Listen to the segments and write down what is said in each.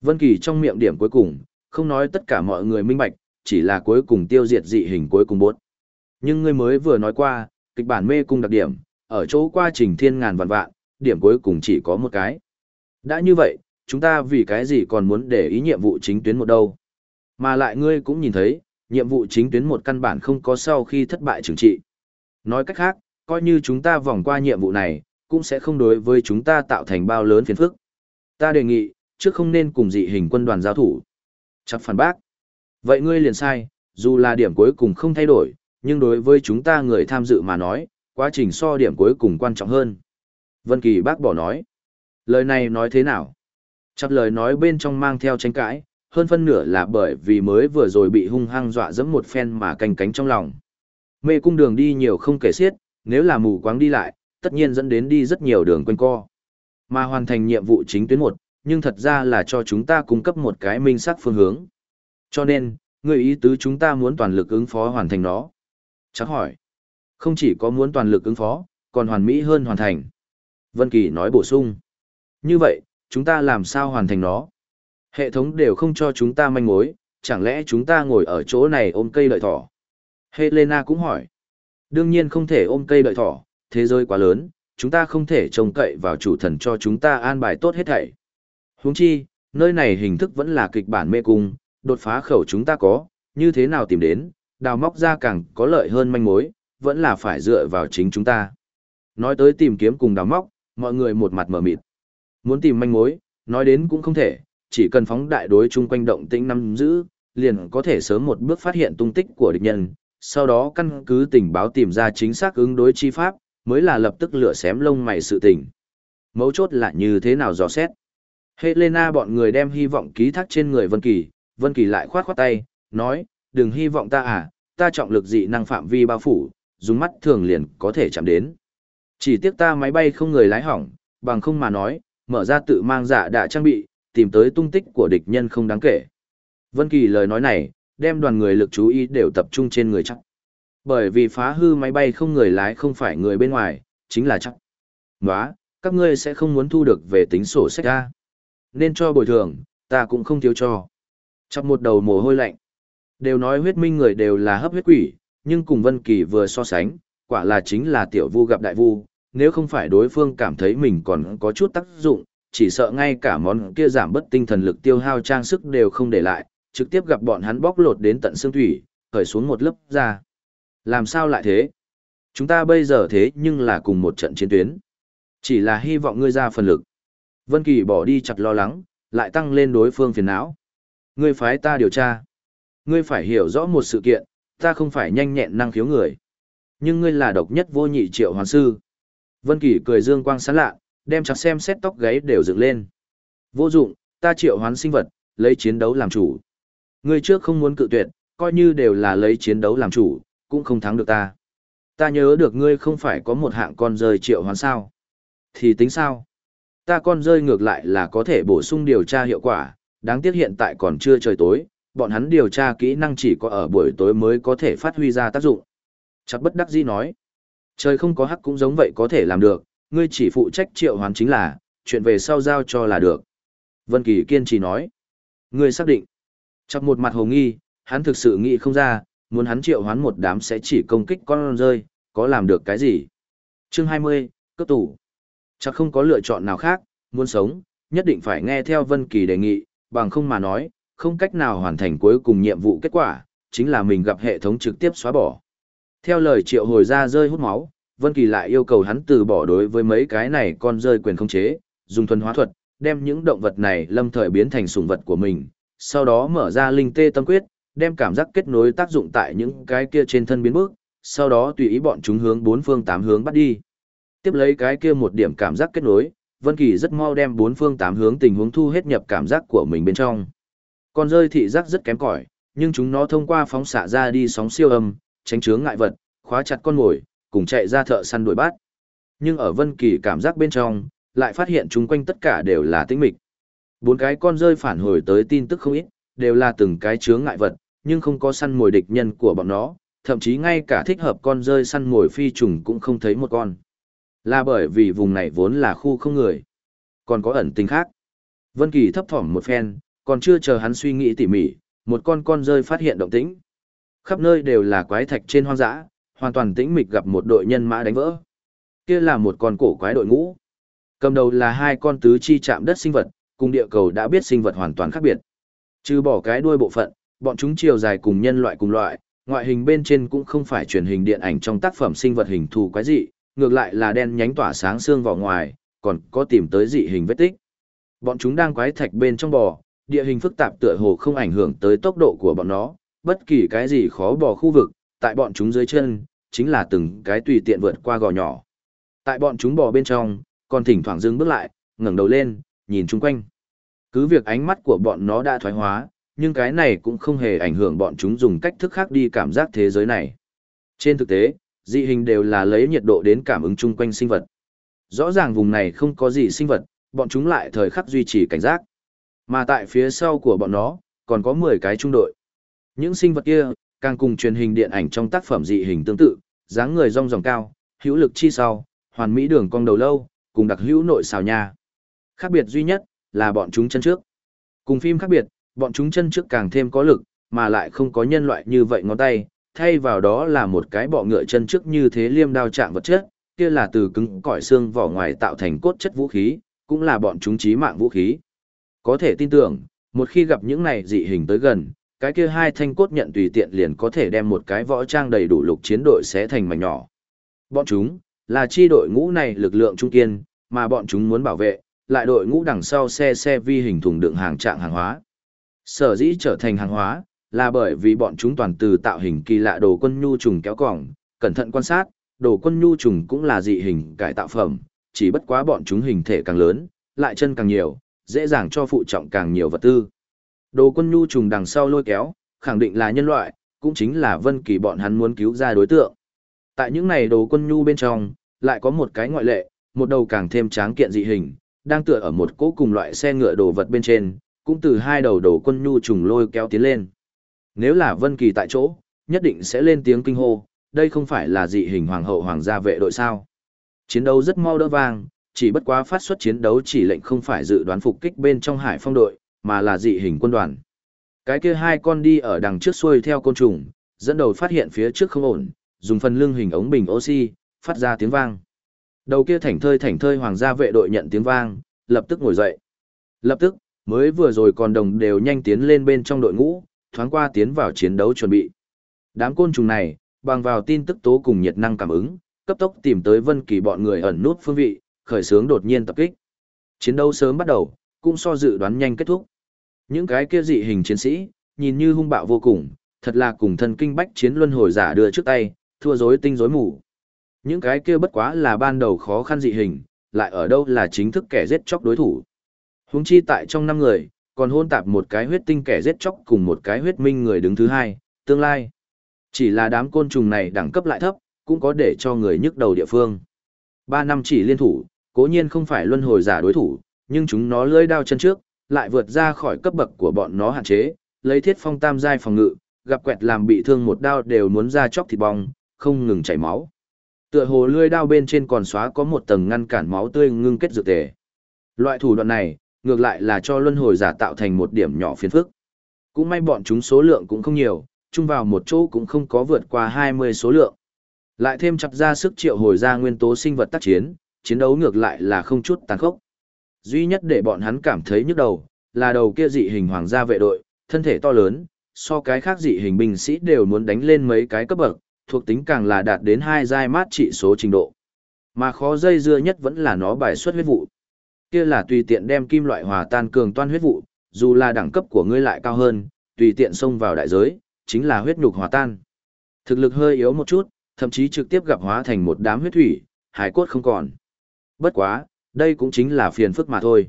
Vân Kỳ trong miệng điểm cuối cùng, không nói tất cả mọi người minh bạch, chỉ là cuối cùng tiêu diệt dị hình cuối cùng bốt. Nhưng ngươi mới vừa nói qua, kịch bản mê cung đặc điểm, ở chỗ qua trình thiên ngàn vạn vạn, điểm cuối cùng chỉ có một cái. Đã như vậy, chúng ta vì cái gì còn muốn để ý nhiệm vụ chính tuyến một đâu. Mà lại ngươi cũng nhìn thấy, nhiệm vụ chính tuyến một căn bản không có sau khi thất bại trừng trị. Nói cách khác, coi như chúng ta vòng qua nhiệm vụ này, cũng sẽ không đối với chúng ta tạo thành bao lớn phiền phức. Ta đề nghị, trước không nên cùng dị hình quân đoàn giao thủ. Chắc phản bác. Vậy ngươi liền sai, dù là điểm cuối cùng không thay đổi, nhưng đối với chúng ta người tham dự mà nói, quá trình so điểm cuối cùng quan trọng hơn. Vân Kỳ bác bỏ nói. Lời này nói thế nào? Chắc lời nói bên trong mang theo tranh cãi, hơn phân nửa là bởi vì mới vừa rồi bị hung hăng dọa dẫm một phen mà canh cánh trong lòng. Mê cung đường đi nhiều không kể xiết, nếu là mù quáng đi lại, tất nhiên dẫn đến đi rất nhiều đường quanh co. Mà hoàn thành nhiệm vụ chính tuyến một, nhưng thật ra là cho chúng ta cung cấp một cái minh sắc phương hướng. Cho nên, người ý tứ chúng ta muốn toàn lực ứng phó hoàn thành nó. Chắc hỏi. Không chỉ có muốn toàn lực ứng phó, còn hoàn mỹ hơn hoàn thành. Vân Kỳ nói bổ sung. Như vậy, chúng ta làm sao hoàn thành nó? Hệ thống đều không cho chúng ta manh mối, chẳng lẽ chúng ta ngồi ở chỗ này ôm cây đợi thỏ? Helena cũng hỏi. Đương nhiên không thể ôm cây đợi thỏ, thế giới quá lớn, chúng ta không thể trông cậy vào chủ thần cho chúng ta an bài tốt hết thảy. Huống chi, nơi này hình thức vẫn là kịch bản mê cung, đột phá khẩu chúng ta có, như thế nào tìm đến, đào móc ra càng có lợi hơn manh mối, vẫn là phải dựa vào chính chúng ta. Nói tới tìm kiếm cùng đào móc, mọi người một mặt mở mịt. Muốn tìm manh mối, nói đến cũng không thể, chỉ cần phóng đại đối chung quanh động tĩnh nắm giữ, liền có thể sớm một bước phát hiện tung tích của địch nhân, sau đó căn cứ tình báo tìm ra chính xác ứng đối chi pháp, mới là lập tức lựa xém lông mày sự tình. Mấu chốt là như thế nào dò xét. Helena bọn người đem hy vọng ký thác trên người Vân Kỳ, Vân Kỳ lại khoát khoát tay, nói, đừng hy vọng ta à, ta trọng lực dị năng phạm vi bao phủ, dùng mắt thường liền có thể chạm đến. Chỉ tiếc ta máy bay không người lái hỏng, bằng không mà nói, mở ra tự mang dạ giả đã trang bị, tìm tới tung tích của địch nhân không đáng kể. Vân Kỳ lời nói này, đem đoàn người lực chú ý đều tập trung trên người chắc. Bởi vì phá hư máy bay không người lái không phải người bên ngoài, chính là chắc. Nóa, các ngươi sẽ không muốn thu được về tính sổ sách ra. Nên cho bồi thường, ta cũng không thiếu cho. Chọc một đầu mồ hôi lạnh. Đều nói huyết minh người đều là hấp huyết quỷ, nhưng cùng Vân Kỳ vừa so sánh, quả là chính là tiểu vu gặp đại vu, nếu không phải đối phương cảm thấy mình còn có chút tác dụng, chỉ sợ ngay cả món kia giảm bất tinh thần lực tiêu hao trang sức đều không để lại, trực tiếp gặp bọn hắn bóc lột đến tận xương thủy, khởi xuống một lớp ra. Làm sao lại thế? Chúng ta bây giờ thế nhưng là cùng một trận chiến tuyến. Chỉ là hy vọng ngươi ra phần lực. Vân Kỳ bỏ đi chặt lo lắng, lại tăng lên đối phương phiền não. Ngươi phái ta điều tra. Ngươi phải hiểu rõ một sự kiện, ta không phải nhanh nhẹn năng khiếu người. Nhưng ngươi là độc nhất vô nhị triệu hoàn sư. Vân Kỳ cười dương quang sáng lạ, đem chặt xem xét tóc gáy đều dựng lên. Vô dụng, ta triệu hoán sinh vật, lấy chiến đấu làm chủ. Ngươi trước không muốn cự tuyệt, coi như đều là lấy chiến đấu làm chủ, cũng không thắng được ta. Ta nhớ được ngươi không phải có một hạng con rơi triệu hoán sao. Thì tính sao? Ta con rơi ngược lại là có thể bổ sung điều tra hiệu quả, đáng tiếc hiện tại còn chưa trời tối, bọn hắn điều tra kỹ năng chỉ có ở buổi tối mới có thể phát huy ra tác dụng. Chắc bất đắc dĩ nói. Trời không có hắc cũng giống vậy có thể làm được, ngươi chỉ phụ trách triệu hoán chính là, chuyện về sau giao cho là được. Vân Kỳ kiên trì nói. Ngươi xác định. Chắc một mặt hồ nghi, hắn thực sự nghĩ không ra, muốn hắn triệu hoán một đám sẽ chỉ công kích con rơi, có làm được cái gì. Chương 20, cấp tủ. Chắc không có lựa chọn nào khác, muốn sống, nhất định phải nghe theo Vân Kỳ đề nghị, bằng không mà nói, không cách nào hoàn thành cuối cùng nhiệm vụ kết quả, chính là mình gặp hệ thống trực tiếp xóa bỏ. Theo lời triệu hồi ra rơi hút máu, Vân Kỳ lại yêu cầu hắn từ bỏ đối với mấy cái này con rơi quyền không chế, dùng thuần hóa thuật, đem những động vật này lâm thời biến thành sủng vật của mình, sau đó mở ra linh tê tâm quyết, đem cảm giác kết nối tác dụng tại những cái kia trên thân biến bước, sau đó tùy ý bọn chúng hướng bốn phương tám hướng bắt đi. Tiếp lấy cái kia một điểm cảm giác kết nối, Vân Kỳ rất mau đem bốn phương tám hướng tình huống thu hết nhập cảm giác của mình bên trong. Con rơi thị giác rất kém cỏi, nhưng chúng nó thông qua phóng xạ ra đi sóng siêu âm, tránh chướng ngại vật, khóa chặt con mồi, cùng chạy ra thợ săn đuổi bắt. Nhưng ở Vân Kỳ cảm giác bên trong, lại phát hiện chúng quanh tất cả đều là tĩnh mịch. Bốn cái con rơi phản hồi tới tin tức không ít, đều là từng cái chướng ngại vật, nhưng không có săn mồi địch nhân của bọn nó, thậm chí ngay cả thích hợp con rơi săn mồi phi trùng cũng không thấy một con. Là bởi vì vùng này vốn là khu không người. Còn có ẩn tình khác. Vân Kỳ thấp thỏm một phen, Còn chưa chờ hắn suy nghĩ tỉ mỉ, một con con rơi phát hiện động tĩnh. Khắp nơi đều là quái thạch trên hoang dã, hoàn toàn tĩnh mịch gặp một đội nhân mã đánh vỡ. Kia là một con cổ quái đội ngũ. Cầm đầu là hai con tứ chi chạm đất sinh vật, cùng địa cầu đã biết sinh vật hoàn toàn khác biệt. Trừ bỏ cái đuôi bộ phận, bọn chúng chiều dài cùng nhân loại cùng loại, ngoại hình bên trên cũng không phải truyền hình điện ảnh trong tác phẩm sinh vật hình thù quái dị, ngược lại là đen nhánh tỏa sáng xương vào ngoài, còn có tìm tới dị hình vết tích. Bọn chúng đang quái thạch bên trong bò, địa hình phức tạp tựa hồ không ảnh hưởng tới tốc độ của bọn nó, bất kỳ cái gì khó bò khu vực, tại bọn chúng dưới chân, chính là từng cái tùy tiện vượt qua gò nhỏ. Tại bọn chúng bò bên trong, còn thỉnh thoảng dừng bước lại, ngẩng đầu lên, nhìn chung quanh. Cứ việc ánh mắt của bọn nó đã thoái hóa, nhưng cái này cũng không hề ảnh hưởng bọn chúng dùng cách thức khác đi cảm giác thế giới này. Trên thực tế, dị hình đều là lấy nhiệt độ đến cảm ứng chung quanh sinh vật. Rõ ràng vùng này không có gì sinh vật, bọn chúng lại thời khắc duy trì cảnh giác. Mà tại phía sau của bọn nó, còn có 10 cái trung đội. Những sinh vật kia, càng cùng truyền hình điện ảnh trong tác phẩm dị hình tương tự, dáng người rong ròng cao, hữu lực chi sau, hoàn mỹ đường cong đầu lâu, cùng đặc hữu nội xào nhà. Khác biệt duy nhất, là bọn chúng chân trước. Cùng phim khác biệt, bọn chúng chân trước càng thêm có lực, mà lại không có nhân loại như vậy ngón tay, thay vào đó là một cái bọ ngựa chân trước như thế liêm đao chạm vật chất, kia là từ cứng cỏi xương vỏ ngoài tạo thành cốt chất vũ khí, cũng là bọn chúng chí mạng vũ khí. Có thể tin tưởng, một khi gặp những này dị hình tới gần, cái kia hai thanh cốt nhận tùy tiện liền có thể đem một cái võ trang đầy đủ lục chiến đội sẽ thành mảnh nhỏ. Bọn chúng, là chi đội ngũ này lực lượng trung kiên, mà bọn chúng muốn bảo vệ, lại đội ngũ đằng sau xe xe vi hình thùng đựng hàng trạng hàng hóa. Sở dĩ trở thành hàng hóa, là bởi vì bọn chúng toàn từ tạo hình kỳ lạ đồ quân nhu trùng kéo còng, cẩn thận quan sát, đồ quân nhu trùng cũng là dị hình cải tạo phẩm, chỉ bất quá bọn chúng hình thể càng lớn, lại chân càng nhiều, dễ dàng cho phụ trọng càng nhiều vật tư. Đồ quân nhu trùng đằng sau lôi kéo, khẳng định là nhân loại, cũng chính là vân kỳ bọn hắn muốn cứu ra đối tượng. Tại những này đồ quân nhu bên trong, lại có một cái ngoại lệ, một đầu càng thêm tráng kiện dị hình, đang tựa ở một cỗ cùng loại xe ngựa đồ vật bên trên, cũng từ hai đầu đồ quân nhu trùng lôi kéo tiến lên. Nếu là Vân Kỳ tại chỗ, nhất định sẽ lên tiếng kinh hô, đây không phải là dị hình hoàng hậu hoàng gia vệ đội sao? Chiến đấu rất mau đỡ vang, chỉ bất quá phát xuất chiến đấu chỉ lệnh không phải dự đoán phục kích bên trong Hải Phong đội, mà là dị hình quân đoàn. Cái kia hai con đi ở đằng trước xuôi theo côn trùng, dẫn đầu phát hiện phía trước không ổn, dùng phần lưng hình ống bình oxy, phát ra tiếng vang. Đầu kia thảnh thơi thảnh thơi hoàng gia vệ đội nhận tiếng vang, lập tức ngồi dậy. Lập tức, mới vừa rồi còn đồng đều nhanh tiến lên bên trong đội ngũ, thoáng qua tiến vào chiến đấu chuẩn bị. Đám côn trùng này, bằng vào tin tức tố cùng nhiệt năng cảm ứng, cấp tốc tìm tới Vân Kỳ bọn người ẩn nút phương vị, khởi xướng đột nhiên tập kích. Chiến đấu sớm bắt đầu, cũng so dự đoán nhanh kết thúc. Những cái kia dị hình chiến sĩ, nhìn như hung bạo vô cùng, thật là cùng thân kinh bách chiến luân hồi giả đưa trước tay, thua rối tinh rối mù. Những cái kia bất quá là ban đầu khó khăn dị hình, lại ở đâu là chính thức kẻ giết chóc đối thủ. Huống chi tại trong năm người, còn hôn tạp một cái huyết tinh kẻ giết chóc cùng một cái huyết minh người đứng thứ hai, tương lai. Chỉ là đám côn trùng này đẳng cấp lại thấp, cũng có để cho người nhức đầu địa phương. Ba năm chỉ liên thủ, cố nhiên không phải luân hồi giả đối thủ, nhưng chúng nó lưỡi đao chân trước, lại vượt ra khỏi cấp bậc của bọn nó hạn chế, lấy thiết phong tam giai phòng ngự, gặp quẹt làm bị thương một đao đều muốn ra chóc thịt bong, không ngừng chảy máu. Tựa hồ lưỡi đao bên trên còn xóa có một tầng ngăn cản máu tươi ngưng kết dược tề. Loại thủ đoạn này, ngược lại là cho luân hồi giả tạo thành một điểm nhỏ phiền phức. Cũng may bọn chúng số lượng cũng không nhiều, chung vào một chỗ cũng không có vượt qua 20 số lượng. Lại thêm chặt ra sức triệu hồi ra nguyên tố sinh vật tác chiến, chiến đấu ngược lại là không chút tàn khốc. Duy nhất để bọn hắn cảm thấy nhức đầu, là đầu kia dị hình hoàng gia vệ đội, thân thể to lớn, so cái khác dị hình binh sĩ đều muốn đánh lên mấy cái cấp bậc, thuộc tính càng là đạt đến hai giai mát trị số trình độ. Mà khó dây dưa nhất vẫn là nó bài xuất huyết vụ. Kia là tùy tiện đem kim loại hòa tan cường toan huyết vụ, dù là đẳng cấp của ngươi lại cao hơn, tùy tiện xông vào đại giới, chính là huyết nhục hòa tan. Thực lực hơi yếu một chút, thậm chí trực tiếp gặp hóa thành một đám huyết thủy, hải cốt không còn. Bất quá, đây cũng chính là phiền phức mà thôi.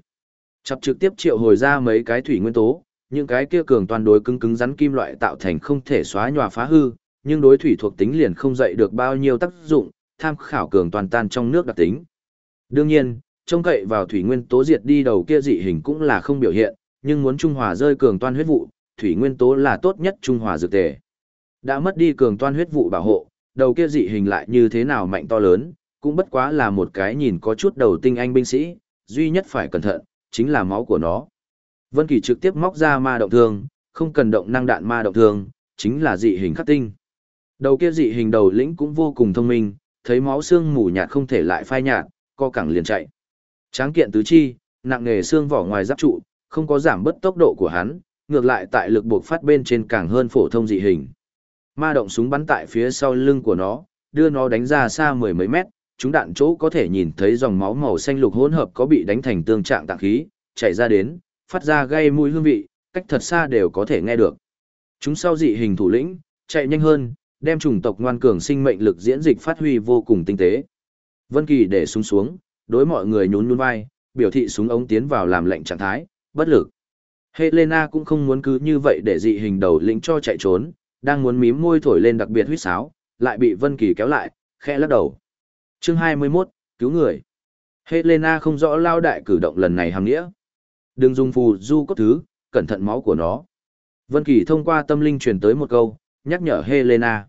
Chập trực tiếp triệu hồi ra mấy cái thủy nguyên tố, những cái kia cường toàn đối cứng cứng rắn kim loại tạo thành không thể xóa nhòa phá hư, nhưng đối thủy thuộc tính liền không dậy được bao nhiêu tác dụng, tham khảo cường toàn tan trong nước đặc tính. Đương nhiên, trông cậy vào thủy nguyên tố diệt đi đầu kia dị hình cũng là không biểu hiện, nhưng muốn trung hòa rơi cường toan huyết vụ, thủy nguyên tố là tốt nhất trung hòa dược tề. Đã mất đi cường toan huyết vụ bảo hộ, đầu kia dị hình lại như thế nào mạnh to lớn, cũng bất quá là một cái nhìn có chút đầu tinh anh binh sĩ, duy nhất phải cẩn thận, chính là máu của nó. Vân Kỳ trực tiếp móc ra ma động thương, không cần động năng đạn ma động thương, chính là dị hình khắc tinh. Đầu kia dị hình đầu lĩnh cũng vô cùng thông minh, thấy máu xương mù nhạt không thể lại phai nhạt, co cẳng liền chạy. Tráng kiện tứ chi, nặng nghề xương vỏ ngoài giáp trụ, không có giảm bớt tốc độ của hắn, ngược lại tại lực buộc phát bên trên càng hơn phổ thông dị hình. Ma động súng bắn tại phía sau lưng của nó, đưa nó đánh ra xa mười mấy mét, chúng đạn chỗ có thể nhìn thấy dòng máu màu xanh lục hỗn hợp có bị đánh thành tương trạng tạng khí, chảy ra đến, phát ra gây mùi hương vị, cách thật xa đều có thể nghe được. Chúng sau dị hình thủ lĩnh, chạy nhanh hơn, đem chủng tộc ngoan cường sinh mệnh lực diễn dịch phát huy vô cùng tinh tế. Vân Kỳ để súng xuống, đối mọi người nhún nhún vai, biểu thị súng ống tiến vào làm lệnh trạng thái, bất lực. Helena cũng không muốn cứ như vậy để dị hình đầu lĩnh cho chạy trốn, đang muốn mím môi thổi lên đặc biệt huýt sáo, lại bị Vân Kỳ kéo lại, khẽ lắc đầu. Chương 21, cứu người. Helena không rõ lao đại cử động lần này hàm nghĩa. Đừng dùng phù du cốt thứ, cẩn thận máu của nó. Vân Kỳ thông qua tâm linh truyền tới một câu, nhắc nhở Helena.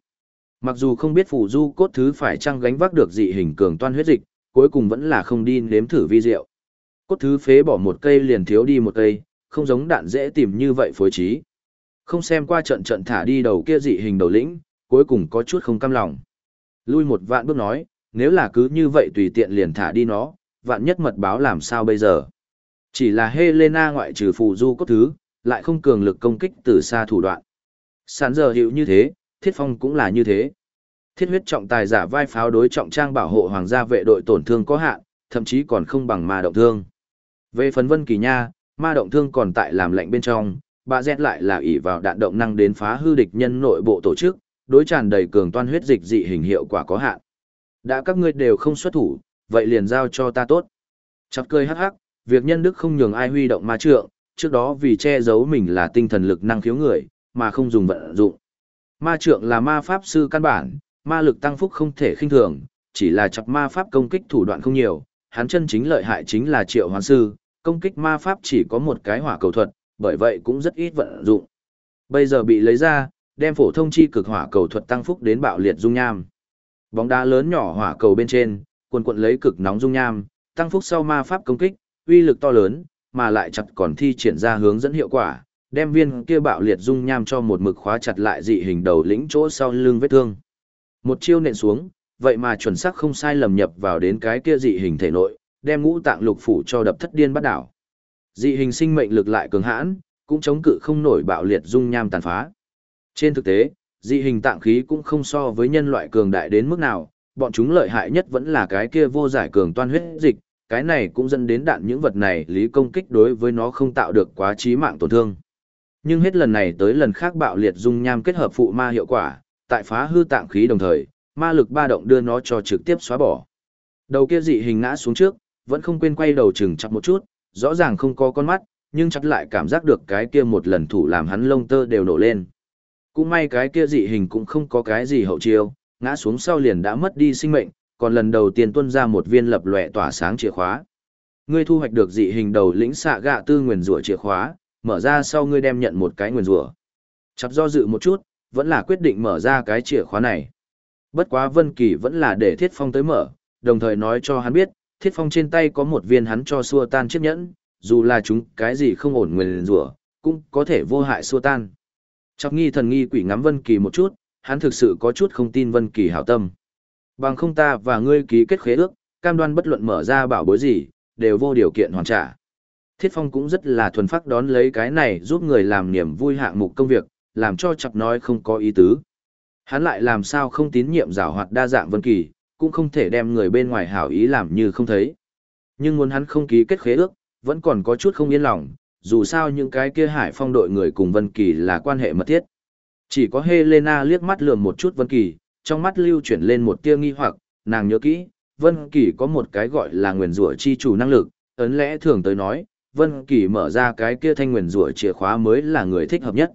Mặc dù không biết phù du cốt thứ phải chăng gánh vác được dị hình cường toan huyết dịch, cuối cùng vẫn là không đi nếm thử vi rượu. Cốt thứ phế bỏ một cây liền thiếu đi một cây, không giống đạn dễ tìm như vậy phối trí. Không xem qua trận trận thả đi đầu kia dị hình đầu lĩnh, cuối cùng có chút không cam lòng. Lui một vạn bước nói, nếu là cứ như vậy tùy tiện liền thả đi nó, vạn nhất mật báo làm sao bây giờ. Chỉ là Helena ngoại trừ phù du cốt thứ, lại không cường lực công kích từ xa thủ đoạn. Sán giờ hiệu như thế, thiết phong cũng là như thế. Thiết huyết trọng tài giả vai pháo đối trọng trang bảo hộ hoàng gia vệ đội tổn thương có hạn, thậm chí còn không bằng ma động thương. Về phần vân kỳ nha, ma động thương còn tại làm lệnh bên trong, bà Z lại là ỷ vào đạn động năng đến phá hư địch nhân nội bộ tổ chức, đối tràn đầy cường toan huyết dịch dị hình hiệu quả có hạn. Đã các ngươi đều không xuất thủ, vậy liền giao cho ta tốt. Chọc cười hắc hắc, việc nhân đức không nhường ai huy động ma trượng, trước đó vì che giấu mình là tinh thần lực năng khiếu người, mà không dùng vận dụng. Ma trượng là ma pháp sư căn bản, ma lực tăng phúc không thể khinh thường, chỉ là chọc ma pháp công kích thủ đoạn không nhiều, hắn chân chính lợi hại chính là triệu hoán sư, công kích ma pháp chỉ có một cái hỏa cầu thuật, bởi vậy cũng rất ít vận dụng. Bây giờ bị lấy ra, đem phổ thông chi cực hỏa cầu thuật tăng phúc đến bạo liệt dung nham. Bóng đá lớn nhỏ hỏa cầu bên trên, quần quần lấy cực nóng dung nham, tăng phúc sau ma pháp công kích, uy lực to lớn, mà lại chặt còn thi triển ra hướng dẫn hiệu quả, đem viên kia bạo liệt dung nham cho một mực khóa chặt lại dị hình đầu lĩnh chỗ sau lưng vết thương. Một chiêu nện xuống, vậy mà chuẩn xác không sai lầm nhập vào đến cái kia dị hình thể nội, đem ngũ tạng lục phủ cho đập thất điên bắt đảo. Dị hình sinh mệnh lực lại cường hãn, cũng chống cự không nổi bạo liệt dung nham tàn phá. Trên thực tế, dị hình tạng khí cũng không so với nhân loại cường đại đến mức nào, bọn chúng lợi hại nhất vẫn là cái kia vô giải cường toan huyết dịch, cái này cũng dẫn đến đạn những vật này lý công kích đối với nó không tạo được quá chí mạng tổn thương. Nhưng hết lần này tới lần khác bạo liệt dung nham kết hợp phụ ma hiệu quả, tại phá hư tạng khí đồng thời, ma lực ba động đưa nó cho trực tiếp xóa bỏ. Đầu kia dị hình ngã xuống trước, vẫn không quên quay đầu chừng chặt một chút, rõ ràng không có con mắt, nhưng chắc lại cảm giác được cái kia một lần thủ làm hắn lông tơ đều nổ lên. Cũng may cái kia dị hình cũng không có cái gì hậu chiêu, ngã xuống sau liền đã mất đi sinh mệnh, còn lần đầu tiên tuân ra một viên lập lòe tỏa sáng chìa khóa. Ngươi thu hoạch được dị hình đầu lĩnh xạ gạ tư nguyền rủa chìa khóa, mở ra sau ngươi đem nhận một cái nguyền rủa. Chắp do dự một chút, vẫn là quyết định mở ra cái chìa khóa này. Bất quá Vân Kỳ vẫn là để Thiết Phong tới mở, đồng thời nói cho hắn biết, Thiết Phong trên tay có một viên hắn cho xua tan chiếc nhẫn, dù là chúng cái gì không ổn nguyên rủa, cũng có thể vô hại xua tan. Chọc nghi thần nghi quỷ ngắm Vân Kỳ một chút, hắn thực sự có chút không tin Vân Kỳ hảo tâm. Bằng không ta và ngươi ký kết khế ước, cam đoan bất luận mở ra bảo bối gì, đều vô điều kiện hoàn trả. Thiết Phong cũng rất là thuần phác đón lấy cái này giúp người làm niềm vui hạng mục công việc, làm cho chọc nói không có ý tứ. Hắn lại làm sao không tín nhiệm giảo hoạt đa dạng Vân Kỳ, cũng không thể đem người bên ngoài hảo ý làm như không thấy. Nhưng muốn hắn không ký kết khế ước, vẫn còn có chút không yên lòng, dù sao những cái kia hải phong đội người cùng Vân Kỳ là quan hệ mật thiết. Chỉ có Helena liếc mắt lườm một chút Vân Kỳ, trong mắt lưu chuyển lên một tia nghi hoặc, nàng nhớ kỹ, Vân Kỳ có một cái gọi là nguyền rủa chi chủ năng lực, ấn lẽ thường tới nói, Vân Kỳ mở ra cái kia thanh nguyền rủa chìa khóa mới là người thích hợp nhất.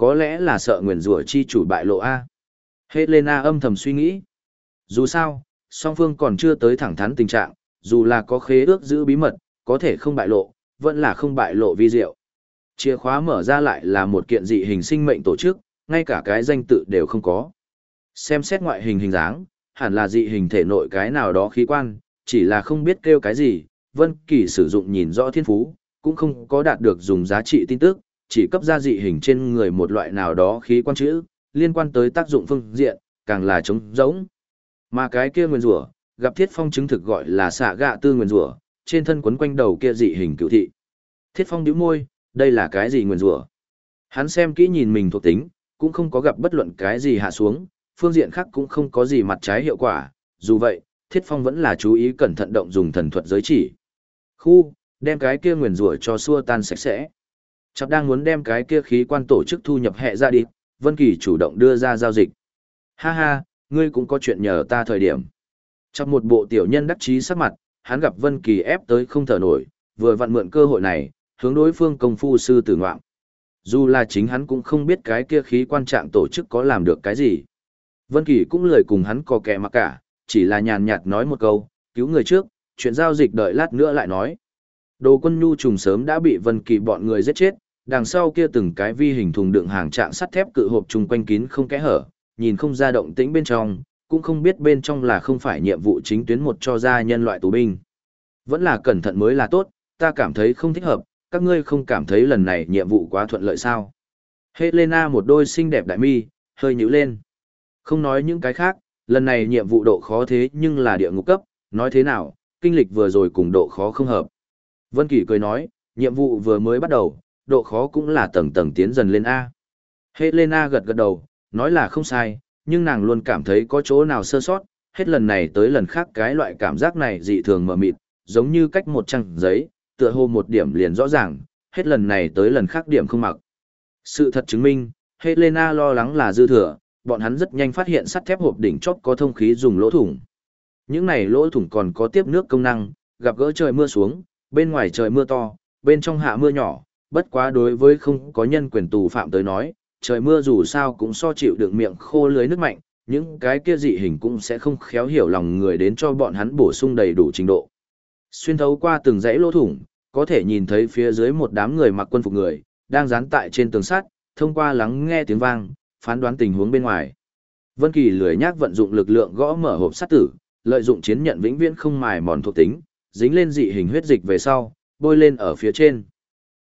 Có lẽ là sợ nguyền rủa chi chủ bại lộ a. Helena âm thầm suy nghĩ. Dù sao, song phương còn chưa tới thẳng thắn tình trạng, dù là có khế ước giữ bí mật, có thể không bại lộ, vẫn là không bại lộ vi diệu. Chìa khóa mở ra lại là một kiện dị hình sinh mệnh tổ chức, ngay cả cái danh tự đều không có. Xem xét ngoại hình hình dáng, hẳn là dị hình thể nội cái nào đó khí quan, chỉ là không biết kêu cái gì, Vân Kỳ sử dụng nhìn rõ thiên phú, cũng không có đạt được dùng giá trị tin tức, chỉ cấp ra dị hình trên người một loại nào đó khí quan chữ, liên quan tới tác dụng phương diện, càng là trống rỗng. Mà cái kia nguyên rủa, gặp Thiết Phong chứng thực gọi là xạ gạ tư nguyên rủa, trên thân quấn quanh đầu kia dị hình cựu thị. Thiết Phong nhíu môi, đây là cái gì nguyên rủa? Hắn xem kỹ nhìn mình thuộc tính, cũng không có gặp bất luận cái gì hạ xuống, phương diện khác cũng không có gì mặt trái hiệu quả, dù vậy, Thiết Phong vẫn là chú ý cẩn thận động dùng thần thuật giới chỉ. Khu, đem cái kia nguyên rủa cho xua tan sạch sẽ. Chọc đang muốn đem cái kia khí quan tổ chức thu nhập hệ ra đi, Vân Kỳ chủ động đưa ra giao dịch. Ha ha, ngươi cũng có chuyện nhờ ta thời điểm. Trong một bộ tiểu nhân đắc chí sắc mặt, hắn gặp Vân Kỳ ép tới không thở nổi, vừa vặn mượn cơ hội này, hướng đối phương công phu sư tử ngoạm. Dù là chính hắn cũng không biết cái kia khí quan trạng tổ chức có làm được cái gì. Vân Kỳ cũng lười cùng hắn có kẻ mà cả, chỉ là nhàn nhạt nói một câu, cứu người trước, chuyện giao dịch đợi lát nữa lại nói. Đồ quân nhu trùng sớm đã bị Vân Kỳ bọn người giết chết, đằng sau kia từng cái vi hình thùng đựng hàng trạng sắt thép cự hộp trùng quanh kín không kẽ hở, nhìn không ra động tĩnh bên trong, cũng không biết bên trong là không phải nhiệm vụ chính tuyến một cho ra nhân loại tù binh. Vẫn là cẩn thận mới là tốt, ta cảm thấy không thích hợp, các ngươi không cảm thấy lần này nhiệm vụ quá thuận lợi sao? Helena một đôi xinh đẹp đại mi, hơi nhíu lên. Không nói những cái khác, lần này nhiệm vụ độ khó thế nhưng là địa ngục cấp, nói thế nào, kinh lịch vừa rồi cùng độ khó không hợp. Vân Kỳ cười nói, nhiệm vụ vừa mới bắt đầu, độ khó cũng là tầng tầng tiến dần lên A. Helena gật gật đầu, nói là không sai, nhưng nàng luôn cảm thấy có chỗ nào sơ sót, hết lần này tới lần khác cái loại cảm giác này dị thường mờ mịt, giống như cách một trang giấy, tựa hồ một điểm liền rõ ràng, hết lần này tới lần khác điểm không mặc. Sự thật chứng minh, Helena lo lắng là dư thừa, bọn hắn rất nhanh phát hiện sắt thép hộp đỉnh chóp có thông khí dùng lỗ thủng. Những này lỗ thủng còn có tiếp nước công năng, gặp gỡ trời mưa xuống, bên ngoài trời mưa to, bên trong hạ mưa nhỏ, bất quá đối với không có nhân quyền tù phạm tới nói, trời mưa dù sao cũng so chịu được miệng khô lưới nước mạnh, những cái kia dị hình cũng sẽ không khéo hiểu lòng người đến cho bọn hắn bổ sung đầy đủ trình độ. Xuyên thấu qua từng dãy lỗ thủng, có thể nhìn thấy phía dưới một đám người mặc quân phục người, đang dán tại trên tường sắt, thông qua lắng nghe tiếng vang, phán đoán tình huống bên ngoài. Vân Kỳ lười nhác vận dụng lực lượng gõ mở hộp sắt tử, lợi dụng chiến nhận vĩnh viễn không mài mòn thuộc tính, dính lên dị hình huyết dịch về sau, bôi lên ở phía trên.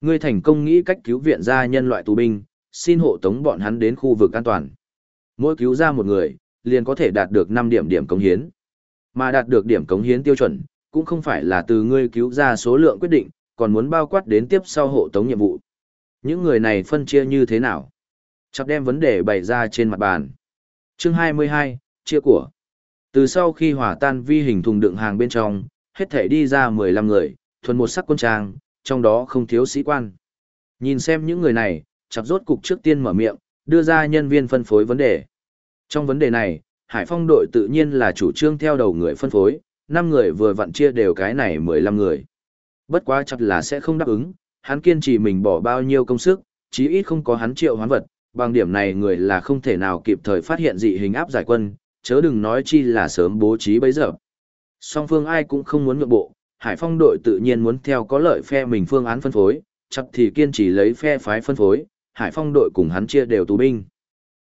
Ngươi thành công nghĩ cách cứu viện ra nhân loại tù binh, xin hộ tống bọn hắn đến khu vực an toàn. Mỗi cứu ra một người, liền có thể đạt được 5 điểm điểm cống hiến. Mà đạt được điểm cống hiến tiêu chuẩn, cũng không phải là từ ngươi cứu ra số lượng quyết định, còn muốn bao quát đến tiếp sau hộ tống nhiệm vụ. Những người này phân chia như thế nào? Chọc đem vấn đề bày ra trên mặt bàn. Chương 22, chia của. Từ sau khi hỏa tan vi hình thùng đựng hàng bên trong, hết thể đi ra 15 người, thuần một sắc quân trang, trong đó không thiếu sĩ quan. Nhìn xem những người này, chặt rốt cục trước tiên mở miệng, đưa ra nhân viên phân phối vấn đề. Trong vấn đề này, Hải Phong đội tự nhiên là chủ trương theo đầu người phân phối, 5 người vừa vặn chia đều cái này 15 người. Bất quá chắc là sẽ không đáp ứng, hắn kiên trì mình bỏ bao nhiêu công sức, chí ít không có hắn triệu hoán vật, bằng điểm này người là không thể nào kịp thời phát hiện dị hình áp giải quân, chớ đừng nói chi là sớm bố trí bấy giờ. Song phương ai cũng không muốn nhượng bộ, Hải Phong đội tự nhiên muốn theo có lợi phe mình phương án phân phối, chắc thì kiên trì lấy phe phái phân phối, Hải Phong đội cùng hắn chia đều tù binh.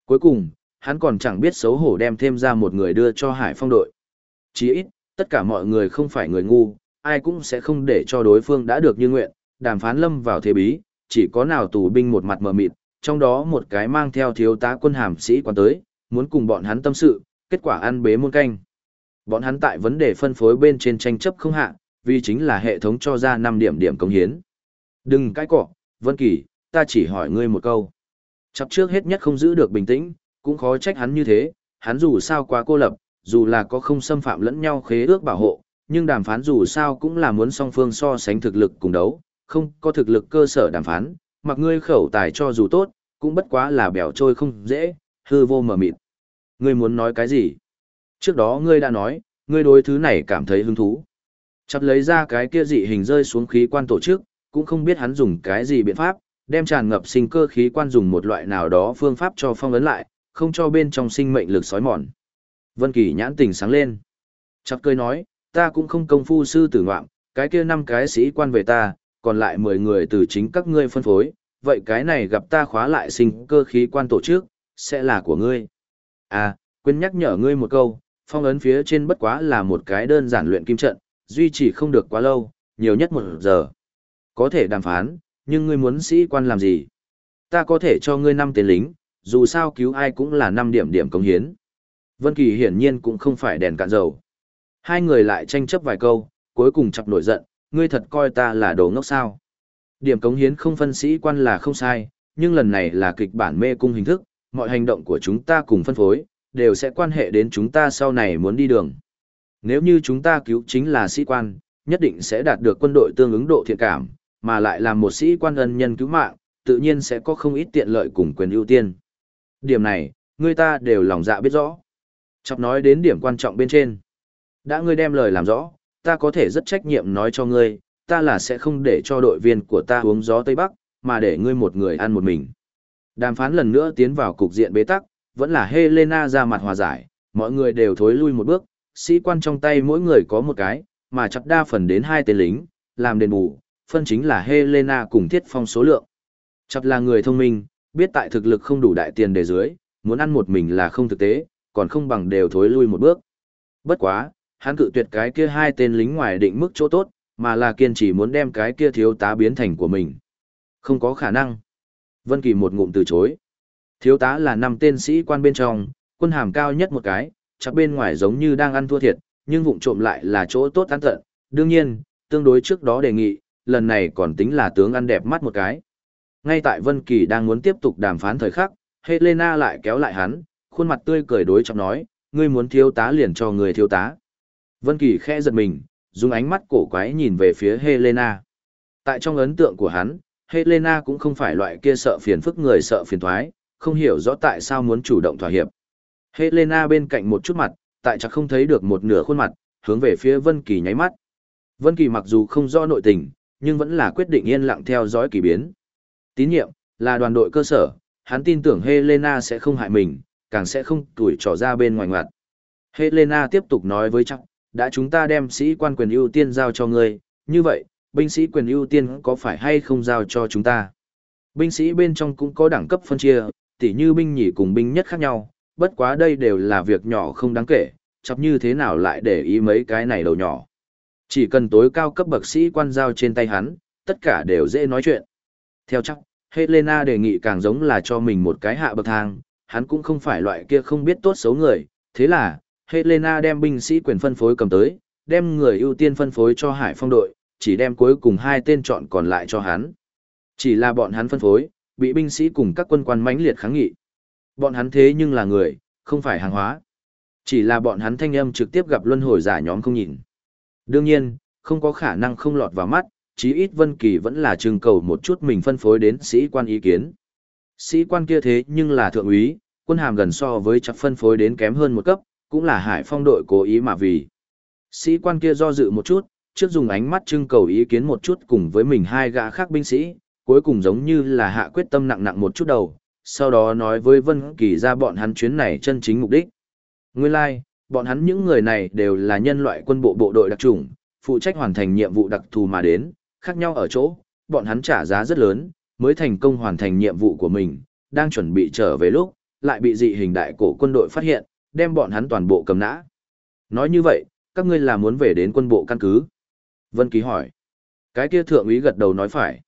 Cuối cùng, hắn còn chẳng biết xấu hổ đem thêm ra một người đưa cho Hải Phong đội. Chỉ ít, tất cả mọi người không phải người ngu, ai cũng sẽ không để cho đối phương đã được như nguyện, đàm phán lâm vào thế bí, chỉ có nào tù binh một mặt mờ mịt, trong đó một cái mang theo thiếu tá quân hàm sĩ quan tới, muốn cùng bọn hắn tâm sự, kết quả ăn bế muôn canh. Bọn hắn tại vấn đề phân phối bên trên tranh chấp không hạ, vì chính là hệ thống cho ra 5 điểm điểm công hiến. Đừng cãi cọ, Vân Kỳ, ta chỉ hỏi ngươi một câu. Chập trước hết nhất không giữ được bình tĩnh, cũng khó trách hắn như thế, hắn dù sao quá cô lập, dù là có không xâm phạm lẫn nhau khế ước bảo hộ, nhưng đàm phán dù sao cũng là muốn song phương so sánh thực lực cùng đấu, không có thực lực cơ sở đàm phán, mặc ngươi khẩu tài cho dù tốt, cũng bất quá là bèo trôi không dễ, hư vô mờ mịt. Ngươi muốn nói cái gì? Trước đó ngươi đã nói, ngươi đối thứ này cảm thấy hứng thú. Chặt lấy ra cái kia dị hình rơi xuống khí quan tổ chức, cũng không biết hắn dùng cái gì biện pháp, đem tràn ngập sinh cơ khí quan dùng một loại nào đó phương pháp cho phong ấn lại, không cho bên trong sinh mệnh lực sói mòn. Vân Kỳ nhãn tình sáng lên. Chặt cười nói, ta cũng không công phu sư tử ngoạm, cái kia năm cái sĩ quan về ta, còn lại 10 người từ chính các ngươi phân phối, vậy cái này gặp ta khóa lại sinh cơ khí quan tổ chức, sẽ là của ngươi. À, quên nhắc nhở ngươi một câu, phong ấn phía trên bất quá là một cái đơn giản luyện kim trận, duy trì không được quá lâu, nhiều nhất một giờ. Có thể đàm phán, nhưng ngươi muốn sĩ quan làm gì? Ta có thể cho ngươi năm tên lính, dù sao cứu ai cũng là năm điểm điểm cống hiến. Vân Kỳ hiển nhiên cũng không phải đèn cạn dầu. Hai người lại tranh chấp vài câu, cuối cùng chọc nổi giận, ngươi thật coi ta là đồ ngốc sao? Điểm cống hiến không phân sĩ quan là không sai, nhưng lần này là kịch bản mê cung hình thức, mọi hành động của chúng ta cùng phân phối, đều sẽ quan hệ đến chúng ta sau này muốn đi đường. Nếu như chúng ta cứu chính là sĩ quan, nhất định sẽ đạt được quân đội tương ứng độ thiện cảm, mà lại làm một sĩ quan ân nhân cứu mạng, tự nhiên sẽ có không ít tiện lợi cùng quyền ưu tiên. Điểm này, người ta đều lòng dạ biết rõ. Chọc nói đến điểm quan trọng bên trên. Đã ngươi đem lời làm rõ, ta có thể rất trách nhiệm nói cho ngươi, ta là sẽ không để cho đội viên của ta uống gió Tây Bắc, mà để ngươi một người ăn một mình. Đàm phán lần nữa tiến vào cục diện bế tắc, vẫn là Helena ra mặt hòa giải, mọi người đều thối lui một bước, sĩ quan trong tay mỗi người có một cái, mà chặt đa phần đến hai tên lính, làm đền bù, phân chính là Helena cùng Thiết Phong số lượng. Chặt là người thông minh, biết tại thực lực không đủ đại tiền để dưới, muốn ăn một mình là không thực tế, còn không bằng đều thối lui một bước. Bất quá, hắn cự tuyệt cái kia hai tên lính ngoài định mức chỗ tốt, mà là kiên trì muốn đem cái kia thiếu tá biến thành của mình. Không có khả năng. Vân Kỳ một ngụm từ chối. Thiếu tá là năm tên sĩ quan bên trong, quân hàm cao nhất một cái, chắc bên ngoài giống như đang ăn thua thiệt, nhưng vụng trộm lại là chỗ tốt ăn tận. Đương nhiên, tương đối trước đó đề nghị, lần này còn tính là tướng ăn đẹp mắt một cái. Ngay tại Vân Kỳ đang muốn tiếp tục đàm phán thời khắc, Helena lại kéo lại hắn, khuôn mặt tươi cười đối trọng nói, ngươi muốn thiếu tá liền cho người thiếu tá. Vân Kỳ khẽ giật mình, dùng ánh mắt cổ quái nhìn về phía Helena. Tại trong ấn tượng của hắn, Helena cũng không phải loại kia sợ phiền phức người sợ phiền toái, không hiểu rõ tại sao muốn chủ động thỏa hiệp. Helena bên cạnh một chút mặt, tại chắc không thấy được một nửa khuôn mặt, hướng về phía Vân Kỳ nháy mắt. Vân Kỳ mặc dù không rõ nội tình, nhưng vẫn là quyết định yên lặng theo dõi kỳ biến. Tín nhiệm là đoàn đội cơ sở, hắn tin tưởng Helena sẽ không hại mình, càng sẽ không tuổi trò ra bên ngoài ngoặt. Helena tiếp tục nói với chắc, đã chúng ta đem sĩ quan quyền ưu tiên giao cho ngươi, như vậy, binh sĩ quyền ưu tiên có phải hay không giao cho chúng ta? Binh sĩ bên trong cũng có đẳng cấp phân chia, tỉ như binh nhì cùng binh nhất khác nhau, bất quá đây đều là việc nhỏ không đáng kể, chọc như thế nào lại để ý mấy cái này đầu nhỏ. Chỉ cần tối cao cấp bậc sĩ quan giao trên tay hắn, tất cả đều dễ nói chuyện. Theo chắc, Helena đề nghị càng giống là cho mình một cái hạ bậc thang, hắn cũng không phải loại kia không biết tốt xấu người, thế là, Helena đem binh sĩ quyền phân phối cầm tới, đem người ưu tiên phân phối cho Hải Phong đội, chỉ đem cuối cùng hai tên chọn còn lại cho hắn. Chỉ là bọn hắn phân phối, bị binh sĩ cùng các quân quan mãnh liệt kháng nghị. Bọn hắn thế nhưng là người, không phải hàng hóa. Chỉ là bọn hắn thanh âm trực tiếp gặp luân hồi giả nhóm không nhìn. Đương nhiên, không có khả năng không lọt vào mắt, chí ít Vân Kỳ vẫn là trưng cầu một chút mình phân phối đến sĩ quan ý kiến. Sĩ quan kia thế nhưng là thượng úy, quân hàm gần so với chắc phân phối đến kém hơn một cấp, cũng là hải phong đội cố ý mà vì. Sĩ quan kia do dự một chút, trước dùng ánh mắt trưng cầu ý kiến một chút cùng với mình hai gã khác binh sĩ, cuối cùng giống như là hạ quyết tâm nặng nặng một chút đầu, sau đó nói với Vân Kỳ ra bọn hắn chuyến này chân chính mục đích. Nguyên lai, like, bọn hắn những người này đều là nhân loại quân bộ bộ đội đặc chủng, phụ trách hoàn thành nhiệm vụ đặc thù mà đến, khác nhau ở chỗ, bọn hắn trả giá rất lớn, mới thành công hoàn thành nhiệm vụ của mình, đang chuẩn bị trở về lúc, lại bị dị hình đại cổ quân đội phát hiện, đem bọn hắn toàn bộ cầm nã. Nói như vậy, các ngươi là muốn về đến quân bộ căn cứ. Vân Kỳ hỏi. Cái kia thượng úy gật đầu nói phải.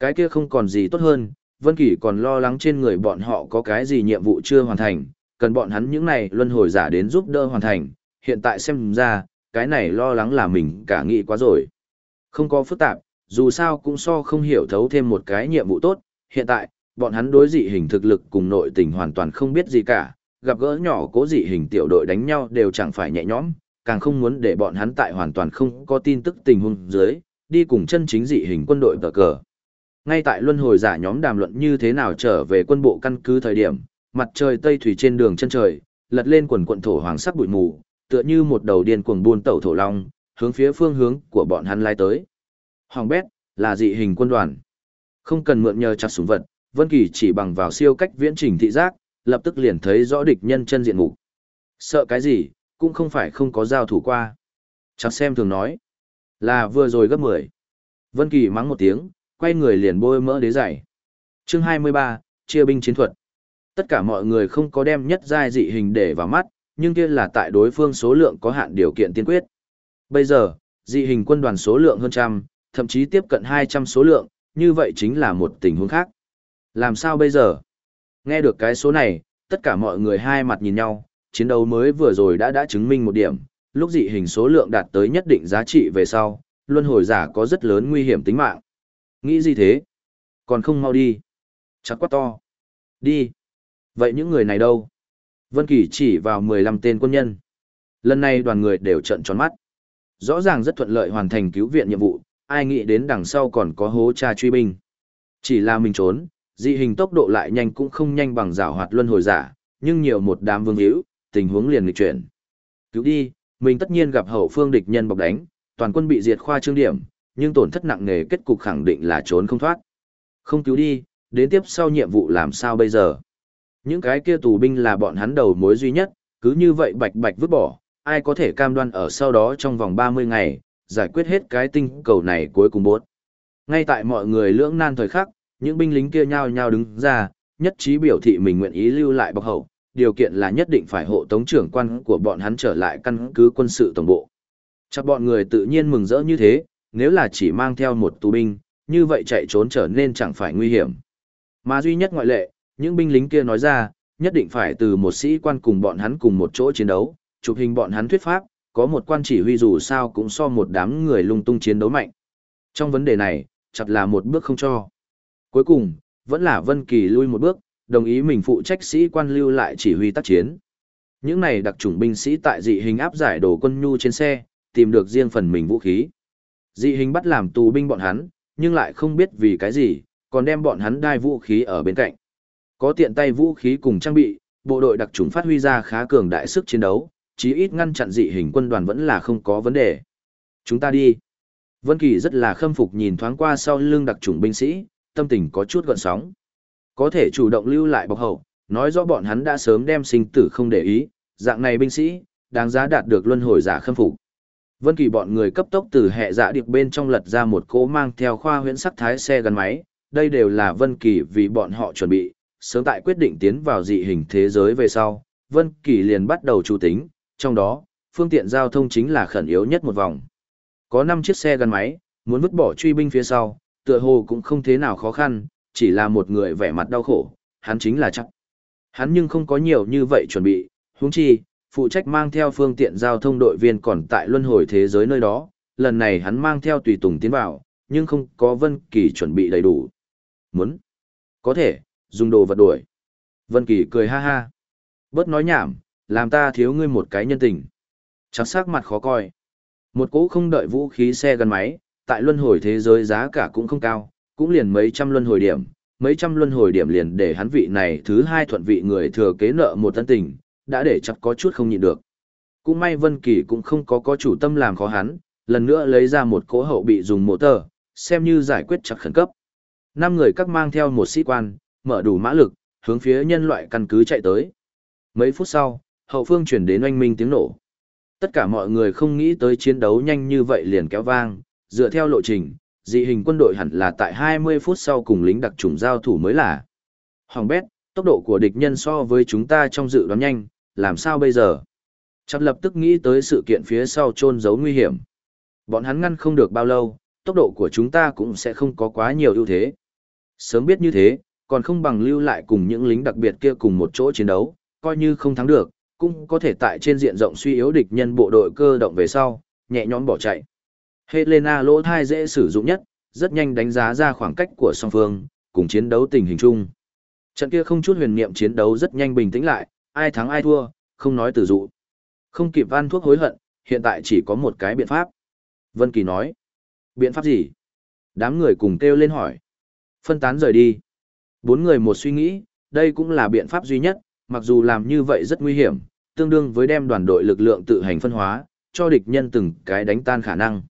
Cái kia không còn gì tốt hơn, Vân Kỳ còn lo lắng trên người bọn họ có cái gì nhiệm vụ chưa hoàn thành, cần bọn hắn những này luân hồi giả đến giúp đỡ hoàn thành, hiện tại xem ra, cái này lo lắng là mình cả nghĩ quá rồi. Không có phức tạp, dù sao cũng so không hiểu thấu thêm một cái nhiệm vụ tốt, hiện tại, bọn hắn đối dị hình thực lực cùng nội tình hoàn toàn không biết gì cả, gặp gỡ nhỏ cố dị hình tiểu đội đánh nhau đều chẳng phải nhẹ nhõm, càng không muốn để bọn hắn tại hoàn toàn không có tin tức tình huống dưới, đi cùng chân chính dị hình quân đội tờ cờ. Ngay tại luân hồi giả nhóm đàm luận như thế nào trở về quân bộ căn cứ thời điểm, mặt trời tây thủy trên đường chân trời, lật lên quần quận thổ hoàng sắc bụi mù, tựa như một đầu điên cuồng buôn tẩu thổ long, hướng phía phương hướng của bọn hắn lai tới. Hoàng bét, là dị hình quân đoàn. Không cần mượn nhờ chặt súng vật, Vân Kỳ chỉ bằng vào siêu cách viễn trình thị giác, lập tức liền thấy rõ địch nhân chân diện mục. Sợ cái gì, cũng không phải không có giao thủ qua. Chặt xem thường nói, là vừa rồi gấp 10. Vân Kỳ mắng một tiếng, quay người liền bôi mỡ đế giày. Chương 23, chia binh chiến thuật. Tất cả mọi người không có đem nhất giai dị hình để vào mắt, nhưng kia là tại đối phương số lượng có hạn điều kiện tiên quyết. Bây giờ, dị hình quân đoàn số lượng hơn trăm, thậm chí tiếp cận 200 số lượng, như vậy chính là một tình huống khác. Làm sao bây giờ? Nghe được cái số này, tất cả mọi người hai mặt nhìn nhau, chiến đấu mới vừa rồi đã đã chứng minh một điểm, lúc dị hình số lượng đạt tới nhất định giá trị về sau, luân hồi giả có rất lớn nguy hiểm tính mạng. Nghĩ gì thế? Còn không mau đi. Chắc quá to. Đi. Vậy những người này đâu? Vân Kỳ chỉ vào 15 tên quân nhân. Lần này đoàn người đều trợn tròn mắt. Rõ ràng rất thuận lợi hoàn thành cứu viện nhiệm vụ, ai nghĩ đến đằng sau còn có hố tra truy binh. Chỉ là mình trốn, dị hình tốc độ lại nhanh cũng không nhanh bằng rảo hoạt luân hồi giả, nhưng nhiều một đám vương hữu, tình huống liền nghịch chuyển. Cứu đi, mình tất nhiên gặp hậu phương địch nhân bọc đánh, toàn quân bị diệt khoa trương điểm, nhưng tổn thất nặng nề kết cục khẳng định là trốn không thoát. Không cứu đi, đến tiếp sau nhiệm vụ làm sao bây giờ? Những cái kia tù binh là bọn hắn đầu mối duy nhất, cứ như vậy bạch bạch vứt bỏ, ai có thể cam đoan ở sau đó trong vòng 30 ngày, giải quyết hết cái tinh cầu này cuối cùng bốt. Ngay tại mọi người lưỡng nan thời khắc, những binh lính kia nhao nhao đứng ra, nhất trí biểu thị mình nguyện ý lưu lại bọc hậu, điều kiện là nhất định phải hộ tống trưởng quan của bọn hắn trở lại căn cứ quân sự tổng bộ. Chắc bọn người tự nhiên mừng rỡ như thế, nếu là chỉ mang theo một tù binh, như vậy chạy trốn trở nên chẳng phải nguy hiểm. Mà duy nhất ngoại lệ, những binh lính kia nói ra, nhất định phải từ một sĩ quan cùng bọn hắn cùng một chỗ chiến đấu, chụp hình bọn hắn thuyết pháp, có một quan chỉ huy dù sao cũng so một đám người lung tung chiến đấu mạnh. Trong vấn đề này, chặt là một bước không cho. Cuối cùng, vẫn là Vân Kỳ lui một bước, đồng ý mình phụ trách sĩ quan lưu lại chỉ huy tác chiến. Những này đặc chủng binh sĩ tại dị hình áp giải đồ quân nhu trên xe, tìm được riêng phần mình vũ khí. Dị hình bắt làm tù binh bọn hắn, nhưng lại không biết vì cái gì, còn đem bọn hắn đai vũ khí ở bên cạnh. Có tiện tay vũ khí cùng trang bị, bộ đội đặc chủng phát huy ra khá cường đại sức chiến đấu, chí ít ngăn chặn dị hình quân đoàn vẫn là không có vấn đề. Chúng ta đi. Vân Kỳ rất là khâm phục nhìn thoáng qua sau lưng đặc chủng binh sĩ, tâm tình có chút gợn sóng. Có thể chủ động lưu lại bọc hậu, nói rõ bọn hắn đã sớm đem sinh tử không để ý, dạng này binh sĩ, đáng giá đạt được luân hồi giả khâm phục. Vân Kỳ bọn người cấp tốc từ hệ dạ điệp bên trong lật ra một cỗ mang theo khoa huyễn sắc thái xe gắn máy, đây đều là Vân Kỳ vì bọn họ chuẩn bị, sớm tại quyết định tiến vào dị hình thế giới về sau, Vân Kỳ liền bắt đầu chủ tính, trong đó, phương tiện giao thông chính là khẩn yếu nhất một vòng. Có 5 chiếc xe gắn máy, muốn vứt bỏ truy binh phía sau, tựa hồ cũng không thế nào khó khăn, chỉ là một người vẻ mặt đau khổ, hắn chính là chắc. Hắn nhưng không có nhiều như vậy chuẩn bị, huống chi, phụ trách mang theo phương tiện giao thông đội viên còn tại luân hồi thế giới nơi đó, lần này hắn mang theo tùy tùng tiến vào, nhưng không có Vân Kỳ chuẩn bị đầy đủ. Muốn? Có thể, dùng đồ vật đuổi. Vân Kỳ cười ha ha. Bớt nói nhảm, làm ta thiếu ngươi một cái nhân tình. Chắc sắc mặt khó coi. Một cỗ không đợi vũ khí xe gắn máy, tại luân hồi thế giới giá cả cũng không cao, cũng liền mấy trăm luân hồi điểm, mấy trăm luân hồi điểm liền để hắn vị này thứ hai thuận vị người thừa kế nợ một tân tình, đã để chặt có chút không nhịn được. Cũng may Vân Kỳ cũng không có có chủ tâm làm khó hắn, lần nữa lấy ra một cỗ hậu bị dùng mộ tờ, xem như giải quyết chặt khẩn cấp. Năm người các mang theo một sĩ quan, mở đủ mã lực, hướng phía nhân loại căn cứ chạy tới. Mấy phút sau, hậu phương chuyển đến oanh minh tiếng nổ. Tất cả mọi người không nghĩ tới chiến đấu nhanh như vậy liền kéo vang, dựa theo lộ trình, dị hình quân đội hẳn là tại 20 phút sau cùng lính đặc trùng giao thủ mới là. Hoàng bét, tốc độ của địch nhân so với chúng ta trong dự đoán nhanh, làm sao bây giờ? Chắc lập tức nghĩ tới sự kiện phía sau trôn giấu nguy hiểm. Bọn hắn ngăn không được bao lâu, tốc độ của chúng ta cũng sẽ không có quá nhiều ưu thế. Sớm biết như thế, còn không bằng lưu lại cùng những lính đặc biệt kia cùng một chỗ chiến đấu, coi như không thắng được, cũng có thể tại trên diện rộng suy yếu địch nhân bộ đội cơ động về sau, nhẹ nhõm bỏ chạy. Helena lỗ thai dễ sử dụng nhất, rất nhanh đánh giá ra khoảng cách của song phương, cùng chiến đấu tình hình chung. Trận kia không chút huyền niệm chiến đấu rất nhanh bình tĩnh lại, ai thắng ai thua, không nói từ dụ. Không kịp ăn thuốc hối hận, hiện tại chỉ có một cái biện pháp. Vân Kỳ nói. Biện pháp gì? Đám người cùng kêu lên hỏi. Phân tán rời đi. Bốn người một suy nghĩ, đây cũng là biện pháp duy nhất, mặc dù làm như vậy rất nguy hiểm, tương đương với đem đoàn đội lực lượng tự hành phân hóa, cho địch nhân từng cái đánh tan khả năng.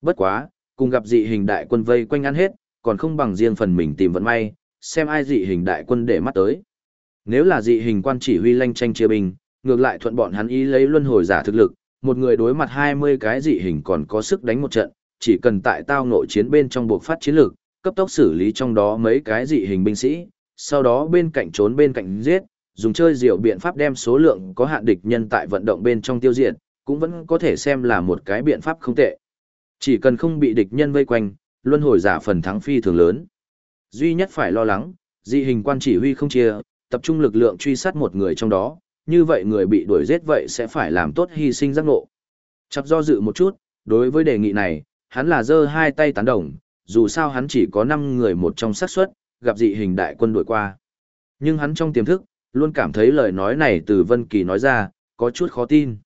Bất quá, cùng gặp dị hình đại quân vây quanh ăn hết, còn không bằng riêng phần mình tìm vận may, xem ai dị hình đại quân để mắt tới. Nếu là dị hình quan chỉ huy lanh tranh chia binh, ngược lại thuận bọn hắn ý lấy luân hồi giả thực lực, một người đối mặt 20 cái dị hình còn có sức đánh một trận, chỉ cần tại tao nội chiến bên trong buộc phát chiến lược, cấp tốc xử lý trong đó mấy cái dị hình binh sĩ, sau đó bên cạnh trốn bên cạnh giết, dùng chơi diệu biện pháp đem số lượng có hạn địch nhân tại vận động bên trong tiêu diệt, cũng vẫn có thể xem là một cái biện pháp không tệ. Chỉ cần không bị địch nhân vây quanh, luân hồi giả phần thắng phi thường lớn. Duy nhất phải lo lắng, dị hình quan chỉ huy không chia, tập trung lực lượng truy sát một người trong đó, như vậy người bị đuổi giết vậy sẽ phải làm tốt hy sinh giác ngộ. chập do dự một chút, đối với đề nghị này, hắn là giơ hai tay tán đồng, dù sao hắn chỉ có 5 người một trong xác suất gặp dị hình đại quân đuổi qua. Nhưng hắn trong tiềm thức, luôn cảm thấy lời nói này từ Vân Kỳ nói ra, có chút khó tin.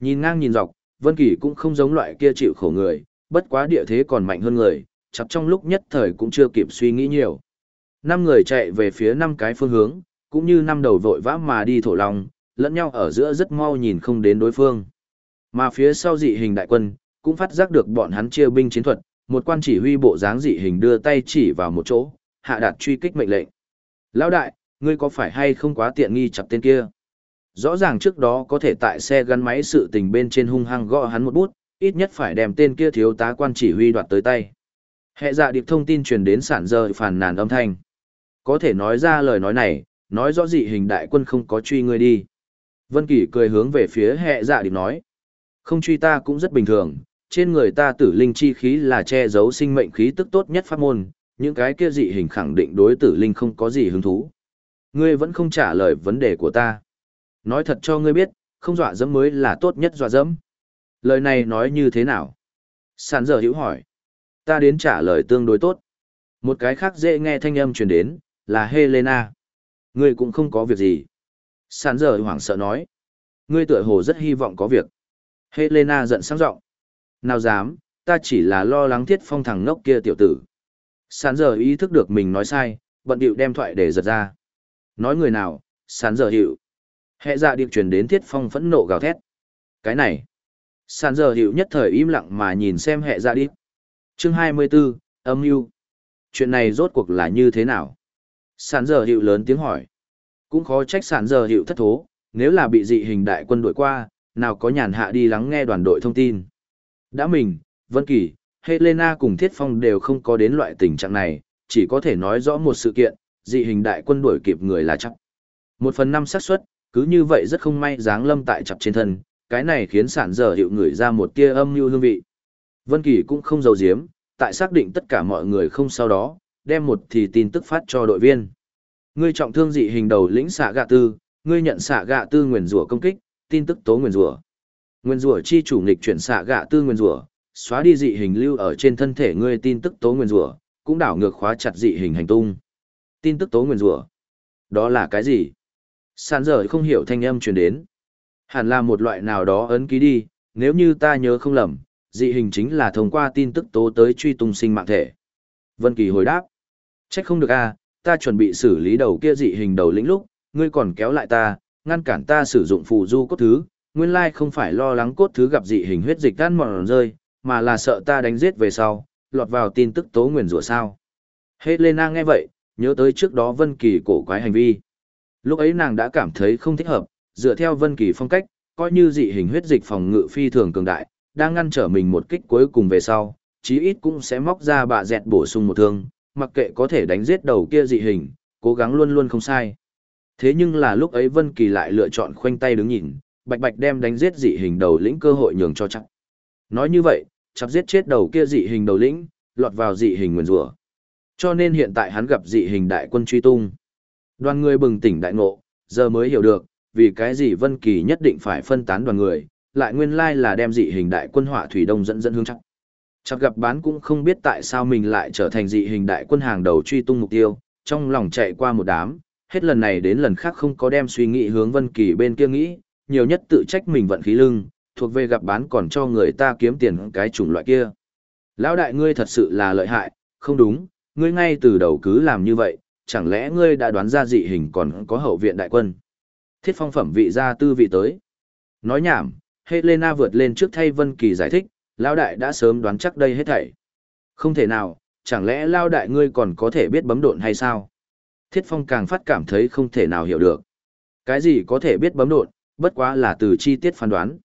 Nhìn ngang nhìn dọc, Vân Kỳ cũng không giống loại kia chịu khổ người, bất quá địa thế còn mạnh hơn người, chập trong lúc nhất thời cũng chưa kịp suy nghĩ nhiều. Năm người chạy về phía năm cái phương hướng, cũng như năm đầu vội vã mà đi thổ lòng, lẫn nhau ở giữa rất mau nhìn không đến đối phương. Mà phía sau dị hình đại quân, cũng phát giác được bọn hắn chia binh chiến thuật, một quan chỉ huy bộ dáng dị hình đưa tay chỉ vào một chỗ, hạ đạt truy kích mệnh lệnh. Lão đại, ngươi có phải hay không quá tiện nghi chặt tên kia? Rõ ràng trước đó có thể tại xe gắn máy sự tình bên trên hung hăng gõ hắn một bút, ít nhất phải đem tên kia thiếu tá quan chỉ huy đoạt tới tay. Hệ dạ điệp thông tin truyền đến sản giờ phản nàn âm thanh. Có thể nói ra lời nói này, nói rõ dị hình đại quân không có truy ngươi đi. Vân Kỳ cười hướng về phía hệ dạ điệp nói. Không truy ta cũng rất bình thường, trên người ta tử linh chi khí là che giấu sinh mệnh khí tức tốt nhất pháp môn, những cái kia dị hình khẳng định đối tử linh không có gì hứng thú. Ngươi vẫn không trả lời vấn đề của ta. Nói thật cho ngươi biết, không dọa dẫm mới là tốt nhất dọa dẫm. Lời này nói như thế nào? Sản giờ hữu hỏi. Ta đến trả lời tương đối tốt. Một cái khác dễ nghe thanh âm truyền đến, là Helena. Ngươi cũng không có việc gì. Sàn giờ hoảng sợ nói. Ngươi tựa hồ rất hy vọng có việc. Helena giận sáng giọng. Nào dám, ta chỉ là lo lắng thiết phong thằng ngốc kia tiểu tử. Sàn giờ ý thức được mình nói sai, bận điệu đem thoại để giật ra. Nói người nào, sàn giờ hiệu. Hệ dạ điệp truyền đến thiết phong phẫn nộ gào thét. Cái này. Sàn giờ hiệu nhất thời im lặng mà nhìn xem hệ dạ điệp. Chương 24, âm mưu Chuyện này rốt cuộc là như thế nào? Sản giờ hiệu lớn tiếng hỏi. Cũng khó trách sản giờ hiệu thất thố, nếu là bị dị hình đại quân đuổi qua, nào có nhàn hạ đi lắng nghe đoàn đội thông tin. Đã mình, Vân Kỳ, Helena cùng Thiết Phong đều không có đến loại tình trạng này, chỉ có thể nói rõ một sự kiện, dị hình đại quân đuổi kịp người là chắc. Một phần năm xác suất, cứ như vậy rất không may dáng lâm tại chập trên thân, cái này khiến sản dở hiệu người ra một tia âm mưu hương vị. Vân Kỳ cũng không giấu giếm, tại xác định tất cả mọi người không sau đó, đem một thì tin tức phát cho đội viên. Ngươi trọng thương dị hình đầu lĩnh xạ gạ tư, ngươi nhận xạ gạ tư nguyền rủa công kích, tin tức tố nguyền rủa. Nguyên rủa chi chủ nghịch chuyển xạ gạ tư nguyên rủa, xóa đi dị hình lưu ở trên thân thể ngươi tin tức tố nguyên rủa, cũng đảo ngược khóa chặt dị hình hành tung. Tin tức tố nguyên rủa. Đó là cái gì? Sàn giờ không hiểu thanh âm truyền đến. Hẳn là một loại nào đó ấn ký đi, nếu như ta nhớ không lầm, dị hình chính là thông qua tin tức tố tới truy tung sinh mạng thể. Vân Kỳ hồi đáp. Trách không được a, à, ta chuẩn bị xử lý đầu kia dị hình đầu lĩnh lúc, ngươi còn kéo lại ta, ngăn cản ta sử dụng phù du cốt thứ, nguyên lai không phải lo lắng cốt thứ gặp dị hình huyết dịch tan mòn rơi, mà là sợ ta đánh giết về sau, lọt vào tin tức tố nguyền rủa sao. Helena nghe vậy, nhớ tới trước đó Vân Kỳ cổ quái hành vi. Lúc ấy nàng đã cảm thấy không thích hợp, dựa theo Vân Kỳ phong cách, coi như dị hình huyết dịch phòng ngự phi thường cường đại, đang ngăn trở mình một kích cuối cùng về sau, chí ít cũng sẽ móc ra bạ dẹt bổ sung một thương, mặc kệ có thể đánh giết đầu kia dị hình, cố gắng luôn luôn không sai. Thế nhưng là lúc ấy Vân Kỳ lại lựa chọn khoanh tay đứng nhìn, bạch bạch đem đánh giết dị hình đầu lĩnh cơ hội nhường cho chắc. Nói như vậy, chắc giết chết đầu kia dị hình đầu lĩnh, lọt vào dị hình nguyên rủa. Cho nên hiện tại hắn gặp dị hình đại quân truy tung. Đoàn người bừng tỉnh đại ngộ, giờ mới hiểu được, vì cái gì Vân Kỳ nhất định phải phân tán đoàn người, lại nguyên lai là đem dị hình đại quân hỏa thủy đông dẫn dẫn hướng chắc. Chắc gặp bán cũng không biết tại sao mình lại trở thành dị hình đại quân hàng đầu truy tung mục tiêu, trong lòng chạy qua một đám, hết lần này đến lần khác không có đem suy nghĩ hướng Vân Kỳ bên kia nghĩ, nhiều nhất tự trách mình vận khí lưng, thuộc về gặp bán còn cho người ta kiếm tiền cái chủng loại kia. Lão đại ngươi thật sự là lợi hại, không đúng, ngươi ngay từ đầu cứ làm như vậy, chẳng lẽ ngươi đã đoán ra dị hình còn có hậu viện đại quân. Thiết phong phẩm vị ra tư vị tới. Nói nhảm, Helena vượt lên trước thay Vân Kỳ giải thích, Lão đại đã sớm đoán chắc đây hết thảy. Không thể nào, chẳng lẽ Lão đại ngươi còn có thể biết bấm độn hay sao? Thiết phong càng phát cảm thấy không thể nào hiểu được. Cái gì có thể biết bấm độn, bất quá là từ chi tiết phán đoán.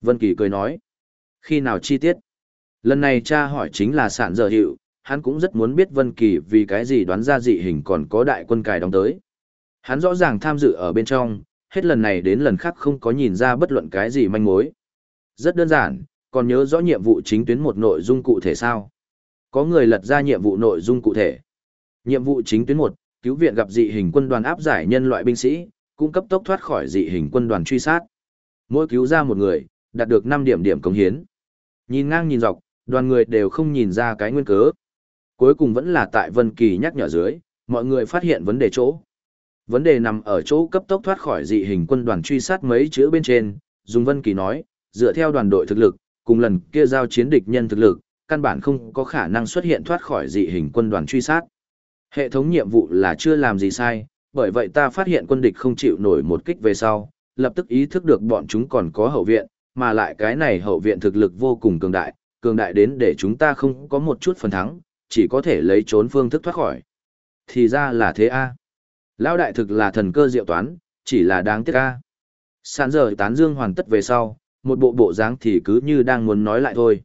Vân Kỳ cười nói, khi nào chi tiết? Lần này cha hỏi chính là sản giờ hiệu, hắn cũng rất muốn biết Vân Kỳ vì cái gì đoán ra dị hình còn có đại quân cài đóng tới. Hắn rõ ràng tham dự ở bên trong, hết lần này đến lần khác không có nhìn ra bất luận cái gì manh mối. Rất đơn giản, còn nhớ rõ nhiệm vụ chính tuyến một nội dung cụ thể sao? Có người lật ra nhiệm vụ nội dung cụ thể. Nhiệm vụ chính tuyến một, cứu viện gặp dị hình quân đoàn áp giải nhân loại binh sĩ, cung cấp tốc thoát khỏi dị hình quân đoàn truy sát. Mỗi cứu ra một người, đạt được 5 điểm điểm cống hiến. Nhìn ngang nhìn dọc, đoàn người đều không nhìn ra cái nguyên cớ. Cuối cùng vẫn là tại Vân Kỳ nhắc nhở dưới, mọi người phát hiện vấn đề chỗ. Vấn đề nằm ở chỗ cấp tốc thoát khỏi dị hình quân đoàn truy sát mấy chữ bên trên, dùng Vân Kỳ nói, dựa theo đoàn đội thực lực, cùng lần kia giao chiến địch nhân thực lực, căn bản không có khả năng xuất hiện thoát khỏi dị hình quân đoàn truy sát. Hệ thống nhiệm vụ là chưa làm gì sai, bởi vậy ta phát hiện quân địch không chịu nổi một kích về sau, lập tức ý thức được bọn chúng còn có hậu viện, mà lại cái này hậu viện thực lực vô cùng cường đại, cường đại đến để chúng ta không có một chút phần thắng, chỉ có thể lấy trốn phương thức thoát khỏi. Thì ra là thế a. Lão đại thực là thần cơ diệu toán, chỉ là đáng tiếc a. Sản giờ tán dương hoàn tất về sau, một bộ bộ dáng thì cứ như đang muốn nói lại thôi.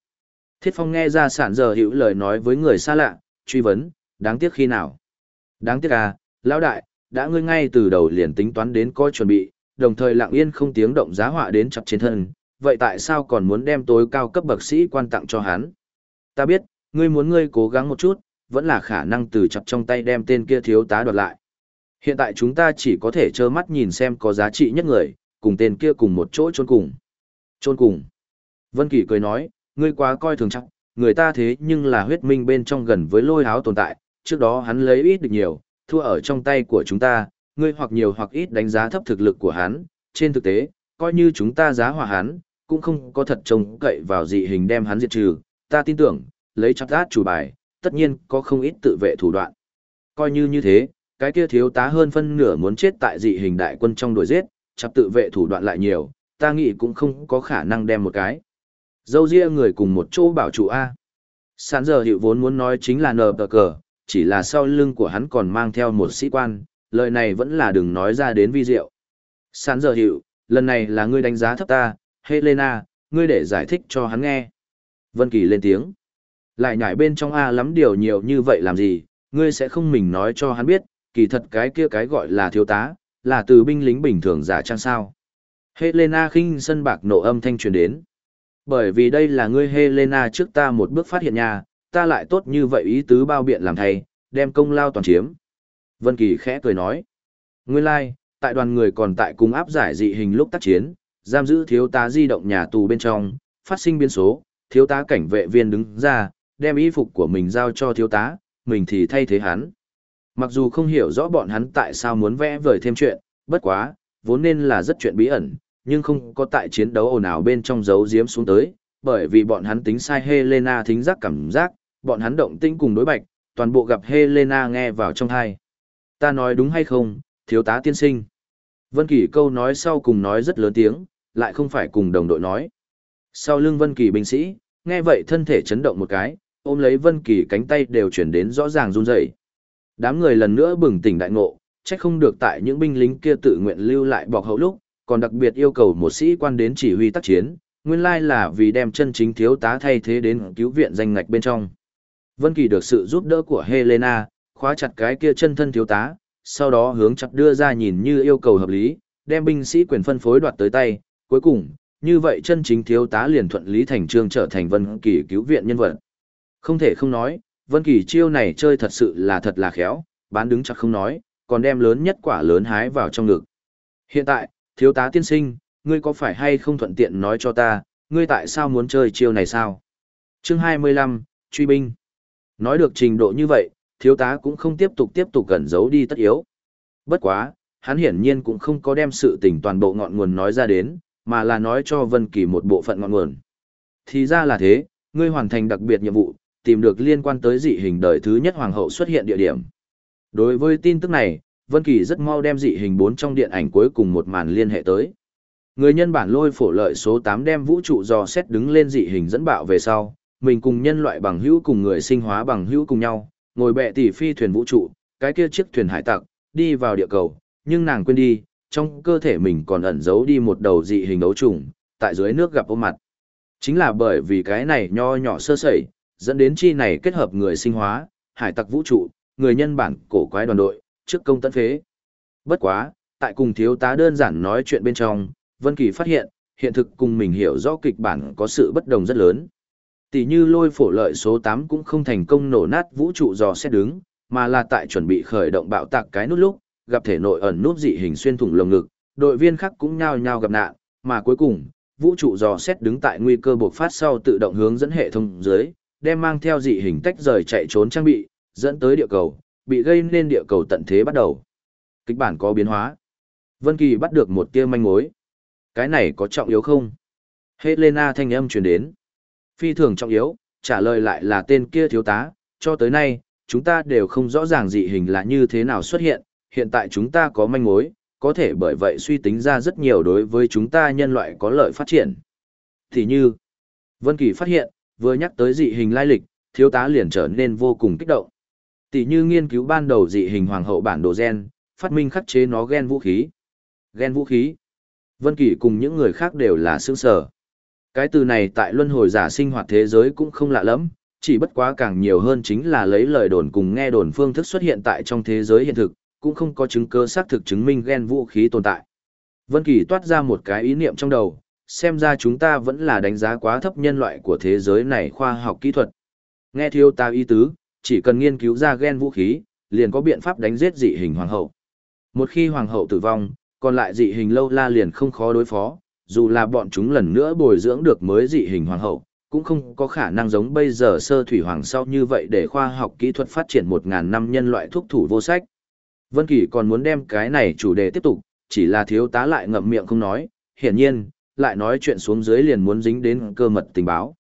Thiết Phong nghe ra sản giờ hữu lời nói với người xa lạ, truy vấn, đáng tiếc khi nào? Đáng tiếc à, lão đại, đã ngươi ngay từ đầu liền tính toán đến coi chuẩn bị, đồng thời lặng yên không tiếng động giá họa đến chập trên thân, vậy tại sao còn muốn đem tối cao cấp bậc sĩ quan tặng cho hắn? Ta biết, ngươi muốn ngươi cố gắng một chút, vẫn là khả năng từ chập trong tay đem tên kia thiếu tá đoạt lại. Hiện tại chúng ta chỉ có thể trơ mắt nhìn xem có giá trị nhất người, cùng tên kia cùng một chỗ chôn cùng. Chôn cùng. Vân Kỳ cười nói, ngươi quá coi thường chắc, người ta thế nhưng là huyết minh bên trong gần với lôi háo tồn tại, trước đó hắn lấy ít được nhiều, thua ở trong tay của chúng ta, ngươi hoặc nhiều hoặc ít đánh giá thấp thực lực của hắn, trên thực tế, coi như chúng ta giá hòa hắn, cũng không có thật trông cậy vào dị hình đem hắn diệt trừ, ta tin tưởng, lấy chắc át chủ bài, tất nhiên có không ít tự vệ thủ đoạn. Coi như như thế, cái kia thiếu tá hơn phân nửa muốn chết tại dị hình đại quân trong đuổi giết, chặt tự vệ thủ đoạn lại nhiều, ta nghĩ cũng không có khả năng đem một cái. Dâu ria người cùng một chỗ bảo chủ A. Sán giờ hiệu vốn muốn nói chính là nờ tờ cờ, chỉ là sau lưng của hắn còn mang theo một sĩ quan, lời này vẫn là đừng nói ra đến vi diệu. Sán giờ hiệu, lần này là ngươi đánh giá thấp ta, Helena, ngươi để giải thích cho hắn nghe. Vân Kỳ lên tiếng. Lại nhảy bên trong A lắm điều nhiều như vậy làm gì, ngươi sẽ không mình nói cho hắn biết, kỳ thật cái kia cái gọi là thiếu tá, là từ binh lính bình thường giả trang sao. Helena khinh sân bạc nộ âm thanh truyền đến. Bởi vì đây là ngươi Helena trước ta một bước phát hiện nhà, ta lại tốt như vậy ý tứ bao biện làm thay, đem công lao toàn chiếm. Vân Kỳ khẽ cười nói. Nguyên lai, like, tại đoàn người còn tại cung áp giải dị hình lúc tác chiến, giam giữ thiếu tá di động nhà tù bên trong, phát sinh biến số, thiếu tá cảnh vệ viên đứng ra, đem y phục của mình giao cho thiếu tá, mình thì thay thế hắn. Mặc dù không hiểu rõ bọn hắn tại sao muốn vẽ vời thêm chuyện, bất quá, vốn nên là rất chuyện bí ẩn, nhưng không có tại chiến đấu ồn ào bên trong giấu giếm xuống tới, bởi vì bọn hắn tính sai Helena thính giác cảm giác, bọn hắn động tĩnh cùng đối bạch, toàn bộ gặp Helena nghe vào trong tai. Ta nói đúng hay không, thiếu tá tiên sinh. Vân Kỳ câu nói sau cùng nói rất lớn tiếng, lại không phải cùng đồng đội nói. Sau lưng Vân Kỳ binh sĩ, nghe vậy thân thể chấn động một cái, ôm lấy Vân Kỳ cánh tay đều chuyển đến rõ ràng run rẩy. Đám người lần nữa bừng tỉnh đại ngộ, chắc không được tại những binh lính kia tự nguyện lưu lại bọc hậu lúc, còn đặc biệt yêu cầu một sĩ quan đến chỉ huy tác chiến, nguyên lai là vì đem chân chính thiếu tá thay thế đến cứu viện danh ngạch bên trong. Vân Kỳ được sự giúp đỡ của Helena, khóa chặt cái kia chân thân thiếu tá, sau đó hướng chặt đưa ra nhìn như yêu cầu hợp lý, đem binh sĩ quyền phân phối đoạt tới tay, cuối cùng, như vậy chân chính thiếu tá liền thuận lý thành trương trở thành Vân Kỳ cứu viện nhân vật. Không thể không nói, Vân Kỳ chiêu này chơi thật sự là thật là khéo, bán đứng chắc không nói, còn đem lớn nhất quả lớn hái vào trong ngực. Hiện tại, thiếu tá tiên sinh, ngươi có phải hay không thuận tiện nói cho ta, ngươi tại sao muốn chơi chiêu này sao? Chương 25, truy binh. Nói được trình độ như vậy, thiếu tá cũng không tiếp tục tiếp tục gần giấu đi tất yếu. Bất quá, hắn hiển nhiên cũng không có đem sự tình toàn bộ ngọn nguồn nói ra đến, mà là nói cho Vân Kỳ một bộ phận ngọn nguồn. Thì ra là thế, ngươi hoàn thành đặc biệt nhiệm vụ, tìm được liên quan tới dị hình đời thứ nhất hoàng hậu xuất hiện địa điểm. Đối với tin tức này, Vân Kỳ rất mau đem dị hình 4 trong điện ảnh cuối cùng một màn liên hệ tới. Người nhân bản lôi phổ lợi số 8 đem vũ trụ dò xét đứng lên dị hình dẫn bạo về sau, mình cùng nhân loại bằng hữu cùng người sinh hóa bằng hữu cùng nhau, ngồi bệ tỷ phi thuyền vũ trụ, cái kia chiếc thuyền hải tặc, đi vào địa cầu, nhưng nàng quên đi, trong cơ thể mình còn ẩn giấu đi một đầu dị hình đấu trùng, tại dưới nước gặp ôm mặt. Chính là bởi vì cái này nho nhỏ sơ sẩy, dẫn đến chi này kết hợp người sinh hóa, hải tặc vũ trụ, người nhân bản cổ quái đoàn đội, trước công tận phế. Bất quá, tại cùng thiếu tá đơn giản nói chuyện bên trong, Vân Kỳ phát hiện, hiện thực cùng mình hiểu rõ kịch bản có sự bất đồng rất lớn. Tỷ như lôi phổ lợi số 8 cũng không thành công nổ nát vũ trụ dò xét đứng, mà là tại chuẩn bị khởi động bạo tạc cái nút lúc, gặp thể nội ẩn nút dị hình xuyên thủng lồng ngực, đội viên khác cũng nhao nhao gặp nạn, mà cuối cùng, vũ trụ dò xét đứng tại nguy cơ bộc phát sau tự động hướng dẫn hệ thống dưới, đem mang theo dị hình tách rời chạy trốn trang bị, dẫn tới địa cầu, bị gây nên địa cầu tận thế bắt đầu. Kịch bản có biến hóa. Vân Kỳ bắt được một tia manh mối. Cái này có trọng yếu không? Helena thanh âm truyền đến. Phi thường trọng yếu, trả lời lại là tên kia thiếu tá, cho tới nay, chúng ta đều không rõ ràng dị hình là như thế nào xuất hiện, hiện tại chúng ta có manh mối, có thể bởi vậy suy tính ra rất nhiều đối với chúng ta nhân loại có lợi phát triển. Thì như, Vân Kỳ phát hiện, vừa nhắc tới dị hình lai lịch, thiếu tá liền trở nên vô cùng kích động. Tỷ như nghiên cứu ban đầu dị hình hoàng hậu bản đồ gen, phát minh khắc chế nó gen vũ khí. Gen vũ khí. Vân Kỳ cùng những người khác đều là sướng sở. Cái từ này tại luân hồi giả sinh hoạt thế giới cũng không lạ lắm, chỉ bất quá càng nhiều hơn chính là lấy lời đồn cùng nghe đồn phương thức xuất hiện tại trong thế giới hiện thực, cũng không có chứng cơ xác thực chứng minh gen vũ khí tồn tại. Vân Kỳ toát ra một cái ý niệm trong đầu, xem ra chúng ta vẫn là đánh giá quá thấp nhân loại của thế giới này khoa học kỹ thuật. Nghe thiếu ta ý tứ, chỉ cần nghiên cứu ra gen vũ khí, liền có biện pháp đánh giết dị hình hoàng hậu. Một khi hoàng hậu tử vong, còn lại dị hình lâu la liền không khó đối phó, dù là bọn chúng lần nữa bồi dưỡng được mới dị hình hoàng hậu, cũng không có khả năng giống bây giờ sơ thủy hoàng sau như vậy để khoa học kỹ thuật phát triển một ngàn năm nhân loại thuốc thủ vô sách. Vân Kỳ còn muốn đem cái này chủ đề tiếp tục, chỉ là thiếu tá lại ngậm miệng không nói, hiển nhiên, lại nói chuyện xuống dưới liền muốn dính đến cơ mật tình báo.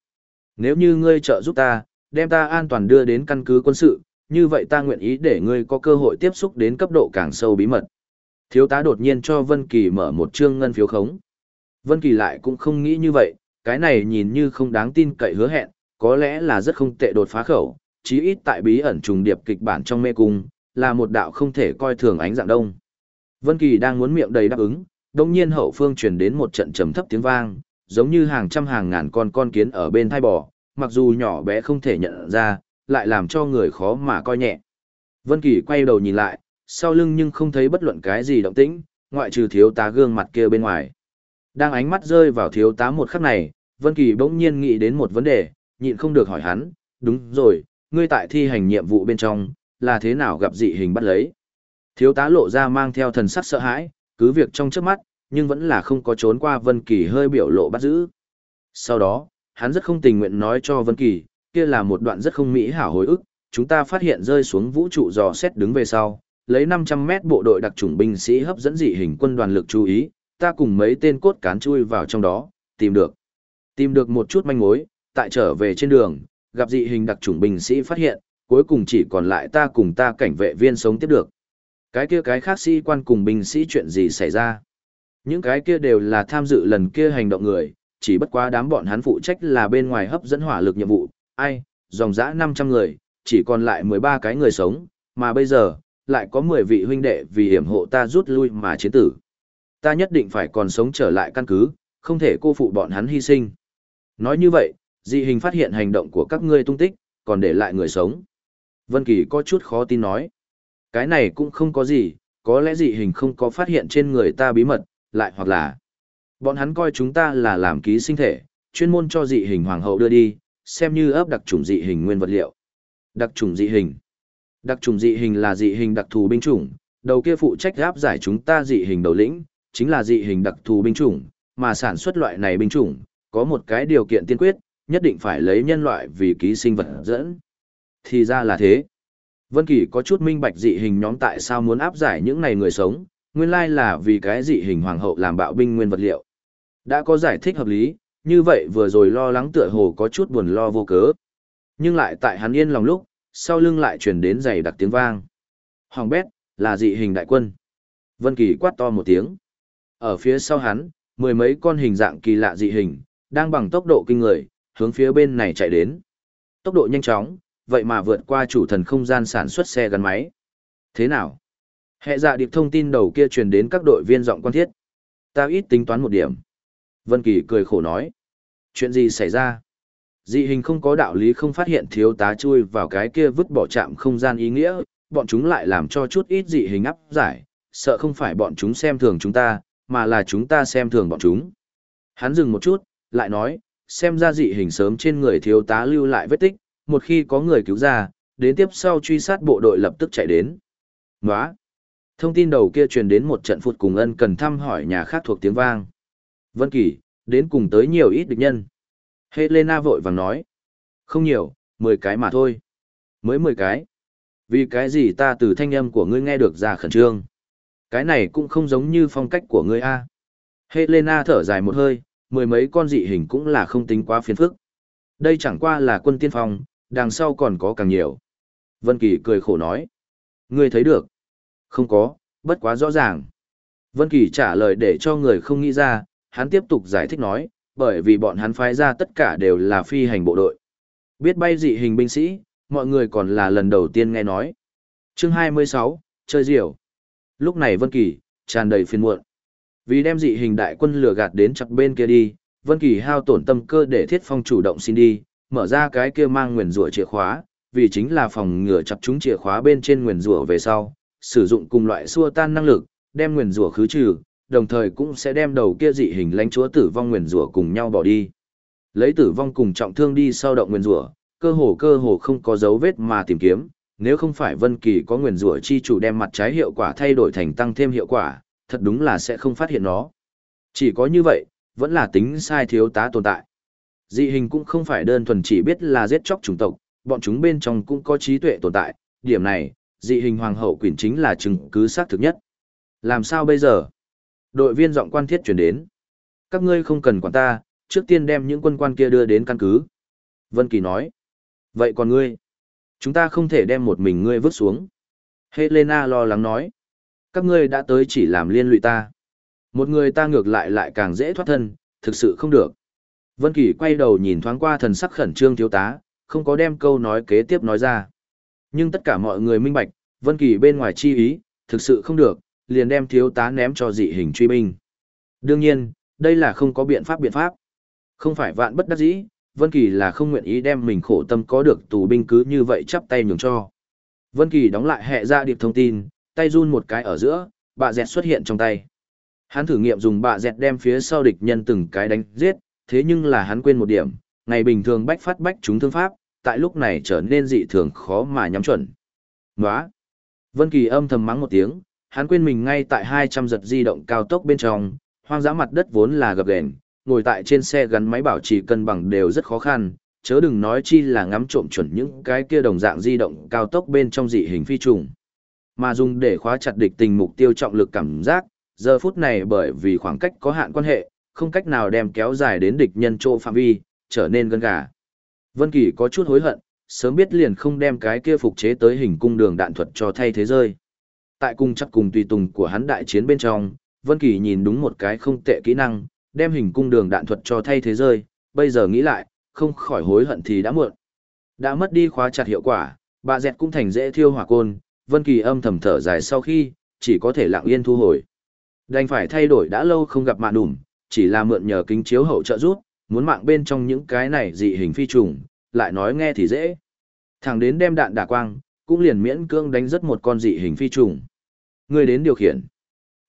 Nếu như ngươi trợ giúp ta, đem ta an toàn đưa đến căn cứ quân sự, như vậy ta nguyện ý để ngươi có cơ hội tiếp xúc đến cấp độ càng sâu bí mật. Thiếu tá đột nhiên cho Vân Kỳ mở một trương ngân phiếu khống. Vân Kỳ lại cũng không nghĩ như vậy, cái này nhìn như không đáng tin cậy hứa hẹn, có lẽ là rất không tệ đột phá khẩu, chí ít tại bí ẩn trùng điệp kịch bản trong mê cung, là một đạo không thể coi thường ánh dạng đông. Vân Kỳ đang muốn miệng đầy đáp ứng, đột nhiên hậu phương truyền đến một trận trầm thấp tiếng vang, giống như hàng trăm hàng ngàn con con kiến ở bên thai bò, mặc dù nhỏ bé không thể nhận ra, lại làm cho người khó mà coi nhẹ. Vân Kỳ quay đầu nhìn lại, sau lưng nhưng không thấy bất luận cái gì động tĩnh, ngoại trừ thiếu tá gương mặt kia bên ngoài. Đang ánh mắt rơi vào thiếu tá một khắc này, Vân Kỳ bỗng nhiên nghĩ đến một vấn đề, nhịn không được hỏi hắn, đúng rồi, ngươi tại thi hành nhiệm vụ bên trong, là thế nào gặp dị hình bắt lấy? Thiếu tá lộ ra mang theo thần sắc sợ hãi, cứ việc trong chớp mắt, nhưng vẫn là không có trốn qua Vân Kỳ hơi biểu lộ bắt giữ. Sau đó, hắn rất không tình nguyện nói cho Vân Kỳ, kia là một đoạn rất không mỹ hảo hồi ức, chúng ta phát hiện rơi xuống vũ trụ dò xét đứng về sau, lấy 500 mét bộ đội đặc chủng binh sĩ hấp dẫn dị hình quân đoàn lực chú ý, ta cùng mấy tên cốt cán chui vào trong đó, tìm được. Tìm được một chút manh mối, tại trở về trên đường, gặp dị hình đặc chủng binh sĩ phát hiện, cuối cùng chỉ còn lại ta cùng ta cảnh vệ viên sống tiếp được. Cái kia cái khác sĩ quan cùng binh sĩ chuyện gì xảy ra? Những cái kia đều là tham dự lần kia hành động người, chỉ bất quá đám bọn hắn phụ trách là bên ngoài hấp dẫn hỏa lực nhiệm vụ, ai, dòng dã 500 người, chỉ còn lại 13 cái người sống, mà bây giờ, lại có 10 vị huynh đệ vì hiểm hộ ta rút lui mà chiến tử. Ta nhất định phải còn sống trở lại căn cứ, không thể cô phụ bọn hắn hy sinh. Nói như vậy, dị hình phát hiện hành động của các ngươi tung tích, còn để lại người sống. Vân Kỳ có chút khó tin nói. Cái này cũng không có gì, có lẽ dị hình không có phát hiện trên người ta bí mật, lại hoặc là bọn hắn coi chúng ta là làm ký sinh thể, chuyên môn cho dị hình hoàng hậu đưa đi, xem như ấp đặc trùng dị hình nguyên vật liệu. Đặc trùng dị hình. Đặc trùng dị hình là dị hình đặc thù binh chủng, đầu kia phụ trách áp giải chúng ta dị hình đầu lĩnh, chính là dị hình đặc thù binh chủng, mà sản xuất loại này binh chủng, có một cái điều kiện tiên quyết, nhất định phải lấy nhân loại vì ký sinh vật dẫn. Thì ra là thế. Vân Kỳ có chút minh bạch dị hình nhóm tại sao muốn áp giải những này người sống, nguyên lai là vì cái dị hình hoàng hậu làm bạo binh nguyên vật liệu. Đã có giải thích hợp lý, như vậy vừa rồi lo lắng tựa hồ có chút buồn lo vô cớ. Nhưng lại tại hắn yên lòng lúc, sau lưng lại truyền đến giày đặc tiếng vang. Hoàng bét, là dị hình đại quân. Vân Kỳ quát to một tiếng. Ở phía sau hắn, mười mấy con hình dạng kỳ lạ dị hình, đang bằng tốc độ kinh người, hướng phía bên này chạy đến. Tốc độ nhanh chóng, vậy mà vượt qua chủ thần không gian sản xuất xe gắn máy. Thế nào? Hệ dạ điệp thông tin đầu kia truyền đến các đội viên giọng quan thiết. Ta ít tính toán một điểm. Vân Kỳ cười khổ nói. Chuyện gì xảy ra? Dị hình không có đạo lý không phát hiện thiếu tá chui vào cái kia vứt bỏ chạm không gian ý nghĩa, bọn chúng lại làm cho chút ít dị hình áp giải, sợ không phải bọn chúng xem thường chúng ta, mà là chúng ta xem thường bọn chúng. Hắn dừng một chút, lại nói, xem ra dị hình sớm trên người thiếu tá lưu lại vết tích, một khi có người cứu ra, đến tiếp sau truy sát bộ đội lập tức chạy đến. Nóa! Thông tin đầu kia truyền đến một trận phụt cùng ân cần thăm hỏi nhà khác thuộc tiếng vang. Vân Kỳ, đến cùng tới nhiều ít địch nhân. Helena vội vàng nói. Không nhiều, 10 cái mà thôi. Mới 10 cái. Vì cái gì ta từ thanh âm của ngươi nghe được ra khẩn trương. Cái này cũng không giống như phong cách của ngươi a. Helena thở dài một hơi, mười mấy con dị hình cũng là không tính quá phiền phức. Đây chẳng qua là quân tiên phong, đằng sau còn có càng nhiều. Vân Kỳ cười khổ nói. Ngươi thấy được. Không có, bất quá rõ ràng. Vân Kỳ trả lời để cho người không nghĩ ra, hắn tiếp tục giải thích nói, bởi vì bọn hắn phái ra tất cả đều là phi hành bộ đội. Biết bay dị hình binh sĩ, mọi người còn là lần đầu tiên nghe nói. Chương 26, chơi diều. Lúc này Vân Kỳ, tràn đầy phiền muộn. Vì đem dị hình đại quân lừa gạt đến chặt bên kia đi, Vân Kỳ hao tổn tâm cơ để Thiết Phong chủ động xin đi, mở ra cái kia mang nguyền rủa chìa khóa, vì chính là phòng ngừa chặt chúng chìa khóa bên trên nguyền rủa về sau, sử dụng cùng loại xua tan năng lực, đem nguyền rủa khứ trừ, đồng thời cũng sẽ đem đầu kia dị hình lãnh chúa tử vong nguyền rủa cùng nhau bỏ đi. Lấy tử vong cùng trọng thương đi sau động nguyền rủa, cơ hồ cơ hồ không có dấu vết mà tìm kiếm, nếu không phải Vân Kỳ có nguyền rủa chi chủ đem mặt trái hiệu quả thay đổi thành tăng thêm hiệu quả, thật đúng là sẽ không phát hiện nó. Chỉ có như vậy, vẫn là tính sai thiếu tá tồn tại. Dị hình cũng không phải đơn thuần chỉ biết là giết chóc chủng tộc, bọn chúng bên trong cũng có trí tuệ tồn tại, điểm này, dị hình hoàng hậu quyển chính là chứng cứ xác thực nhất. Làm sao bây giờ? Đội viên giọng quan thiết chuyển đến. Các ngươi không cần quản ta, trước tiên đem những quân quan kia đưa đến căn cứ. Vân Kỳ nói. Vậy còn ngươi? Chúng ta không thể đem một mình ngươi vứt xuống. Helena lo lắng nói. Các ngươi đã tới chỉ làm liên lụy ta. Một người ta ngược lại lại càng dễ thoát thân, thực sự không được. Vân Kỳ quay đầu nhìn thoáng qua thần sắc khẩn trương thiếu tá, không có đem câu nói kế tiếp nói ra. Nhưng tất cả mọi người minh bạch, Vân Kỳ bên ngoài chi ý, thực sự không được, liền đem thiếu tá ném cho dị hình truy binh. Đương nhiên, đây là không có biện pháp biện pháp. Không phải vạn bất đắc dĩ, Vân Kỳ là không nguyện ý đem mình khổ tâm có được tù binh cứ như vậy chắp tay nhường cho. Vân Kỳ đóng lại hệ ra điệp thông tin, tay run một cái ở giữa, bạ dẹt xuất hiện trong tay. Hắn thử nghiệm dùng bạ dẹt đem phía sau địch nhân từng cái đánh giết, thế nhưng là hắn quên một điểm, ngày bình thường bách phát bách chúng thương pháp, tại lúc này trở nên dị thường khó mà nhắm chuẩn. Nóa! Vân Kỳ âm thầm mắng một tiếng, hắn quên mình ngay tại 200 giật di động cao tốc bên trong, hoang dã mặt đất vốn là gập ghềnh, ngồi tại trên xe gắn máy bảo trì cân bằng đều rất khó khăn, chớ đừng nói chi là ngắm trộm chuẩn những cái kia đồng dạng di động cao tốc bên trong dị hình phi trùng. Mà dùng để khóa chặt địch tình mục tiêu trọng lực cảm giác, giờ phút này bởi vì khoảng cách có hạn quan hệ, không cách nào đem kéo dài đến địch nhân chỗ phạm vi, trở nên gân gà. Vân Kỳ có chút hối hận, sớm biết liền không đem cái kia phục chế tới hình cung đường đạn thuật cho thay thế rơi. Tại cung chắc cùng tùy tùng của hắn đại chiến bên trong, Vân Kỳ nhìn đúng một cái không tệ kỹ năng, đem hình cung đường đạn thuật cho thay thế rơi, bây giờ nghĩ lại, không khỏi hối hận thì đã muộn. Đã mất đi khóa chặt hiệu quả, bà dẹt cũng thành dễ thiêu hỏa côn, Vân Kỳ âm thầm thở dài sau khi, chỉ có thể lặng yên thu hồi. Đành phải thay đổi đã lâu không gặp mạng đủm, chỉ là mượn nhờ kính chiếu hậu trợ giúp, muốn mạng bên trong những cái này dị hình phi trùng, lại nói nghe thì dễ. Thẳng đến đem đạn đả quang, cũng liền miễn cưỡng đánh rất một con dị hình phi trùng. Ngươi đến điều khiển.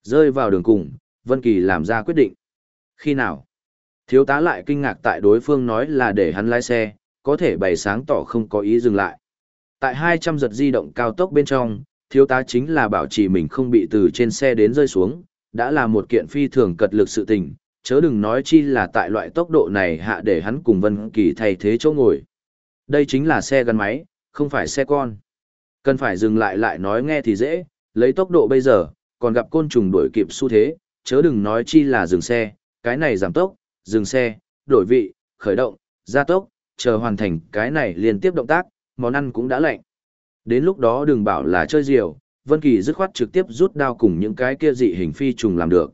Rơi vào đường cùng, Vân Kỳ làm ra quyết định. Khi nào? Thiếu tá lại kinh ngạc tại đối phương nói là để hắn lái xe, có thể bày sáng tỏ không có ý dừng lại. Tại 200 giật di động cao tốc bên trong, thiếu tá chính là bảo trì mình không bị từ trên xe đến rơi xuống, đã là một kiện phi thường cật lực sự tình, chớ đừng nói chi là tại loại tốc độ này hạ để hắn cùng Vân Kỳ thay thế chỗ ngồi. Đây chính là xe gắn máy, không phải xe con. Cần phải dừng lại lại nói nghe thì dễ, lấy tốc độ bây giờ, còn gặp côn trùng đuổi kịp xu thế, chớ đừng nói chi là dừng xe, cái này giảm tốc, dừng xe, đổi vị, khởi động, gia tốc, chờ hoàn thành cái này liên tiếp động tác, món ăn cũng đã lạnh. Đến lúc đó đừng bảo là chơi diều, Vân Kỳ dứt khoát trực tiếp rút đao cùng những cái kia dị hình phi trùng làm được.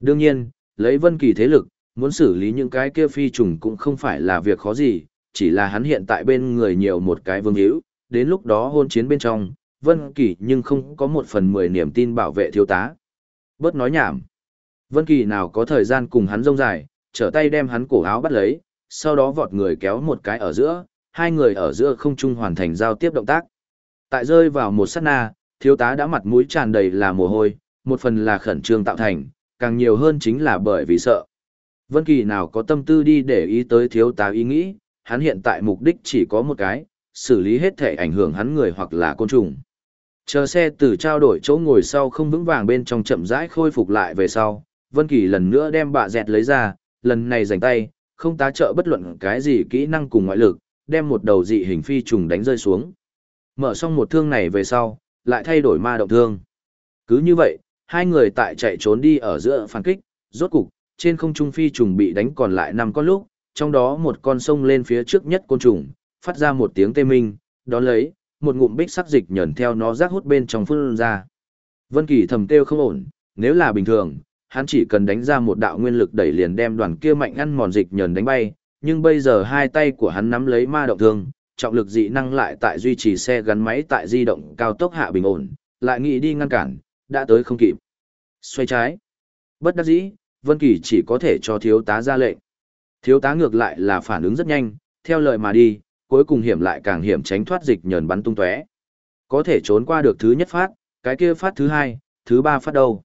Đương nhiên, lấy Vân Kỳ thế lực, muốn xử lý những cái kia phi trùng cũng không phải là việc khó gì, chỉ là hắn hiện tại bên người nhiều một cái vương hữu, đến lúc đó hôn chiến bên trong, Vân Kỳ nhưng không có một phần mười niềm tin bảo vệ thiếu tá. Bớt nói nhảm. Vân Kỳ nào có thời gian cùng hắn rông dài, trở tay đem hắn cổ áo bắt lấy, sau đó vọt người kéo một cái ở giữa, hai người ở giữa không trung hoàn thành giao tiếp động tác. Tại rơi vào một sát na, thiếu tá đã mặt mũi tràn đầy là mồ hôi, một phần là khẩn trương tạo thành, càng nhiều hơn chính là bởi vì sợ. Vân Kỳ nào có tâm tư đi để ý tới thiếu tá ý nghĩ, hắn hiện tại mục đích chỉ có một cái, xử lý hết thể ảnh hưởng hắn người hoặc là côn trùng. Chờ xe từ trao đổi chỗ ngồi sau không vững vàng bên trong chậm rãi khôi phục lại về sau, Vân Kỳ lần nữa đem bạ dẹt lấy ra, lần này giành tay, không tá trợ bất luận cái gì kỹ năng cùng ngoại lực, đem một đầu dị hình phi trùng đánh rơi xuống. Mở xong một thương này về sau, lại thay đổi ma động thương. Cứ như vậy, hai người tại chạy trốn đi ở giữa phản kích, rốt cục, trên không trung phi trùng bị đánh còn lại năm con lúc, trong đó một con sông lên phía trước nhất côn trùng, phát ra một tiếng tê minh, đón lấy, một ngụm bích sắc dịch nhẫn theo nó rác hút bên trong phun ra. Vân Kỳ thầm kêu không ổn, nếu là bình thường, hắn chỉ cần đánh ra một đạo nguyên lực đẩy liền đem đoàn kia mạnh ăn mòn dịch nhẫn đánh bay, nhưng bây giờ hai tay của hắn nắm lấy ma động thương, trọng lực dị năng lại tại duy trì xe gắn máy tại di động cao tốc hạ bình ổn, lại nghĩ đi ngăn cản, đã tới không kịp. Xoay trái. Bất đắc dĩ, Vân Kỳ chỉ có thể cho thiếu tá ra lệnh. Thiếu tá ngược lại là phản ứng rất nhanh, theo lời mà đi, cuối cùng hiểm lại càng hiểm tránh thoát dịch nhờn bắn tung tóe. Có thể trốn qua được thứ nhất phát, cái kia phát thứ hai, thứ ba phát đâu.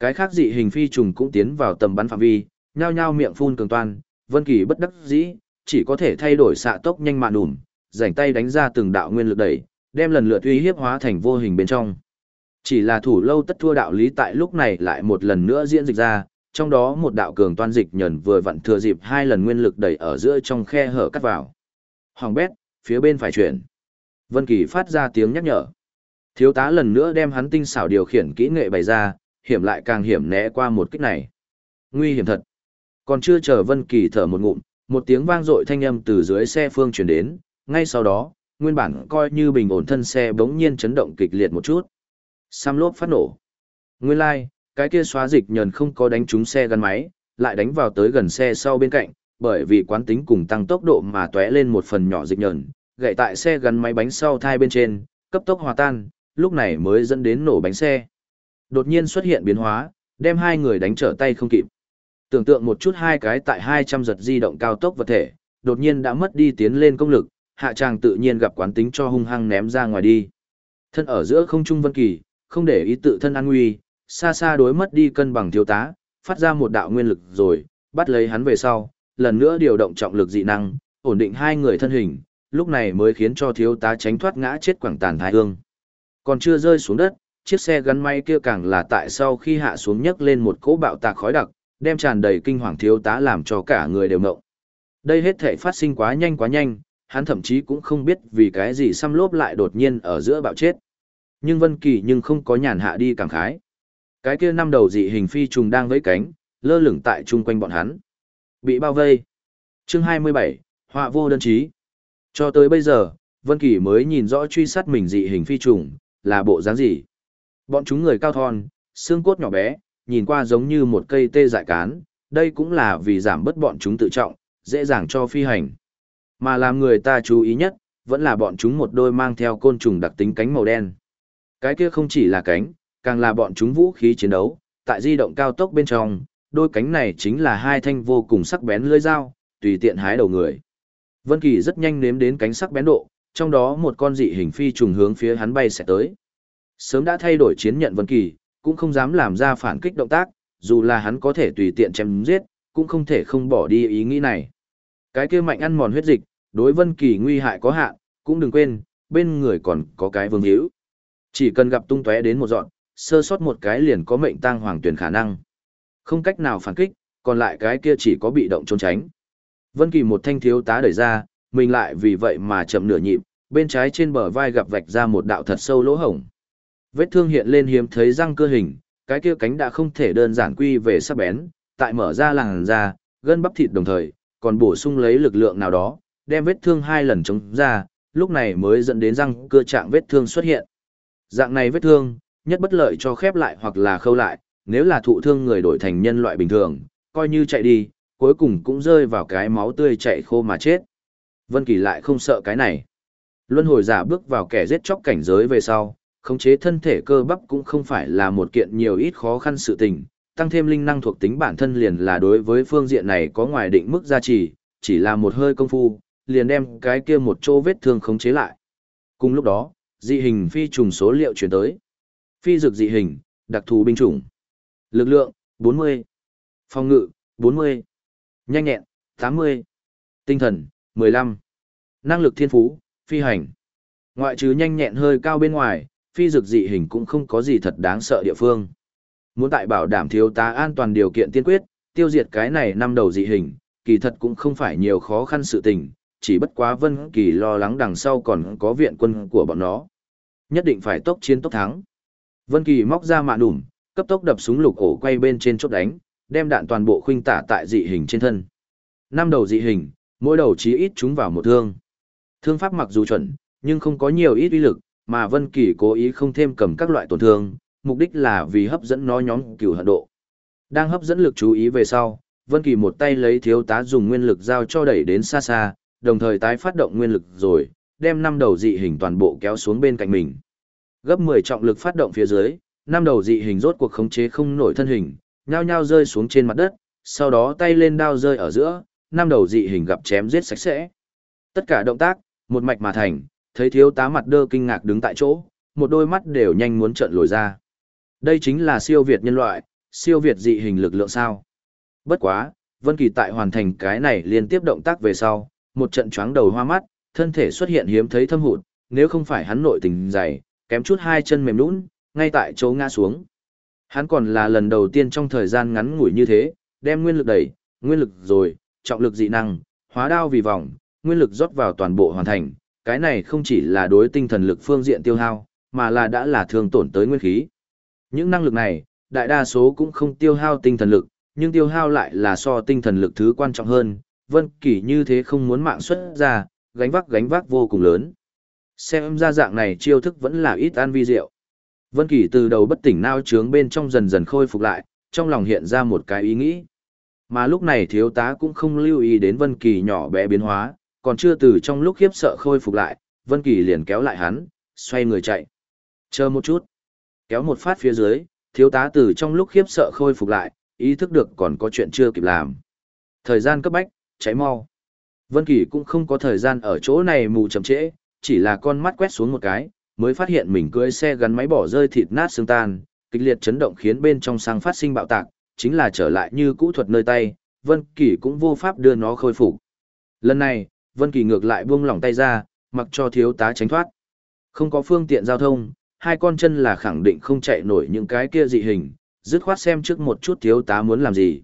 Cái khác dị hình phi trùng cũng tiến vào tầm bắn phạm vi, nhao nhao miệng phun cường toan, Vân Kỳ bất đắc dĩ, chỉ có thể thay đổi xạ tốc nhanh mạn ủm, rảnh tay đánh ra từng đạo nguyên lực đẩy, đem lần lượt uy hiếp hóa thành vô hình bên trong. Chỉ là thủ lâu tất thua đạo lý tại lúc này lại một lần nữa diễn dịch ra, trong đó một đạo cường toan dịch nhẫn vừa vặn thừa dịp hai lần nguyên lực đẩy ở giữa trong khe hở cắt vào. Hoàng bét, phía bên phải chuyển. Vân Kỳ phát ra tiếng nhắc nhở. Thiếu tá lần nữa đem hắn tinh xảo điều khiển kỹ nghệ bày ra, hiểm lại càng hiểm né qua một kích này. Nguy hiểm thật. Còn chưa chờ Vân Kỳ thở một ngụm, một tiếng vang dội thanh âm từ dưới xe phương truyền đến, ngay sau đó, nguyên bản coi như bình ổn thân xe bỗng nhiên chấn động kịch liệt một chút. Sam lốp phát nổ. Nguyên lai, like, cái kia xóa dịch nhờn không có đánh trúng xe gắn máy, lại đánh vào tới gần xe sau bên cạnh, bởi vì quán tính cùng tăng tốc độ mà tóe lên một phần nhỏ dịch nhờn, gậy tại xe gắn máy bánh sau thai bên trên, cấp tốc hòa tan, lúc này mới dẫn đến nổ bánh xe. Đột nhiên xuất hiện biến hóa, đem hai người đánh trở tay không kịp. Tưởng tượng một chút hai cái tại 200 giật di động cao tốc vật thể, đột nhiên đã mất đi tiến lên công lực, hạ tràng tự nhiên gặp quán tính cho hung hăng ném ra ngoài đi. Thân ở giữa không trung vân kỳ, không để ý tự thân an nguy, xa xa đối mất đi cân bằng thiếu tá, phát ra một đạo nguyên lực rồi, bắt lấy hắn về sau, lần nữa điều động trọng lực dị năng, ổn định hai người thân hình, lúc này mới khiến cho thiếu tá tránh thoát ngã chết quảng tàn thái hương. Còn chưa rơi xuống đất, chiếc xe gắn máy kia càng là tại sau khi hạ xuống nhấc lên một cỗ bạo tạc khói đặc, đem tràn đầy kinh hoàng thiếu tá làm cho cả người đều mộng. Đây hết thể phát sinh quá nhanh quá nhanh, hắn thậm chí cũng không biết vì cái gì xăm lốp lại đột nhiên ở giữa bạo chết. Nhưng Vân Kỳ nhưng không có nhàn hạ đi cảm khái. Cái kia năm đầu dị hình phi trùng đang vẫy cánh, lơ lửng tại chung quanh bọn hắn. Bị bao vây. Chương 27, Họa vô đơn chí. Cho tới bây giờ, Vân Kỳ mới nhìn rõ truy sát mình dị hình phi trùng, là bộ dáng gì. Bọn chúng người cao thon, xương cốt nhỏ bé, nhìn qua giống như một cây tê dại cán, đây cũng là vì giảm bớt bọn chúng tự trọng, dễ dàng cho phi hành. Mà làm người ta chú ý nhất, vẫn là bọn chúng một đôi mang theo côn trùng đặc tính cánh màu đen. Cái kia không chỉ là cánh, càng là bọn chúng vũ khí chiến đấu, tại di động cao tốc bên trong, đôi cánh này chính là hai thanh vô cùng sắc bén lưỡi dao, tùy tiện hái đầu người. Vân Kỳ rất nhanh nếm đến cánh sắc bén độ, trong đó một con dị hình phi trùng hướng phía hắn bay sẽ tới. Sớm đã thay đổi chiến nhận Vân Kỳ, cũng không dám làm ra phản kích động tác, dù là hắn có thể tùy tiện chém giết, cũng không thể không bỏ đi ý nghĩ này. Cái kia mạnh ăn mòn huyết dịch, đối Vân Kỳ nguy hại có hạn, cũng đừng quên, bên người còn có cái vương hữu. Chỉ cần gặp tung tóe đến một dọn, sơ sót một cái liền có mệnh tang hoàng tuyển khả năng. Không cách nào phản kích, còn lại cái kia chỉ có bị động trốn tránh. Vân Kỳ một thanh thiếu tá đẩy ra, mình lại vì vậy mà chậm nửa nhịp, bên trái trên bờ vai gặp vạch ra một đạo thật sâu lỗ hổng. Vết thương hiện lên hiếm thấy răng cơ hình, cái kia cánh đã không thể đơn giản quy về sắc bén, tại mở ra làn da, gân bắp thịt đồng thời, còn bổ sung lấy lực lượng nào đó, đem vết thương hai lần chống ra, lúc này mới dẫn đến răng cơ trạng vết thương xuất hiện. Dạng này vết thương, nhất bất lợi cho khép lại hoặc là khâu lại, nếu là thụ thương người đổi thành nhân loại bình thường, coi như chạy đi, cuối cùng cũng rơi vào cái máu tươi chạy khô mà chết. Vân Kỳ lại không sợ cái này. Luân hồi giả bước vào kẻ giết chóc cảnh giới về sau, khống chế thân thể cơ bắp cũng không phải là một kiện nhiều ít khó khăn sự tình, tăng thêm linh năng thuộc tính bản thân liền là đối với phương diện này có ngoài định mức gia trì, chỉ là một hơi công phu, liền đem cái kia một chỗ vết thương khống chế lại. Cùng lúc đó, dị hình phi trùng số liệu chuyển tới. Phi dược dị hình, đặc thù binh chủng. Lực lượng, 40. Phòng ngự, 40. Nhanh nhẹn, 80. Tinh thần, 15. Năng lực thiên phú, phi hành. Ngoại trừ nhanh nhẹn hơi cao bên ngoài, phi dược dị hình cũng không có gì thật đáng sợ địa phương. Muốn tại bảo đảm thiếu tá an toàn điều kiện tiên quyết, tiêu diệt cái này năm đầu dị hình, kỳ thật cũng không phải nhiều khó khăn sự tình, chỉ bất quá Vân Kỳ lo lắng đằng sau còn có viện quân của bọn nó. Nhất định phải tốc chiến tốc thắng. Vân Kỳ móc ra mạ đủm, cấp tốc đập súng lục ổ quay bên trên chốt đánh, đem đạn toàn bộ khuynh tả tại dị hình trên thân. Năm đầu dị hình, mỗi đầu chí ít chúng vào một thương. Thương pháp mặc dù chuẩn, nhưng không có nhiều ít uy lực, mà Vân Kỳ cố ý không thêm cầm các loại tổn thương, mục đích là vì hấp dẫn nó nhóm cừu hận độ. Đang hấp dẫn lực chú ý về sau, Vân Kỳ một tay lấy thiếu tá dùng nguyên lực giao cho đẩy đến xa xa, đồng thời tái phát động nguyên lực rồi, đem năm đầu dị hình toàn bộ kéo xuống bên cạnh mình. Gấp 10 trọng lực phát động phía dưới, năm đầu dị hình rốt cuộc khống chế không nổi thân hình, nhao nhao rơi xuống trên mặt đất, sau đó tay lên đao rơi ở giữa, năm đầu dị hình gặp chém giết sạch sẽ. Tất cả động tác, một mạch mà thành, thấy thiếu tá mặt đơ kinh ngạc đứng tại chỗ, một đôi mắt đều nhanh muốn trợn lồi ra. Đây chính là siêu việt nhân loại, siêu việt dị hình lực lượng sao. Bất quá, Vân Kỳ tại hoàn thành cái này liên tiếp động tác về sau, một trận choáng đầu hoa mắt, thân thể xuất hiện hiếm thấy thâm hụt, nếu không phải hắn nội tình dày, kém chút hai chân mềm nhũn, ngay tại chỗ ngã xuống. Hắn còn là lần đầu tiên trong thời gian ngắn ngủi như thế, đem nguyên lực đẩy, nguyên lực rồi, trọng lực dị năng, hóa đao vì vòng, nguyên lực rót vào toàn bộ hoàn thành, cái này không chỉ là đối tinh thần lực phương diện tiêu hao, mà là đã là thương tổn tới nguyên khí. Những năng lực này, đại đa số cũng không tiêu hao tinh thần lực, nhưng tiêu hao lại là so tinh thần lực thứ quan trọng hơn, Vân Kỳ như thế không muốn mạng xuất ra, gánh vác gánh vác vô cùng lớn. Xem ra dạng này chiêu thức vẫn là ít an vi diệu. Vân Kỳ từ đầu bất tỉnh nao trướng bên trong dần dần khôi phục lại, trong lòng hiện ra một cái ý nghĩ. Mà lúc này thiếu tá cũng không lưu ý đến Vân Kỳ nhỏ bé biến hóa, còn chưa từ trong lúc khiếp sợ khôi phục lại, Vân Kỳ liền kéo lại hắn, xoay người chạy. Chờ một chút. Kéo một phát phía dưới, thiếu tá từ trong lúc khiếp sợ khôi phục lại, ý thức được còn có chuyện chưa kịp làm. Thời gian cấp bách, cháy mau. Vân Kỳ cũng không có thời gian ở chỗ này mù chậm trễ, chỉ là con mắt quét xuống một cái, mới phát hiện mình cưỡi xe gắn máy bỏ rơi thịt nát xương tan, kịch liệt chấn động khiến bên trong sang phát sinh bạo tạc, chính là trở lại như cũ thuật nơi tay, Vân Kỳ cũng vô pháp đưa nó khôi phục. Lần này, Vân Kỳ ngược lại buông lỏng tay ra, mặc cho thiếu tá tránh thoát. Không có phương tiện giao thông, hai con chân là khẳng định không chạy nổi những cái kia dị hình, dứt khoát xem trước một chút thiếu tá muốn làm gì.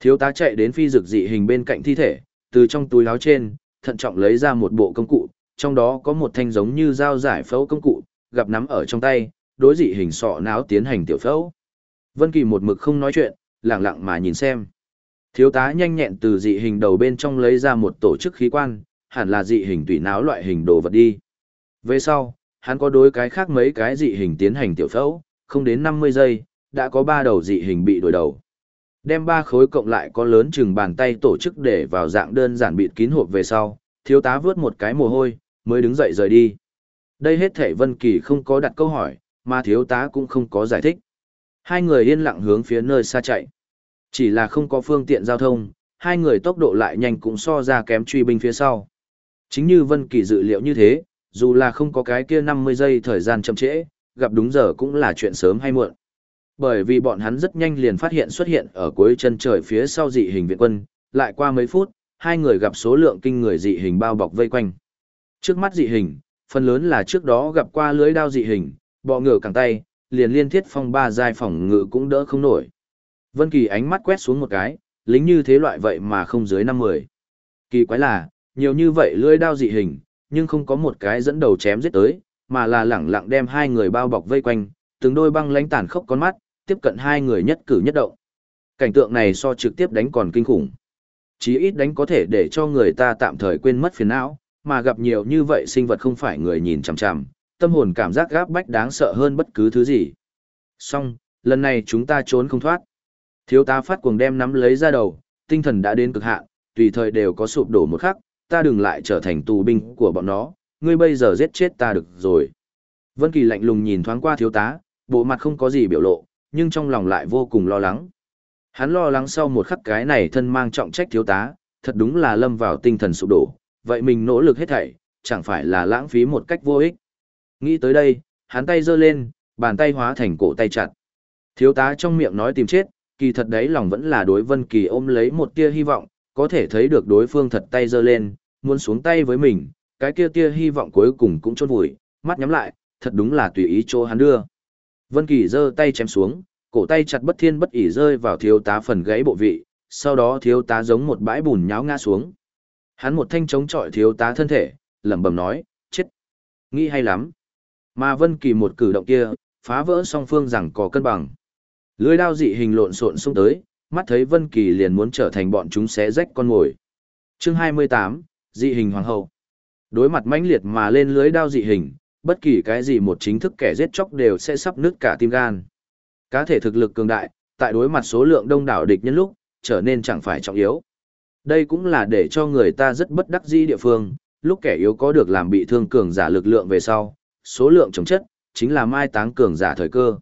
Thiếu tá chạy đến phi dược dị hình bên cạnh thi thể, từ trong túi áo trên, thận trọng lấy ra một bộ công cụ, trong đó có một thanh giống như dao giải phẫu công cụ, gặp nắm ở trong tay, đối dị hình sọ não tiến hành tiểu phẫu. Vân Kỳ một mực không nói chuyện, lặng lặng mà nhìn xem. Thiếu tá nhanh nhẹn từ dị hình đầu bên trong lấy ra một tổ chức khí quan, hẳn là dị hình tủy não loại hình đồ vật đi. Về sau, hắn có đối cái khác mấy cái dị hình tiến hành tiểu phẫu, không đến 50 giây, đã có ba đầu dị hình bị đổi đầu. Đem ba khối cộng lại có lớn chừng bàn tay tổ chức để vào dạng đơn giản bịt kín hộp về sau, thiếu tá vớt một cái mồ hôi, mới đứng dậy rời đi. Đây hết thể Vân Kỳ không có đặt câu hỏi, mà thiếu tá cũng không có giải thích. Hai người yên lặng hướng phía nơi xa chạy. Chỉ là không có phương tiện giao thông, hai người tốc độ lại nhanh cũng so ra kém truy binh phía sau. Chính như Vân Kỳ dự liệu như thế, dù là không có cái kia 50 giây thời gian chậm trễ, gặp đúng giờ cũng là chuyện sớm hay muộn. Bởi vì bọn hắn rất nhanh liền phát hiện xuất hiện ở cuối chân trời phía sau dị hình viện quân, lại qua mấy phút, hai người gặp số lượng kinh người dị hình bao bọc vây quanh. Trước mắt dị hình, phần lớn là trước đó gặp qua lưới đao dị hình, bọ ngựa cẳng tay, liền liên thiết phong ba giai phòng ngự cũng đỡ không nổi. Vân Kỳ ánh mắt quét xuống một cái, lính như thế loại vậy mà không dưới năm mười. Kỳ quái là, nhiều như vậy lưỡi đao dị hình, nhưng không có một cái dẫn đầu chém giết tới, mà là lẳng lặng đem hai người bao bọc vây quanh, từng đôi băng lãnh tàn khốc con mắt, tiếp cận hai người nhất cử nhất động. Cảnh tượng này so trực tiếp đánh còn kinh khủng. Chí ít đánh có thể để cho người ta tạm thời quên mất phiền não, mà gặp nhiều như vậy sinh vật không phải người nhìn chằm chằm, tâm hồn cảm giác gáp bách đáng sợ hơn bất cứ thứ gì. Xong, lần này chúng ta trốn không thoát. Thiếu tá phát cuồng đem nắm lấy ra đầu, tinh thần đã đến cực hạn, tùy thời đều có sụp đổ một khắc, ta đừng lại trở thành tù binh của bọn nó, ngươi bây giờ giết chết ta được rồi. Vân Kỳ lạnh lùng nhìn thoáng qua thiếu tá, bộ mặt không có gì biểu lộ, nhưng trong lòng lại vô cùng lo lắng. Hắn lo lắng sau một khắc cái này thân mang trọng trách thiếu tá, thật đúng là lâm vào tinh thần sụp đổ, vậy mình nỗ lực hết thảy, chẳng phải là lãng phí một cách vô ích. Nghĩ tới đây, hắn tay giơ lên, bàn tay hóa thành cổ tay chặt. Thiếu tá trong miệng nói tìm chết, kỳ thật đấy lòng vẫn là đối Vân Kỳ ôm lấy một tia hy vọng, có thể thấy được đối phương thật tay giơ lên, muốn xuống tay với mình, cái kia tia hy vọng cuối cùng cũng chôn vùi, mắt nhắm lại, thật đúng là tùy ý chỗ hắn đưa. Vân Kỳ giơ tay chém xuống, cổ tay chặt bất thiên bất ỷ rơi vào thiếu tá phần gãy bộ vị, sau đó thiếu tá giống một bãi bùn nhão ngã xuống. Hắn một thanh chống chọi thiếu tá thân thể, lẩm bẩm nói, chết. Nghĩ hay lắm. Mà Vân Kỳ một cử động kia, phá vỡ song phương rằng có cân bằng. Lưỡi đao dị hình lộn xộn xung tới, mắt thấy Vân Kỳ liền muốn trở thành bọn chúng xé rách con ngồi. Chương 28, dị hình hoàng hậu. Đối mặt mãnh liệt mà lên lưới đao dị hình, bất kỳ cái gì một chính thức kẻ giết chóc đều sẽ sắp nứt cả tim gan. Cá thể thực lực cường đại, tại đối mặt số lượng đông đảo địch nhân lúc, trở nên chẳng phải trọng yếu. Đây cũng là để cho người ta rất bất đắc dĩ địa phương, lúc kẻ yếu có được làm bị thương cường giả lực lượng về sau, số lượng chống chất, chính là mai táng cường giả thời cơ.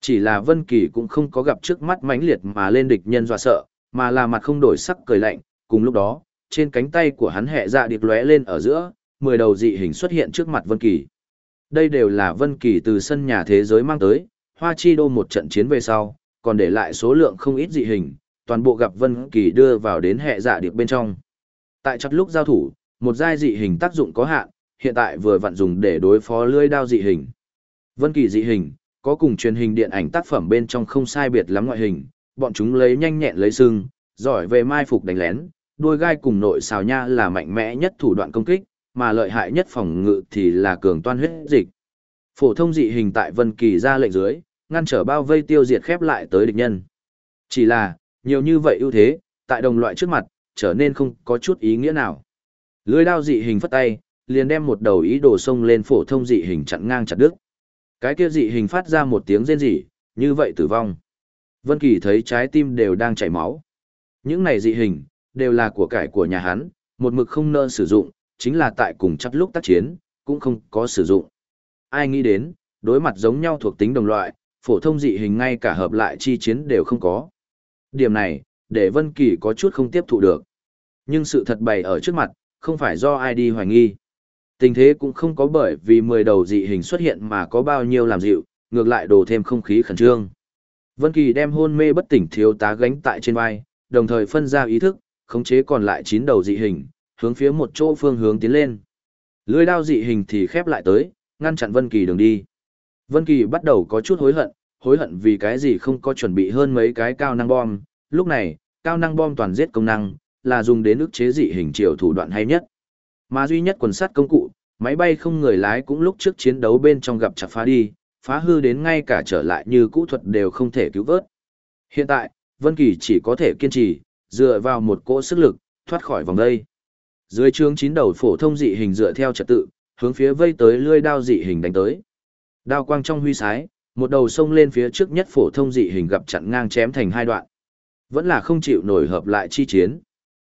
Chỉ là Vân Kỳ cũng không có gặp trước mắt mãnh liệt mà lên địch nhân dọa sợ, mà là mặt không đổi sắc cười lạnh, cùng lúc đó, trên cánh tay của hắn hệ dạ điệp lóe lên ở giữa, mười đầu dị hình xuất hiện trước mặt Vân Kỳ. Đây đều là Vân Kỳ từ sân nhà thế giới mang tới, Hoa Chi Đô một trận chiến về sau, còn để lại số lượng không ít dị hình, toàn bộ gặp Vân Kỳ đưa vào đến hệ dạ điệp bên trong. Tại chặt lúc giao thủ, một giai dị hình tác dụng có hạn, hiện tại vừa vặn dùng để đối phó lưỡi đao dị hình. Vân Kỳ dị hình, có cùng truyền hình điện ảnh tác phẩm bên trong không sai biệt lắm ngoại hình, bọn chúng lấy nhanh nhẹn lấy sưng, giỏi về mai phục đánh lén, đuôi gai cùng nội xào nha là mạnh mẽ nhất thủ đoạn công kích, mà lợi hại nhất phòng ngự thì là cường toan huyết dịch. Phổ thông dị hình tại Vân Kỳ ra lệnh dưới, ngăn trở bao vây tiêu diệt khép lại tới địch nhân. Chỉ là, nhiều như vậy ưu thế, tại đồng loại trước mặt, trở nên không có chút ý nghĩa nào. Lưỡi đao dị hình phất tay, liền đem một đầu ý đồ xông lên phổ thông dị hình chặn ngang chặt đứt. Cái kia dị hình phát ra một tiếng rên rỉ, như vậy tử vong. Vân Kỳ thấy trái tim đều đang chảy máu. Những này dị hình, đều là của cải của nhà hắn, một mực không nỡ sử dụng, chính là tại cùng chắc lúc tác chiến, cũng không có sử dụng. Ai nghĩ đến, đối mặt giống nhau thuộc tính đồng loại, phổ thông dị hình ngay cả hợp lại chi chiến đều không có. Điểm này, để Vân Kỳ có chút không tiếp thụ được. Nhưng sự thật bày ở trước mặt, không phải do ai đi hoài nghi. Tình thế cũng không có bởi vì 10 đầu dị hình xuất hiện mà có bao nhiêu làm dịu, ngược lại đổ thêm không khí khẩn trương. Vân Kỳ đem hôn mê bất tỉnh thiếu tá gánh tại trên vai, đồng thời phân ra ý thức, khống chế còn lại 9 đầu dị hình, hướng phía một chỗ phương hướng tiến lên. Lưỡi đao dị hình thì khép lại tới, ngăn chặn Vân Kỳ đường đi. Vân Kỳ bắt đầu có chút hối hận, hối hận vì cái gì không có chuẩn bị hơn mấy cái cao năng bom. Lúc này, cao năng bom toàn giết công năng, là dùng đến ức chế dị hình triệu thủ đoạn hay nhất. Mà duy nhất quần sắt công cụ, máy bay không người lái cũng lúc trước chiến đấu bên trong gặp chặt phá đi, phá hư đến ngay cả trở lại như cũ thuật đều không thể cứu vớt. Hiện tại, Vân Kỳ chỉ có thể kiên trì, dựa vào một cỗ sức lực, thoát khỏi vòng đây. Dưới trướng chín đầu phổ thông dị hình dựa theo trật tự, hướng phía vây tới lưỡi đao dị hình đánh tới. Đao quang trong huy sái, một đầu xông lên phía trước nhất phổ thông dị hình gặp chặn ngang chém thành hai đoạn. Vẫn là không chịu nổi hợp lại chi chiến.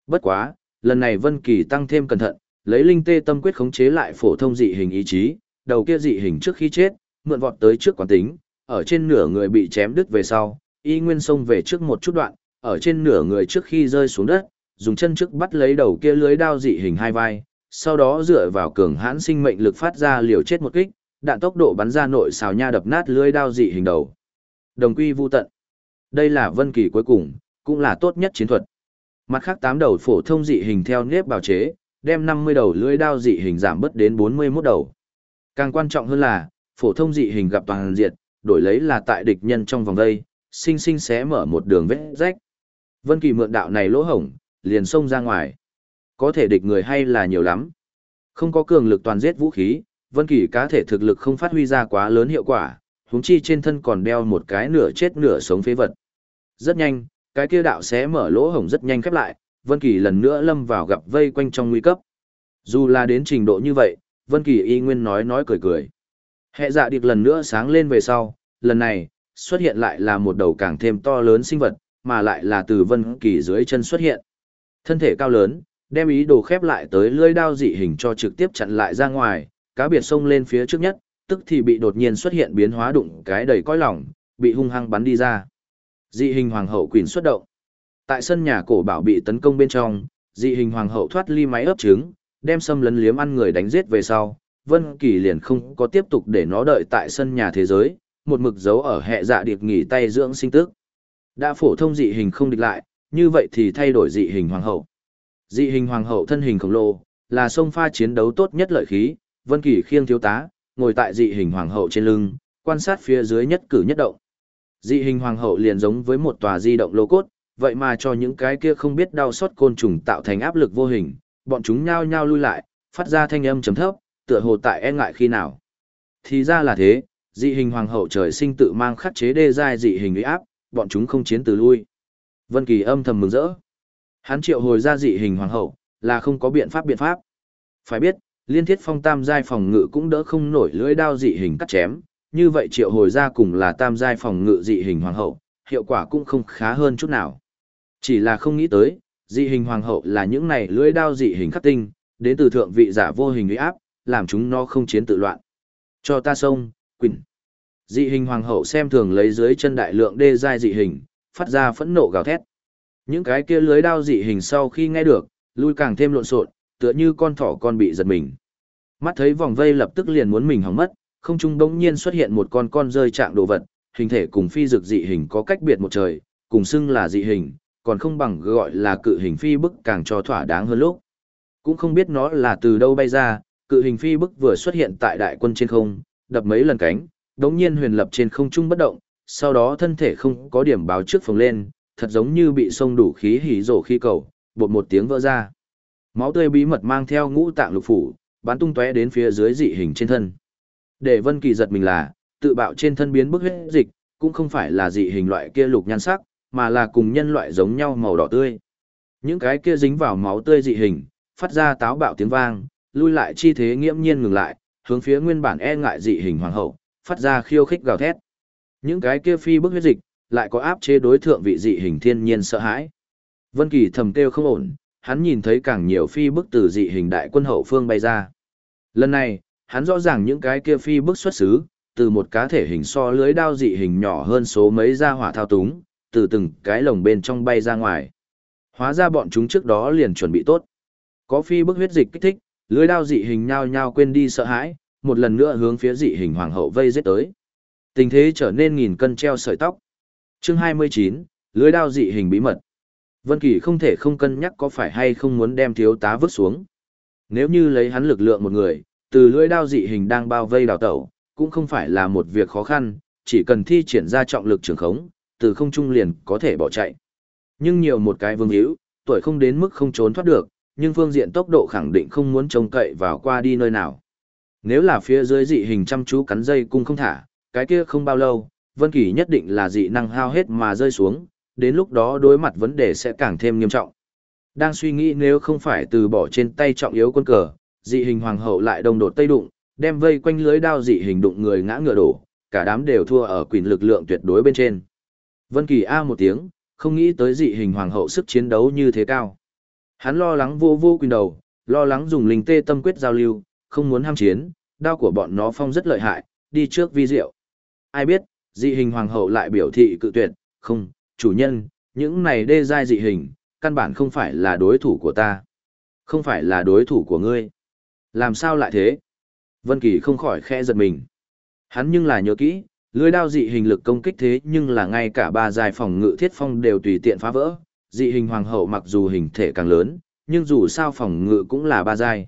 Bất quá, lần này Vân Kỳ tăng thêm cẩn thận, lấy linh tê tâm quyết khống chế lại phổ thông dị hình ý chí, đầu kia dị hình trước khi chết, mượn vọt tới trước quán tính, ở trên nửa người bị chém đứt về sau, y nguyên xông về trước một chút đoạn, ở trên nửa người trước khi rơi xuống đất, dùng chân trước bắt lấy đầu kia lưới đao dị hình hai vai, sau đó dựa vào cường hãn sinh mệnh lực phát ra liều chết một kích, đạn tốc độ bắn ra nội xào nha đập nát lưới đao dị hình đầu. Đồng quy vu tận. Đây là vân kỳ cuối cùng, cũng là tốt nhất chiến thuật. Mặt khác tám đầu phổ thông dị hình theo nếp bào chế, đem 50 đầu lưỡi đao dị hình giảm bớt đến 41 đầu. Càng quan trọng hơn là, phổ thông dị hình gặp toàn diệt, đổi lấy là tại địch nhân trong vòng đây, sinh sinh xé mở một đường vết rách. Vân Kỳ mượn đạo này lỗ hổng, liền xông ra ngoài. Có thể địch người hay là nhiều lắm. Không có cường lực toàn giết vũ khí, Vân Kỳ cá thể thực lực không phát huy ra quá lớn hiệu quả, huống chi trên thân còn đeo một cái nửa chết nửa sống phế vật. Rất nhanh, cái kia đạo xé mở lỗ hổng rất nhanh khép lại, Vân Kỳ lần nữa lâm vào gặp vây quanh trong nguy cấp. Dù là đến trình độ như vậy, Vân Kỳ y nguyên nói nói cười cười. Hệ dạ điệp lần nữa sáng lên về sau, lần này, xuất hiện lại là một đầu càng thêm to lớn sinh vật, mà lại là từ Vân Kỳ dưới chân xuất hiện. Thân thể cao lớn, đem ý đồ khép lại tới lưỡi đao dị hình cho trực tiếp chặn lại ra ngoài, cá biệt xông lên phía trước nhất, tức thì bị đột nhiên xuất hiện biến hóa đụng cái đầy cõi lỏng, bị hung hăng bắn đi ra. Dị hình hoàng hậu quỷ xuất động. Tại sân nhà cổ bảo bị tấn công bên trong, dị hình hoàng hậu thoát ly máy ấp trứng, đem xâm lấn liếm ăn người đánh giết về sau, Vân Kỳ liền không có tiếp tục để nó đợi tại sân nhà thế giới, một mực giấu ở hệ dạ điệp nghỉ tay dưỡng sinh tức. Đã phổ thông dị hình không địch lại, như vậy thì thay đổi dị hình hoàng hậu. Dị hình hoàng hậu thân hình khổng lồ, là sông pha chiến đấu tốt nhất lợi khí, Vân Kỳ khiêng thiếu tá, ngồi tại dị hình hoàng hậu trên lưng, quan sát phía dưới nhất cử nhất động. Dị hình hoàng hậu liền giống với một tòa di động lô cốt, vậy mà cho những cái kia không biết đau xót côn trùng tạo thành áp lực vô hình, bọn chúng nhao nhao lui lại, phát ra thanh âm trầm thấp, tựa hồ tại e ngại khi nào. Thì ra là thế, dị hình hoàng hậu trời sinh tự mang khắc chế đê giai dị hình uy áp, bọn chúng không chiến từ lui. Vân Kỳ âm thầm mừng rỡ. Hắn triệu hồi ra dị hình hoàng hậu, là không có biện pháp biện pháp. Phải biết, liên thiết phong tam giai phòng ngự cũng đỡ không nổi lưỡi đao dị hình cắt chém, như vậy triệu hồi ra cùng là tam giai phòng ngự dị hình hoàng hậu, hiệu quả cũng không khá hơn chút nào. Chỉ là không nghĩ tới, dị hình hoàng hậu là những này lưỡi đao dị hình khắc tinh, đến từ thượng vị giả vô hình uy áp, làm chúng nó không chiến tự loạn. Cho ta sông, quỳnh. Dị hình hoàng hậu xem thường lấy dưới chân đại lượng đê giai dị hình, phát ra phẫn nộ gào thét. Những cái kia lưới đao dị hình sau khi nghe được, lui càng thêm lộn xộn, tựa như con thỏ con bị giật mình. Mắt thấy vòng vây lập tức liền muốn mình hỏng mất, không trung đống nhiên xuất hiện một con con rơi trạng đồ vật, hình thể cùng phi dược dị hình có cách biệt một trời, cùng xưng là dị hình, còn không bằng gọi là cự hình phi bức càng cho thỏa đáng hơn lúc. Cũng không biết nó là từ đâu bay ra, cự hình phi bức vừa xuất hiện tại đại quân trên không, đập mấy lần cánh, đống nhiên huyền lập trên không trung bất động, sau đó thân thể không có điểm báo trước phồng lên, thật giống như bị sông đủ khí hỉ rổ khi cầu, bột một tiếng vỡ ra. Máu tươi bí mật mang theo ngũ tạng lục phủ, bắn tung tóe đến phía dưới dị hình trên thân. Để Vân Kỳ giật mình là, tự bạo trên thân biến bức huyết dịch, cũng không phải là dị hình loại kia lục nhan sắc, mà là cùng nhân loại giống nhau màu đỏ tươi. Những cái kia dính vào máu tươi dị hình, phát ra táo bạo tiếng vang, lui lại chi thế nghiễm nhiên ngừng lại, hướng phía nguyên bản e ngại dị hình hoàng hậu, phát ra khiêu khích gào thét. Những cái kia phi bức huyết dịch, lại có áp chế đối thượng vị dị hình thiên nhiên sợ hãi. Vân Kỳ thầm kêu không ổn, hắn nhìn thấy càng nhiều phi bức từ dị hình đại quân hậu phương bay ra. Lần này, hắn rõ ràng những cái kia phi bức xuất xứ, từ một cá thể hình so lưới đao dị hình nhỏ hơn số mấy ra hỏa thao túng, từ từng cái lồng bên trong bay ra ngoài. Hóa ra bọn chúng trước đó liền chuẩn bị tốt. Có phi bức huyết dịch kích thích, lưới đao dị hình nhao nhao quên đi sợ hãi, một lần nữa hướng phía dị hình hoàng hậu vây giết tới. Tình thế trở nên nghìn cân treo sợi tóc. Chương 29, lưới đao dị hình bí mật. Vân Kỳ không thể không cân nhắc có phải hay không muốn đem thiếu tá vứt xuống. Nếu như lấy hắn lực lượng một người, từ lưỡi đao dị hình đang bao vây đào tẩu, cũng không phải là một việc khó khăn, chỉ cần thi triển ra trọng lực trường khống, từ không trung liền có thể bỏ chạy. Nhưng nhiều một cái vương hữu, tuổi không đến mức không trốn thoát được, nhưng phương diện tốc độ khẳng định không muốn trông cậy vào qua đi nơi nào. Nếu là phía dưới dị hình chăm chú cắn dây cung không thả, cái kia không bao lâu, Vân Kỳ nhất định là dị năng hao hết mà rơi xuống, đến lúc đó đối mặt vấn đề sẽ càng thêm nghiêm trọng. Đang suy nghĩ nếu không phải từ bỏ trên tay trọng yếu quân cờ, dị hình hoàng hậu lại đồng đột tây đụng, đem vây quanh lưới đao dị hình đụng người ngã ngựa đổ, cả đám đều thua ở quyền lực lượng tuyệt đối bên trên. Vân Kỳ a một tiếng, không nghĩ tới dị hình hoàng hậu sức chiến đấu như thế cao. Hắn lo lắng vô vô quyền đầu, lo lắng dùng linh tê tâm quyết giao lưu, không muốn ham chiến, đao của bọn nó phong rất lợi hại, đi trước vi diệu. Ai biết, dị hình hoàng hậu lại biểu thị cự tuyệt, không, chủ nhân, những này đê giai dị hình, căn bản không phải là đối thủ của ta. Không phải là đối thủ của ngươi. Làm sao lại thế? Vân Kỳ không khỏi khẽ giật mình. Hắn nhưng là nhớ kỹ, lưới đao dị hình lực công kích thế nhưng là ngay cả ba giai phòng ngự thiết phong đều tùy tiện phá vỡ. Dị hình hoàng hậu mặc dù hình thể càng lớn, nhưng dù sao phòng ngự cũng là ba giai.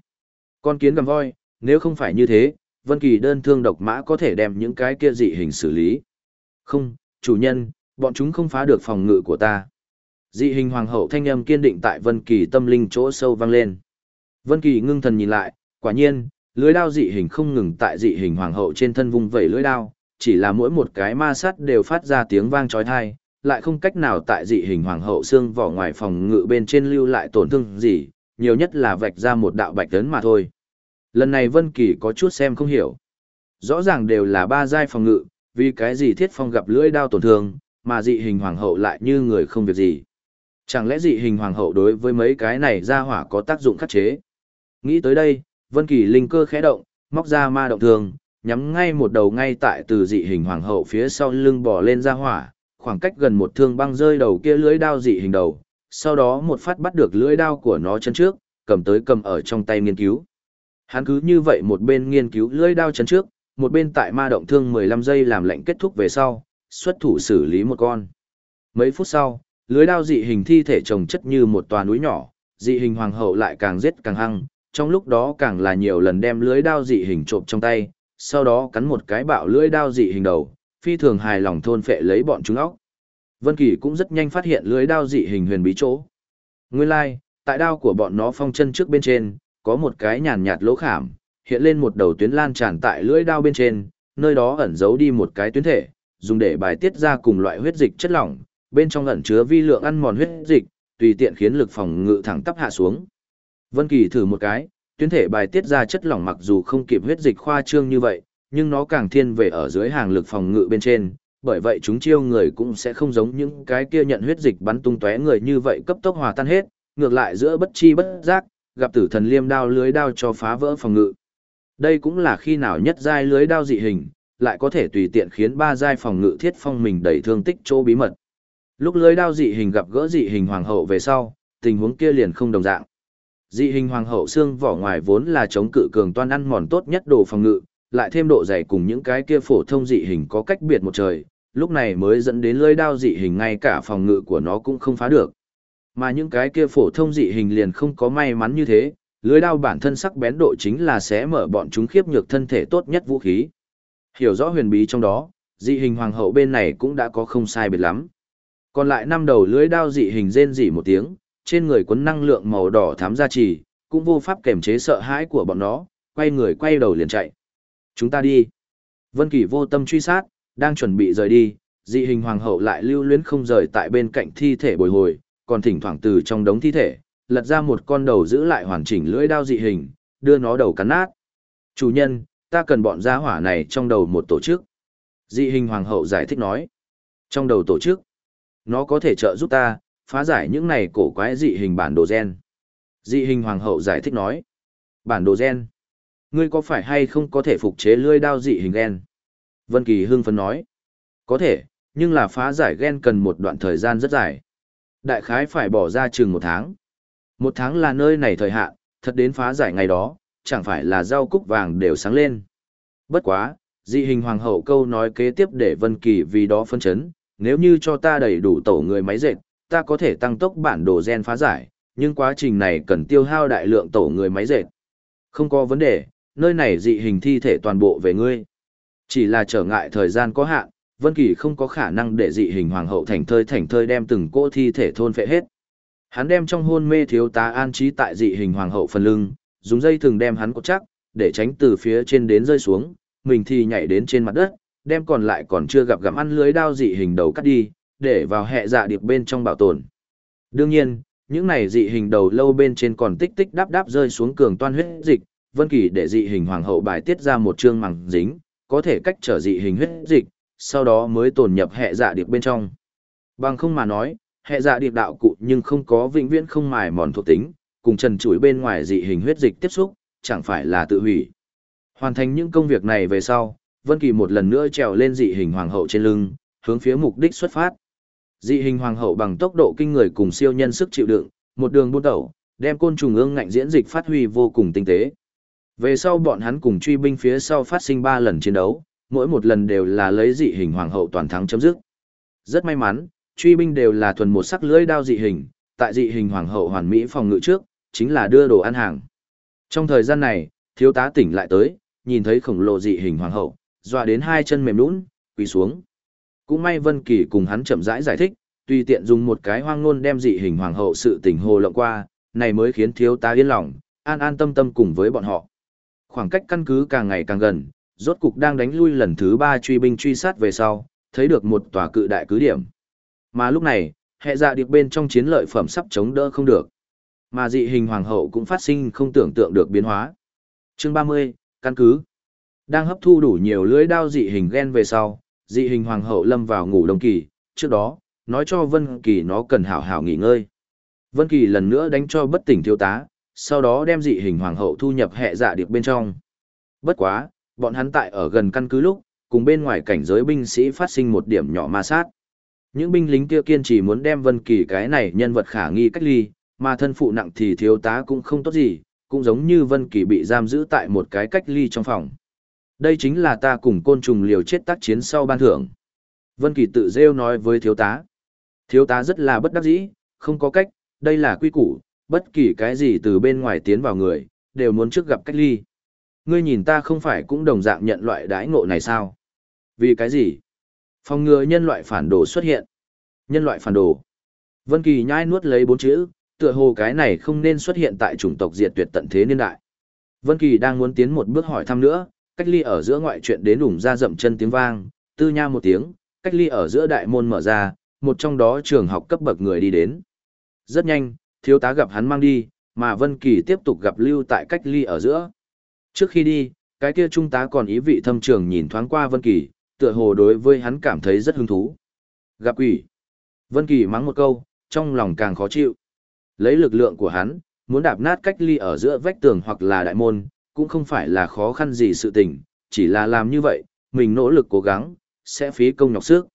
Con kiến gầm voi, nếu không phải như thế, Vân Kỳ đơn thương độc mã có thể đem những cái kia dị hình xử lý. Không, chủ nhân, bọn chúng không phá được phòng ngự của ta. Dị hình hoàng hậu thanh âm kiên định tại Vân Kỳ tâm linh chỗ sâu vang lên. Vân Kỳ ngưng thần nhìn lại, quả nhiên, lưỡi đao dị hình không ngừng tại dị hình hoàng hậu trên thân vung vẩy lưỡi đao, chỉ là mỗi một cái ma sát đều phát ra tiếng vang chói tai, lại không cách nào tại dị hình hoàng hậu xương vỏ ngoài phòng ngự bên trên lưu lại tổn thương gì, nhiều nhất là vạch ra một đạo bạch tấn mà thôi. Lần này Vân Kỳ có chút xem không hiểu. Rõ ràng đều là ba giai phòng ngự, vì cái gì Thiết Phong gặp lưỡi đao tổn thương, mà dị hình hoàng hậu lại như người không việc gì. Chẳng lẽ dị hình hoàng hậu đối với mấy cái này ra hỏa có tác dụng khắc chế? Nghĩ tới đây, Vân Kỳ linh cơ khẽ động, móc ra ma động thường, nhắm ngay một đầu ngay tại từ dị hình hoàng hậu phía sau lưng bò lên ra hỏa, khoảng cách gần một thương băng rơi đầu kia lưỡi đao dị hình đầu, sau đó một phát bắt được lưỡi đao của nó chân trước, cầm tới cầm ở trong tay nghiên cứu. Hắn cứ như vậy một bên nghiên cứu lưỡi đao chân trước, một bên tại ma động thương 15 giây làm lệnh kết thúc về sau, xuất thủ xử lý một con. Mấy phút sau, lưới đao dị hình thi thể trồng chất như một tòa núi nhỏ, dị hình hoàng hậu lại càng giết càng hăng, trong lúc đó càng là nhiều lần đem lưới đao dị hình trộm trong tay, sau đó cắn một cái bạo lưới đao dị hình đầu, phi thường hài lòng thôn phệ lấy bọn chúng óc. Vân Kỳ cũng rất nhanh phát hiện lưới đao dị hình huyền bí chỗ. Nguyên lai, like, tại đao của bọn nó phong chân trước bên trên, có một cái nhàn nhạt lỗ khảm, hiện lên một đầu tuyến lan tràn tại lưỡi đao bên trên, nơi đó ẩn giấu đi một cái tuyến thể, dùng để bài tiết ra cùng loại huyết dịch chất lỏng, bên trong ẩn chứa vi lượng ăn mòn huyết dịch, tùy tiện khiến lực phòng ngự thẳng tắp hạ xuống. Vân Kỳ thử một cái, tuyến thể bài tiết ra chất lỏng mặc dù không kịp huyết dịch khoa trương như vậy, nhưng nó càng thiên về ở dưới hàng lực phòng ngự bên trên, bởi vậy chúng chiêu người cũng sẽ không giống những cái kia nhận huyết dịch bắn tung tóe người như vậy cấp tốc hòa tan hết, ngược lại giữa bất chi bất giác, gặp tử thần liêm đao lưới đao cho phá vỡ phòng ngự. Đây cũng là khi nào nhất giai lưới đao dị hình, lại có thể tùy tiện khiến ba giai phòng ngự thiết phong mình đầy thương tích chỗ bí mật. Lúc lưới đao dị hình gặp gỡ dị hình hoàng hậu về sau, tình huống kia liền không đồng dạng. Dị hình hoàng hậu xương vỏ ngoài vốn là chống cự cường toan ăn mòn tốt nhất đồ phòng ngự, lại thêm độ dày cùng những cái kia phổ thông dị hình có cách biệt một trời, lúc này mới dẫn đến lưới đao dị hình ngay cả phòng ngự của nó cũng không phá được. Mà những cái kia phổ thông dị hình liền không có may mắn như thế, lưới đao bản thân sắc bén độ chính là sẽ mở bọn chúng khiếp nhược thân thể tốt nhất vũ khí. Hiểu rõ huyền bí trong đó, dị hình hoàng hậu bên này cũng đã có không sai biệt lắm. Còn lại năm đầu lưới đao dị hình rên rỉ một tiếng, trên người quấn năng lượng màu đỏ thám ra trì, cũng vô pháp kềm chế sợ hãi của bọn nó, quay người quay đầu liền chạy. Chúng ta đi. Vân Kỳ vô tâm truy sát, đang chuẩn bị rời đi, dị hình hoàng hậu lại lưu luyến không rời tại bên cạnh thi thể bồi hồi, còn thỉnh thoảng từ trong đống thi thể, lật ra một con đầu giữ lại hoàn chỉnh lưỡi đao dị hình, đưa nó đầu cắn nát. Chủ nhân, ta cần bọn gia hỏa này trong đầu một tổ chức. Dị hình hoàng hậu giải thích nói. Trong đầu tổ chức, nó có thể trợ giúp ta, phá giải những này cổ quái dị hình bản đồ gen. Dị hình hoàng hậu giải thích nói. Bản đồ gen. Ngươi có phải hay không có thể phục chế lưỡi đao dị hình gen? Vân Kỳ hưng phấn nói. Có thể, nhưng là phá giải gen cần một đoạn thời gian rất dài. Đại khái phải bỏ ra chừng một tháng. Một tháng là nơi này thời hạn, thật đến phá giải ngày đó, chẳng phải là rau cúc vàng đều sáng lên. Bất quá, dị hình hoàng hậu câu nói kế tiếp để Vân Kỳ vì đó phân chấn, nếu như cho ta đầy đủ tổ người máy dệt, ta có thể tăng tốc bản đồ gen phá giải, nhưng quá trình này cần tiêu hao đại lượng tổ người máy dệt. Không có vấn đề, nơi này dị hình thi thể toàn bộ về ngươi. Chỉ là trở ngại thời gian có hạn, Vân Kỳ không có khả năng để dị hình hoàng hậu thành thơi thành thơi đem từng cỗ thi thể thôn phệ hết. Hắn đem trong hôn mê thiếu tá an trí tại dị hình hoàng hậu phần lưng, dùng dây thừng đem hắn cột chắc, để tránh từ phía trên đến rơi xuống, mình thì nhảy đến trên mặt đất, đem còn lại còn chưa gặp gặm ăn lưới đao dị hình đầu cắt đi, để vào hệ dạ điệp bên trong bảo tồn. Đương nhiên, những này dị hình đầu lâu bên trên còn tích tích đáp đáp rơi xuống cường toan huyết dịch, Vân Kỳ để dị hình hoàng hậu bài tiết ra một chương màng dính, có thể cách trở dị hình huyết dịch, sau đó mới tồn nhập hệ dạ điệp bên trong. Bằng không mà nói, hệ dạ điệp đạo cụ nhưng không có vĩnh viễn không mài mòn thuộc tính, cùng trần chuỗi bên ngoài dị hình huyết dịch tiếp xúc, chẳng phải là tự hủy. Hoàn thành những công việc này về sau, Vân Kỳ một lần nữa trèo lên dị hình hoàng hậu trên lưng, hướng phía mục đích xuất phát. Dị hình hoàng hậu bằng tốc độ kinh người cùng siêu nhân sức chịu đựng, một đường buôn tẩu, đem côn trùng ương ngạnh diễn dịch phát huy vô cùng tinh tế. Về sau bọn hắn cùng truy binh phía sau phát sinh 3 lần chiến đấu, mỗi một lần đều là lấy dị hình hoàng hậu toàn thắng chấm dứt. Rất may mắn, truy binh đều là thuần một sắc lưỡi đao dị hình, tại dị hình hoàng hậu hoàn mỹ phòng ngự trước, chính là đưa đồ ăn hàng. Trong thời gian này, thiếu tá tỉnh lại tới, nhìn thấy khổng lồ dị hình hoàng hậu, dọa đến hai chân mềm nhũn, quỳ xuống. Cũng may Vân Kỳ cùng hắn chậm rãi giải, giải thích, tùy tiện dùng một cái hoang ngôn đem dị hình hoàng hậu sự tình hồ lộng qua, này mới khiến thiếu tá yên lòng, an an tâm tâm cùng với bọn họ. Khoảng cách căn cứ càng ngày càng gần, rốt cục đang đánh lui lần thứ ba truy binh truy sát về sau, thấy được một tòa cự đại cứ điểm. Mà lúc này, hệ dạ điệp bên trong chiến lợi phẩm sắp chống đỡ không được. Mà dị hình hoàng hậu cũng phát sinh không tưởng tượng được biến hóa. Chương 30, căn cứ. Đang hấp thu đủ nhiều lưới đao dị hình gen về sau, dị hình hoàng hậu lâm vào ngủ đông kỳ, trước đó, nói cho Vân Kỳ nó cần hảo hảo nghỉ ngơi. Vân Kỳ lần nữa đánh cho bất tỉnh thiếu tá, sau đó đem dị hình hoàng hậu thu nhập hệ dạ điệp bên trong. Bất quá, bọn hắn tại ở gần căn cứ lúc, cùng bên ngoài cảnh giới binh sĩ phát sinh một điểm nhỏ ma sát. Những binh lính kia kiên trì muốn đem Vân Kỳ cái này nhân vật khả nghi cách ly, mà thân phụ nặng thì thiếu tá cũng không tốt gì, cũng giống như Vân Kỳ bị giam giữ tại một cái cách ly trong phòng. Đây chính là ta cùng côn trùng liều chết tác chiến sau ban thưởng. Vân Kỳ tự rêu nói với thiếu tá. Thiếu tá rất là bất đắc dĩ, không có cách, đây là quy củ, bất kỳ cái gì từ bên ngoài tiến vào người, đều muốn trước gặp cách ly. Ngươi nhìn ta không phải cũng đồng dạng nhận loại đãi ngộ này sao? Vì cái gì? Phòng ngừa nhân loại phản đồ xuất hiện. Nhân loại phản đồ. Vân Kỳ nhai nuốt lấy bốn chữ, tựa hồ cái này không nên xuất hiện tại chủng tộc diệt tuyệt tận thế niên đại. Vân Kỳ đang muốn tiến một bước hỏi thăm nữa, cách ly ở giữa ngoại chuyện đến ủng ra dậm chân tiếng vang, tư nha một tiếng, cách ly ở giữa đại môn mở ra, một trong đó trường học cấp bậc người đi đến. Rất nhanh, thiếu tá gặp hắn mang đi, mà Vân Kỳ tiếp tục gặp lưu tại cách ly ở giữa. Trước khi đi, cái kia trung tá còn ý vị thâm trường nhìn thoáng qua Vân Kỳ, tựa hồ đối với hắn cảm thấy rất hứng thú. Gặp quỷ. Vân Kỳ mắng một câu, trong lòng càng khó chịu. Lấy lực lượng của hắn, muốn đạp nát cách ly ở giữa vách tường hoặc là đại môn, cũng không phải là khó khăn gì sự tình, chỉ là làm như vậy, mình nỗ lực cố gắng, sẽ phí công nhọc sức.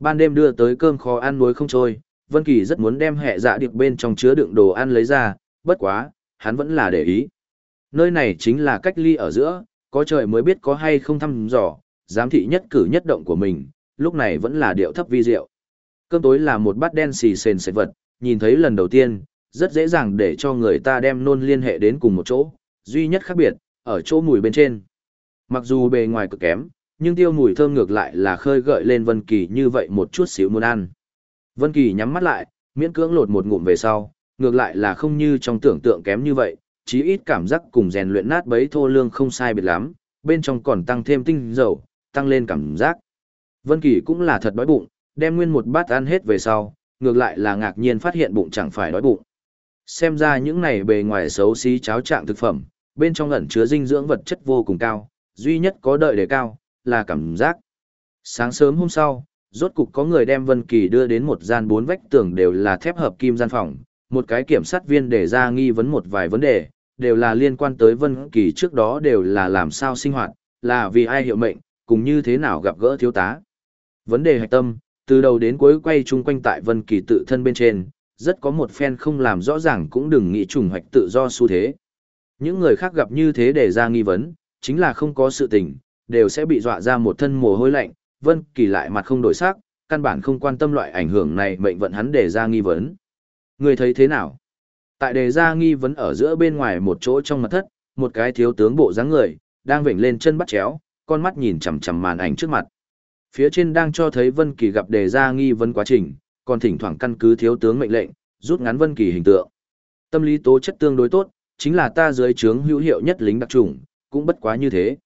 Ban đêm đưa tới cơm khó ăn muối không trôi, Vân Kỳ rất muốn đem hệ dạ điệp bên trong chứa đựng đồ ăn lấy ra, bất quá, hắn vẫn là để ý. Nơi này chính là cách ly ở giữa, có trời mới biết có hay không thăm dò, giám thị nhất cử nhất động của mình, lúc này vẫn là điệu thấp vi diệu. Cơm tối là một bát đen xì sền sệt vật, nhìn thấy lần đầu tiên, rất dễ dàng để cho người ta đem nôn liên hệ đến cùng một chỗ, duy nhất khác biệt, ở chỗ mùi bên trên. Mặc dù bề ngoài cực kém, nhưng tiêu mùi thơm ngược lại là khơi gợi lên Vân Kỳ như vậy một chút xíu muốn ăn. Vân Kỳ nhắm mắt lại, miễn cưỡng lột một ngụm về sau, ngược lại là không như trong tưởng tượng kém như vậy, chí ít cảm giác cùng rèn luyện nát bấy thô lương không sai biệt lắm, bên trong còn tăng thêm tinh dầu, tăng lên cảm giác. Vân Kỳ cũng là thật đói bụng, đem nguyên một bát ăn hết về sau, ngược lại là ngạc nhiên phát hiện bụng chẳng phải đói bụng. Xem ra những này bề ngoài xấu xí cháo trạng thực phẩm, bên trong ẩn chứa dinh dưỡng vật chất vô cùng cao, duy nhất có đợi để cao, là cảm giác. Sáng sớm hôm sau, rốt cục có người đem Vân Kỳ đưa đến một gian bốn vách tường đều là thép hợp kim gian phòng, một cái kiểm sát viên để ra nghi vấn một vài vấn đề, đều là liên quan tới Vân Kỳ trước đó đều là làm sao sinh hoạt, là vì ai hiệu mệnh, cùng như thế nào gặp gỡ thiếu tá. Vấn đề hạch tâm, từ đầu đến cuối quay chung quanh tại Vân Kỳ tự thân bên trên, rất có một phen không làm rõ ràng cũng đừng nghĩ trùng hoạch tự do xu thế. Những người khác gặp như thế để ra nghi vấn, chính là không có sự tình, đều sẽ bị dọa ra một thân mồ hôi lạnh, Vân Kỳ lại mặt không đổi sắc, căn bản không quan tâm loại ảnh hưởng này mệnh vận hắn để ra nghi vấn. Người thấy thế nào? Tại đề ra nghi vấn ở giữa bên ngoài một chỗ trong mật thất, một cái thiếu tướng bộ dáng người, đang vểnh lên chân bắt chéo, con mắt nhìn chằm chằm màn ảnh trước mặt. Phía trên đang cho thấy Vân Kỳ gặp đề ra nghi vấn quá trình, còn thỉnh thoảng căn cứ thiếu tướng mệnh lệnh, rút ngắn Vân Kỳ hình tượng. Tâm lý tố chất tương đối tốt, chính là ta dưới trướng hữu hiệu nhất lính đặc chủng, cũng bất quá như thế.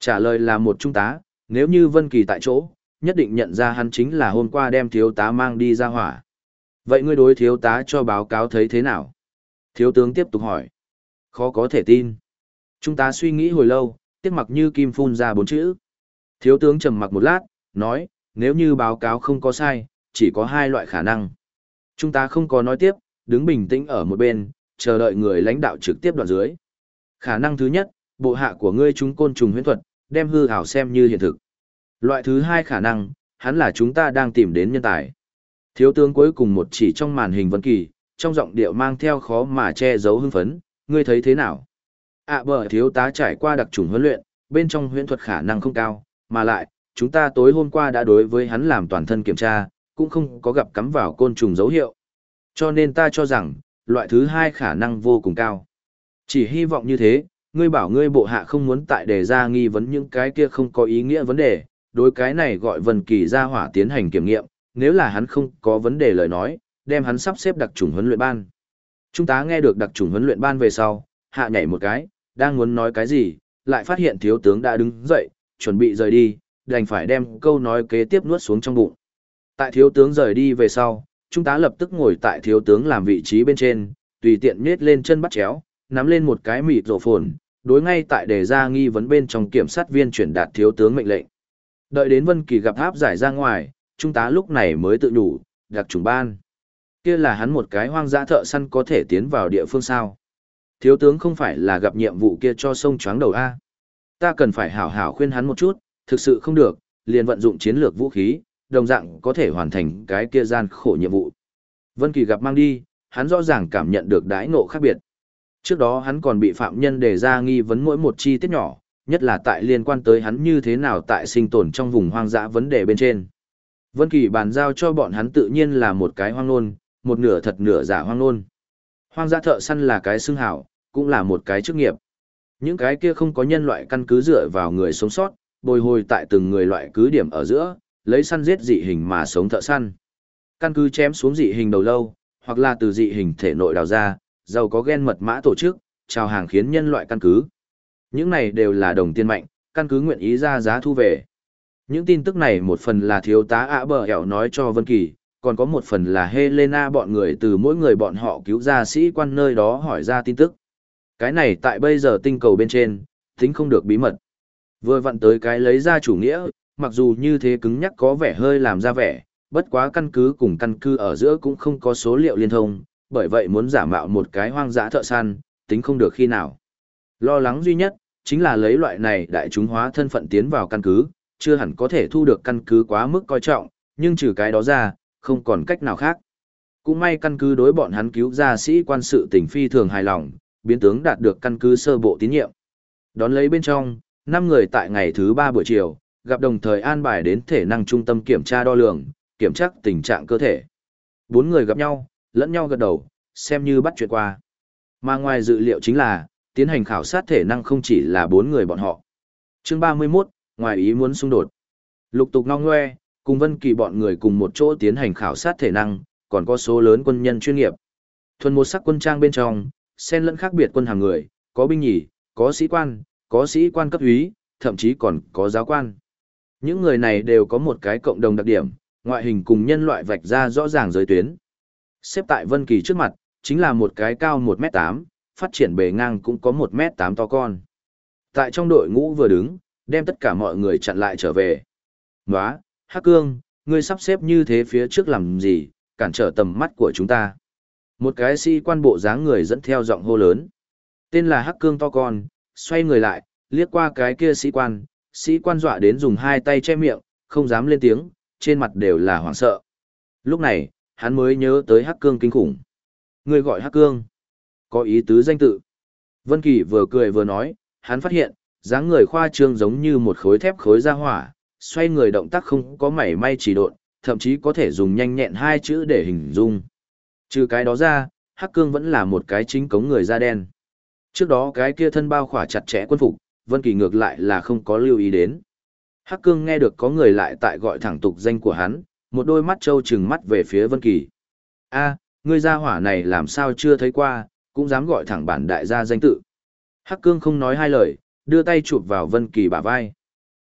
Trả lời là một trung tá, nếu như Vân Kỳ tại chỗ, nhất định nhận ra hắn chính là hôm qua đem thiếu tá mang đi ra hỏa. Vậy ngươi đối thiếu tá cho báo cáo thấy thế nào? Thiếu tướng tiếp tục hỏi. Khó có thể tin. Trung tá suy nghĩ hồi lâu, tiếc mặc như kim phun ra bốn chữ. Thiếu tướng trầm mặc một lát, nói, nếu như báo cáo không có sai, chỉ có hai loại khả năng. chúng ta không có nói tiếp, đứng bình tĩnh ở một bên, chờ đợi người lãnh đạo trực tiếp đoạn dưới. Khả năng thứ nhất, bộ hạ của ngươi chúng côn trùng huyễn thuật, đem hư ảo xem như hiện thực. Loại thứ hai khả năng, hắn là chúng ta đang tìm đến nhân tài. Thiếu tướng cuối cùng một chỉ trong màn hình vân kỳ, trong giọng điệu mang theo khó mà che giấu hưng phấn, ngươi thấy thế nào? À bờ thiếu tá trải qua đặc trùng huấn luyện, bên trong huyễn thuật khả năng không cao, mà lại, chúng ta tối hôm qua đã đối với hắn làm toàn thân kiểm tra, cũng không có gặp cắm vào côn trùng dấu hiệu. Cho nên ta cho rằng, loại thứ hai khả năng vô cùng cao. Chỉ hy vọng như thế, ngươi bảo ngươi bộ hạ không muốn tại đề ra nghi vấn những cái kia không có ý nghĩa vấn đề, đối cái này gọi Vân Kỳ ra hỏa tiến hành kiểm nghiệm, nếu là hắn không có vấn đề lời nói, đem hắn sắp xếp đặc trùng huấn luyện ban. Chúng ta nghe được đặc trùng huấn luyện ban về sau, hạ nhảy một cái, đang muốn nói cái gì, lại phát hiện thiếu tướng đã đứng dậy, chuẩn bị rời đi, đành phải đem câu nói kế tiếp nuốt xuống trong bụng. Tại thiếu tướng rời đi về sau, chúng ta lập tức ngồi tại thiếu tướng làm vị trí bên trên, tùy tiện nhét lên chân bắt chéo, nắm lên một cái mịt rổ phồn, đối ngay tại đề ra nghi vấn bên trong kiểm sát viên chuyển đạt thiếu tướng mệnh lệnh. Đợi đến Vân Kỳ gặp áp giải ra ngoài, chúng ta lúc này mới tự nhủ, đặc trùng ban. Kia là hắn một cái hoang dã thợ săn có thể tiến vào địa phương sao? Thiếu tướng không phải là gặp nhiệm vụ kia cho sông choáng đầu a. Ta cần phải hảo hảo khuyên hắn một chút, thực sự không được, liền vận dụng chiến lược vũ khí, đồng dạng có thể hoàn thành cái kia gian khổ nhiệm vụ. Vân Kỳ gặp mang đi, hắn rõ ràng cảm nhận được đãi ngộ khác biệt. Trước đó hắn còn bị phạm nhân đề ra nghi vấn mỗi một chi tiết nhỏ, nhất là tại liên quan tới hắn như thế nào tại sinh tồn trong vùng hoang dã vấn đề bên trên. Vân Kỳ bàn giao cho bọn hắn tự nhiên là một cái hoang nôn, một nửa thật nửa giả hoang nôn. Hoang dã thợ săn là cái xưng hảo, cũng là một cái chức nghiệp. Những cái kia không có nhân loại căn cứ dựa vào người sống sót, bồi hồi tại từng người loại cứ điểm ở giữa, lấy săn giết dị hình mà sống thợ săn. Căn cứ chém xuống dị hình đầu lâu, hoặc là từ dị hình thể nội đào ra, giàu có gen mật mã tổ chức, chào hàng khiến nhân loại căn cứ. Những này đều là đồng tiền mạnh, căn cứ nguyện ý ra giá thu về. Những tin tức này một phần là thiếu tá ạ bờ hẻo nói cho Vân Kỳ, còn có một phần là Helena bọn người từ mỗi người bọn họ cứu ra sĩ quan nơi đó hỏi ra tin tức. Cái này tại bây giờ tinh cầu bên trên, tính không được bí mật. Vừa vặn tới cái lấy ra chủ nghĩa, mặc dù như thế cứng nhắc có vẻ hơi làm ra vẻ, bất quá căn cứ cùng căn cứ ở giữa cũng không có số liệu liên thông, bởi vậy muốn giả mạo một cái hoang dã thợ săn, tính không được khi nào. Lo lắng duy nhất, chính là lấy loại này đại chúng hóa thân phận tiến vào căn cứ, chưa hẳn có thể thu được căn cứ quá mức coi trọng, nhưng trừ cái đó ra, không còn cách nào khác. Cũng may căn cứ đối bọn hắn cứu ra sĩ quan sự tình phi thường hài lòng, biến tướng đạt được căn cứ sơ bộ tín nhiệm. Đón lấy bên trong, 5 người tại ngày thứ 3 buổi chiều, gặp đồng thời an bài đến thể năng trung tâm kiểm tra đo lường, kiểm tra tình trạng cơ thể. Bốn người gặp nhau, lẫn nhau gật đầu, xem như bắt chuyện qua. Mà ngoài dự liệu chính là, tiến hành khảo sát thể năng không chỉ là bốn người bọn họ. Chương 31, ngoài ý muốn xung đột. Lục tục ngong ngoe, cùng Vân Kỳ bọn người cùng một chỗ tiến hành khảo sát thể năng, còn có số lớn quân nhân chuyên nghiệp. Thuần một sắc quân trang bên trong, xen lẫn khác biệt quân hàng người, có binh nhì, có sĩ quan, có sĩ quan cấp úy, thậm chí còn có giáo quan. Những người này đều có một cái cộng đồng đặc điểm, ngoại hình cùng nhân loại vạch ra rõ ràng giới tuyến. Xếp tại Vân Kỳ trước mặt, chính là một cái cao 1m8, phát triển bề ngang cũng có 1m8 to con. Tại trong đội ngũ vừa đứng, đem tất cả mọi người chặn lại trở về. Nóa, Hắc Cương, ngươi sắp xếp như thế phía trước làm gì, cản trở tầm mắt của chúng ta. Một cái sĩ quan bộ dáng người dẫn theo giọng hô lớn. Tên là Hắc Cương to con, xoay người lại, liếc qua cái kia sĩ quan, sĩ quan dọa đến dùng hai tay che miệng, không dám lên tiếng, trên mặt đều là hoảng sợ. Lúc này, hắn mới nhớ tới Hắc Cương kinh khủng. Người gọi Hắc Cương, có ý tứ danh tự. Vân Kỳ vừa cười vừa nói, hắn phát hiện, dáng người khoa trương giống như một khối thép khối ra hỏa, xoay người động tác không có mảy may chỉ độn, thậm chí có thể dùng nhanh nhẹn hai chữ để hình dung. Trừ cái đó ra, Hắc Cương vẫn là một cái chính cống người da đen. Trước đó cái kia thân bao khỏa chặt chẽ quân phục, Vân Kỳ ngược lại là không có lưu ý đến. Hắc Cương nghe được có người lại tại gọi thẳng tục danh của hắn, một đôi mắt trâu trừng mắt về phía Vân Kỳ. A, ngươi gia hỏa này làm sao chưa thấy qua, cũng dám gọi thẳng bản đại gia danh tự. Hắc Cương không nói hai lời, đưa tay chụp vào Vân Kỳ bả vai.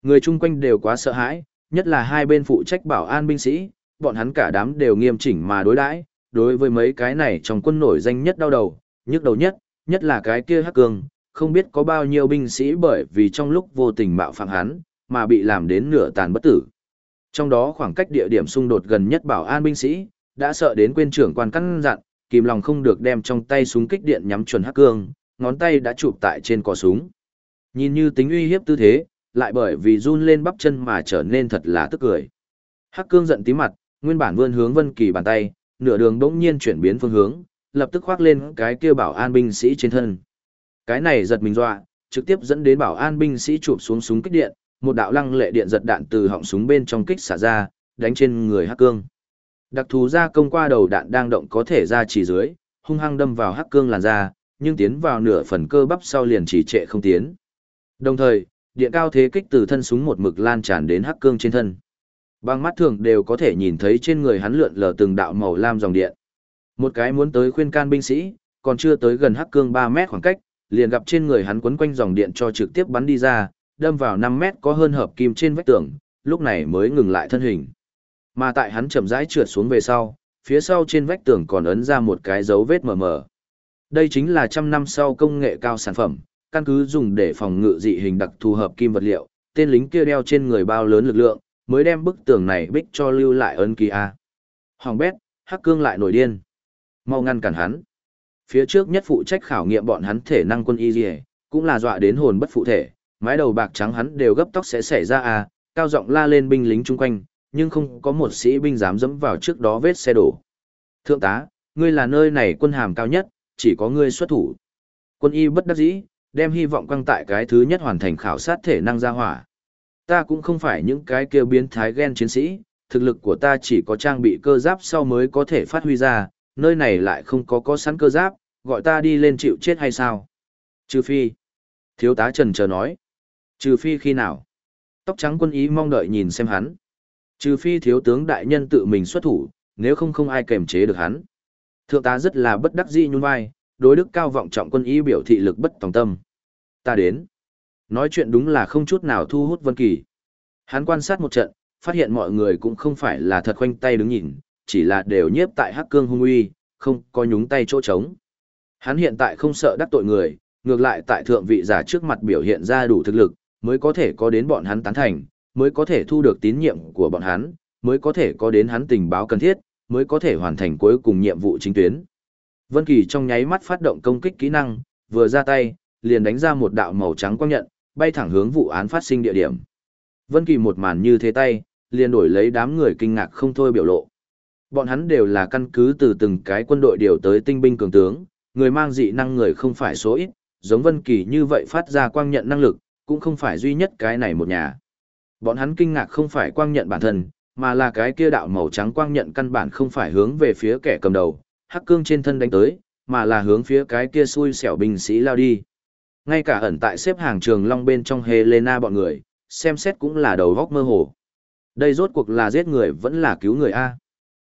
Người chung quanh đều quá sợ hãi, nhất là hai bên phụ trách bảo an binh sĩ, bọn hắn cả đám đều nghiêm chỉnh mà đối đãi, đối với mấy cái này trong quân nổi danh nhất đau đầu, nhức đầu nhất, nhất là cái kia Hắc Cương, không biết có bao nhiêu binh sĩ bởi vì trong lúc vô tình mạo phạm hắn, mà bị làm đến nửa tàn bất tử. Trong đó khoảng cách địa điểm xung đột gần nhất bảo an binh sĩ, đã sợ đến quên trưởng quan căn dặn, kìm lòng không được đem trong tay súng kích điện nhắm chuẩn Hắc Cương, ngón tay đã chụp tại trên cò súng. Nhìn như tính uy hiếp tư thế, lại bởi vì run lên bắp chân mà trở nên thật là tức cười. Hắc Cương giận tí mặt, nguyên bản vươn hướng Vân Kỳ bàn tay, nửa đường bỗng nhiên chuyển biến phương hướng, lập tức khoác lên cái kia bảo an binh sĩ trên thân. Cái này giật mình dọa, trực tiếp dẫn đến bảo an binh sĩ chụp xuống súng kích điện, một đạo lăng lệ điện giật đạn từ họng súng bên trong kích xả ra, đánh trên người Hắc Cương. Đặc thù ra công qua đầu đạn đang động có thể ra chỉ dưới, hung hăng đâm vào Hắc Cương làn da, nhưng tiến vào nửa phần cơ bắp sau liền chỉ trệ không tiến. Đồng thời, điện cao thế kích từ thân súng một mực lan tràn đến Hắc Cương trên thân. Bằng mắt thường đều có thể nhìn thấy trên người hắn lượn lờ từng đạo màu lam dòng điện. Một cái muốn tới khuyên can binh sĩ, còn chưa tới gần Hắc Cương 3 mét khoảng cách, liền gặp trên người hắn quấn quanh dòng điện cho trực tiếp bắn đi ra, đâm vào 5 mét có hơn hợp kim trên vách tường, lúc này mới ngừng lại thân hình. Mà tại hắn chậm rãi trượt xuống về sau, phía sau trên vách tường còn ấn ra một cái dấu vết mờ mờ. Đây chính là trăm năm sau công nghệ cao sản phẩm, căn cứ dùng để phòng ngự dị hình đặc thù hợp kim vật liệu, tên lính kia đeo trên người bao lớn lực lượng, mới đem bức tường này bích cho lưu lại ấn ký A. Hoàng bét, Hắc Cương lại nổi điên. Mau ngăn cản hắn. Phía trước nhất phụ trách khảo nghiệm bọn hắn thể năng quân y dì cũng là dọa đến hồn bất phụ thể, mái đầu bạc trắng hắn đều gấp tóc sẽ xảy ra A, cao giọng la lên binh lính chung quanh, nhưng không có một sĩ binh dám dẫm vào trước đó vết xe đổ. Thượng tá, ngươi là nơi này quân hàm cao nhất, chỉ có ngươi xuất thủ. Quân y bất đắc dĩ, đem hy vọng quăng tại cái thứ nhất hoàn thành khảo sát thể năng gia hỏa. Ta cũng không phải những cái kêu biến thái ghen chiến sĩ, thực lực của ta chỉ có trang bị cơ giáp sau mới có thể phát huy ra, nơi này lại không có có sẵn cơ giáp, gọi ta đi lên chịu chết hay sao? Trừ phi. Thiếu tá Trần chờ nói. Trừ phi khi nào? Tóc trắng quân ý mong đợi nhìn xem hắn. Trừ phi thiếu tướng đại nhân tự mình xuất thủ, nếu không không ai kềm chế được hắn. Thượng tá rất là bất đắc dĩ nhún vai, đối đức cao vọng trọng quân ý biểu thị lực bất tòng tâm. Ta đến. Nói chuyện đúng là không chút nào thu hút Vân Kỳ. Hắn quan sát một trận, phát hiện mọi người cũng không phải là thật khoanh tay đứng nhìn, chỉ là đều nhiếp tại hắc cương hung uy, không có nhúng tay chỗ trống. Hắn hiện tại không sợ đắc tội người, ngược lại tại thượng vị giả trước mặt biểu hiện ra đủ thực lực, mới có thể có đến bọn hắn tán thành, mới có thể thu được tín nhiệm của bọn hắn, mới có thể có đến hắn tình báo cần thiết, mới có thể hoàn thành cuối cùng nhiệm vụ chính tuyến. Vân Kỳ trong nháy mắt phát động công kích kỹ năng, vừa ra tay, liền đánh ra một đạo màu trắng quang nhận, bay thẳng hướng vụ án phát sinh địa điểm. Vân Kỳ một màn như thế tay, liền đổi lấy đám người kinh ngạc không thôi biểu lộ. Bọn hắn đều là căn cứ từ từng cái quân đội điều tới tinh binh cường tướng, người mang dị năng người không phải số ít, giống Vân Kỳ như vậy phát ra quang nhận năng lực, cũng không phải duy nhất cái này một nhà. Bọn hắn kinh ngạc không phải quang nhận bản thân, mà là cái kia đạo màu trắng quang nhận căn bản không phải hướng về phía kẻ cầm đầu, hắc cương trên thân đánh tới, mà là hướng phía cái kia xui xẻo binh sĩ lao đi. Ngay cả ẩn tại xếp hàng trường long bên trong Helena bọn người, xem xét cũng là đầu góc mơ hồ. Đây rốt cuộc là giết người vẫn là cứu người A.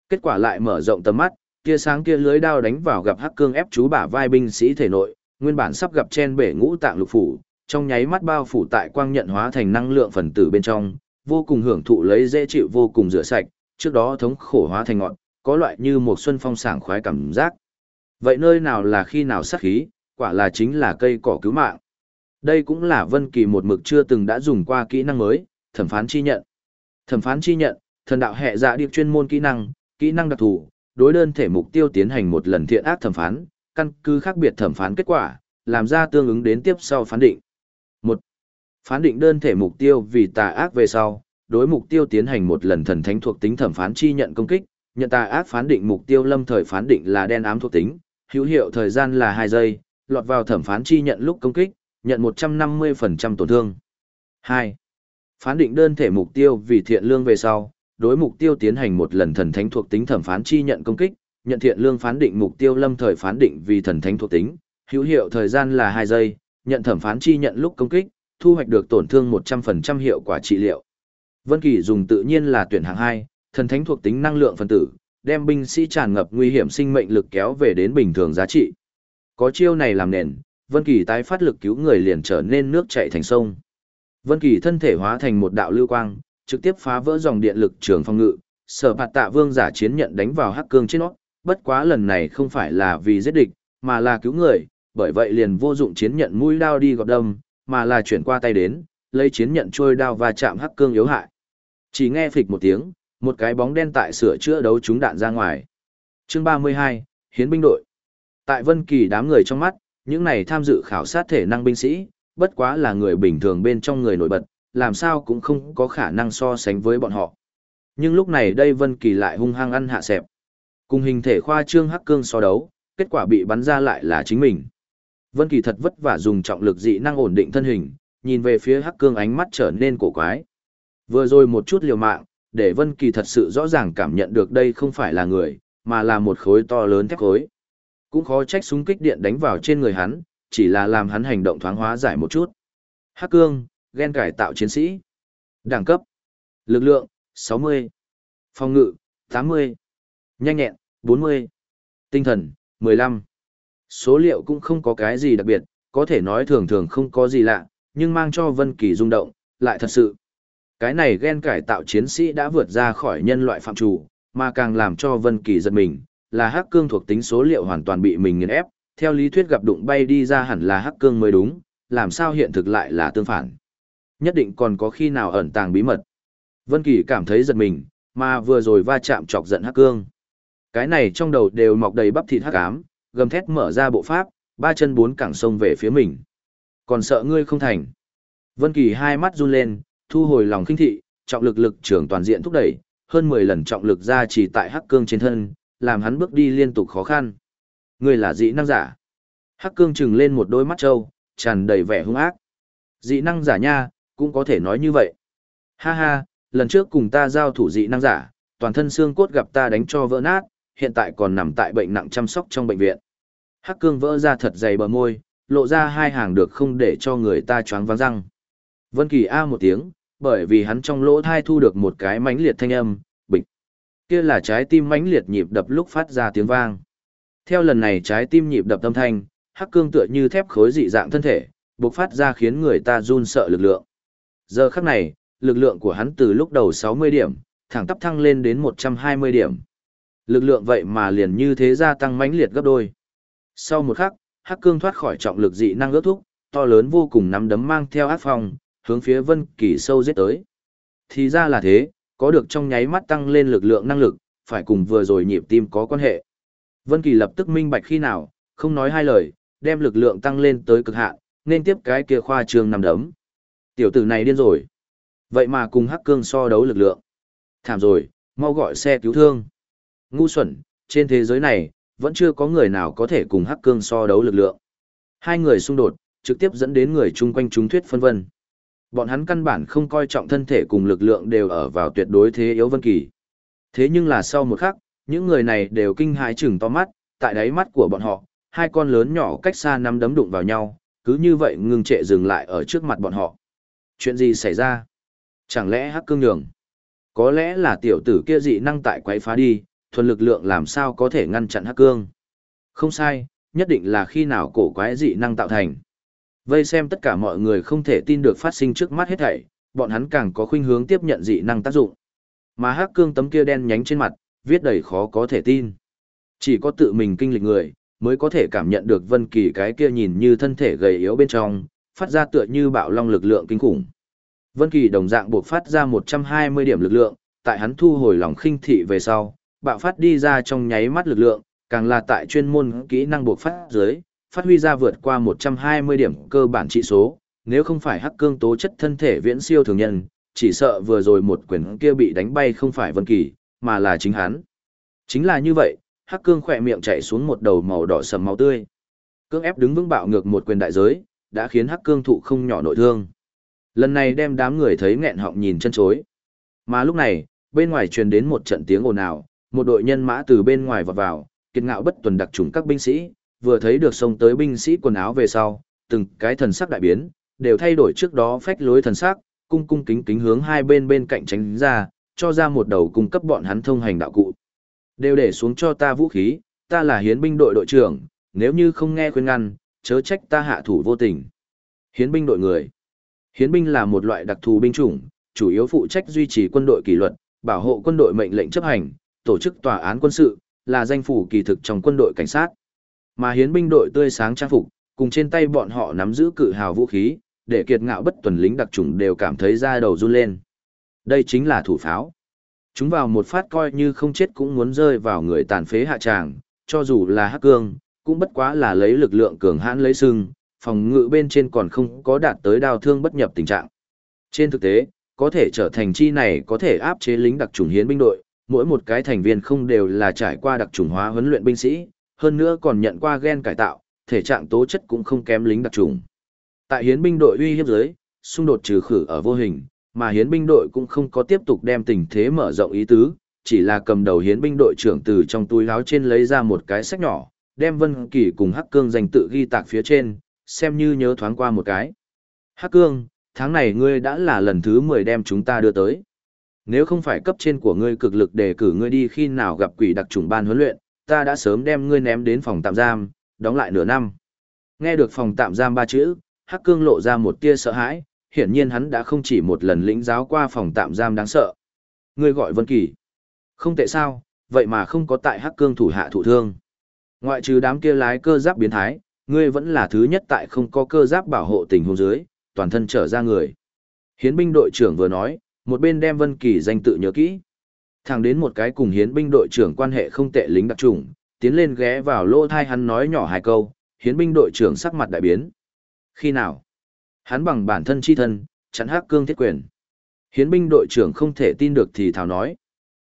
Kết quả lại mở rộng tầm mắt, kia sáng kia lưới đao đánh vào gặp hắc cương ép chú bả vai binh sĩ thể nội, nguyên bản sắp gặp chen bể ngũ tạng lục phủ, trong nháy mắt bao phủ tại quang nhận hóa thành năng lượng phần tử bên trong, vô cùng hưởng thụ lấy dễ chịu vô cùng rửa sạch, trước đó thống khổ hóa thành ngọn, có loại như một xuân phong sảng khoái cảm giác. Vậy nơi nào là khi nào sát khí, quả là chính là cây cỏ cứu mạng. Đây cũng là Vân Kỳ một mực chưa từng đã dùng qua kỹ năng mới, thẩm phán chi nhận. Thẩm phán chi nhận, thần đạo hệ dạ điệp chuyên môn kỹ năng, kỹ năng đặc thù, đối đơn thể mục tiêu tiến hành một lần thiện ác thẩm phán, căn cứ khác biệt thẩm phán kết quả, làm ra tương ứng đến tiếp sau phán định. Một, Phán định đơn thể mục tiêu vì tà ác về sau, đối mục tiêu tiến hành một lần thần thánh thuộc tính thẩm phán chi nhận công kích, nhận tà ác phán định mục tiêu lâm thời phán định là đen ám thuộc tính, hữu hiệu thời gian là 2 giây, lọt vào thẩm phán chi nhận lúc công kích, nhận 150% tổn thương. 2. Phán định đơn thể mục tiêu vì thiện lương về sau, đối mục tiêu tiến hành một lần thần thánh thuộc tính thẩm phán chi nhận công kích, nhận thiện lương phán định mục tiêu lâm thời phán định vì thần thánh thuộc tính, hữu hiệu thời gian là 2 giây, nhận thẩm phán chi nhận lúc công kích, thu hoạch được tổn thương 100% hiệu quả trị liệu. Vân Kỳ dùng tự nhiên là tuyển hạng 2, thần thánh thuộc tính năng lượng phân tử, đem binh sĩ tràn ngập nguy hiểm sinh mệnh lực kéo về đến bình thường giá trị. Có chiêu này làm nền, Vân Kỳ tái phát lực cứu người liền trở nên nước chảy thành sông. Vân Kỳ thân thể hóa thành một đạo lưu quang, trực tiếp phá vỡ dòng điện lực trường phong ngự, Sở phạt Tạ Vương giả chiến nhận đánh vào Hắc Cương trên nó, bất quá lần này không phải là vì giết địch, mà là cứu người, bởi vậy liền vô dụng chiến nhận mũi đao đi gọt đâm, mà là chuyển qua tay đến, lấy chiến nhận trôi đao và chạm Hắc Cương yếu hại. Chỉ nghe phịch một tiếng, một cái bóng đen tại sửa chữa đấu trúng đạn ra ngoài. Chương 32, Hiến binh đội. Tại Vân Kỳ đám người trong mắt, những này tham dự khảo sát thể năng binh sĩ, bất quá là người bình thường bên trong người nổi bật, làm sao cũng không có khả năng so sánh với bọn họ. Nhưng lúc này đây Vân Kỳ lại hung hăng ăn hạ sẹp. Cùng hình thể khoa trương hắc cương so đấu, kết quả bị bắn ra lại là chính mình. Vân Kỳ thật vất vả dùng trọng lực dị năng ổn định thân hình, nhìn về phía hắc cương ánh mắt trở nên cổ quái. Vừa rồi một chút liều mạng, để Vân Kỳ thật sự rõ ràng cảm nhận được đây không phải là người, mà là một khối to lớn thép khối. Cũng khó trách súng kích điện đánh vào trên người hắn, chỉ là làm hắn hành động thoáng hóa giải một chút. Hắc cương, ghen cải tạo chiến sĩ. Đẳng cấp. Lực lượng, 60. Phòng ngự, 80. Nhanh nhẹn, 40. Tinh thần, 15. Số liệu cũng không có cái gì đặc biệt, có thể nói thường thường không có gì lạ, nhưng mang cho Vân Kỳ rung động, lại thật sự. Cái này ghen cải tạo chiến sĩ đã vượt ra khỏi nhân loại phạm chủ, mà càng làm cho Vân Kỳ giật mình, là hắc cương thuộc tính số liệu hoàn toàn bị mình nghiền ép, theo lý thuyết gặp đụng bay đi ra hẳn là hắc cương mới đúng, làm sao hiện thực lại là tương phản. Nhất định còn có khi nào ẩn tàng bí mật. Vân Kỳ cảm thấy giật mình, mà vừa rồi va chạm chọc giận hắc cương. Cái này trong đầu đều mọc đầy bắp thịt hắc ám, gầm thét mở ra bộ pháp, ba chân bốn cẳng sông về phía mình. Còn sợ ngươi không thành. Vân Kỳ hai mắt run lên, thu hồi lòng khinh thị, trọng lực lực trưởng toàn diện thúc đẩy, hơn 10 lần trọng lực ra chỉ tại hắc cương trên thân, làm hắn bước đi liên tục khó khăn. Ngươi là dị năng giả. Hắc cương trừng lên một đôi mắt trâu, tràn đầy vẻ hung ác. Dị năng giả nha, cũng có thể nói như vậy. Ha ha, lần trước cùng ta giao thủ dị năng giả, toàn thân xương cốt gặp ta đánh cho vỡ nát, hiện tại còn nằm tại bệnh nặng chăm sóc trong bệnh viện. Hắc cương vỡ ra thật dày bờ môi, lộ ra hai hàng được không để cho người ta choáng váng răng. Vân Kỳ a một tiếng, bởi vì hắn trong lỗ thai thu được một cái mãnh liệt thanh âm, bịch. Kia là trái tim mãnh liệt nhịp đập lúc phát ra tiếng vang. Theo lần này trái tim nhịp đập âm thanh, Hắc cương tựa như thép khối dị dạng thân thể, bộc phát ra khiến người ta run sợ lực lượng. Giờ khắc này, lực lượng của hắn từ lúc đầu 60 điểm, thẳng tắp thăng lên đến 120 điểm. Lực lượng vậy mà liền như thế gia tăng mãnh liệt gấp đôi. Sau một khắc, Hắc Cương thoát khỏi trọng lực dị năng ước thúc, to lớn vô cùng nắm đấm mang theo át phong, hướng phía Vân Kỳ sâu giết tới. Thì ra là thế, có được trong nháy mắt tăng lên lực lượng năng lực, phải cùng vừa rồi nhịp tim có quan hệ. Vân Kỳ lập tức minh bạch khi nào, không nói hai lời, đem lực lượng tăng lên tới cực hạn, nên tiếp cái kia khoa trương nằm đấm. Tiểu tử này điên rồi. Vậy mà cùng Hắc Cương so đấu lực lượng. Thảm rồi, mau gọi xe cứu thương. Ngu xuẩn, trên thế giới này, vẫn chưa có người nào có thể cùng Hắc Cương so đấu lực lượng. Hai người xung đột, trực tiếp dẫn đến người chung quanh chúng thuyết phân vân. Bọn hắn căn bản không coi trọng thân thể cùng lực lượng đều ở vào tuyệt đối thế yếu vân kỳ. Thế nhưng là sau một khắc, những người này đều kinh hãi chừng to mắt, tại đáy mắt của bọn họ, hai con lớn nhỏ cách xa năm đấm đụng vào nhau, cứ như vậy ngừng trệ dừng lại ở trước mặt bọn họ. Chuyện gì xảy ra? Chẳng lẽ hắc cương nhường? Có lẽ là tiểu tử kia dị năng tại quấy phá đi, thuần lực lượng làm sao có thể ngăn chặn hắc cương? Không sai, nhất định là khi nào cổ quái dị năng tạo thành. Vây xem tất cả mọi người không thể tin được phát sinh trước mắt hết thảy, bọn hắn càng có khuynh hướng tiếp nhận dị năng tác dụng. Mà hắc cương tấm kia đen nhánh trên mặt, viết đầy khó có thể tin. Chỉ có tự mình kinh lịch người, mới có thể cảm nhận được Vân Kỳ cái kia nhìn như thân thể gầy yếu bên trong, phát ra tựa như bạo long lực lượng kinh khủng. Vân Kỳ đồng dạng buộc phát ra 120 điểm lực lượng, tại hắn thu hồi lòng khinh thị về sau, bạo phát đi ra trong nháy mắt lực lượng, càng là tại chuyên môn kỹ năng buộc phát dưới, phát huy ra vượt qua 120 điểm cơ bản trị số, nếu không phải hắc cương tố chất thân thể viễn siêu thường nhân, chỉ sợ vừa rồi một quyền kia bị đánh bay không phải Vân Kỳ, mà là chính hắn. Chính là như vậy, hắc cương khỏe miệng chảy xuống một đầu màu đỏ sầm máu tươi. Cương ép đứng vững bạo ngược một quyền đại giới, đã khiến hắc cương thụ không nhỏ nội thương. Lần này đem đám người thấy nghẹn họng nhìn chân chối. Mà lúc này, bên ngoài truyền đến một trận tiếng ồn ào, một đội nhân mã từ bên ngoài vọt vào, kiệt ngạo bất tuần đặc trùng các binh sĩ, vừa thấy được xông tới binh sĩ quần áo về sau, từng cái thần sắc đại biến, đều thay đổi trước đó phách lối thần sắc, cung cung kính kính hướng hai bên bên cạnh tránh ra, cho ra một đầu cung cấp bọn hắn thông hành đạo cụ. Đều để xuống cho ta vũ khí, ta là hiến binh đội đội trưởng, nếu như không nghe khuyên ngăn, chớ trách ta hạ thủ vô tình. Hiến binh đội người. Hiến binh là một loại đặc thù binh chủng, chủ yếu phụ trách duy trì quân đội kỷ luật, bảo hộ quân đội mệnh lệnh chấp hành, tổ chức tòa án quân sự, là danh phủ kỳ thực trong quân đội cảnh sát. Mà hiến binh đội tươi sáng trang phục, cùng trên tay bọn họ nắm giữ cự hào vũ khí, để kiệt ngạo bất tuần lính đặc chủng đều cảm thấy da đầu run lên. Đây chính là thủ pháo. Chúng vào một phát coi như không chết cũng muốn rơi vào người tàn phế hạ tràng, cho dù là hắc cương, cũng bất quá là lấy lực lượng cường hãn lấy sưng, phòng ngự bên trên còn không có đạt tới đào thương bất nhập tình trạng. Trên thực tế, có thể trở thành chi này có thể áp chế lính đặc chủng hiến binh đội, mỗi một cái thành viên không đều là trải qua đặc chủng hóa huấn luyện binh sĩ, hơn nữa còn nhận qua gen cải tạo, thể trạng tố chất cũng không kém lính đặc chủng. Tại hiến binh đội uy hiếp dưới, xung đột trừ khử ở vô hình, mà hiến binh đội cũng không có tiếp tục đem tình thế mở rộng ý tứ, chỉ là cầm đầu hiến binh đội trưởng từ trong túi áo trên lấy ra một cái sách nhỏ, đem Vân Kỳ cùng Hắc Cương danh tự ghi tạc phía trên, xem như nhớ thoáng qua một cái. Hắc Cương, tháng này ngươi đã là lần thứ 10 đem chúng ta đưa tới. Nếu không phải cấp trên của ngươi cực lực đề cử ngươi đi khi nào gặp quỷ đặc trùng ban huấn luyện, ta đã sớm đem ngươi ném đến phòng tạm giam, đóng lại nửa năm. Nghe được phòng tạm giam ba chữ, Hắc Cương lộ ra một tia sợ hãi, hiển nhiên hắn đã không chỉ một lần lĩnh giáo qua phòng tạm giam đáng sợ. Ngươi gọi Vân Kỳ. Không tệ sao, vậy mà không có tại Hắc Cương thủ hạ thủ thương. Ngoại trừ đám kia lái cơ giáp biến thái, ngươi vẫn là thứ nhất tại không có cơ giáp bảo hộ tình huống dưới, toàn thân trở ra người. Hiến binh đội trưởng vừa nói, một bên đem Vân Kỳ danh tự nhớ kỹ. Thẳng đến một cái cùng hiến binh đội trưởng quan hệ không tệ lính đặc trùng, tiến lên ghé vào lỗ thai hắn nói nhỏ hai câu, hiến binh đội trưởng sắc mặt đại biến. Khi nào? Hắn bằng bản thân chi thân, chắn hắc cương thiết quyền. Hiến binh đội trưởng không thể tin được thì thào nói.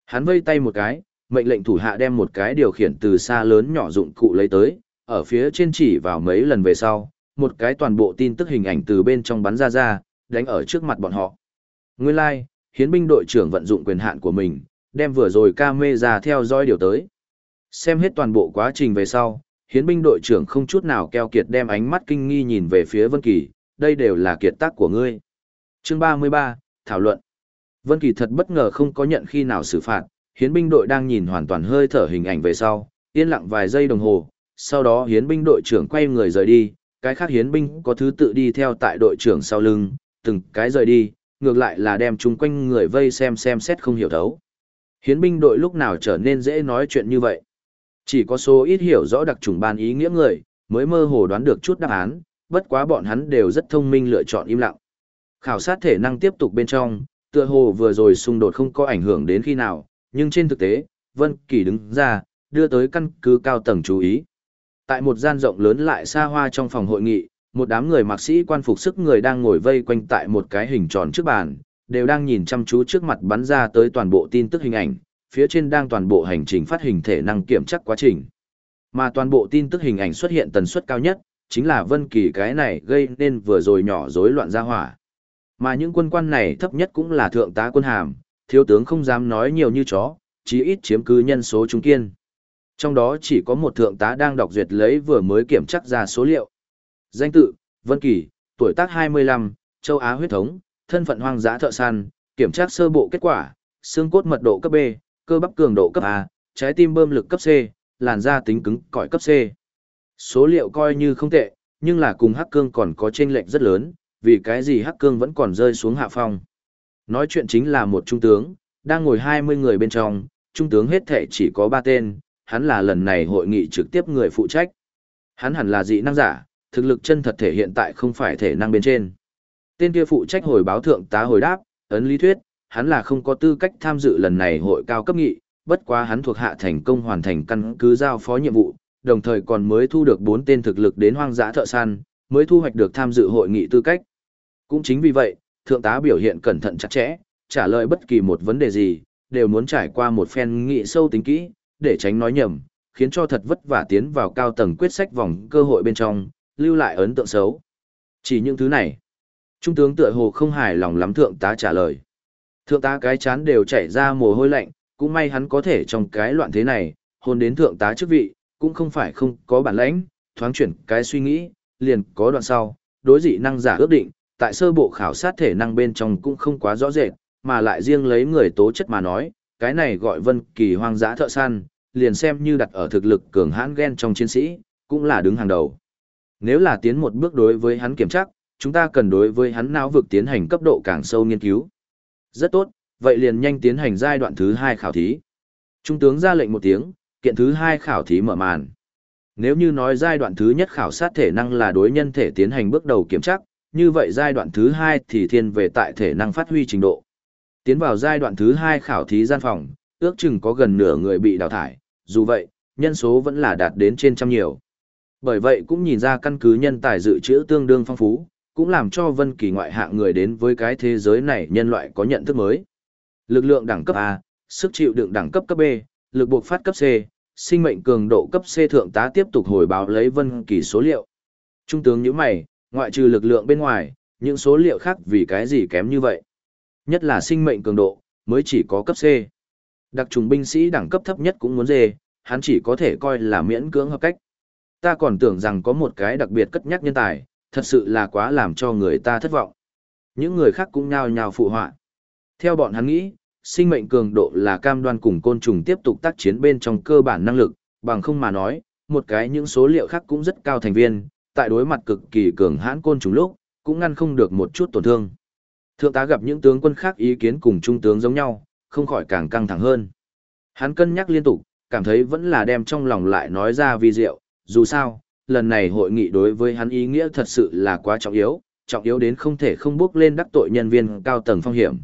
Hắn vây tay một cái, mệnh lệnh thủ hạ đem một cái điều khiển từ xa lớn nhỏ dụng cụ lấy tới, ở phía trên chỉ vào mấy lần về sau, một cái toàn bộ tin tức hình ảnh từ bên trong bắn ra ra, đánh ở trước mặt bọn họ. Nguyên lai, like, hiến binh đội trưởng vận dụng quyền hạn của mình, đem vừa rồi camera theo dõi điều tới. Xem hết toàn bộ quá trình về sau, hiến binh đội trưởng không chút nào keo kiệt đem ánh mắt kinh nghi nhìn về phía Vân Kỳ, đây đều là kiệt tác của ngươi. Chương 33, thảo luận. Vân Kỳ thật bất ngờ không có nhận khi nào xử phạt, hiến binh đội đang nhìn hoàn toàn hơi thở hình ảnh về sau, yên lặng vài giây đồng hồ, sau đó hiến binh đội trưởng quay người rời đi, cái khác hiến binh có thứ tự đi theo tại đội trưởng sau lưng, từng cái rời đi, ngược lại là đem chung quanh người vây xem xem xét không hiểu thấu. Hiến binh đội lúc nào trở nên dễ nói chuyện như vậy. Chỉ có số ít hiểu rõ đặc trùng ban ý nghĩa người, mới mơ hồ đoán được chút đáp án, bất quá bọn hắn đều rất thông minh lựa chọn im lặng. Khảo sát thể năng tiếp tục bên trong, tựa hồ vừa rồi xung đột không có ảnh hưởng đến khi nào, nhưng trên thực tế, Vân Kỳ đứng ra, đưa tới căn cứ cao tầng chú ý. Tại một gian rộng lớn lại xa hoa trong phòng hội nghị, một đám người mặc sĩ quan phục sức người đang ngồi vây quanh tại một cái hình tròn trước bàn, đều đang nhìn chăm chú trước mặt bắn ra tới toàn bộ tin tức hình ảnh, phía trên đang toàn bộ hành trình phát hình thể năng kiểm chắc quá trình. Mà toàn bộ tin tức hình ảnh xuất hiện tần suất cao nhất, chính là Vân Kỳ cái này gây nên vừa rồi nhỏ rối loạn ra hỏa. Mà những quân quan này thấp nhất cũng là thượng tá quân hàm, thiếu tướng không dám nói nhiều như chó, chí ít chiếm cứ nhân số trung kiên. Trong đó chỉ có một thượng tá đang đọc duyệt lấy vừa mới kiểm chắc ra số liệu. Danh tự, Vân Kỳ, tuổi tác 25, châu Á huyết thống, thân phận hoang dã thợ săn, kiểm tra sơ bộ kết quả, xương cốt mật độ cấp B, cơ bắp cường độ cấp A, trái tim bơm lực cấp C, làn da tính cứng cỏi cấp C. Số liệu coi như không tệ, nhưng là cùng Hắc Cương còn có chênh lệch rất lớn, vì cái gì Hắc Cương vẫn còn rơi xuống hạ phong. Nói chuyện chính là một trung tướng, đang ngồi 20 người bên trong, trung tướng hết thể chỉ có 3 tên, hắn là lần này hội nghị trực tiếp người phụ trách. Hắn hẳn là dị năng giả, thực lực chân thật thể hiện tại không phải thể năng bên trên. Tên kia phụ trách hồi báo thượng tá hồi đáp, ấn lý thuyết, hắn là không có tư cách tham dự lần này hội cao cấp nghị, bất quá hắn thuộc hạ thành công hoàn thành căn cứ giao phó nhiệm vụ, đồng thời còn mới thu được 4 tên thực lực đến hoang dã thợ săn, mới thu hoạch được tham dự hội nghị tư cách. Cũng chính vì vậy, thượng tá biểu hiện cẩn thận chặt chẽ, trả lời bất kỳ một vấn đề gì, đều muốn trải qua một phen nghị sâu tính kỹ, để tránh nói nhầm, khiến cho thật vất vả tiến vào cao tầng quyết sách vòng cơ hội bên trong, lưu lại ấn tượng xấu. Chỉ những thứ này. Trung tướng tựa hồ không hài lòng lắm thượng tá trả lời. Thượng tá cái chán đều chảy ra mồ hôi lạnh, cũng may hắn có thể trong cái loạn thế này, hôn đến thượng tá chức vị, cũng không phải không có bản lãnh, thoáng chuyển cái suy nghĩ, liền có đoạn sau, đối dị năng giả ước định, tại sơ bộ khảo sát thể năng bên trong cũng không quá rõ rệt, mà lại riêng lấy người tố chất mà nói, cái này gọi vân kỳ hoang dã thợ săn, liền xem như đặt ở thực lực cường hãn ghen trong chiến sĩ, cũng là đứng hàng đầu. Nếu là tiến một bước đối với hắn kiểm tra, chúng ta cần đối với hắn não vực tiến hành cấp độ càng sâu nghiên cứu. Rất tốt, vậy liền nhanh tiến hành giai đoạn thứ hai khảo thí. Trung tướng ra lệnh một tiếng, kiện thứ hai khảo thí mở màn. Nếu như nói giai đoạn thứ nhất khảo sát thể năng là đối nhân thể tiến hành bước đầu kiểm tra, như vậy giai đoạn thứ hai thì thiên về tại thể năng phát huy trình độ. Tiến vào giai đoạn thứ hai khảo thí gian phòng, ước chừng có gần nửa người bị đào thải, dù vậy, nhân số vẫn là đạt đến trên trăm nhiều. Bởi vậy cũng nhìn ra căn cứ nhân tài dự trữ tương đương phong phú, cũng làm cho Vân Kỳ ngoại hạng người đến với cái thế giới này nhân loại có nhận thức mới. Lực lượng đẳng cấp A, sức chịu đựng đẳng cấp cấp B, lực buộc phát cấp C, sinh mệnh cường độ cấp C thượng tá tiếp tục hồi báo lấy Vân Kỳ số liệu. Trung tướng nhíu mày, ngoại trừ lực lượng bên ngoài, những số liệu khác vì cái gì kém như vậy? Nhất là sinh mệnh cường độ, mới chỉ có cấp C. Đặc trùng binh sĩ đẳng cấp thấp nhất cũng muốn dê, hắn chỉ có thể coi là miễn cưỡng hợp cách. Ta còn tưởng rằng có một cái đặc biệt cất nhắc nhân tài, thật sự là quá làm cho người ta thất vọng. Những người khác cũng nhao nhao phụ họa. Theo bọn hắn nghĩ, sinh mệnh cường độ là cam đoan cùng côn trùng tiếp tục tác chiến bên trong cơ bản năng lực, bằng không mà nói, một cái những số liệu khác cũng rất cao thành viên, tại đối mặt cực kỳ cường hãn côn trùng lúc, cũng ngăn không được một chút tổn thương. Thượng tá gặp những tướng quân khác ý kiến cùng trung tướng giống nhau, không khỏi càng căng thẳng hơn. Hắn cân nhắc liên tục, cảm thấy vẫn là đem trong lòng lại nói ra vi diệu, dù sao, lần này hội nghị đối với hắn ý nghĩa thật sự là quá trọng yếu, trọng yếu đến không thể không bước lên đắc tội nhân viên cao tầng phong hiểm.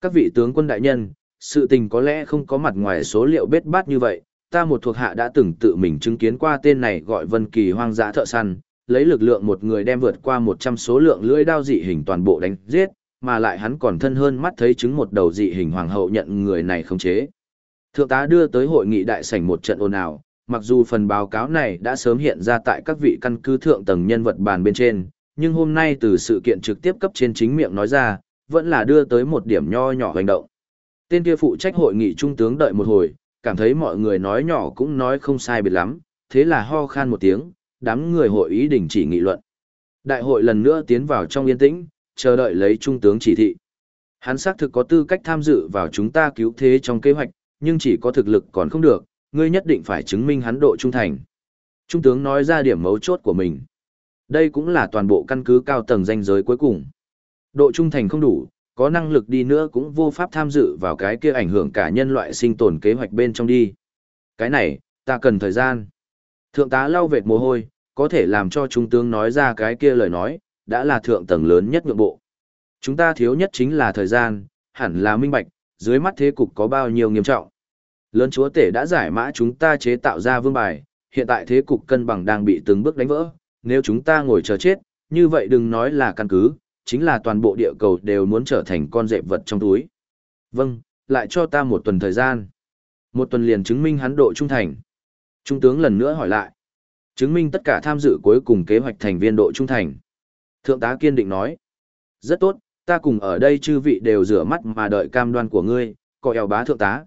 Các vị tướng quân đại nhân, sự tình có lẽ không có mặt ngoài số liệu bết bát như vậy, ta một thuộc hạ đã từng tự mình chứng kiến qua tên này gọi Vân Kỳ hoang dã thợ săn, lấy lực lượng một người đem vượt qua 100 số lượng lưỡi đao dị hình toàn bộ đánh giết, mà lại hắn còn thân hơn mắt thấy chứng một đầu dị hình hoàng hậu nhận người này không chế. Thượng tá đưa tới hội nghị đại sảnh một trận ồn ào, mặc dù phần báo cáo này đã sớm hiện ra tại các vị căn cứ thượng tầng nhân vật bàn bên trên, nhưng hôm nay từ sự kiện trực tiếp cấp trên chính miệng nói ra, vẫn là đưa tới một điểm nho nhỏ hành động. Tên kia phụ trách hội nghị trung tướng đợi một hồi, cảm thấy mọi người nói nhỏ cũng nói không sai biệt lắm, thế là ho khan một tiếng, đám người hội ý đình chỉ nghị luận. Đại hội lần nữa tiến vào trong yên tĩnh, chờ đợi lấy trung tướng chỉ thị. Hắn xác thực có tư cách tham dự vào chúng ta cứu thế trong kế hoạch, nhưng chỉ có thực lực còn không được, ngươi nhất định phải chứng minh hắn độ trung thành. Trung tướng nói ra điểm mấu chốt của mình. Đây cũng là toàn bộ căn cứ cao tầng danh giới cuối cùng. Độ trung thành không đủ, có năng lực đi nữa cũng vô pháp tham dự vào cái kia ảnh hưởng cả nhân loại sinh tồn kế hoạch bên trong đi. Cái này, ta cần thời gian. Thượng tá lau vệt mồ hôi, có thể làm cho trung tướng nói ra cái kia lời nói, đã là thượng tầng lớn nhất ngưỡng bộ. Chúng ta thiếu nhất chính là thời gian, hẳn là minh bạch, dưới mắt thế cục có bao nhiêu nghiêm trọng. Lớn chúa tể đã giải mã chúng ta chế tạo ra vương bài, hiện tại thế cục cân bằng đang bị từng bước đánh vỡ, nếu chúng ta ngồi chờ chết, như vậy đừng nói là căn cứ, chính là toàn bộ địa cầu đều muốn trở thành con dẹp vật trong túi. Vâng, lại cho ta một tuần thời gian. Một tuần liền chứng minh hắn độ trung thành. Trung tướng lần nữa hỏi lại. Chứng minh tất cả tham dự cuối cùng kế hoạch thành viên độ trung thành. Thượng tá kiên định nói. Rất tốt, ta cùng ở đây chư vị đều rửa mắt mà đợi cam đoan của ngươi, có eo bá thượng tá.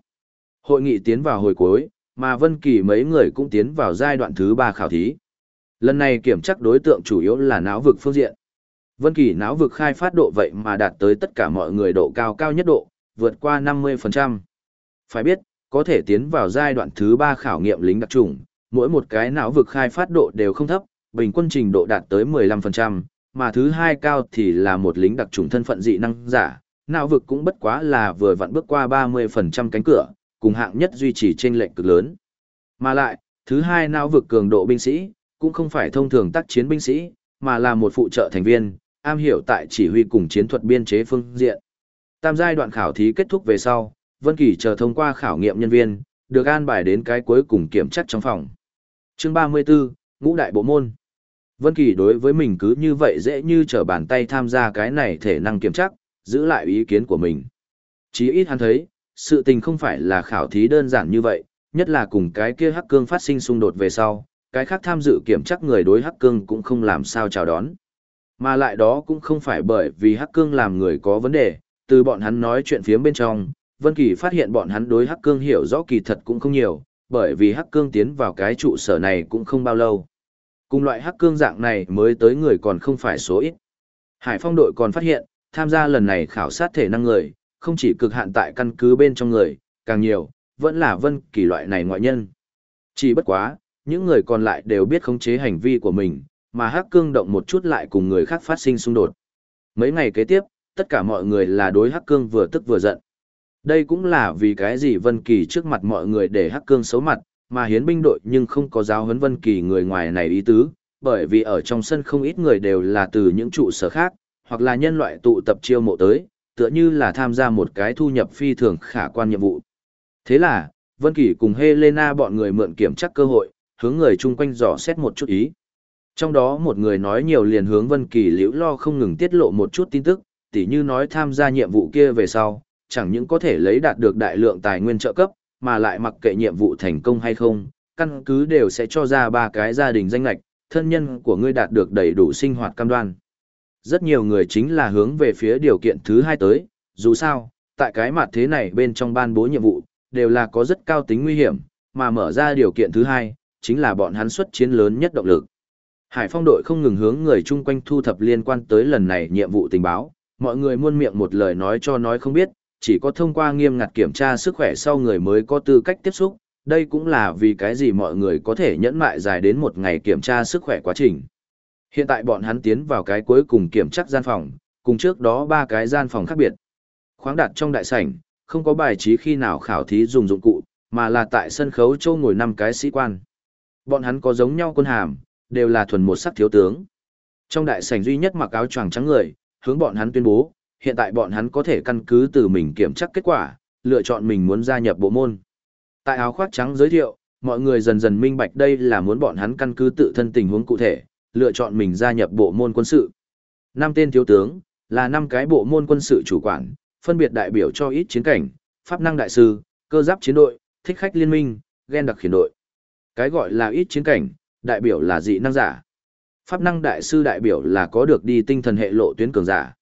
Hội nghị tiến vào hồi cuối, mà Vân Kỳ mấy người cũng tiến vào giai đoạn thứ ba khảo thí. Lần này kiểm tra đối tượng chủ yếu là não vực phương diện. Vân Kỳ não vực khai phát độ vậy mà đạt tới tất cả mọi người độ cao cao nhất độ, vượt qua 50%. Phải biết, có thể tiến vào giai đoạn thứ 3 khảo nghiệm lính đặc trùng, mỗi một cái não vực khai phát độ đều không thấp, bình quân trình độ đạt tới 15%, mà thứ hai cao thì là một lính đặc trùng thân phận dị năng giả, não vực cũng bất quá là vừa vặn bước qua 30% cánh cửa, cùng hạng nhất duy trì trên lệnh cực lớn. Mà lại, thứ hai não vực cường độ binh sĩ, cũng không phải thông thường tác chiến binh sĩ, mà là một phụ trợ thành viên, am hiểu tại chỉ huy cùng chiến thuật biên chế phương diện. Tam giai đoạn khảo thí kết thúc về sau, Vân Kỳ chờ thông qua khảo nghiệm nhân viên, được an bài đến cái cuối cùng kiểm tra trong phòng. Chương 34, Ngũ đại bộ môn. Vân Kỳ đối với mình cứ như vậy dễ như trở bàn tay tham gia cái này thể năng kiểm tra, giữ lại ý kiến của mình. Chí ít hắn thấy, sự tình không phải là khảo thí đơn giản như vậy, nhất là cùng cái kia Hắc Cương phát sinh xung đột về sau, cái khác tham dự kiểm tra người đối Hắc Cương cũng không làm sao chào đón. Mà lại đó cũng không phải bởi vì Hắc Cương làm người có vấn đề, từ bọn hắn nói chuyện phía bên trong, Vân Kỳ phát hiện bọn hắn đối Hắc Cương hiểu rõ kỳ thật cũng không nhiều, bởi vì Hắc Cương tiến vào cái trụ sở này cũng không bao lâu. Cùng loại Hắc Cương dạng này mới tới người còn không phải số ít. Hải Phong đội còn phát hiện, tham gia lần này khảo sát thể năng người, không chỉ cực hạn tại căn cứ bên trong người, càng nhiều, vẫn là Vân Kỳ loại này ngoại nhân. Chỉ bất quá, những người còn lại đều biết khống chế hành vi của mình, mà hắc cương động một chút lại cùng người khác phát sinh xung đột. Mấy ngày kế tiếp, tất cả mọi người là đối hắc cương vừa tức vừa giận. Đây cũng là vì cái gì Vân Kỳ trước mặt mọi người để hắc cương xấu mặt, mà hiến binh đội nhưng không có giáo huấn Vân Kỳ người ngoài này ý tứ, bởi vì ở trong sân không ít người đều là từ những trụ sở khác, hoặc là nhân loại tụ tập chiêu mộ tới, tựa như là tham gia một cái thu nhập phi thường khả quan nhiệm vụ. Thế là, Vân Kỳ cùng Helena bọn người mượn kiểm chắc cơ hội, hướng người chung quanh dò xét một chút ý. Trong đó một người nói nhiều liền hướng Vân Kỳ liễu lo không ngừng tiết lộ một chút tin tức, tỉ như nói tham gia nhiệm vụ kia về sau, chẳng những có thể lấy đạt được đại lượng tài nguyên trợ cấp, mà lại mặc kệ nhiệm vụ thành công hay không, căn cứ đều sẽ cho ra ba cái gia đình danh lạch, thân nhân của ngươi đạt được đầy đủ sinh hoạt cam đoan. Rất nhiều người chính là hướng về phía điều kiện thứ hai tới, dù sao, tại cái mặt thế này bên trong ban bố nhiệm vụ, đều là có rất cao tính nguy hiểm, mà mở ra điều kiện thứ hai, chính là bọn hắn xuất chiến lớn nhất động lực. Hải phong đội không ngừng hướng người chung quanh thu thập liên quan tới lần này nhiệm vụ tình báo, mọi người muôn miệng một lời nói cho nói không biết, chỉ có thông qua nghiêm ngặt kiểm tra sức khỏe sau người mới có tư cách tiếp xúc, đây cũng là vì cái gì mọi người có thể nhẫn mại dài đến một ngày kiểm tra sức khỏe quá trình. Hiện tại bọn hắn tiến vào cái cuối cùng kiểm tra gian phòng, cùng trước đó ba cái gian phòng khác biệt. Khoáng đặt trong đại sảnh, không có bài trí khi nào khảo thí dùng dụng cụ, mà là tại sân khấu châu ngồi năm cái sĩ quan. Bọn hắn có giống nhau quân hàm, đều là thuần một sắc thiếu tướng. Trong đại sảnh duy nhất mặc áo choàng trắng người, hướng bọn hắn tuyên bố, hiện tại bọn hắn có thể căn cứ từ mình kiểm tra kết quả, lựa chọn mình muốn gia nhập bộ môn. Tại áo khoác trắng giới thiệu, mọi người dần dần minh bạch đây là muốn bọn hắn căn cứ tự thân tình huống cụ thể, lựa chọn mình gia nhập bộ môn quân sự. Năm tên thiếu tướng, là năm cái bộ môn quân sự chủ quản, phân biệt đại biểu cho ít chiến cảnh, pháp năng đại sư, cơ giáp chiến đội, thích khách liên minh, ghen đặc khiển đội. Cái gọi là ít chiến cảnh, đại biểu là dị năng giả. Pháp năng đại sư đại biểu là có được đi tinh thần hệ lộ tuyến cường giả.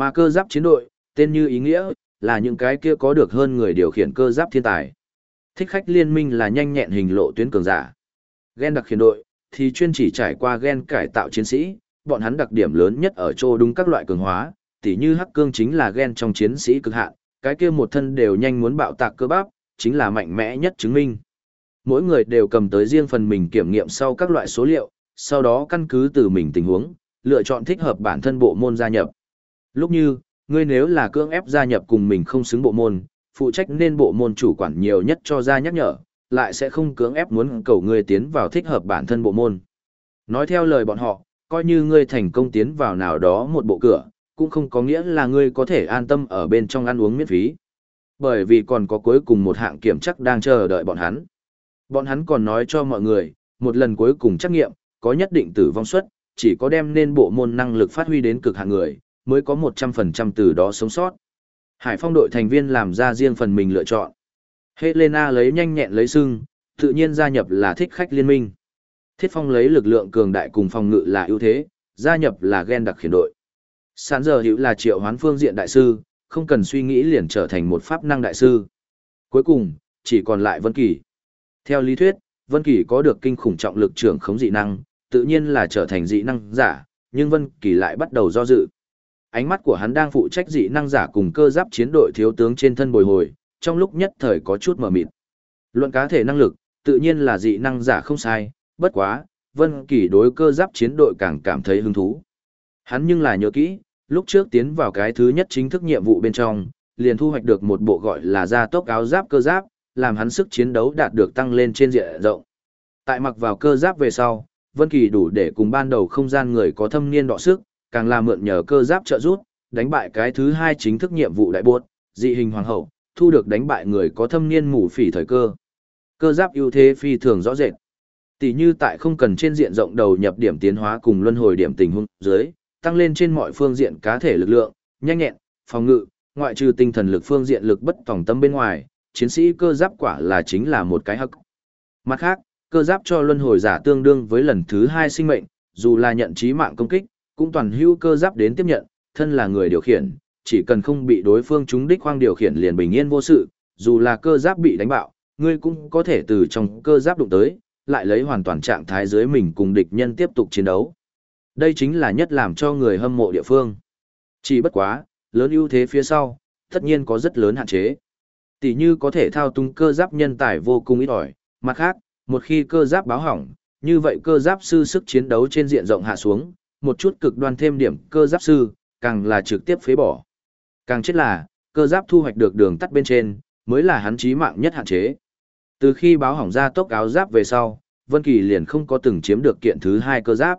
Mà cơ giáp chiến đội, tên như ý nghĩa, là những cái kia có được hơn người điều khiển cơ giáp thiên tài. Thích khách liên minh là nhanh nhẹn hình lộ tuyến cường giả. Gen đặc khiển đội, thì chuyên chỉ trải qua gen cải tạo chiến sĩ, bọn hắn đặc điểm lớn nhất ở chỗ đúng các loại cường hóa, tỉ như hắc cương chính là gen trong chiến sĩ cực hạn, cái kia một thân đều nhanh muốn bạo tạc cơ bắp, chính là mạnh mẽ nhất chứng minh. Mỗi người đều cầm tới riêng phần mình kiểm nghiệm sau các loại số liệu, sau đó căn cứ từ mình tình huống, lựa chọn thích hợp bản thân bộ môn gia nhập. Lúc như, ngươi nếu là cưỡng ép gia nhập cùng mình không xứng bộ môn, phụ trách nên bộ môn chủ quản nhiều nhất cho ra nhắc nhở, lại sẽ không cưỡng ép muốn cầu ngươi tiến vào thích hợp bản thân bộ môn. Nói theo lời bọn họ, coi như ngươi thành công tiến vào nào đó một bộ cửa, cũng không có nghĩa là ngươi có thể an tâm ở bên trong ăn uống miễn phí. Bởi vì còn có cuối cùng một hạng kiểm chắc đang chờ đợi bọn hắn. Bọn hắn còn nói cho mọi người, một lần cuối cùng trắc nghiệm, có nhất định tử vong suất, chỉ có đem nên bộ môn năng lực phát huy đến cực hạn người, mới có 100% từ đó sống sót. Hải phong đội thành viên làm ra riêng phần mình lựa chọn. Helena lấy nhanh nhẹn lấy sưng, tự nhiên gia nhập là thích khách liên minh. Thiết phong lấy lực lượng cường đại cùng phòng ngự là ưu thế, gia nhập là ghen đặc khiển đội. Sán giờ hữu là triệu hoán phương diện đại sư, không cần suy nghĩ liền trở thành một pháp năng đại sư. Cuối cùng, chỉ còn lại Vân Kỳ. Theo lý thuyết, Vân Kỳ có được kinh khủng trọng lực trưởng khống dị năng, tự nhiên là trở thành dị năng giả, nhưng Vân Kỳ lại bắt đầu do dự. Ánh mắt của hắn đang phụ trách dị năng giả cùng cơ giáp chiến đội thiếu tướng trên thân bồi hồi, trong lúc nhất thời có chút mờ mịt. Luận cá thể năng lực, tự nhiên là dị năng giả không sai, bất quá, Vân Kỳ đối cơ giáp chiến đội càng cảm thấy hứng thú. Hắn nhưng là nhớ kỹ, lúc trước tiến vào cái thứ nhất chính thức nhiệm vụ bên trong, liền thu hoạch được một bộ gọi là gia tốc áo giáp cơ giáp, làm hắn sức chiến đấu đạt được tăng lên trên diện rộng. Tại mặc vào cơ giáp về sau, Vân Kỳ đủ để cùng ban đầu không gian người có thâm niên đọ sức, càng là mượn nhờ cơ giáp trợ giúp, đánh bại cái thứ hai chính thức nhiệm vụ đại buốt, dị hình hoàng hậu, thu được đánh bại người có thâm niên mù phỉ thời cơ. Cơ giáp ưu thế phi thường rõ rệt. Tỷ như tại không cần trên diện rộng đầu nhập điểm tiến hóa cùng luân hồi điểm tình huống dưới, tăng lên trên mọi phương diện cá thể lực lượng, nhanh nhẹn, phòng ngự, ngoại trừ tinh thần lực phương diện lực bất tòng tâm bên ngoài, chiến sĩ cơ giáp quả là chính là một cái hắc. Mặt khác, cơ giáp cho luân hồi giả tương đương với lần thứ hai sinh mệnh, dù là nhận trí mạng công kích, cũng toàn hữu cơ giáp đến tiếp nhận, thân là người điều khiển, chỉ cần không bị đối phương trúng đích khoang điều khiển liền bình yên vô sự, dù là cơ giáp bị đánh bạo, ngươi cũng có thể từ trong cơ giáp đụng tới, lại lấy hoàn toàn trạng thái dưới mình cùng địch nhân tiếp tục chiến đấu. Đây chính là nhất làm cho người hâm mộ địa phương. Chỉ bất quá, lớn ưu thế phía sau, tất nhiên có rất lớn hạn chế. Tỷ như có thể thao túng cơ giáp nhân tài vô cùng ít ỏi, mặt khác, một khi cơ giáp báo hỏng, như vậy cơ giáp sư sức chiến đấu trên diện rộng hạ xuống, một chút cực đoan thêm điểm cơ giáp sư, càng là trực tiếp phế bỏ. Càng chết là, cơ giáp thu hoạch được đường tắt bên trên, mới là hắn chí mạng nhất hạn chế. Từ khi báo hỏng ra tốc áo giáp về sau, Vân Kỳ liền không có từng chiếm được kiện thứ hai cơ giáp.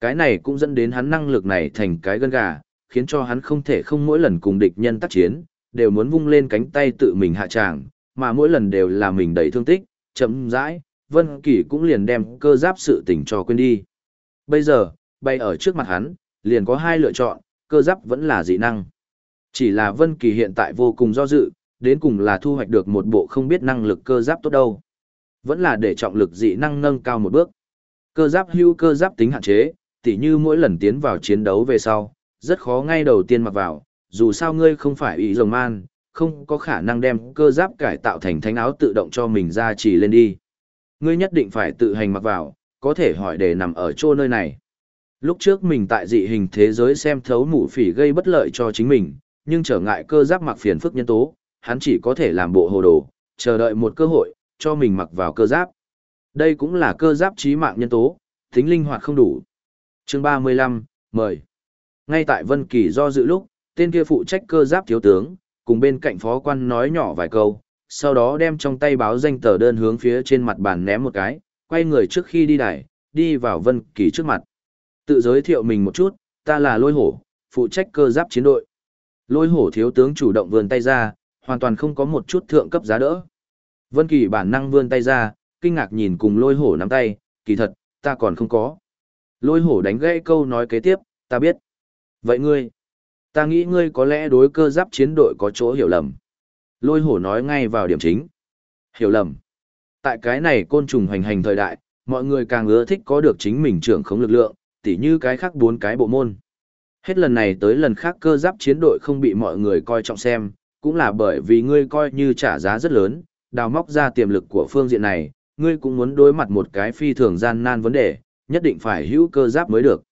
Cái này cũng dẫn đến hắn năng lực này thành cái gân gà, khiến cho hắn không thể không mỗi lần cùng địch nhân tác chiến, đều muốn vung lên cánh tay tự mình hạ tràng, mà mỗi lần đều là mình đầy thương tích, chậm rãi, Vân Kỳ cũng liền đem cơ giáp sự tình cho quên đi. Bây giờ, bay ở trước mặt hắn, liền có hai lựa chọn, cơ giáp vẫn là dị năng. Chỉ là Vân Kỳ hiện tại vô cùng do dự, đến cùng là thu hoạch được một bộ không biết năng lực cơ giáp tốt đâu. Vẫn là để trọng lực dị năng nâng cao một bước. Cơ giáp hưu cơ giáp tính hạn chế, tỉ như mỗi lần tiến vào chiến đấu về sau, rất khó ngay đầu tiên mặc vào, dù sao ngươi không phải ý rồng man, không có khả năng đem cơ giáp cải tạo thành thánh áo tự động cho mình ra chỉ lên đi. Ngươi nhất định phải tự hành mặc vào, có thể hỏi để nằm ở chỗ nơi này. Lúc trước mình tại dị hình thế giới xem thấu mụ phỉ gây bất lợi cho chính mình, nhưng trở ngại cơ giáp mặc phiền phức nhân tố, hắn chỉ có thể làm bộ hồ đồ, chờ đợi một cơ hội, cho mình mặc vào cơ giáp. Đây cũng là cơ giáp trí mạng nhân tố, tính linh hoạt không đủ. Chương 35, mời. Ngay tại Vân Kỳ do dự lúc, tên kia phụ trách cơ giáp thiếu tướng, cùng bên cạnh phó quan nói nhỏ vài câu, sau đó đem trong tay báo danh tờ đơn hướng phía trên mặt bàn ném một cái, quay người trước khi đi đài, đi vào Vân Kỳ trước mặt. Tự giới thiệu mình một chút, ta là Lôi Hổ, phụ trách cơ giáp chiến đội. Lôi Hổ thiếu tướng chủ động vươn tay ra, hoàn toàn không có một chút thượng cấp giá đỡ. Vân Kỳ bản năng vươn tay ra, kinh ngạc nhìn cùng Lôi Hổ nắm tay, kỳ thật, ta còn không có. Lôi Hổ đánh gãy câu nói kế tiếp, ta biết. Vậy ngươi, ta nghĩ ngươi có lẽ đối cơ giáp chiến đội có chỗ hiểu lầm. Lôi Hổ nói ngay vào điểm chính. Hiểu lầm. Tại cái này côn trùng hoành hành thời đại, mọi người càng ưa thích có được chính mình trưởng khống lực lượng, tỉ như cái khác bốn cái bộ môn. Hết lần này tới lần khác cơ giáp chiến đội không bị mọi người coi trọng xem, cũng là bởi vì ngươi coi như trả giá rất lớn, đào móc ra tiềm lực của phương diện này, ngươi cũng muốn đối mặt một cái phi thường gian nan vấn đề, nhất định phải hữu cơ giáp mới được.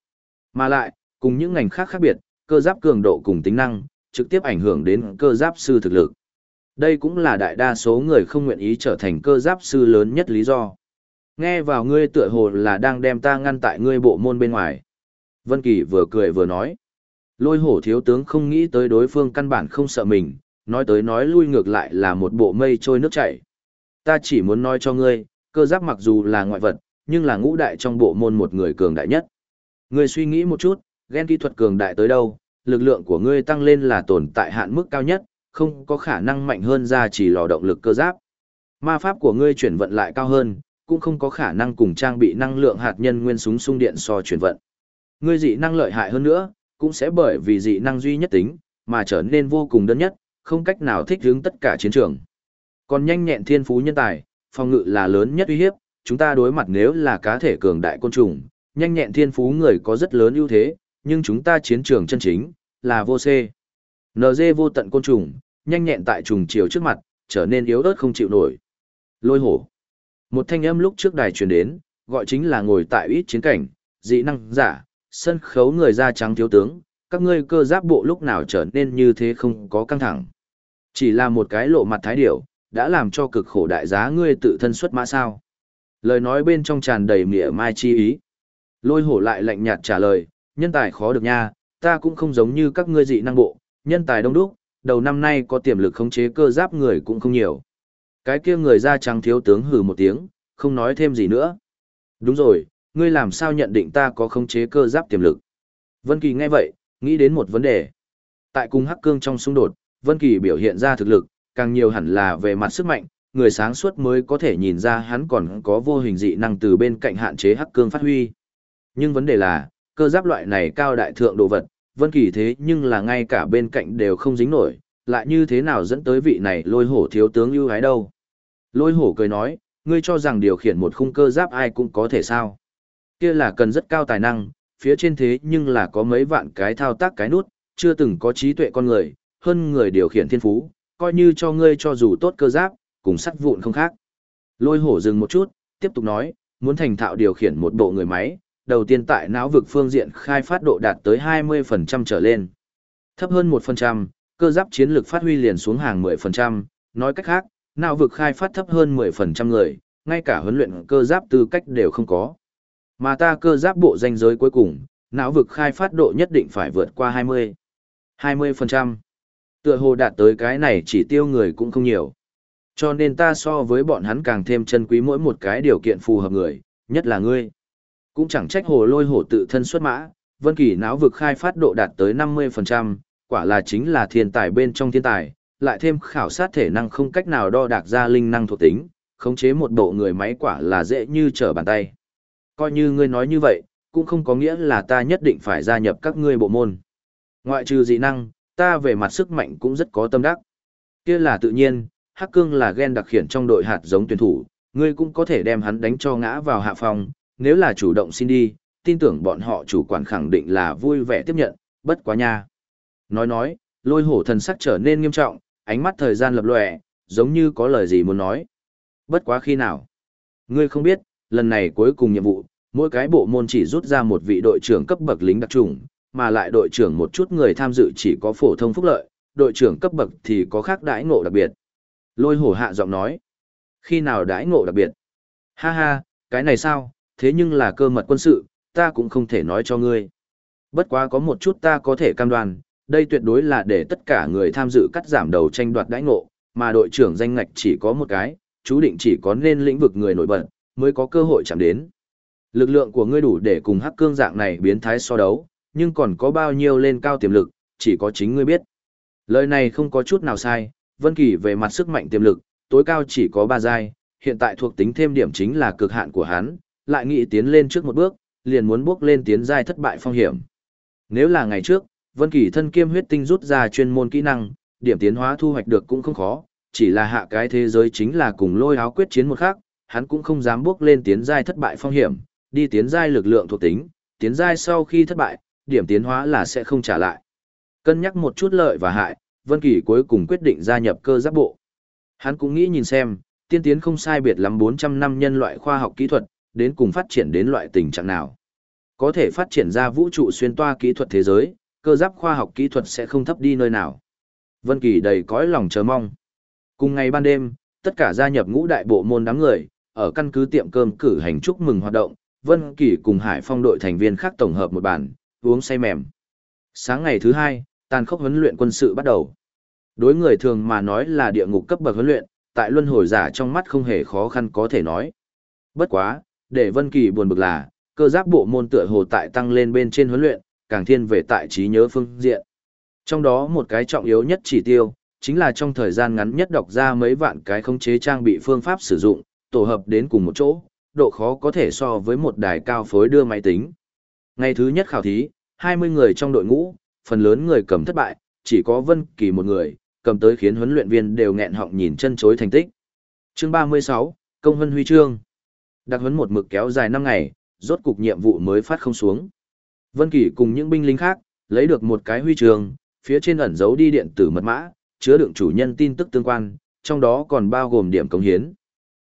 Mà lại, cùng những ngành khác khác biệt, cơ giáp cường độ cùng tính năng, trực tiếp ảnh hưởng đến cơ giáp sư thực lực. Đây cũng là đại đa số người không nguyện ý trở thành cơ giáp sư lớn nhất lý do. Nghe vào ngươi tựa hồ là đang đem ta ngăn tại ngươi bộ môn bên ngoài. Vân Kỳ vừa cười vừa nói. Lôi hổ thiếu tướng không nghĩ tới đối phương căn bản không sợ mình, nói tới nói lui ngược lại là một bộ mây trôi nước chảy. Ta chỉ muốn nói cho ngươi, cơ giáp mặc dù là ngoại vật, nhưng là ngũ đại trong bộ môn một người cường đại nhất. Ngươi suy nghĩ một chút, ghen kỹ thuật cường đại tới đâu, lực lượng của ngươi tăng lên là tồn tại hạn mức cao nhất, không có khả năng mạnh hơn ra chỉ lò động lực cơ giáp. Ma pháp của ngươi chuyển vận lại cao hơn, cũng không có khả năng cùng trang bị năng lượng hạt nhân nguyên súng sung điện so chuyển vận. Ngươi dị năng lợi hại hơn nữa, cũng sẽ bởi vì dị năng duy nhất tính, mà trở nên vô cùng đơn nhất, không cách nào thích ứng tất cả chiến trường. Còn nhanh nhẹn thiên phú nhân tài, phòng ngự là lớn nhất uy hiếp, chúng ta đối mặt nếu là cá thể cường đại côn trùng, nhanh nhẹn thiên phú người có rất lớn ưu thế, nhưng chúng ta chiến trường chân chính, là vô C. NG vô tận côn trùng, nhanh nhẹn tại trùng chiều trước mặt, trở nên yếu ớt không chịu nổi. Lôi hổ. Một thanh âm lúc trước đài truyền đến, gọi chính là ngồi tại ít chiến cảnh, dị năng giả, sân khấu người da trắng thiếu tướng, các ngươi cơ giáp bộ lúc nào trở nên như thế không có căng thẳng. Chỉ là một cái lộ mặt thái điểu, đã làm cho cực khổ đại giá ngươi tự thân xuất mã sao. Lời nói bên trong tràn đầy mỉa mai chi ý. Lôi hổ lại lạnh nhạt trả lời, nhân tài khó được nha, ta cũng không giống như các ngươi dị năng bộ, nhân tài đông đúc, đầu năm nay có tiềm lực khống chế cơ giáp người cũng không nhiều. Cái kia người da trắng thiếu tướng hừ một tiếng, không nói thêm gì nữa. Đúng rồi, ngươi làm sao nhận định ta có khống chế cơ giáp tiềm lực? Vân Kỳ nghe vậy, nghĩ đến một vấn đề. Tại cùng Hắc Cương trong xung đột, Vân Kỳ biểu hiện ra thực lực, càng nhiều hẳn là về mặt sức mạnh, người sáng suốt mới có thể nhìn ra hắn còn có vô hình dị năng từ bên cạnh hạn chế Hắc Cương phát huy. Nhưng vấn đề là, cơ giáp loại này cao đại thượng đồ vật, Vân Kỳ thế nhưng là ngay cả bên cạnh đều không dính nổi, lại như thế nào dẫn tới vị này lôi hổ thiếu tướng ưu ái đâu. Lôi hổ cười nói, ngươi cho rằng điều khiển một khung cơ giáp ai cũng có thể sao. Kia là cần rất cao tài năng, phía trên thế nhưng là có mấy vạn cái thao tác cái nút, chưa từng có trí tuệ con người, hơn người điều khiển thiên phú, coi như cho ngươi cho dù tốt cơ giáp, cùng sắt vụn không khác. Lôi hổ dừng một chút, tiếp tục nói, muốn thành thạo điều khiển một bộ người máy, đầu tiên tại não vực phương diện khai phát độ đạt tới 20% trở lên. Thấp hơn 1%, cơ giáp chiến lược phát huy liền xuống hàng 10%, nói cách khác, não vực khai phát thấp hơn 10% người, ngay cả huấn luyện cơ giáp tư cách đều không có. Mà ta cơ giáp bộ danh giới cuối cùng, não vực khai phát độ nhất định phải vượt qua 20. 20%. Tựa hồ đạt tới cái này chỉ tiêu người cũng không nhiều. Cho nên ta so với bọn hắn càng thêm chân quý mỗi một cái điều kiện phù hợp người, nhất là ngươi. Cũng chẳng trách hồ lôi hổ tự thân xuất mã, vân kỳ não vực khai phát độ đạt tới 50%, quả là chính là thiên tài bên trong thiên tài, lại thêm khảo sát thể năng không cách nào đo đạc ra linh năng thuộc tính, khống chế một bộ người máy quả là dễ như trở bàn tay. Coi như ngươi nói như vậy, cũng không có nghĩa là ta nhất định phải gia nhập các ngươi bộ môn. Ngoại trừ dị năng, ta về mặt sức mạnh cũng rất có tâm đắc. Kia là tự nhiên, Hắc Cương là gen đặc khiển trong đội hạt giống tuyển thủ, ngươi cũng có thể đem hắn đánh cho ngã vào hạ phòng, nếu là chủ động xin đi, tin tưởng bọn họ chủ quản khẳng định là vui vẻ tiếp nhận, bất quá nha. Nói nói, lôi hổ thần sắc trở nên nghiêm trọng, ánh mắt thời gian lập lòe, giống như có lời gì muốn nói. Bất quá khi nào? Ngươi không biết, lần này cuối cùng nhiệm vụ, mỗi cái bộ môn chỉ rút ra một vị đội trưởng cấp bậc lính đặc trùng, mà lại đội trưởng một chút người tham dự chỉ có phổ thông phúc lợi, đội trưởng cấp bậc thì có khác đãi ngộ đặc biệt. Lôi hổ hạ giọng nói. Khi nào đãi ngộ đặc biệt? Ha ha, cái này sao, thế nhưng là cơ mật quân sự, ta cũng không thể nói cho ngươi. Bất quá có một chút ta có thể cam đoan, đây tuyệt đối là để tất cả người tham dự cắt giảm đầu tranh đoạt đãi ngộ, mà đội trưởng danh ngạch chỉ có một cái, chú định chỉ có nên lĩnh vực người nổi bật, mới có cơ hội chạm đến. Lực lượng của ngươi đủ để cùng hắc cương dạng này biến thái so đấu, nhưng còn có bao nhiêu lên cao tiềm lực, chỉ có chính ngươi biết. Lời này không có chút nào sai, Vân Kỳ về mặt sức mạnh tiềm lực, tối cao chỉ có 3 giai, hiện tại thuộc tính thêm điểm chính là cực hạn của hắn, lại nghĩ tiến lên trước một bước, liền muốn bước lên tiến giai thất bại phong hiểm. Nếu là ngày trước, Vân Kỳ thân kiêm huyết tinh rút ra chuyên môn kỹ năng, điểm tiến hóa thu hoạch được cũng không khó, chỉ là hạ cái thế giới chính là cùng lôi áo quyết chiến một khác, hắn cũng không dám bước lên tiến giai thất bại phong hiểm, đi tiến giai lực lượng thuộc tính, tiến giai sau khi thất bại, điểm tiến hóa là sẽ không trả lại. Cân nhắc một chút lợi và hại, Vân Kỳ cuối cùng quyết định gia nhập cơ giáp bộ. Hắn cũng nghĩ nhìn xem, tiên tiến không sai biệt lắm 400 năm nhân loại khoa học kỹ thuật, đến cùng phát triển đến loại tình trạng nào. Có thể phát triển ra vũ trụ xuyên toa kỹ thuật thế giới, cơ giáp khoa học kỹ thuật sẽ không thấp đi nơi nào. Vân Kỳ đầy cõi lòng chờ mong. Cùng ngày ban đêm, tất cả gia nhập ngũ đại bộ môn đám người, ở căn cứ tiệm cơm cử hành chúc mừng hoạt động, Vân Kỳ cùng Hải Phong đội thành viên khác tổng hợp một bàn, uống say mềm. Sáng ngày thứ hai, tàn khốc huấn luyện quân sự bắt đầu. Đối người thường mà nói là địa ngục cấp bậc huấn luyện, tại luân hồi giả trong mắt không hề khó khăn có thể nói. Bất quá, để Vân Kỳ buồn bực là, cơ giáp bộ môn tựa hồ tại tăng lên bên trên huấn luyện, càng thiên về tại trí nhớ phương diện. Trong đó một cái trọng yếu nhất chỉ tiêu, chính là trong thời gian ngắn nhất đọc ra mấy vạn cái khống chế trang bị phương pháp sử dụng, tổ hợp đến cùng một chỗ, độ khó có thể so với một đài cao phối đưa máy tính. Ngày thứ nhất khảo thí, 20 người trong đội ngũ, phần lớn người cầm thất bại, chỉ có Vân Kỳ một người, cầm tới khiến huấn luyện viên đều nghẹn họng nhìn chân chối thành tích. Chương 36, Công Vân Huy Chương. Đặc huấn một mực kéo dài 5 ngày, rốt cục nhiệm vụ mới phát không xuống. Vân Kỳ cùng những binh lính khác, lấy được một cái huy chương, phía trên ẩn giấu đi điện tử mật mã, chứa đựng chủ nhân tin tức tương quan, trong đó còn bao gồm điểm cống hiến.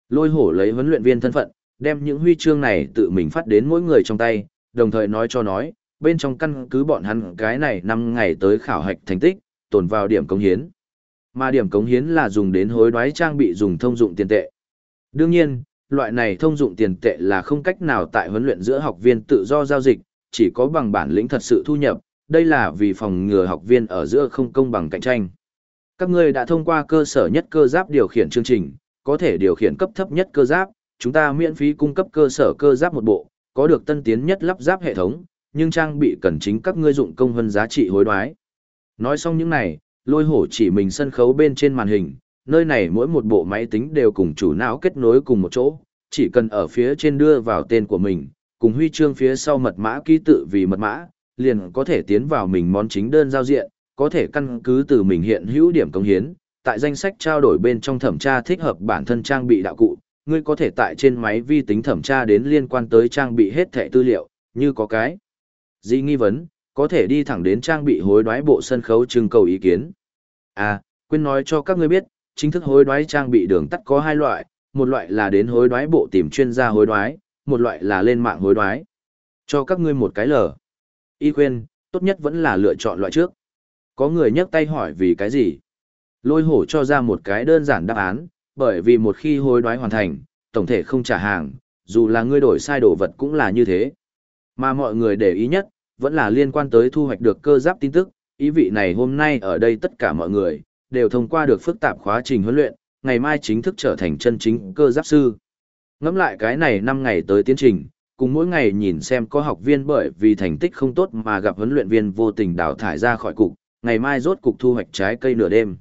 Lôi hổ lấy huấn luyện viên thân phận, đem những huy chương này tự mình phát đến mỗi người trong tay, đồng thời nói cho nói, bên trong căn cứ bọn hắn cái này 5 ngày tới khảo hạch thành tích, tồn vào điểm cống hiến. Mà điểm cống hiến là dùng đến hối đoái trang bị dùng thông dụng tiền tệ. Đương nhiên, loại này thông dụng tiền tệ là không cách nào tại huấn luyện giữa học viên tự do giao dịch, chỉ có bằng bản lĩnh thật sự thu nhập, đây là vì phòng ngừa học viên ở giữa không công bằng cạnh tranh. Các ngươi đã thông qua cơ sở nhất cơ giáp điều khiển chương trình, có thể điều khiển cấp thấp nhất cơ giáp, chúng ta miễn phí cung cấp cơ sở cơ giáp một bộ, có được tân tiến nhất lắp ráp hệ thống, nhưng trang bị cần chính các ngươi dụng công hơn giá trị hối đoái. Nói xong những này, lôi hổ chỉ mình sân khấu bên trên màn hình, nơi này mỗi một bộ máy tính đều cùng chủ não kết nối cùng một chỗ, chỉ cần ở phía trên đưa vào tên của mình, cùng huy chương phía sau mật mã ký tự vì mật mã, liền có thể tiến vào mình món chính đơn giao diện, có thể căn cứ từ mình hiện hữu điểm công hiến, tại danh sách trao đổi bên trong thẩm tra thích hợp bản thân trang bị đạo cụ, ngươi có thể tại trên máy vi tính thẩm tra đến liên quan tới trang bị hết thẻ tư liệu, như có cái gì nghi vấn, có thể đi thẳng đến trang bị hối đoái bộ sân khấu trưng cầu ý kiến. À, quên nói cho các ngươi biết, chính thức hối đoái trang bị đường tắt có hai loại, một loại là đến hối đoái bộ tìm chuyên gia hối đoái, một loại là lên mạng hối đoái. Cho các ngươi một cái lờ. Y khuyên, tốt nhất vẫn là lựa chọn loại trước. Có người nhấc tay hỏi vì cái gì? Lôi hổ cho ra một cái đơn giản đáp án, bởi vì một khi hối đoái hoàn thành, tổng thể không trả hàng, dù là ngươi đổi sai đồ vật cũng là như thế. Mà mọi người để ý nhất, vẫn là liên quan tới thu hoạch được cơ giáp tin tức, ý vị này hôm nay ở đây tất cả mọi người, đều thông qua được phức tạp khóa trình huấn luyện, ngày mai chính thức trở thành chân chính cơ giáp sư. Ngẫm lại cái này 5 ngày tới tiến trình, cùng mỗi ngày nhìn xem có học viên bởi vì thành tích không tốt mà gặp huấn luyện viên vô tình đào thải ra khỏi cục, ngày mai rốt cục thu hoạch trái cây nửa đêm.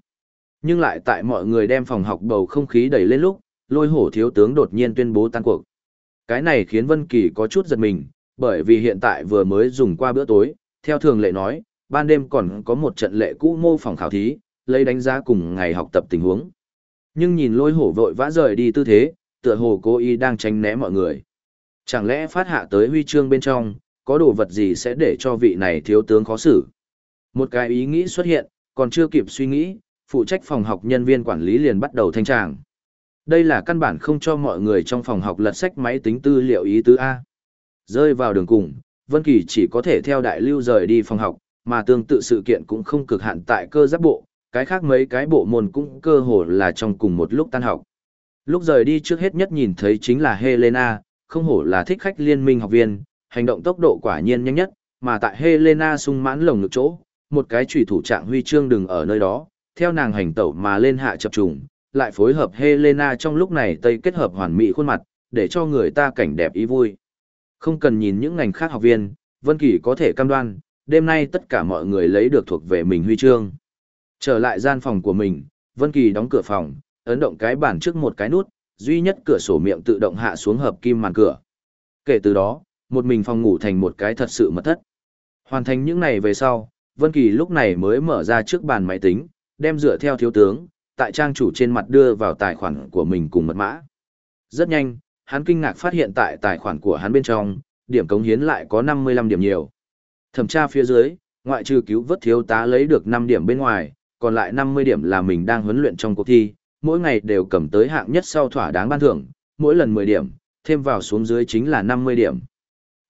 Nhưng lại tại mọi người đem phòng học bầu không khí đầy lên lúc, lôi hổ thiếu tướng đột nhiên tuyên bố tan cuộc. Cái này khiến Vân Kỳ có chút giật mình, bởi vì hiện tại vừa mới dùng qua bữa tối, theo thường lệ nói, ban đêm còn có một trận lệ cũ mô phỏng khảo thí, lấy đánh giá cùng ngày học tập tình huống. Nhưng nhìn lôi hổ vội vã rời đi tư thế, tựa hồ cô y đang tránh né mọi người. Chẳng lẽ phát hạ tới huy chương bên trong, có đồ vật gì sẽ để cho vị này thiếu tướng khó xử? Một cái ý nghĩ xuất hiện, còn chưa kịp suy nghĩ, phụ trách phòng học nhân viên quản lý liền bắt đầu thanh tràng. Đây là căn bản không cho mọi người trong phòng học lật sách máy tính tư liệu ý tứ A. Rơi vào đường cùng, Vân Kỳ chỉ có thể theo đại lưu rời đi phòng học, mà tương tự sự kiện cũng không cực hạn tại cơ giáp bộ, cái khác mấy cái bộ môn cũng cơ hồ là trong cùng một lúc tan học. Lúc rời đi trước hết nhất nhìn thấy chính là Helena, không hổ là thích khách liên minh học viên, hành động tốc độ quả nhiên nhanh nhất, mà tại Helena sung mãn lồng ngực chỗ, một cái chủy thủ trạng huy chương đừng ở nơi đó, theo nàng hành tẩu mà lên hạ chập trùng, lại phối hợp Helena trong lúc này tây kết hợp hoàn mỹ khuôn mặt, để cho người ta cảnh đẹp ý vui. Không cần nhìn những ngành khác học viên, Vân Kỳ có thể cam đoan, đêm nay tất cả mọi người lấy được thuộc về mình huy chương. Trở lại gian phòng của mình, Vân Kỳ đóng cửa phòng, ấn động cái bàn trước một cái nút, duy nhất cửa sổ miệng tự động hạ xuống hợp kim màn cửa. Kể từ đó, một mình phòng ngủ thành một cái thật sự mật thất. Hoàn thành những này về sau, Vân Kỳ lúc này mới mở ra trước bàn máy tính, đem dựa theo thiếu tướng, tại trang chủ trên mặt đưa vào tài khoản của mình cùng mật mã. Rất nhanh, hắn kinh ngạc phát hiện tại tài khoản của hắn bên trong, điểm cống hiến lại có 55 điểm nhiều. Thẩm tra phía dưới, ngoại trừ cứu vớt thiếu tá lấy được 5 điểm bên ngoài, còn lại 50 điểm là mình đang huấn luyện trong cuộc thi, mỗi ngày đều cầm tới hạng nhất sau thỏa đáng ban thưởng, mỗi lần 10 điểm, thêm vào xuống dưới chính là 50 điểm.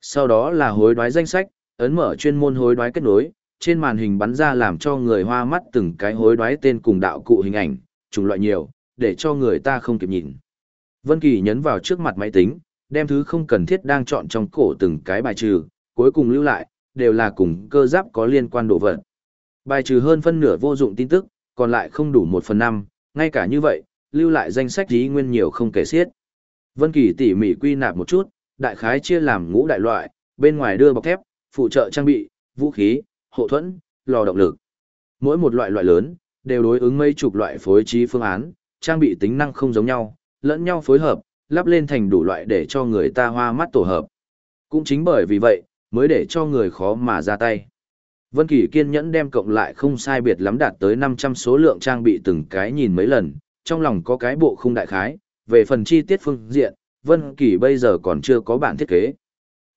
Sau đó là hối đoái danh sách, ấn mở chuyên môn hối đoái kết nối, trên màn hình bắn ra làm cho người hoa mắt từng cái hối đoái tên cùng đạo cụ hình ảnh, chủng loại nhiều, để cho người ta không kịp nhìn. Vân Kỳ nhấn vào trước mặt máy tính, đem thứ không cần thiết đang chọn trong cổ từng cái bài trừ, cuối cùng lưu lại, đều là cùng cơ giáp có liên quan đồ vật. Bài trừ hơn phân nửa vô dụng tin tức, còn lại không đủ một phần năm, ngay cả như vậy, lưu lại danh sách ý nguyên nhiều không kể xiết. Vân Kỳ tỉ mỉ quy nạp một chút, đại khái chia làm ngũ đại loại, bên ngoài đưa bọc thép, phụ trợ trang bị, vũ khí, hộ thuẫn, lò động lực. Mỗi một loại loại lớn, đều đối ứng mấy chục loại phối trí phương án, trang bị tính năng không giống nhau, lẫn nhau phối hợp, lắp lên thành đủ loại để cho người ta hoa mắt tổ hợp. Cũng chính bởi vì vậy, mới để cho người khó mà ra tay. Vân Kỳ kiên nhẫn đem cộng lại không sai biệt lắm đạt tới 500 số lượng trang bị từng cái nhìn mấy lần, trong lòng có cái bộ khung đại khái, về phần chi tiết phương diện, Vân Kỳ bây giờ còn chưa có bản thiết kế.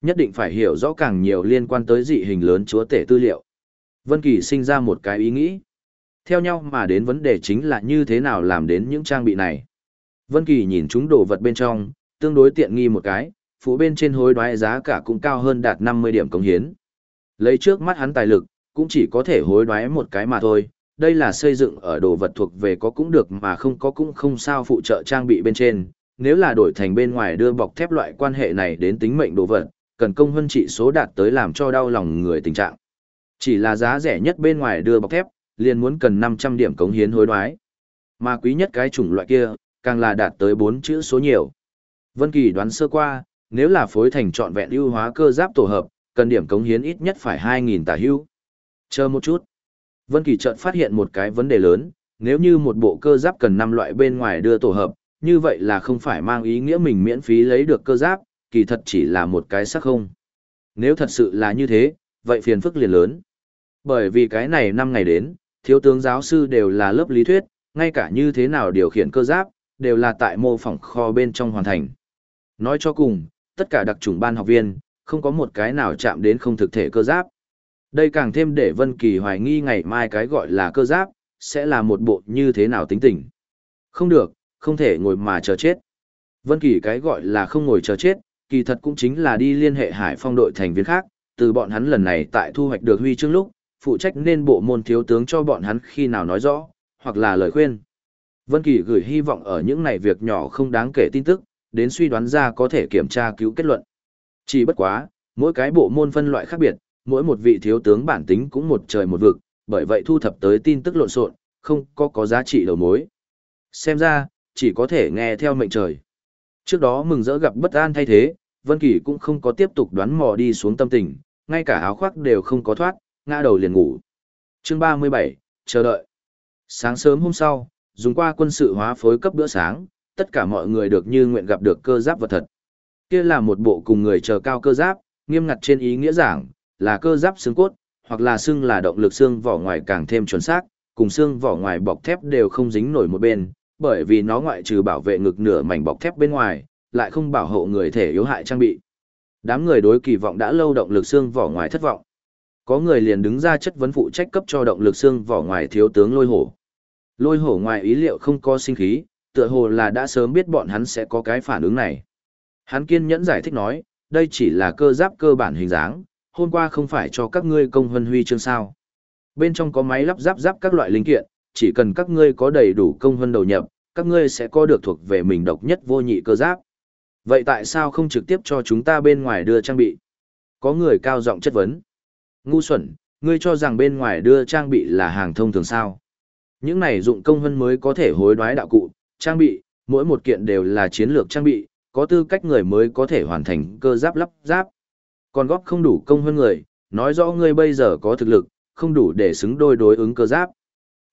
Nhất định phải hiểu rõ càng nhiều liên quan tới dị hình lớn chúa tể tư liệu. Vân Kỳ sinh ra một cái ý nghĩ. Theo nhau mà đến vấn đề chính là như thế nào làm đến những trang bị này. Vân Kỳ nhìn chúng đồ vật bên trong, tương đối tiện nghi một cái, phụ bên trên hối đoái giá cả cũng cao hơn đạt 50 điểm công hiến. Lấy trước mắt hắn tài lực, cũng chỉ có thể hối đoái một cái mà thôi, đây là xây dựng ở đồ vật thuộc về có cũng được mà không có cũng không sao phụ trợ trang bị bên trên, nếu là đổi thành bên ngoài đưa bọc thép loại quan hệ này đến tính mệnh đồ vật, cần công hơn trị số đạt tới làm cho đau lòng người tình trạng. Chỉ là giá rẻ nhất bên ngoài đưa bọc thép, liền muốn cần 500 điểm cống hiến hối đoái. Mà quý nhất cái chủng loại kia, càng là đạt tới 4 chữ số nhiều. Vân Kỳ đoán sơ qua, nếu là phối thành trọn vẹn ưu hóa cơ giáp tổ hợp, cần điểm cống hiến ít nhất phải 2.000 tả hưu. Chờ một chút. Vân Kỳ chợt phát hiện một cái vấn đề lớn, nếu như một bộ cơ giáp cần 5 loại bên ngoài đưa tổ hợp, như vậy là không phải mang ý nghĩa mình miễn phí lấy được cơ giáp, kỳ thật chỉ là một cái sắc không. Nếu thật sự là như thế, vậy phiền phức liền lớn. Bởi vì cái này năm ngày đến, thiếu tướng giáo sư đều là lớp lý thuyết, ngay cả như thế nào điều khiển cơ giáp, đều là tại mô phỏng kho bên trong hoàn thành. Nói cho cùng, tất cả đặc trùng ban học viên, không có một cái nào chạm đến không thực thể cơ giáp. Đây càng thêm để Vân Kỳ hoài nghi ngày mai cái gọi là cơ giáp, sẽ là một bộ như thế nào tính tình. Không được, không thể ngồi mà chờ chết. Vân Kỳ cái gọi là không ngồi chờ chết, kỳ thật cũng chính là đi liên hệ Hải Phong đội thành viên khác, từ bọn hắn lần này tại thu hoạch được huy chương lúc, phụ trách nên bộ môn thiếu tướng cho bọn hắn khi nào nói rõ, hoặc là lời khuyên. Vân Kỳ gửi hy vọng ở những này việc nhỏ không đáng kể tin tức, đến suy đoán ra có thể kiểm tra cứu kết luận. Chỉ bất quá, mỗi cái bộ môn phân loại khác biệt, mỗi một vị thiếu tướng bản tính cũng một trời một vực, bởi vậy thu thập tới tin tức lộn xộn, không có có giá trị đầu mối. Xem ra, chỉ có thể nghe theo mệnh trời. Trước đó mừng rỡ gặp bất an thay thế, Vân Kỳ cũng không có tiếp tục đoán mò đi xuống tâm tình, ngay cả áo khoác đều không có thoát, ngã đầu liền ngủ. Chương 37, chờ đợi. Sáng sớm hôm sau, dùng qua quân sự hóa phối cấp bữa sáng, tất cả mọi người được như nguyện gặp được cơ giáp vật thật. Kia là một bộ cùng người chờ cao cơ giáp, nghiêm ngặt trên ý nghĩa giảng, là cơ giáp xương cốt, hoặc là xương là động lực xương vỏ ngoài càng thêm chuẩn xác, cùng xương vỏ ngoài bọc thép đều không dính nổi một bên, bởi vì nó ngoại trừ bảo vệ ngực nửa mảnh bọc thép bên ngoài, lại không bảo hộ người thể yếu hại trang bị. Đám người đối kỳ vọng đã lâu động lực xương vỏ ngoài thất vọng. Có người liền đứng ra chất vấn phụ trách cấp cho động lực xương vỏ ngoài thiếu tướng lôi hổ. Lôi hổ ngoài ý liệu không có sinh khí, tựa hồ là đã sớm biết bọn hắn sẽ có cái phản ứng này. Hắn kiên nhẫn giải thích nói, đây chỉ là cơ giáp cơ bản hình dáng, hôm qua không phải cho các ngươi công hân huy chương sao. Bên trong có máy lắp giáp giáp các loại linh kiện, chỉ cần các ngươi có đầy đủ công hân đầu nhập, các ngươi sẽ có được thuộc về mình độc nhất vô nhị cơ giáp. Vậy tại sao không trực tiếp cho chúng ta bên ngoài đưa trang bị? Có người cao giọng chất vấn. Ngu xuẩn, ngươi cho rằng bên ngoài đưa trang bị là hàng thông thường sao? Những này dụng công hân mới có thể hối đoái đạo cụ, trang bị, mỗi một kiện đều là chiến lược trang bị, có tư cách người mới có thể hoàn thành cơ giáp lắp giáp. Còn góp không đủ công hơn người, nói rõ ngươi bây giờ có thực lực, không đủ để xứng đôi đối ứng cơ giáp.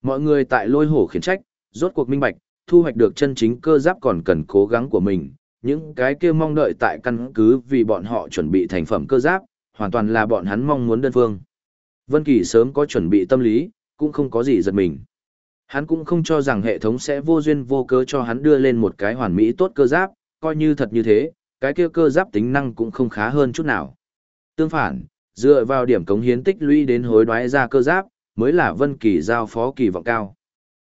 Mọi người tại lôi hổ khiển trách, rốt cuộc minh bạch, thu hoạch được chân chính cơ giáp còn cần cố gắng của mình. Những cái kia mong đợi tại căn cứ vì bọn họ chuẩn bị thành phẩm cơ giáp, hoàn toàn là bọn hắn mong muốn đơn phương. Vân Kỳ sớm có chuẩn bị tâm lý, cũng không có gì giật mình. Hắn cũng không cho rằng hệ thống sẽ vô duyên vô cớ cho hắn đưa lên một cái hoàn mỹ tốt cơ giáp, coi như thật như thế, cái kia cơ giáp tính năng cũng không khá hơn chút nào. Tương phản, Dựa vào điểm cống hiến tích lũy đến hối đoái ra cơ giáp, mới là Vân Kỳ giao phó kỳ vọng cao.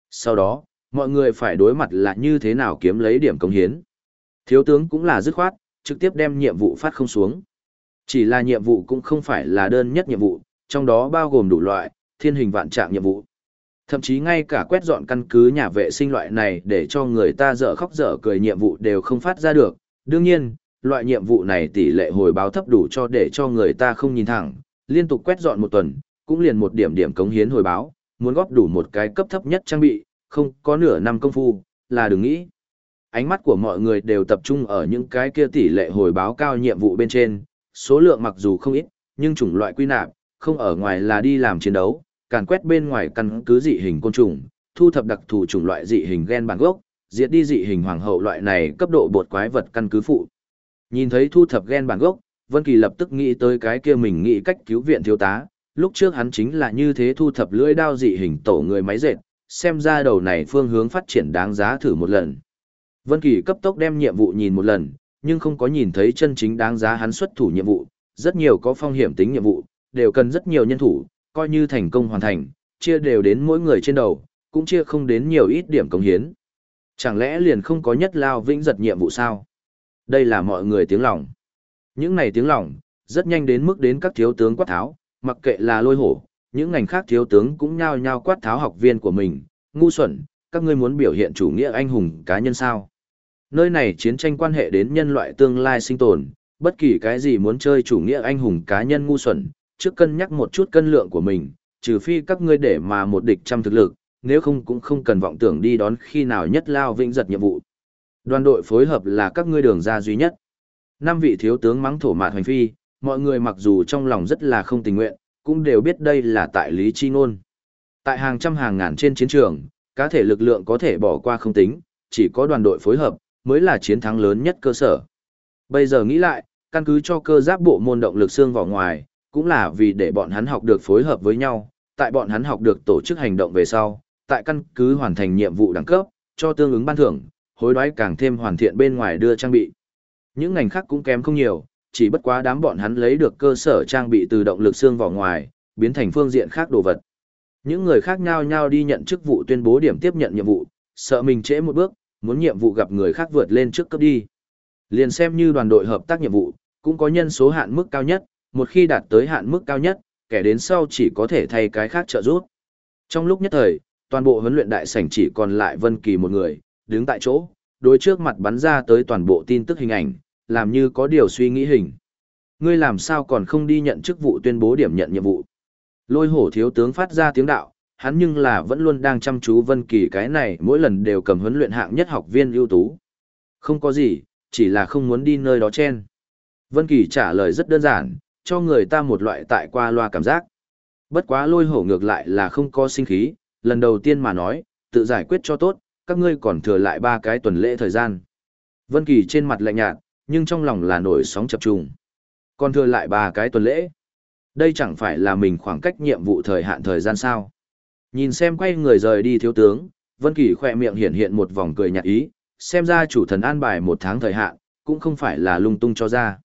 Sau đó, mọi người phải đối mặt là như thế nào kiếm lấy điểm cống hiến. Thiếu tướng cũng là dứt khoát, trực tiếp đem nhiệm vụ phát không xuống. Chỉ là nhiệm vụ cũng không phải là đơn nhất nhiệm vụ, trong đó bao gồm đủ loại, thiên hình vạn trạng nhiệm vụ. Thậm chí ngay cả quét dọn căn cứ nhà vệ sinh loại này để cho người ta dở khóc dở cười nhiệm vụ đều không phát ra được. Đương nhiên, loại nhiệm vụ này tỷ lệ hồi báo thấp đủ cho để cho người ta không nhìn thẳng, liên tục quét dọn một tuần, cũng liền một điểm điểm cống hiến hồi báo, muốn góp đủ một cái cấp thấp nhất trang bị, không có nửa năm công phu, là đừng nghĩ. Ánh mắt của mọi người đều tập trung ở những cái kia tỷ lệ hồi báo cao nhiệm vụ bên trên, số lượng mặc dù không ít, nhưng chủng loại quy nạp, không ở ngoài là đi làm chiến đấu, càn quét bên ngoài căn cứ dị hình côn trùng, thu thập đặc thù chủng loại dị hình gen bản gốc, diệt đi dị hình hoàng hậu loại này cấp độ bột quái vật căn cứ phụ. Nhìn thấy thu thập gen bản gốc, Vân Kỳ lập tức nghĩ tới cái kia mình nghĩ cách cứu viện thiếu tá, lúc trước hắn chính là như thế thu thập lưỡi đao dị hình tổ người máy dệt, xem ra đầu này phương hướng phát triển đáng giá thử một lần. Vân Kỳ cấp tốc đem nhiệm vụ nhìn một lần, nhưng không có nhìn thấy chân chính đáng giá hắn xuất thủ nhiệm vụ, rất nhiều có phong hiểm tính nhiệm vụ, đều cần rất nhiều nhân thủ, coi như thành công hoàn thành, chia đều đến mỗi người trên đầu, cũng chia không đến nhiều ít điểm công hiến. Chẳng lẽ liền không có nhất lao vĩnh giật nhiệm vụ sao? Đây là mọi người tiếng lòng. Những này tiếng lòng, rất nhanh đến mức đến các thiếu tướng quát tháo, mặc kệ là lôi hổ, những ngành khác thiếu tướng cũng nhao nhao quát tháo học viên của mình, ngu xuẩn, các ngươi muốn biểu hiện chủ nghĩa anh hùng cá nhân sao? Nơi này chiến tranh quan hệ đến nhân loại tương lai sinh tồn, bất kỳ cái gì muốn chơi chủ nghĩa anh hùng cá nhân ngu xuẩn, trước cân nhắc một chút cân lượng của mình, trừ phi các ngươi để mà một địch trăm thực lực, nếu không cũng không cần vọng tưởng đi đón khi nào nhất lao vĩnh giật nhiệm vụ. Đoàn đội phối hợp là các ngươi đường ra duy nhất. Năm vị thiếu tướng mắng thổ mạt hoành phi, mọi người mặc dù trong lòng rất là không tình nguyện, cũng đều biết đây là tại lý chi ngôn. Tại hàng trăm hàng ngàn trên chiến trường, cá thể lực lượng có thể bỏ qua không tính, chỉ có đoàn đội phối hợp, mới là chiến thắng lớn nhất cơ sở. Bây giờ nghĩ lại, căn cứ cho cơ giáp bộ môn động lực xương vào ngoài, cũng là vì để bọn hắn học được phối hợp với nhau, tại bọn hắn học được tổ chức hành động về sau, tại căn cứ hoàn thành nhiệm vụ đẳng cấp, cho tương ứng ban thưởng, hối đoái càng thêm hoàn thiện bên ngoài đưa trang bị. Những ngành khác cũng kém không nhiều, chỉ bất quá đám bọn hắn lấy được cơ sở trang bị từ động lực xương vào ngoài, biến thành phương diện khác đồ vật. Những người khác nhau nhau đi nhận chức vụ tuyên bố điểm tiếp nhận nhiệm vụ, sợ mình trễ một bước, muốn nhiệm vụ gặp người khác vượt lên trước cấp đi. Liền xem như đoàn đội hợp tác nhiệm vụ, cũng có nhân số hạn mức cao nhất, một khi đạt tới hạn mức cao nhất, kẻ đến sau chỉ có thể thay cái khác trợ giúp. Trong lúc nhất thời, toàn bộ huấn luyện đại sảnh chỉ còn lại Vân Kỳ một người, đứng tại chỗ, đối trước mặt bắn ra tới toàn bộ tin tức hình ảnh, làm như có điều suy nghĩ hình. Ngươi làm sao còn không đi nhận chức vụ tuyên bố điểm nhận nhiệm vụ? Lôi hổ thiếu tướng phát ra tiếng đạo, hắn nhưng là vẫn luôn đang chăm chú Vân Kỳ cái này mỗi lần đều cầm huấn luyện hạng nhất học viên ưu tú. Không có gì, chỉ là không muốn đi nơi đó chen. Vân Kỳ trả lời rất đơn giản, cho người ta một loại tại qua loa cảm giác. Bất quá lôi hổ ngược lại là không có sinh khí, lần đầu tiên mà nói, tự giải quyết cho tốt, các ngươi còn thừa lại ba cái tuần lễ thời gian. Vân Kỳ trên mặt lạnh nhạt, nhưng trong lòng là nổi sóng chập trùng. Còn thừa lại ba cái tuần lễ. Đây chẳng phải là mình khoảng cách nhiệm vụ thời hạn thời gian sao. Nhìn xem quay người rời đi thiếu tướng, Vân Kỳ khẽ miệng hiện hiện một vòng cười nhạt ý, xem ra chủ thần an bài một tháng thời hạn, cũng không phải là lung tung cho ra.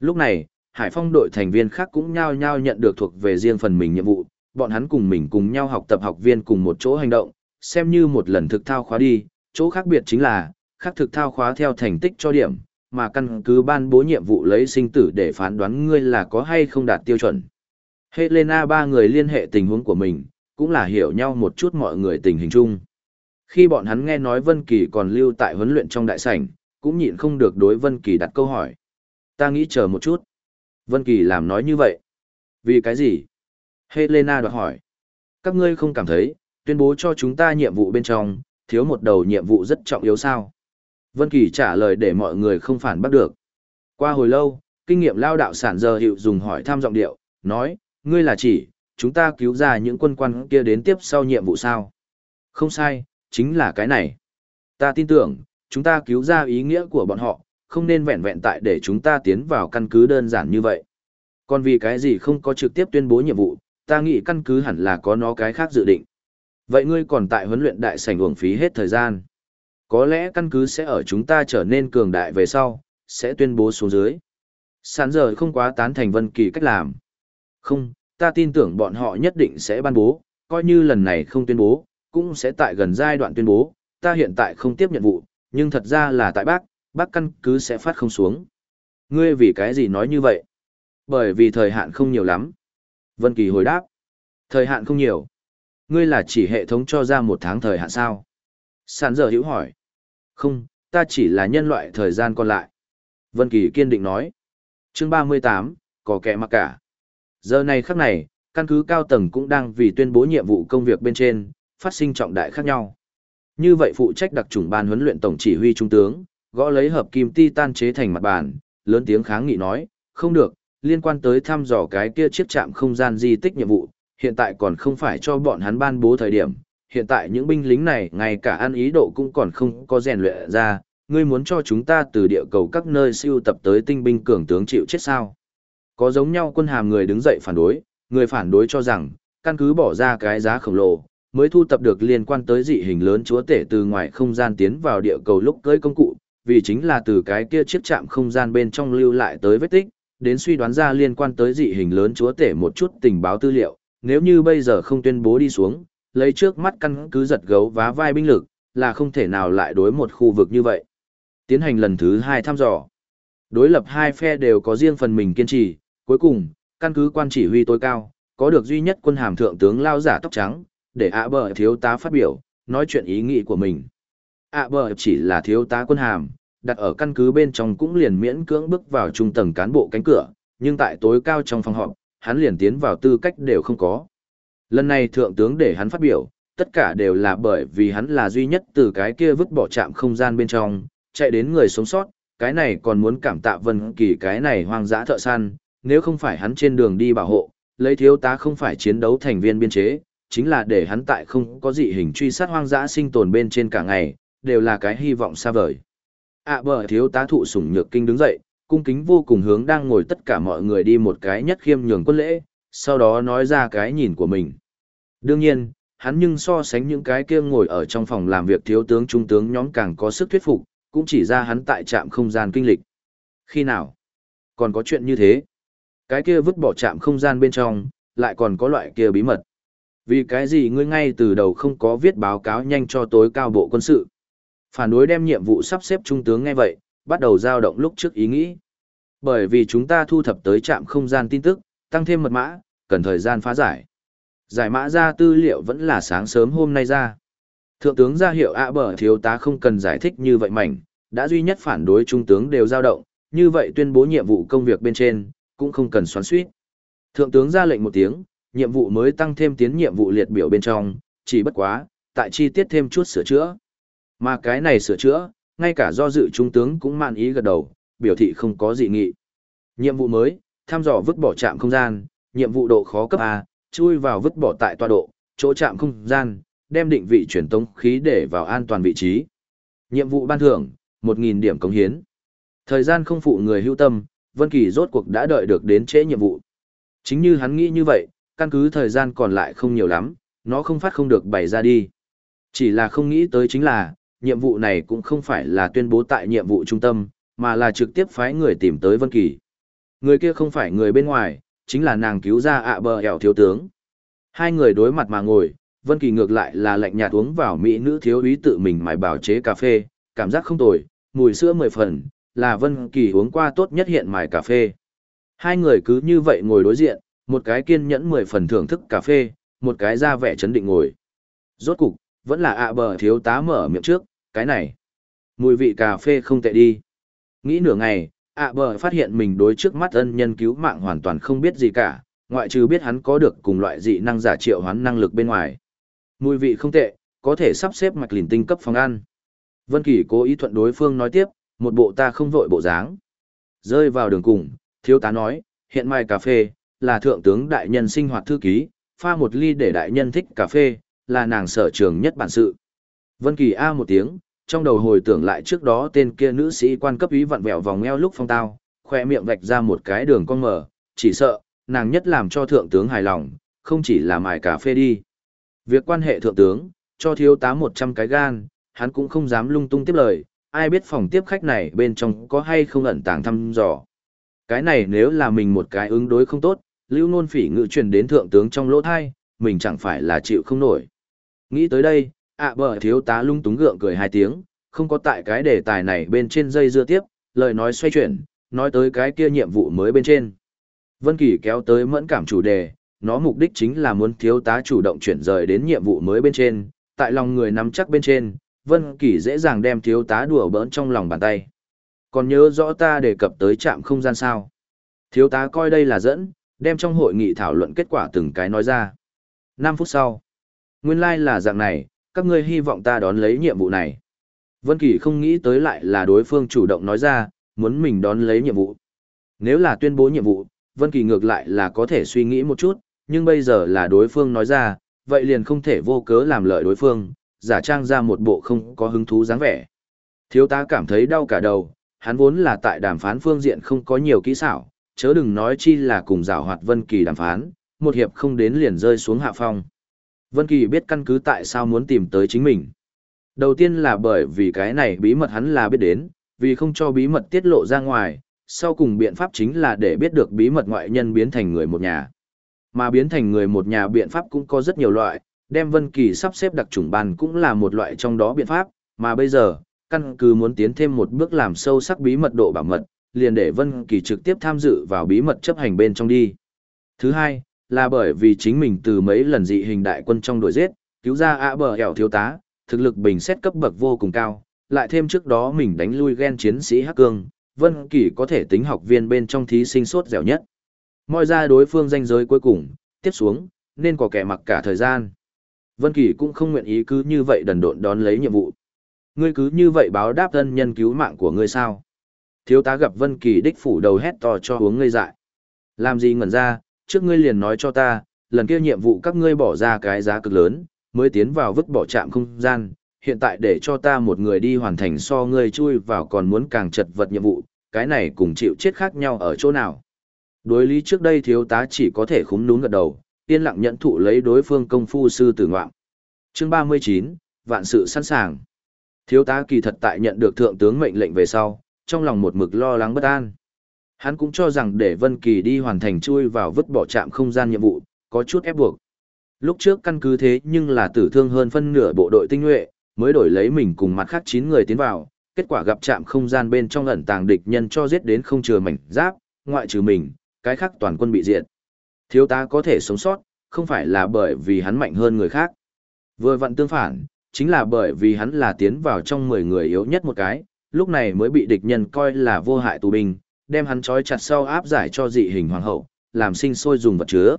Lúc này, Hải Phong đội thành viên khác cũng nhao nhao nhận được thuộc về riêng phần mình nhiệm vụ, bọn hắn cùng mình cùng nhau học tập học viên cùng một chỗ hành động, xem như một lần thực thao khóa đi, chỗ khác biệt chính là, khác thực thao khóa theo thành tích cho điểm, mà căn cứ ban bố nhiệm vụ lấy sinh tử để phán đoán ngươi là có hay không đạt tiêu chuẩn. Helena ba người liên hệ tình huống của mình, cũng là hiểu nhau một chút mọi người tình hình chung. Khi bọn hắn nghe nói Vân Kỳ còn lưu tại huấn luyện trong đại sảnh, cũng nhịn không được đối Vân Kỳ đặt câu hỏi. Ta nghĩ chờ một chút. Vân Kỳ làm nói như vậy. Vì cái gì? Helena đoạt hỏi. Các ngươi không cảm thấy, tuyên bố cho chúng ta nhiệm vụ bên trong, thiếu một đầu nhiệm vụ rất trọng yếu sao? Vân Kỳ trả lời để mọi người không phản bắt được. Qua hồi lâu, kinh nghiệm lao đạo sản giờ hiệu dùng hỏi thăm giọng điệu, nói, ngươi là chỉ, chúng ta cứu ra những quân quan kia đến tiếp sau nhiệm vụ sao? Không sai, chính là cái này. Ta tin tưởng, chúng ta cứu ra ý nghĩa của bọn họ, không nên vẹn vẹn tại để chúng ta tiến vào căn cứ đơn giản như vậy. Còn vì cái gì không có trực tiếp tuyên bố nhiệm vụ, ta nghĩ căn cứ hẳn là có nó cái khác dự định. Vậy ngươi còn tại huấn luyện đại sảnh uổng phí hết thời gian. Có lẽ căn cứ sẽ ở chúng ta trở nên cường đại về sau, sẽ tuyên bố xuống dưới. Sán giờ không quá tán thành Vân Kỳ cách làm. Không, ta tin tưởng bọn họ nhất định sẽ ban bố, coi như lần này không tuyên bố, cũng sẽ tại gần giai đoạn tuyên bố, ta hiện tại không tiếp nhận vụ, nhưng thật ra là tại bác, bác căn cứ sẽ phát không xuống. Ngươi vì cái gì nói như vậy? Bởi vì thời hạn không nhiều lắm. Vân Kỳ hồi đáp. Thời hạn không nhiều. Ngươi là chỉ hệ thống cho ra một tháng thời hạn sao? Sản giờ hữu hỏi. Không, ta chỉ là nhân loại thời gian còn lại. Vân Kỳ kiên định nói. Chương 38, có kẻ mặc cả. Giờ này khắc này, căn cứ cao tầng cũng đang vì tuyên bố nhiệm vụ công việc bên trên, phát sinh trọng đại khác nhau. Như vậy phụ trách đặc chủng ban huấn luyện tổng chỉ huy trung tướng, gõ lấy hợp kim titan chế thành mặt bàn, lớn tiếng kháng nghị nói, không được, liên quan tới thăm dò cái kia chiếc chạm không gian di tích nhiệm vụ, hiện tại còn không phải cho bọn hắn ban bố thời điểm, hiện tại những binh lính này ngay cả ăn ý độ cũng còn không có rèn luyện ra, ngươi muốn cho chúng ta từ địa cầu các nơi siêu tập tới tinh binh cường tướng chịu chết sao. Có giống nhau quân hàm người đứng dậy phản đối, người phản đối cho rằng, căn cứ bỏ ra cái giá khổng lồ, mới thu tập được liên quan tới dị hình lớn chúa tể từ ngoài không gian tiến vào địa cầu lúc cưới công cụ, vì chính là từ cái kia chiếc chạm không gian bên trong lưu lại tới vết tích, đến suy đoán ra liên quan tới dị hình lớn chúa tể một chút tình báo tư liệu, nếu như bây giờ không tuyên bố đi xuống, lấy trước mắt căn cứ giật gấu vá vai binh lực, là không thể nào lại đối một khu vực như vậy. Tiến hành lần thứ hai thăm dò. Đối lập hai phe đều có riêng phần mình kiên trì, cuối cùng, căn cứ quan chỉ huy tối cao, có được duy nhất quân hàm thượng tướng lao giả tóc trắng, để ạ bờ thiếu tá phát biểu, nói chuyện ý nghĩ của mình ạ bờ chỉ là thiếu tá quân hàm, đặt ở căn cứ bên trong cũng liền miễn cưỡng bước vào trung tầng cán bộ cánh cửa, nhưng tại tối cao trong phòng họp, hắn liền tiến vào tư cách đều không có. Lần này thượng tướng để hắn phát biểu, tất cả đều là bởi vì hắn là duy nhất từ cái kia vứt bỏ trạm không gian bên trong, chạy đến người sống sót, cái này còn muốn cảm tạ Vân Kỳ cái này hoang dã thợ săn, nếu không phải hắn trên đường đi bảo hộ, lấy thiếu tá không phải chiến đấu thành viên biên chế, chính là để hắn tại không có dị hình truy sát hoang dã sinh tồn bên trên cả ngày, đều là cái hy vọng xa vời. ạ bờ thiếu tá thụ sủng nhược kinh đứng dậy, cung kính vô cùng hướng đang ngồi tất cả mọi người đi một cái nhất khiêm nhường quân lễ, sau đó nói ra cái nhìn của mình. Đương nhiên, hắn nhưng so sánh những cái kia ngồi ở trong phòng làm việc thiếu tướng trung tướng nhóm càng có sức thuyết phục, cũng chỉ ra hắn tại trạm không gian kinh lịch. Khi nào? Còn có chuyện như thế? Cái kia vứt bỏ trạm không gian bên trong, lại còn có loại kia bí mật. Vì cái gì ngươi ngay từ đầu không có viết báo cáo nhanh cho tối cao bộ quân sự? Phản đối đem nhiệm vụ sắp xếp trung tướng nghe vậy, bắt đầu dao động lúc trước ý nghĩ. Bởi vì chúng ta thu thập tới trạm không gian tin tức, tăng thêm mật mã, cần thời gian phá giải. Giải mã ra tư liệu vẫn là sáng sớm hôm nay ra. Thượng tướng ra hiệu ạ bờ thiếu tá không cần giải thích như vậy mảnh, đã duy nhất phản đối trung tướng đều dao động, như vậy tuyên bố nhiệm vụ công việc bên trên, cũng không cần xoắn suýt. Thượng tướng ra lệnh một tiếng, nhiệm vụ mới tăng thêm tiến nhiệm vụ liệt biểu bên trong, chỉ bất quá, tại chi tiết thêm chút sửa chữa. Mà cái này sửa chữa, ngay cả do dự trung tướng cũng mạn ý gật đầu, biểu thị không có dị nghị. Nhiệm vụ mới, thăm dò vứt bỏ trạm không gian, nhiệm vụ độ khó cấp A, chui vào vứt bỏ tại tọa độ, chỗ trạm không gian, đem định vị truyền tống khí để vào an toàn vị trí. Nhiệm vụ ban thưởng, 1.000 điểm công hiến. Thời gian không phụ người hưu tâm, Vân Kỳ rốt cuộc đã đợi được đến trễ nhiệm vụ. Chính như hắn nghĩ như vậy, căn cứ thời gian còn lại không nhiều lắm, nó không phát không được bày ra đi. Chỉ là không nghĩ tới chính là, nhiệm vụ này cũng không phải là tuyên bố tại nhiệm vụ trung tâm, mà là trực tiếp phái người tìm tới Vân Kỳ. Người kia không phải người bên ngoài, chính là nàng cứu ra ạ bờ hẻo thiếu tướng. Hai người đối mặt mà ngồi, Vân Kỳ ngược lại là lạnh nhạt uống vào mỹ nữ thiếu úy tự mình mài bảo chế cà phê, cảm giác không tồi, mùi sữa mười phần, là Vân Kỳ uống qua tốt nhất hiện mài cà phê. Hai người cứ như vậy ngồi đối diện, một cái kiên nhẫn mười phần thưởng thức cà phê, một cái ra vẻ chấn định ngồi. Rốt cục, vẫn là ạ bờ thiếu tá mở miệng trước, cái này. Mùi vị cà phê không tệ đi. Nghĩ nửa ngày, ạ bờ phát hiện mình đối trước mắt ân nhân cứu mạng hoàn toàn không biết gì cả, ngoại trừ biết hắn có được cùng loại dị năng giả triệu hoán năng lực bên ngoài. Mùi vị không tệ, có thể sắp xếp mạch lìn tinh cấp phòng ăn. Vân Kỳ cố ý thuận đối phương nói tiếp, một bộ ta không vội bộ dáng. Rơi vào đường cùng, thiếu tá nói, hiện mai cà phê, là thượng tướng đại nhân sinh hoạt thư ký, pha một ly để đại nhân thích cà phê, là nàng sở trường nhất bản sự. Vân Kỳ A một tiếng, trong đầu hồi tưởng lại trước đó tên kia nữ sĩ quan cấp ý vặn vẹo vòng eo lúc phong tao, khoe miệng vạch ra một cái đường cong mở, chỉ sợ, nàng nhất làm cho thượng tướng hài lòng, không chỉ là mài cà phê đi. Việc quan hệ thượng tướng, cho thiếu tá 100 cái gan, hắn cũng không dám lung tung tiếp lời, ai biết phòng tiếp khách này bên trong có hay không ẩn tàng thăm dò. Cái này nếu là mình một cái ứng đối không tốt, lưu nôn phỉ ngự truyền đến thượng tướng trong lỗ thai, mình chẳng phải là chịu không nổi. Nghĩ tới đây, ạ bờ thiếu tá lung túng gượng cười hai tiếng, không có tại cái đề tài này bên trên dây dưa tiếp, lời nói xoay chuyển, nói tới cái kia nhiệm vụ mới bên trên. Vân Kỳ kéo tới mẫn cảm chủ đề, nó mục đích chính là muốn thiếu tá chủ động chuyển rời đến nhiệm vụ mới bên trên, tại lòng người nắm chắc bên trên, Vân Kỳ dễ dàng đem thiếu tá đùa bỡn trong lòng bàn tay. Còn nhớ rõ ta đề cập tới trạm không gian sao? Thiếu tá coi đây là dẫn, đem trong hội nghị thảo luận kết quả từng cái nói ra. 5 phút sau, nguyên lai like là dạng này, các ngươi hy vọng ta đón lấy nhiệm vụ này. Vân Kỳ không nghĩ tới lại là đối phương chủ động nói ra, muốn mình đón lấy nhiệm vụ. Nếu là tuyên bố nhiệm vụ, Vân Kỳ ngược lại là có thể suy nghĩ một chút, nhưng bây giờ là đối phương nói ra, vậy liền không thể vô cớ làm lợi đối phương, giả trang ra một bộ không có hứng thú dáng vẻ. Thiếu tá cảm thấy đau cả đầu, hắn vốn là tại đàm phán phương diện không có nhiều kỹ xảo, chớ đừng nói chi là cùng giảo hoạt Vân Kỳ đàm phán, một hiệp không đến liền rơi xuống hạ phong. Vân Kỳ biết căn cứ tại sao muốn tìm tới chính mình. Đầu tiên là bởi vì cái này bí mật hắn là biết đến, vì không cho bí mật tiết lộ ra ngoài, sau cùng biện pháp chính là để biết được bí mật ngoại nhân biến thành người một nhà. Mà biến thành người một nhà biện pháp cũng có rất nhiều loại, đem Vân Kỳ sắp xếp đặc chủng bàn cũng là một loại trong đó biện pháp, mà bây giờ, căn cứ muốn tiến thêm một bước làm sâu sắc bí mật độ bảo mật, liền để Vân Kỳ trực tiếp tham dự vào bí mật chấp hành bên trong đi. Thứ hai, là bởi vì chính mình từ mấy lần dị hình đại quân trong đuổi giết, cứu ra ạ bờ hẻo thiếu tá, thực lực bình xét cấp bậc vô cùng cao, lại thêm trước đó mình đánh lui ghen chiến sĩ Hắc Cương, Vân Kỳ có thể tính học viên bên trong thí sinh sốt dẻo nhất. Mọi ra đối phương danh giới cuối cùng, tiếp xuống, nên có kẻ mặc cả thời gian. Vân Kỳ cũng không nguyện ý cứ như vậy đần độn đón lấy nhiệm vụ. Ngươi cứ như vậy báo đáp thân nhân cứu mạng của ngươi sao? Thiếu tá gặp Vân Kỳ đích phủ đầu hét to cho uống ngây dại. Làm gì ngẩn ra, trước ngươi liền nói cho ta, lần kia nhiệm vụ các ngươi bỏ ra cái giá cực lớn, mới tiến vào vứt bỏ trạm không gian, hiện tại để cho ta một người đi hoàn thành so ngươi chui vào còn muốn càng chật vật nhiệm vụ, cái này cùng chịu chết khác nhau ở chỗ nào. Đối lý trước đây thiếu tá chỉ có thể khúm núm gật đầu, yên lặng nhận thụ lấy đối phương công phu sư tử ngoạm. Chương 39, vạn sự sẵn sàng. Thiếu tá kỳ thật tại nhận được thượng tướng mệnh lệnh về sau, trong lòng một mực lo lắng bất an. Hắn cũng cho rằng để Vân Kỳ đi hoàn thành chui vào vứt bỏ trạm không gian nhiệm vụ, có chút ép buộc. Lúc trước căn cứ thế nhưng là tử thương hơn phân nửa bộ đội tinh nhuệ, mới đổi lấy mình cùng mặt khác 9 người tiến vào, kết quả gặp trạm không gian bên trong ẩn tàng địch nhân cho giết đến không chừa mảnh giáp, ngoại trừ mình, cái khác toàn quân bị diệt. Thiếu tá có thể sống sót, không phải là bởi vì hắn mạnh hơn người khác. Vừa vặn tương phản, chính là bởi vì hắn là tiến vào trong 10 người yếu nhất một cái, lúc này mới bị địch nhân coi là vô hại tù binh, đem hắn trói chặt sau áp giải cho dị hình hoàng hậu, làm sinh sôi dùng vật chứa.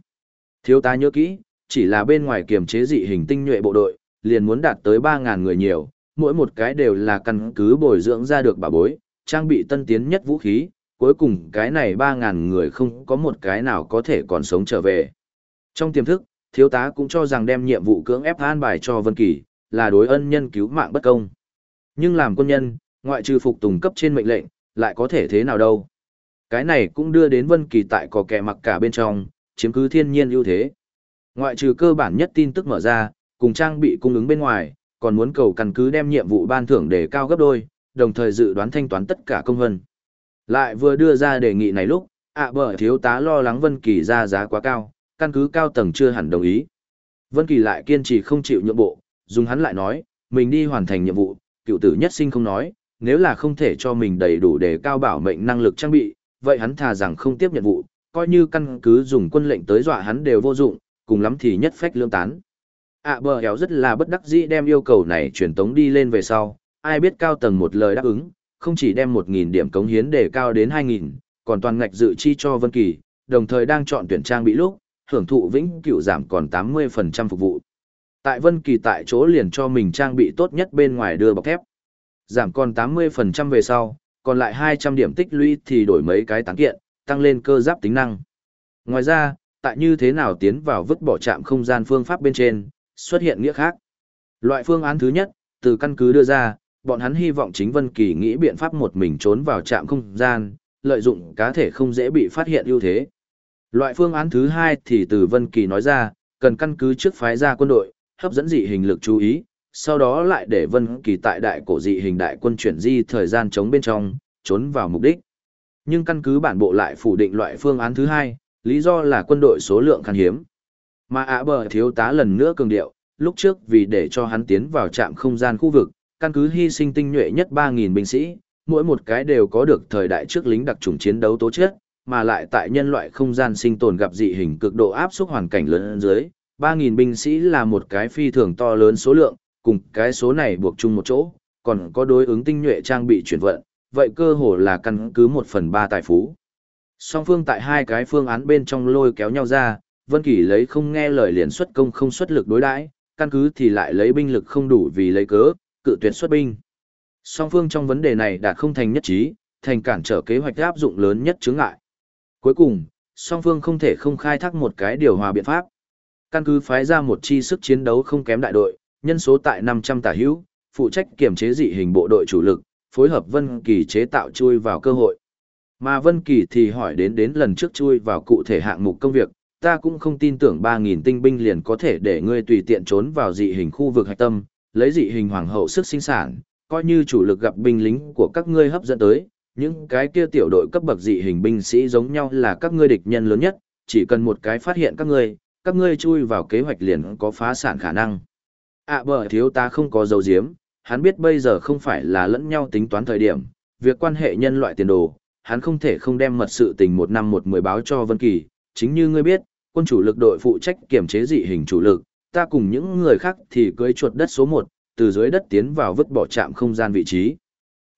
Thiếu tá nhớ kỹ, chỉ là bên ngoài kiềm chế dị hình tinh nhuệ bộ đội, liền muốn đạt tới 3000 người nhiều, mỗi một cái đều là căn cứ bồi dưỡng ra được bà bối, trang bị tân tiến nhất vũ khí, cuối cùng cái này 3000 người không có một cái nào có thể còn sống trở về. Trong tiềm thức, thiếu tá cũng cho rằng đem nhiệm vụ cưỡng ép an bài cho Vân Kỳ, là đối ân nhân cứu mạng bất công. Nhưng làm quân nhân, ngoại trừ phục tùng cấp trên mệnh lệnh, lại có thể thế nào đâu. Cái này cũng đưa đến Vân Kỳ tại có kẻ mặc cả bên trong, chiếm cứ thiên nhiên ưu thế. Ngoại trừ cơ bản nhất tin tức mở ra, cùng trang bị cung ứng bên ngoài, còn muốn cầu căn cứ đem nhiệm vụ ban thưởng để cao gấp đôi, đồng thời dự đoán thanh toán tất cả công vân. Lại vừa đưa ra đề nghị này lúc, ạ à thiếu tá lo lắng Vân Kỳ ra giá quá cao, căn cứ cao tầng chưa hẳn đồng ý. Vân Kỳ lại kiên trì không chịu nhượng bộ, dùng hắn lại nói, mình đi hoàn thành nhiệm vụ, cựu tử nhất sinh không nói, nếu là không thể cho mình đầy đủ để cao bảo mệnh năng lực trang bị, vậy hắn thà rằng không tiếp nhận vụ, coi như căn cứ dùng quân lệnh tới dọa hắn đều vô dụng, cùng lắm thì nhất phách lương tán. ạ bờ héo rất là bất đắc dĩ đem yêu cầu này truyền tống đi lên về sau, ai biết cao tầng một lời đáp ứng, không chỉ đem 1.000 điểm cống hiến để cao đến 2.000, còn toàn ngạch dự chi cho Vân Kỳ, đồng thời đang chọn tuyển trang bị lúc, hưởng thụ vĩnh cửu giảm còn 80% phục vụ. Tại Vân Kỳ tại chỗ liền cho mình trang bị tốt nhất bên ngoài đưa bọc thép. Giảm còn 80% về sau, còn lại 200 điểm tích lũy thì đổi mấy cái tán kiện, tăng lên cơ giáp tính năng. Ngoài ra, tại như thế nào tiến vào vứt bỏ trạm không gian phương pháp bên trên, xuất hiện nghĩa khác. Loại phương án thứ nhất, từ căn cứ đưa ra, bọn hắn hy vọng chính Vân Kỳ nghĩ biện pháp một mình trốn vào trạm không gian, lợi dụng cá thể không dễ bị phát hiện ưu thế. Loại phương án thứ hai thì từ Vân Kỳ nói ra, cần căn cứ trước phái ra quân đội, hấp dẫn dị hình lực chú ý, sau đó lại để Vân Kỳ tại đại cổ dị hình đại quân chuyển di thời gian chống bên trong, trốn vào mục đích. Nhưng căn cứ bản bộ lại phủ định loại phương án thứ hai, Lý do là quân đội số lượng khan hiếm. Mà ạ bờ thiếu tá lần nữa cường điệu, lúc trước vì để cho hắn tiến vào trạm không gian khu vực, căn cứ hy sinh tinh nhuệ nhất 3.000 binh sĩ, mỗi một cái đều có được thời đại trước lính đặc trùng chiến đấu tố chất, mà lại tại nhân loại không gian sinh tồn gặp dị hình cực độ áp suất hoàn cảnh lớn dưới, 3.000 binh sĩ là một cái phi thường to lớn số lượng, cùng cái số này buộc chung một chỗ, còn có đối ứng tinh nhuệ trang bị chuyển vận, vậy cơ hồ là căn cứ 1 phần 3 tài phú. Song phương tại hai cái phương án bên trong lôi kéo nhau ra, Vân Kỳ lấy không nghe lời liền xuất công không xuất lực đối đãi, căn cứ thì lại lấy binh lực không đủ vì lấy cớ, cự tuyệt xuất binh. Song phương trong vấn đề này đạt không thành nhất trí, thành cản trở kế hoạch áp dụng lớn nhất chướng ngại. Cuối cùng, song phương không thể không khai thác một cái điều hòa biện pháp. Căn cứ phái ra một chi sức chiến đấu không kém đại đội, nhân số tại 500 tả hữu, phụ trách kiểm chế dị hình bộ đội chủ lực, phối hợp Vân Kỳ chế tạo chui vào cơ hội. Mà Vân Kỳ thì hỏi đến đến lần trước chui vào cụ thể hạng mục công việc, ta cũng không tin tưởng 3000 tinh binh liền có thể để ngươi tùy tiện trốn vào dị hình khu vực hạch tâm, lấy dị hình hoàng hậu sức sinh sản, coi như chủ lực gặp binh lính của các ngươi hấp dẫn tới, những cái kia tiểu đội cấp bậc dị hình binh sĩ giống nhau là các ngươi địch nhân lớn nhất, chỉ cần một cái phát hiện các ngươi, các ngươi chui vào kế hoạch liền có phá sản khả năng. À bờ thiếu ta không có dấu diếm, hắn biết bây giờ không phải là lẫn nhau tính toán thời điểm, việc quan hệ nhân loại tiền đồ, hắn không thể không đem mật sự tình một năm một mười báo cho Vân Kỳ, chính như ngươi biết, quân chủ lực đội phụ trách kiểm chế dị hình chủ lực, ta cùng những người khác thì cưỡi chuột đất số 1, từ dưới đất tiến vào vứt bỏ trạm không gian vị trí.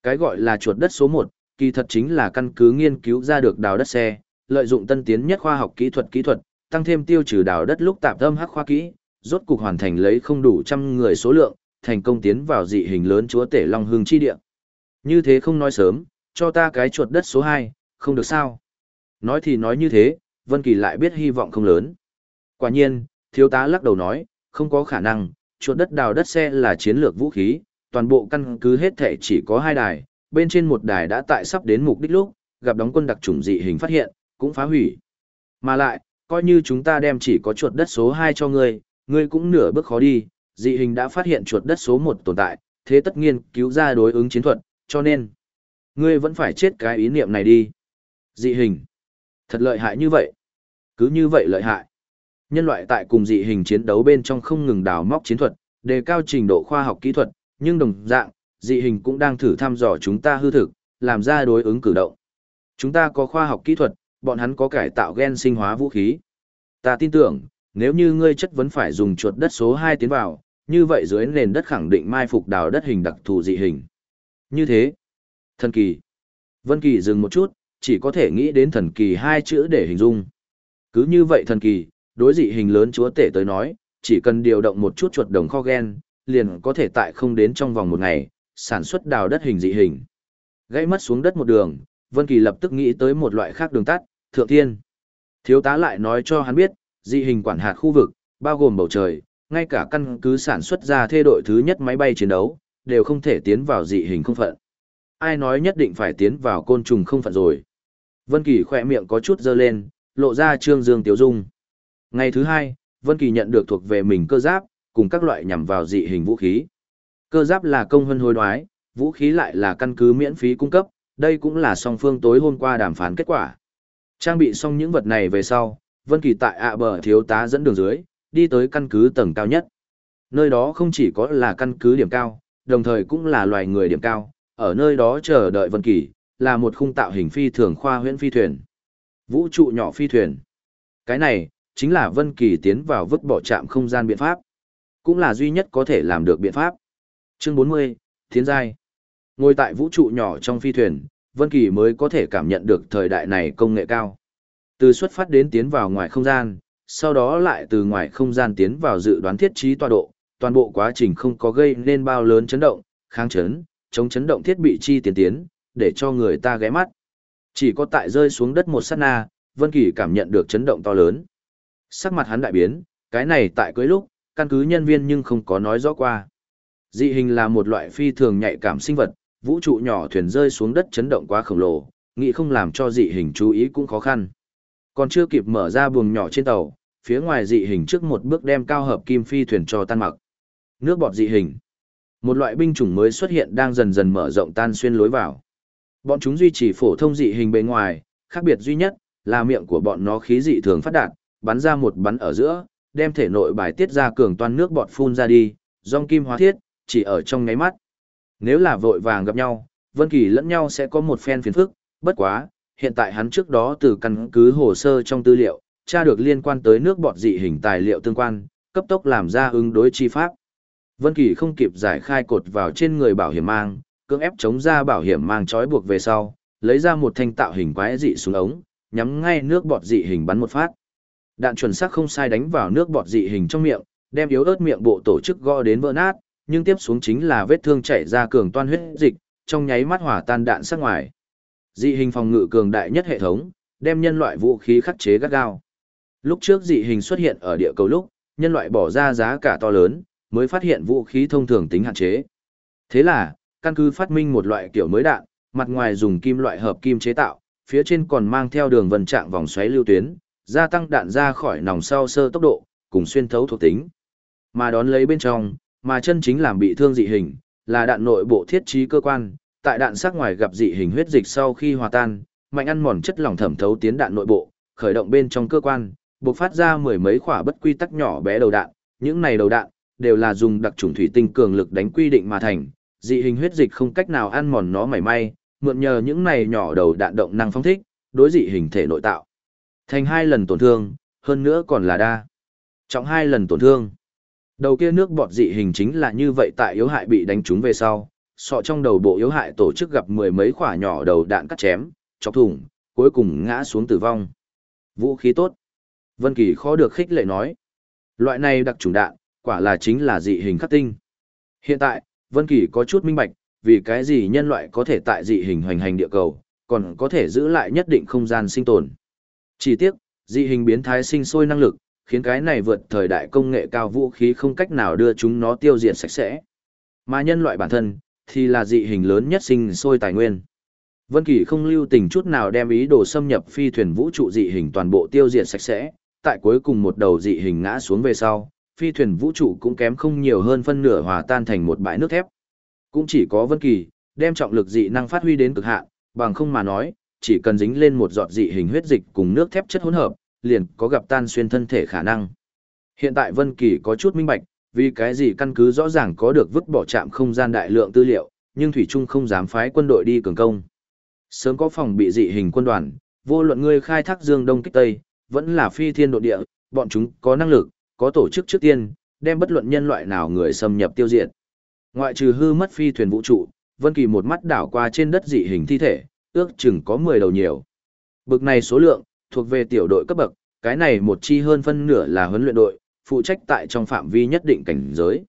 Cái gọi là chuột đất số 1, kỳ thật chính là căn cứ nghiên cứu ra được đào đất xe, lợi dụng tân tiến nhất khoa học kỹ thuật kỹ thuật, tăng thêm tiêu trừ đào đất lúc tạm tâm hắc khoa kỹ, rốt cục hoàn thành lấy không đủ trăm người số lượng, thành công tiến vào dị hình lớn chúa tể Long Hương chi địa. Như thế không nói sớm, cho ta cái chuột đất số 2, không được sao? Nói thì nói như thế, Vân Kỳ lại biết hy vọng không lớn. Quả nhiên, thiếu tá lắc đầu nói, không có khả năng, chuột đất đào đất xe là chiến lược vũ khí, toàn bộ căn cứ hết thể chỉ có hai đài, bên trên một đài đã tại sắp đến mục đích lúc, gặp đóng quân đặc trùng dị hình phát hiện, cũng phá hủy. Mà lại, coi như chúng ta đem chỉ có chuột đất số 2 cho ngươi, ngươi cũng nửa bước khó đi, dị hình đã phát hiện chuột đất số 1 tồn tại, thế tất nghiên cứu ra đối ứng chiến thuật, cho nên, ngươi vẫn phải chết cái ý niệm này đi. Dị hình, thật lợi hại như vậy. Cứ như vậy lợi hại. Nhân loại tại cùng dị hình chiến đấu bên trong không ngừng đào móc chiến thuật, đề cao trình độ khoa học kỹ thuật, nhưng đồng dạng, dị hình cũng đang thử thăm dò chúng ta hư thực, làm ra đối ứng cử động. Chúng ta có khoa học kỹ thuật, bọn hắn có cải tạo gen sinh hóa vũ khí. Ta tin tưởng, nếu như ngươi chất vấn phải dùng chuột đất số 2 tiến vào, như vậy dưới nền đất khẳng định mai phục đào đất hình đặc thù dị hình. Như thế, thần kỳ. Vân Kỳ dừng một chút, chỉ có thể nghĩ đến thần kỳ hai chữ để hình dung. Cứ như vậy thần kỳ, đối dị hình lớn chúa tể tới nói, chỉ cần điều động một chút chuột đồng kho gen, liền có thể tại không đến trong vòng một ngày, sản xuất đào đất hình dị hình. Gãy mất xuống đất một đường, Vân Kỳ lập tức nghĩ tới một loại khác đường tắt, thượng thiên. Thiếu tá lại nói cho hắn biết, dị hình quản hạt khu vực, bao gồm bầu trời, ngay cả căn cứ sản xuất ra thê đội thứ nhất máy bay chiến đấu, đều không thể tiến vào dị hình không phận. Ai nói nhất định phải tiến vào côn trùng không phận rồi. Vân Kỳ khỏe miệng có chút dơ lên, lộ ra trương dương tiếu dung. Ngày thứ hai, Vân Kỳ nhận được thuộc về mình cơ giáp, cùng các loại nhằm vào dị hình vũ khí. Cơ giáp là công hân hối đoái, vũ khí lại là căn cứ miễn phí cung cấp, đây cũng là song phương tối hôm qua đàm phán kết quả. Trang bị xong những vật này về sau, Vân Kỳ tại ạ bờ thiếu tá dẫn đường dưới, đi tới căn cứ tầng cao nhất. Nơi đó không chỉ có là căn cứ điểm cao, đồng thời cũng là loài người điểm cao, ở nơi đó chờ đợi Vân Kỳ, là một khung tạo hình phi thường khoa huyễn phi thuyền. Vũ trụ nhỏ phi thuyền. Cái này, chính là Vân Kỳ tiến vào vứt bỏ trạm không gian biện pháp. Cũng là duy nhất có thể làm được biện pháp. Chương 40, Thiên giai. Ngồi tại vũ trụ nhỏ trong phi thuyền, Vân Kỳ mới có thể cảm nhận được thời đại này công nghệ cao. Từ xuất phát đến tiến vào ngoài không gian, sau đó lại từ ngoài không gian tiến vào dự đoán thiết trí tọa độ, toàn bộ quá trình không có gây nên bao lớn chấn động, kháng chấn, chống chấn động thiết bị chi tiến tiến, để cho người ta ghé mắt. Chỉ có tại rơi xuống đất một sát na, Vân Kỳ cảm nhận được chấn động to lớn. Sắc mặt hắn đại biến, cái này tại cưới lúc, căn cứ nhân viên nhưng không có nói rõ qua. Dị hình là một loại phi thường nhạy cảm sinh vật, vũ trụ nhỏ thuyền rơi xuống đất chấn động quá khổng lồ, nghĩ không làm cho dị hình chú ý cũng khó khăn. Còn chưa kịp mở ra buồng nhỏ trên tàu, phía ngoài dị hình trước một bước đem cao hợp kim phi thuyền cho tan mặc. Nước bọt dị hình. Một loại binh chủng mới xuất hiện đang dần dần mở rộng tan xuyên lối vào. Bọn chúng duy trì phổ thông dị hình bề ngoài, khác biệt duy nhất là miệng của bọn nó khí dị thường phát đạt, bắn ra một bắn ở giữa, đem thể nội bài tiết ra cường toan nước bọt phun ra đi, dòng kim hóa thiết, chỉ ở trong ngáy mắt. Nếu là vội vàng gặp nhau, Vân Kỳ lẫn nhau sẽ có một phen phiền phức, bất quá, hiện tại hắn trước đó từ căn cứ hồ sơ trong tư liệu, tra được liên quan tới nước bọt dị hình tài liệu tương quan, cấp tốc làm ra ứng đối chi pháp. Vân Kỳ không kịp giải khai cột vào trên người bảo hiểm mang, cưỡng ép chống ra bảo hiểm mang trói buộc về sau, lấy ra một thanh tạo hình quái dị xuống ống, nhắm ngay nước bọt dị hình bắn một phát. Đạn chuẩn xác không sai đánh vào nước bọt dị hình trong miệng, đem yếu ớt miệng bộ tổ chức gõ đến vỡ nát, nhưng tiếp xuống chính là vết thương chảy ra cường toan huyết dịch, trong nháy mắt hỏa tan đạn sát ngoài. Dị hình phòng ngự cường đại nhất hệ thống, đem nhân loại vũ khí khắc chế gắt gao. Lúc trước dị hình xuất hiện ở địa cầu lúc, nhân loại bỏ ra giá cả to lớn, mới phát hiện vũ khí thông thường tính hạn chế. Thế là, căn cứ phát minh một loại kiểu mới đạn, mặt ngoài dùng kim loại hợp kim chế tạo, phía trên còn mang theo đường vân trạng vòng xoáy lưu tuyến, gia tăng đạn ra khỏi nòng sau sơ tốc độ, cùng xuyên thấu thuộc tính. Mà đón lấy bên trong, mà chân chính làm bị thương dị hình, là đạn nội bộ thiết trí cơ quan, tại đạn sắc ngoài gặp dị hình huyết dịch sau khi hòa tan, mạnh ăn mòn chất lỏng thẩm thấu tiến đạn nội bộ, khởi động bên trong cơ quan, bộc phát ra mười mấy quả bất quy tắc nhỏ bé đầu đạn, những này đầu đạn đều là dùng đặc trùng thủy tinh cường lực đánh quy định mà thành, dị hình huyết dịch không cách nào ăn mòn nó mảy may, mượn nhờ những này nhỏ đầu đạn động năng phóng thích, đối dị hình thể nội tạo. Thành hai lần tổn thương, hơn nữa còn là đa. Trọng hai lần tổn thương. Đầu kia nước bọt dị hình chính là như vậy tại yếu hại bị đánh trúng về sau, sọ trong đầu bộ yếu hại tổ chức gặp mười mấy quả nhỏ đầu đạn cắt chém, chọc thủng, cuối cùng ngã xuống tử vong. Vũ khí tốt. Vân Kỳ khó được khích lệ nói. Loại này đặc trùng đạn, quả là chính là dị hình khắc tinh. Hiện tại, Vân Kỳ có chút minh bạch, vì cái gì nhân loại có thể tại dị hình hoành hành địa cầu, còn có thể giữ lại nhất định không gian sinh tồn. Chỉ tiếc, dị hình biến thái sinh sôi năng lực, khiến cái này vượt thời đại công nghệ cao vũ khí không cách nào đưa chúng nó tiêu diệt sạch sẽ. Mà nhân loại bản thân, thì là dị hình lớn nhất sinh sôi tài nguyên. Vân Kỳ không lưu tình chút nào đem ý đồ xâm nhập phi thuyền vũ trụ dị hình toàn bộ tiêu diệt sạch sẽ, tại cuối cùng một đầu dị hình ngã xuống về sau, phi thuyền vũ trụ cũng kém không nhiều hơn phân nửa hòa tan thành một bãi nước thép. Cũng chỉ có Vân Kỳ đem trọng lực dị năng phát huy đến cực hạn, bằng không mà nói, chỉ cần dính lên một giọt dị hình huyết dịch cùng nước thép chất hỗn hợp, liền có gặp tan xuyên thân thể khả năng. Hiện tại Vân Kỳ có chút minh bạch, vì cái gì căn cứ rõ ràng có được vứt bỏ chạm không gian đại lượng tư liệu, nhưng thủy trung không dám phái quân đội đi cường công. Sớm có phòng bị dị hình quân đoàn, vô luận ngươi khai thác dương đông kích tây, vẫn là phi thiên độ địa, bọn chúng có năng lực, có tổ chức trước tiên, đem bất luận nhân loại nào người xâm nhập tiêu diệt. Ngoại trừ hư mất phi thuyền vũ trụ, Vân Kỳ một mắt đảo qua trên đất dị hình thi thể, ước chừng có 10 đầu nhiều. Bực này số lượng, thuộc về tiểu đội cấp bậc, cái này một chi hơn phân nửa là huấn luyện đội, phụ trách tại trong phạm vi nhất định cảnh giới.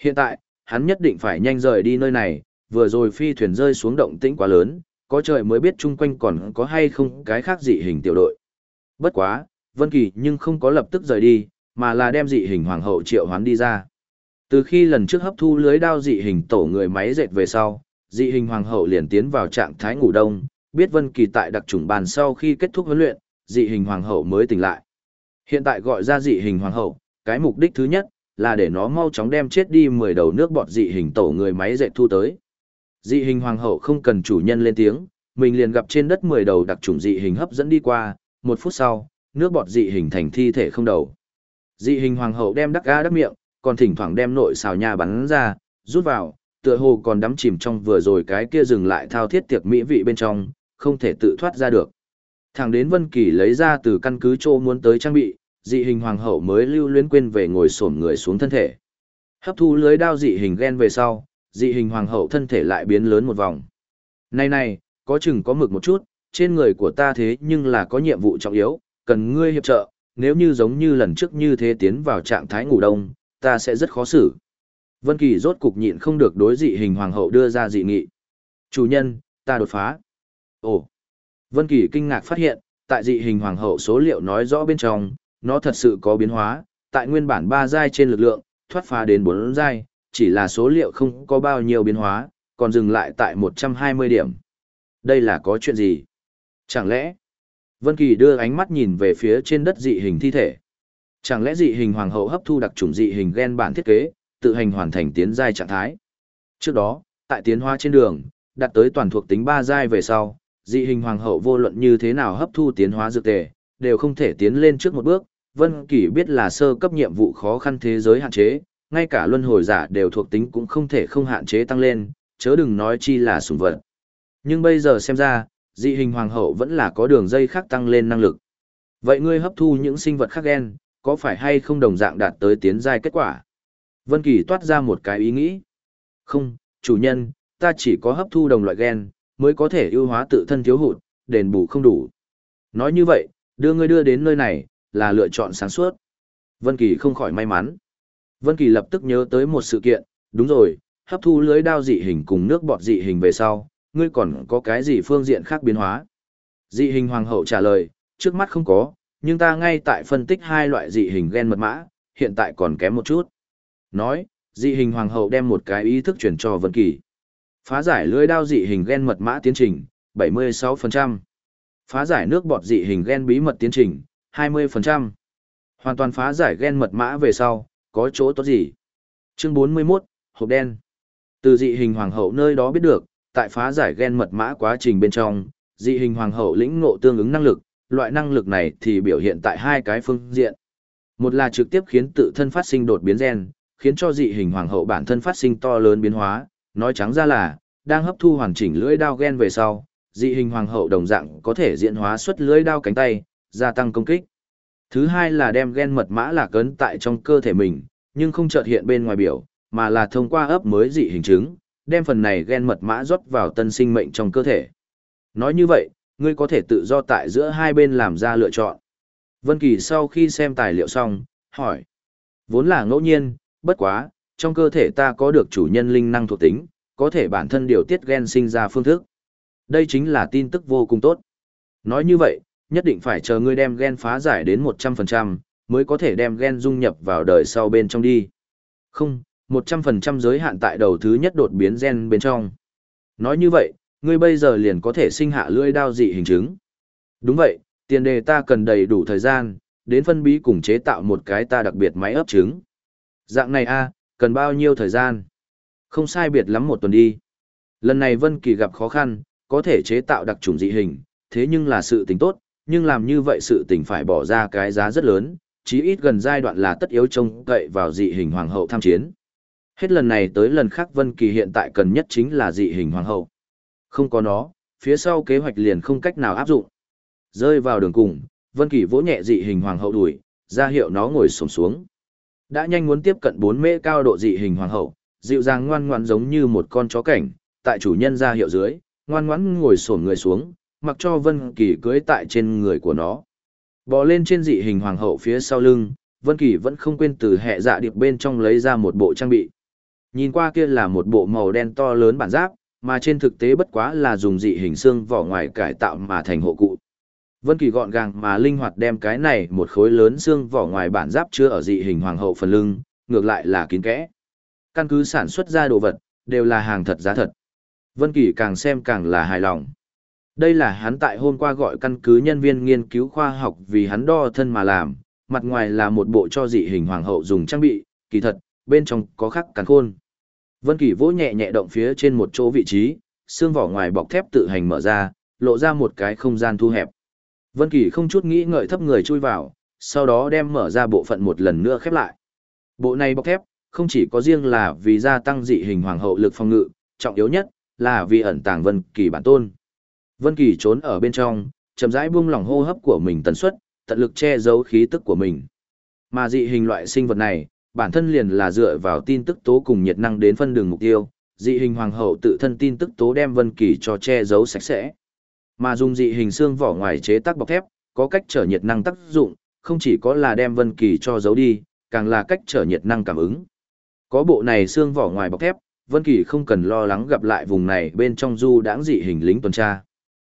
Hiện tại, hắn nhất định phải nhanh rời đi nơi này, vừa rồi phi thuyền rơi xuống động tĩnh quá lớn, có trời mới biết chung quanh còn có hay không cái khác dị hình tiểu đội. Bất quá, Vân Kỳ nhưng không có lập tức rời đi, mà là đem dị hình hoàng hậu triệu hoán đi ra. Từ khi lần trước hấp thu lưới đao dị hình tổ người máy dệt về sau, dị hình hoàng hậu liền tiến vào trạng thái ngủ đông, biết Vân Kỳ tại đặc chủng bàn sau khi kết thúc huấn luyện, dị hình hoàng hậu mới tỉnh lại. Hiện tại gọi ra dị hình hoàng hậu, cái mục đích thứ nhất là để nó mau chóng đem chết đi 10 đầu nước bọt dị hình tổ người máy dệt thu tới. Dị hình hoàng hậu không cần chủ nhân lên tiếng, mình liền gặp trên đất 10 đầu đặc chủng dị hình hấp dẫn đi qua, một phút sau, nước bọt dị hình thành thi thể không đầu. Dị hình hoàng hậu đem đắc ga đắc miệng, còn thỉnh thoảng đem nội xào nhà bắn ra, rút vào, tựa hồ còn đắm chìm trong vừa rồi cái kia dừng lại thao thiết tiệc mỹ vị bên trong, không thể tự thoát ra được. Thẳng đến Vân Kỳ lấy ra từ căn cứ trô muốn tới trang bị, dị hình hoàng hậu mới lưu luyến quên về ngồi xổm người xuống thân thể. Hấp thu lưới đao dị hình gen về sau, dị hình hoàng hậu thân thể lại biến lớn một vòng. Này này, có chừng có mực một chút, trên người của ta thế nhưng là có nhiệm vụ trọng yếu, cần ngươi hiệp trợ, nếu như giống như lần trước như thế tiến vào trạng thái ngủ đông, ta sẽ rất khó xử. Vân Kỳ rốt cục nhịn không được đối dị hình hoàng hậu đưa ra dị nghị. Chủ nhân, ta đột phá. Ồ. Vân Kỳ kinh ngạc phát hiện, tại dị hình hoàng hậu số liệu nói rõ bên trong, nó thật sự có biến hóa, tại nguyên bản 3 giai trên lực lượng, thoát phá đến 4 giai, chỉ là số liệu không có bao nhiêu biến hóa, còn dừng lại tại 120 điểm. Đây là có chuyện gì? Chẳng lẽ? Vân Kỳ đưa ánh mắt nhìn về phía trên đất dị hình thi thể. Chẳng lẽ dị hình hoàng hậu hấp thu đặc chủng dị hình gen bản thiết kế, tự hành hoàn thành tiến giai trạng thái? Trước đó, tại tiến hóa trên đường, đạt tới toàn thuộc tính 3 giai về sau, dị hình hoàng hậu vô luận như thế nào hấp thu tiến hóa dược tề, đều không thể tiến lên trước một bước. Vân Kỳ biết là sơ cấp nhiệm vụ khó khăn thế giới hạn chế, ngay cả luân hồi giả đều thuộc tính cũng không thể không hạn chế tăng lên, chớ đừng nói chi là sủng vật. Nhưng bây giờ xem ra, dị hình hoàng hậu vẫn là có đường dây khác tăng lên năng lực. Vậy ngươi hấp thu những sinh vật khác gen, có phải hay không đồng dạng đạt tới tiến giai kết quả? Vân Kỳ toát ra một cái ý nghĩ. Không, chủ nhân, ta chỉ có hấp thu đồng loại gen, mới có thể ưu hóa tự thân thiếu hụt, đền bù không đủ. Nói như vậy, đưa ngươi đưa đến nơi này, là lựa chọn sáng suốt. Vân Kỳ không khỏi may mắn. Vân Kỳ lập tức nhớ tới một sự kiện, đúng rồi, hấp thu lưới đao dị hình cùng nước bọt dị hình về sau, ngươi còn có cái gì phương diện khác biến hóa? Dị hình hoàng hậu trả lời, trước mắt không có, nhưng ta ngay tại phân tích hai loại dị hình gen mật mã, hiện tại còn kém một chút. Nói, dị hình hoàng hậu đem một cái ý thức chuyển cho Vân Kỳ. Phá giải lưới đao dị hình gen mật mã tiến trình, 76%. Phá giải nước bọt dị hình gen bí mật tiến trình, 20%. Hoàn toàn phá giải gen mật mã về sau, có chỗ tốt gì? Chương 41, hộp đen. Từ dị hình hoàng hậu nơi đó biết được, tại phá giải gen mật mã quá trình bên trong, dị hình hoàng hậu lĩnh ngộ tương ứng năng lực, loại năng lực này thì biểu hiện tại hai cái phương diện. Một là trực tiếp khiến tự thân phát sinh đột biến gen, khiến cho dị hình hoàng hậu bản thân phát sinh to lớn biến hóa, nói trắng ra là, đang hấp thu hoàn chỉnh lưỡi đao gen về sau, dị hình hoàng hậu đồng dạng có thể diễn hóa xuất lưỡi đao cánh tay, gia tăng công kích. Thứ hai là đem gen mật mã lạc ấn tại trong cơ thể mình, nhưng không chợt hiện bên ngoài biểu, mà là thông qua ấp mới dị hình chứng, đem phần này gen mật mã rót vào tân sinh mệnh trong cơ thể. Nói như vậy, ngươi có thể tự do tại giữa hai bên làm ra lựa chọn. Vân Kỳ sau khi xem tài liệu xong, hỏi. Vốn là ngẫu nhiên, bất quá, trong cơ thể ta có được chủ nhân linh năng thuộc tính, có thể bản thân điều tiết gen sinh ra phương thức. Đây chính là tin tức vô cùng tốt. Nói như vậy, nhất định phải chờ ngươi đem gen phá giải đến 100%, mới có thể đem gen dung nhập vào đời sau bên trong đi. Không, 100% giới hạn tại đầu thứ nhất đột biến gen bên trong. Nói như vậy, ngươi bây giờ liền có thể sinh hạ lưỡi đao dị hình chứng. Đúng vậy, tiền đề ta cần đầy đủ thời gian, đến phân bí cùng chế tạo một cái ta đặc biệt máy ấp trứng. Dạng này a, cần bao nhiêu thời gian? Không sai biệt lắm một tuần đi. Lần này Vân Kỳ gặp khó khăn, có thể chế tạo đặc trùng dị hình, thế nhưng là sự tình tốt, nhưng làm như vậy sự tình phải bỏ ra cái giá rất lớn, chí ít gần giai đoạn là tất yếu trông cậy vào dị hình hoàng hậu tham chiến. Hết lần này tới lần khác Vân Kỳ hiện tại cần nhất chính là dị hình hoàng hậu. Không có nó, phía sau kế hoạch liền không cách nào áp dụng. Rơi vào đường cùng, Vân Kỳ vỗ nhẹ dị hình hoàng hậu đùi, ra hiệu nó ngồi xổm xuống. Đã nhanh muốn tiếp cận 4 mễ cao độ dị hình hoàng hậu, dịu dàng ngoan ngoãn giống như một con chó cảnh, tại chủ nhân ra hiệu dưới, ngoan ngoãn ngồi xổm người xuống, mặc cho Vân Kỳ cưỡi tại trên người của nó. Bò lên trên dị hình hoàng hậu phía sau lưng, Vân Kỳ vẫn không quên từ hệ dạ điệp bên trong lấy ra một bộ trang bị. Nhìn qua kia là một bộ màu đen to lớn bản giáp, mà trên thực tế bất quá là dùng dị hình xương vỏ ngoài cải tạo mà thành hộ cụ. Vân Kỳ gọn gàng mà linh hoạt đem cái này một khối lớn xương vỏ ngoài bản giáp chứa ở dị hình hoàng hậu phần lưng, ngược lại là kín kẽ. Căn cứ sản xuất ra đồ vật, đều là hàng thật giá thật. Vân Kỳ càng xem càng là hài lòng. Đây là hắn tại hôm qua gọi căn cứ nhân viên nghiên cứu khoa học vì hắn đo thân mà làm, mặt ngoài là một bộ cho dị hình hoàng hậu dùng trang bị, kỳ thật, bên trong có khắc càn khôn. Vân Kỳ vỗ nhẹ nhẹ động phía trên một chỗ vị trí, xương vỏ ngoài bọc thép tự hành mở ra, lộ ra một cái không gian thu hẹp. Vân Kỳ không chút nghĩ ngợi thấp người chui vào, sau đó đem mở ra bộ phận một lần nữa khép lại. Bộ này bọc thép, không chỉ có riêng là vì gia tăng dị hình hoàng hậu lực phòng ngự, trọng yếu nhất là vì ẩn tàng Vân Kỳ bản tôn. Vân Kỳ trốn ở bên trong, chậm rãi buông lỏng hô hấp của mình tần suất, tận lực che giấu khí tức của mình. Mà dị hình loại sinh vật này, bản thân liền là dựa vào tin tức tố cùng nhiệt năng đến phân đường mục tiêu, dị hình hoàng hậu tự thân tin tức tố đem Vân Kỳ cho che giấu sạch sẽ. Mà dùng dị hình xương vỏ ngoài chế tác bọc thép, có cách trở nhiệt năng tác dụng, không chỉ có là đem Vân Kỳ cho giấu đi, càng là cách trở nhiệt năng cảm ứng. Có bộ này xương vỏ ngoài bọc thép, Vân Kỳ không cần lo lắng gặp lại vùng này bên trong du đãng dị hình lính tuần tra.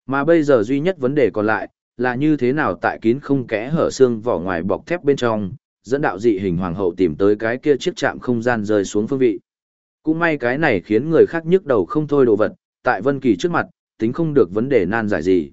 Mà bây giờ duy nhất vấn đề còn lại, là như thế nào tại kín không kẽ hở xương vỏ ngoài bọc thép bên trong, dẫn đạo dị hình hoàng hậu tìm tới cái kia chiếc chạm không gian rơi xuống phương vị. Cũng may cái này khiến người khác nhức đầu không thôi đồ vật, tại Vân Kỳ trước mặt, tính không được vấn đề nan giải gì.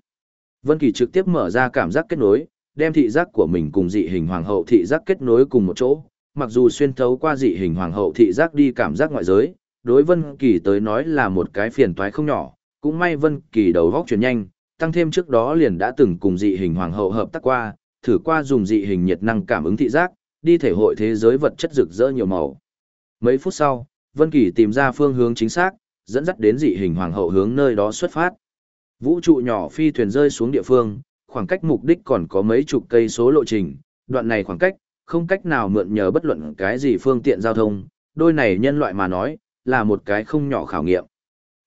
Vân Kỳ trực tiếp mở ra cảm giác kết nối, đem thị giác của mình cùng dị hình hoàng hậu thị giác kết nối cùng một chỗ, mặc dù xuyên thấu qua dị hình hoàng hậu thị giác đi cảm giác ngoại giới, đối Vân Kỳ tới nói là một cái phiền toái không nhỏ, cũng may Vân Kỳ đầu óc chuyển nhanh, tăng thêm trước đó liền đã từng cùng dị hình hoàng hậu hợp tác qua, thử qua dùng dị hình nhiệt năng cảm ứng thị giác, đi thể hội thế giới vật chất rực rỡ nhiều màu. Mấy phút sau, Vân Kỳ tìm ra phương hướng chính xác, dẫn dắt đến dị hình hoàng hậu hướng nơi đó xuất phát. Vũ trụ nhỏ phi thuyền rơi xuống địa phương, khoảng cách mục đích còn có mấy chục cây số lộ trình, đoạn này khoảng cách, không cách nào mượn nhờ bất luận cái gì phương tiện giao thông, đôi này nhân loại mà nói, là một cái không nhỏ khảo nghiệm.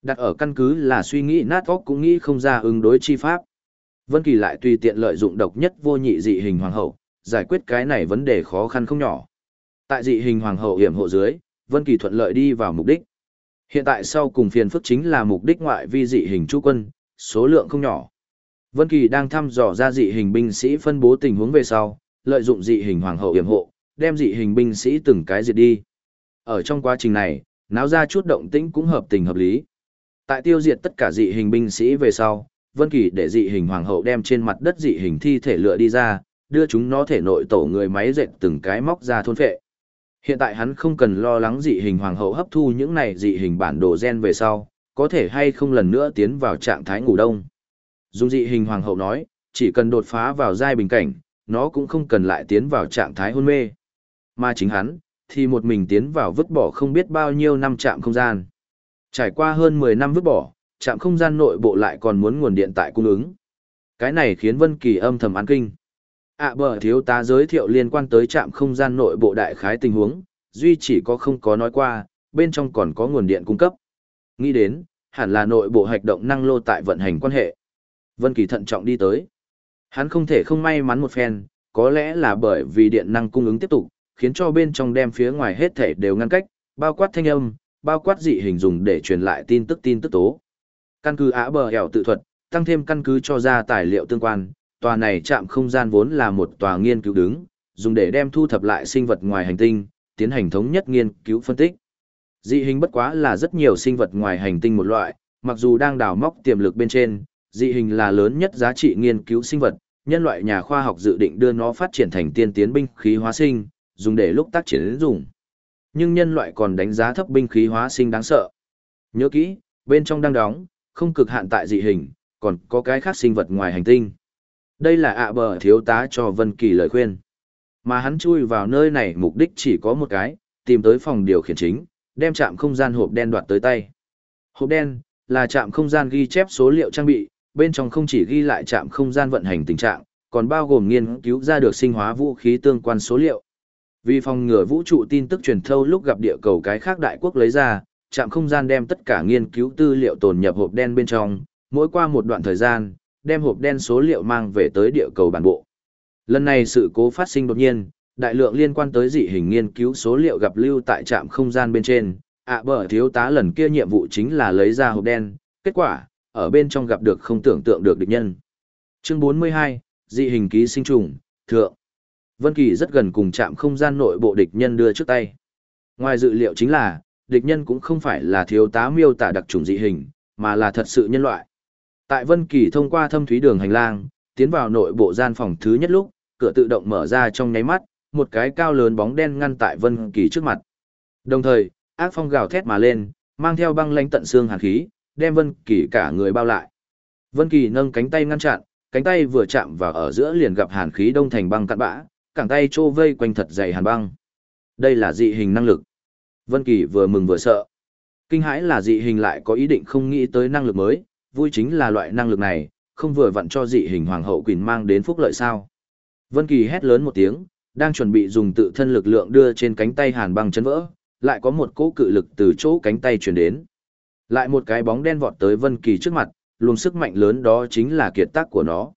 Đặt ở căn cứ là suy nghĩ nát óc cũng nghĩ không ra ứng đối chi pháp. Vân Kỳ lại tùy tiện lợi dụng độc nhất vô nhị dị hình hoàng hậu, giải quyết cái này vấn đề khó khăn không nhỏ. Tại dị hình hoàng hậu hiểm hộ dưới, Vân Kỳ thuận lợi đi vào mục đích. Hiện tại sau cùng phiền phức chính là mục đích ngoại vi dị hình chú quân, số lượng không nhỏ. Vân Kỳ đang thăm dò ra dị hình binh sĩ phân bố tình huống về sau, lợi dụng dị hình hoàng hậu yểm hộ, đem dị hình binh sĩ từng cái diệt đi. Ở trong quá trình này, náo ra chút động tĩnh cũng hợp tình hợp lý. Tại tiêu diệt tất cả dị hình binh sĩ về sau, Vân Kỳ để dị hình hoàng hậu đem trên mặt đất dị hình thi thể lựa đi ra, đưa chúng nó thể nội tổ người máy dệt từng cái móc ra thôn phệ. Hiện tại hắn không cần lo lắng dị hình hoàng hậu hấp thu những này dị hình bản đồ gen về sau, có thể hay không lần nữa tiến vào trạng thái ngủ đông. Dung dị hình hoàng hậu nói, chỉ cần đột phá vào giai bình cảnh, nó cũng không cần lại tiến vào trạng thái hôn mê. Mà chính hắn, thì một mình tiến vào vứt bỏ không biết bao nhiêu năm trạm không gian. Trải qua hơn 10 năm vứt bỏ, trạm không gian nội bộ lại còn muốn nguồn điện tại cung ứng. Cái này khiến Vân Kỳ âm thầm ăn kinh. ạ bờ thiếu tá giới thiệu liên quan tới trạm không gian nội bộ đại khái tình huống, duy chỉ có không có nói qua, bên trong còn có nguồn điện cung cấp. Nghĩ đến, hẳn là nội bộ hoạt động năng lô tại vận hành quan hệ. Vân Kỳ thận trọng đi tới. Hắn không thể không may mắn một phen, có lẽ là bởi vì điện năng cung ứng tiếp tục, khiến cho bên trong đem phía ngoài hết thể đều ngăn cách, bao quát thanh âm, bao quát dị hình dùng để truyền lại tin tức tin tức tố. Căn cứ á bờ hẻo tự thuật, tăng thêm căn cứ cho ra tài liệu tương quan, tòa này chạm không gian vốn là một tòa nghiên cứu đứng, dùng để đem thu thập lại sinh vật ngoài hành tinh, tiến hành thống nhất nghiên cứu phân tích. Dị hình bất quá là rất nhiều sinh vật ngoài hành tinh một loại, mặc dù đang đào móc tiềm lực bên trên, dị hình là lớn nhất giá trị nghiên cứu sinh vật, nhân loại nhà khoa học dự định đưa nó phát triển thành tiên tiến binh khí hóa sinh, dùng để lúc tác chiến dùng. Nhưng nhân loại còn đánh giá thấp binh khí hóa sinh đáng sợ. Nhớ kỹ, bên trong đang đóng, không cực hạn tại dị hình, còn có cái khác sinh vật ngoài hành tinh. Đây là ạ bờ thiếu tá cho Vân Kỳ lời khuyên. Mà hắn chui vào nơi này mục đích chỉ có một cái, tìm tới phòng điều khiển chính, đem chạm không gian hộp đen đoạt tới tay. Hộp đen là chạm không gian ghi chép số liệu trang bị, bên trong không chỉ ghi lại chạm không gian vận hành tình trạng, còn bao gồm nghiên cứu ra được sinh hóa vũ khí tương quan số liệu. Vì phòng ngừa vũ trụ tin tức truyền thâu lúc gặp địa cầu cái khác đại quốc lấy ra, trạm không gian đem tất cả nghiên cứu tư liệu tồn nhập hộp đen bên trong, mỗi qua một đoạn thời gian, đem hộp đen số liệu mang về tới địa cầu bản bộ. Lần này sự cố phát sinh đột nhiên, đại lượng liên quan tới dị hình nghiên cứu số liệu gặp lưu tại trạm không gian bên trên, ạ à, bờ thiếu tá lần kia nhiệm vụ chính là lấy ra hộp đen, kết quả, ở bên trong gặp được không tưởng tượng được địch nhân. Chương 42, dị hình ký sinh trùng, thượng. Vân Kỳ rất gần cùng chạm không gian nội bộ địch nhân đưa trước tay. Ngoài dự liệu chính là, địch nhân cũng không phải là thiếu tá miêu tả đặc trùng dị hình, mà là thật sự nhân loại. Tại Vân Kỳ thông qua thâm thúy đường hành lang, tiến vào nội bộ gian phòng thứ nhất lúc, cửa tự động mở ra trong nháy mắt, một cái cao lớn bóng đen ngăn tại Vân Kỳ trước mặt. Đồng thời, ác phong gào thét mà lên, mang theo băng lãnh tận xương hàn khí, đem Vân Kỳ cả người bao lại. Vân Kỳ nâng cánh tay ngăn chặn, cánh tay vừa chạm vào ở giữa liền gặp hàn khí đông thành băng cặn bã, cẳng tay trô vây quanh thật dày hàn băng. Đây là dị hình năng lực. Vân Kỳ vừa mừng vừa sợ. Kinh hãi là dị hình lại có ý định không nghĩ tới năng lực mới, vui chính là loại năng lực này, không vừa vặn cho dị hình hoàng hậu quỳnh mang đến phúc lợi sao. Vân Kỳ hét lớn một tiếng, đang chuẩn bị dùng tự thân lực lượng đưa trên cánh tay hàn băng chấn vỡ, lại có một cỗ cự lực từ chỗ cánh tay truyền đến. Lại một cái bóng đen vọt tới Vân Kỳ trước mặt, luồng sức mạnh lớn đó chính là kiệt tác của nó.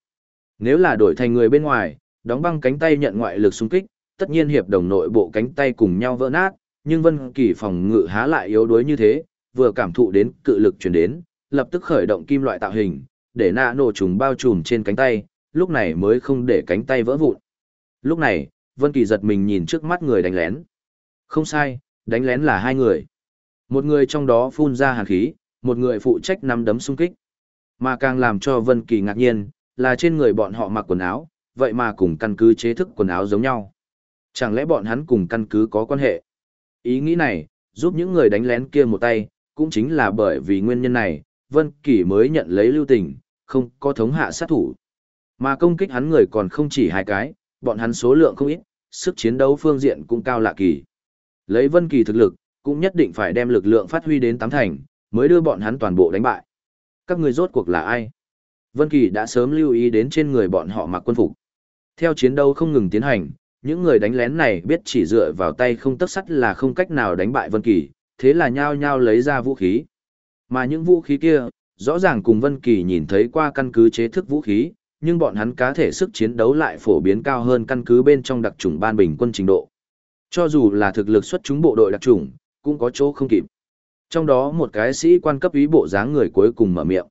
Nếu là đổi thành người bên ngoài, đóng băng cánh tay nhận ngoại lực xung kích, tất nhiên hiệp đồng nội bộ cánh tay cùng nhau vỡ nát, nhưng Vân Kỳ phòng ngự há lại yếu đuối như thế, vừa cảm thụ đến cự lực truyền đến, lập tức khởi động kim loại tạo hình, để nạ nổ trùng bao trùm trên cánh tay, lúc này mới không để cánh tay vỡ vụn. Lúc này, Vân Kỳ giật mình nhìn trước mắt người đánh lén. Không sai, đánh lén là hai người. Một người trong đó phun ra hàn khí, một người phụ trách nắm đấm xung kích. Mà càng làm cho Vân Kỳ ngạc nhiên, là trên người bọn họ mặc quần áo, vậy mà cùng căn cứ chế thức quần áo giống nhau. Chẳng lẽ bọn hắn cùng căn cứ có quan hệ? Ý nghĩ này, giúp những người đánh lén kia một tay, cũng chính là bởi vì nguyên nhân này, Vân Kỳ mới nhận lấy lưu tình, không có thống hạ sát thủ. Mà công kích hắn người còn không chỉ hai cái, bọn hắn số lượng không ít, sức chiến đấu phương diện cũng cao lạ kỳ. Lấy Vân Kỳ thực lực, cũng nhất định phải đem lực lượng phát huy đến tám thành, mới đưa bọn hắn toàn bộ đánh bại. Các người rốt cuộc là ai? Vân Kỳ đã sớm lưu ý đến trên người bọn họ mặc quân phục. Theo chiến đấu không ngừng tiến hành, những người đánh lén này biết chỉ dựa vào tay không tấc sắt là không cách nào đánh bại Vân Kỳ, thế là nhao nhao lấy ra vũ khí. Mà những vũ khí kia, rõ ràng cùng Vân Kỳ nhìn thấy qua căn cứ chế thức vũ khí, nhưng bọn hắn cá thể sức chiến đấu lại phổ biến cao hơn căn cứ bên trong đặc chủng ban bình quân trình độ. Cho dù là thực lực xuất chúng bộ đội đặc chủng, cũng có chỗ không kịp. Trong đó một cái sĩ quan cấp ý bộ dáng người cuối cùng mở miệng.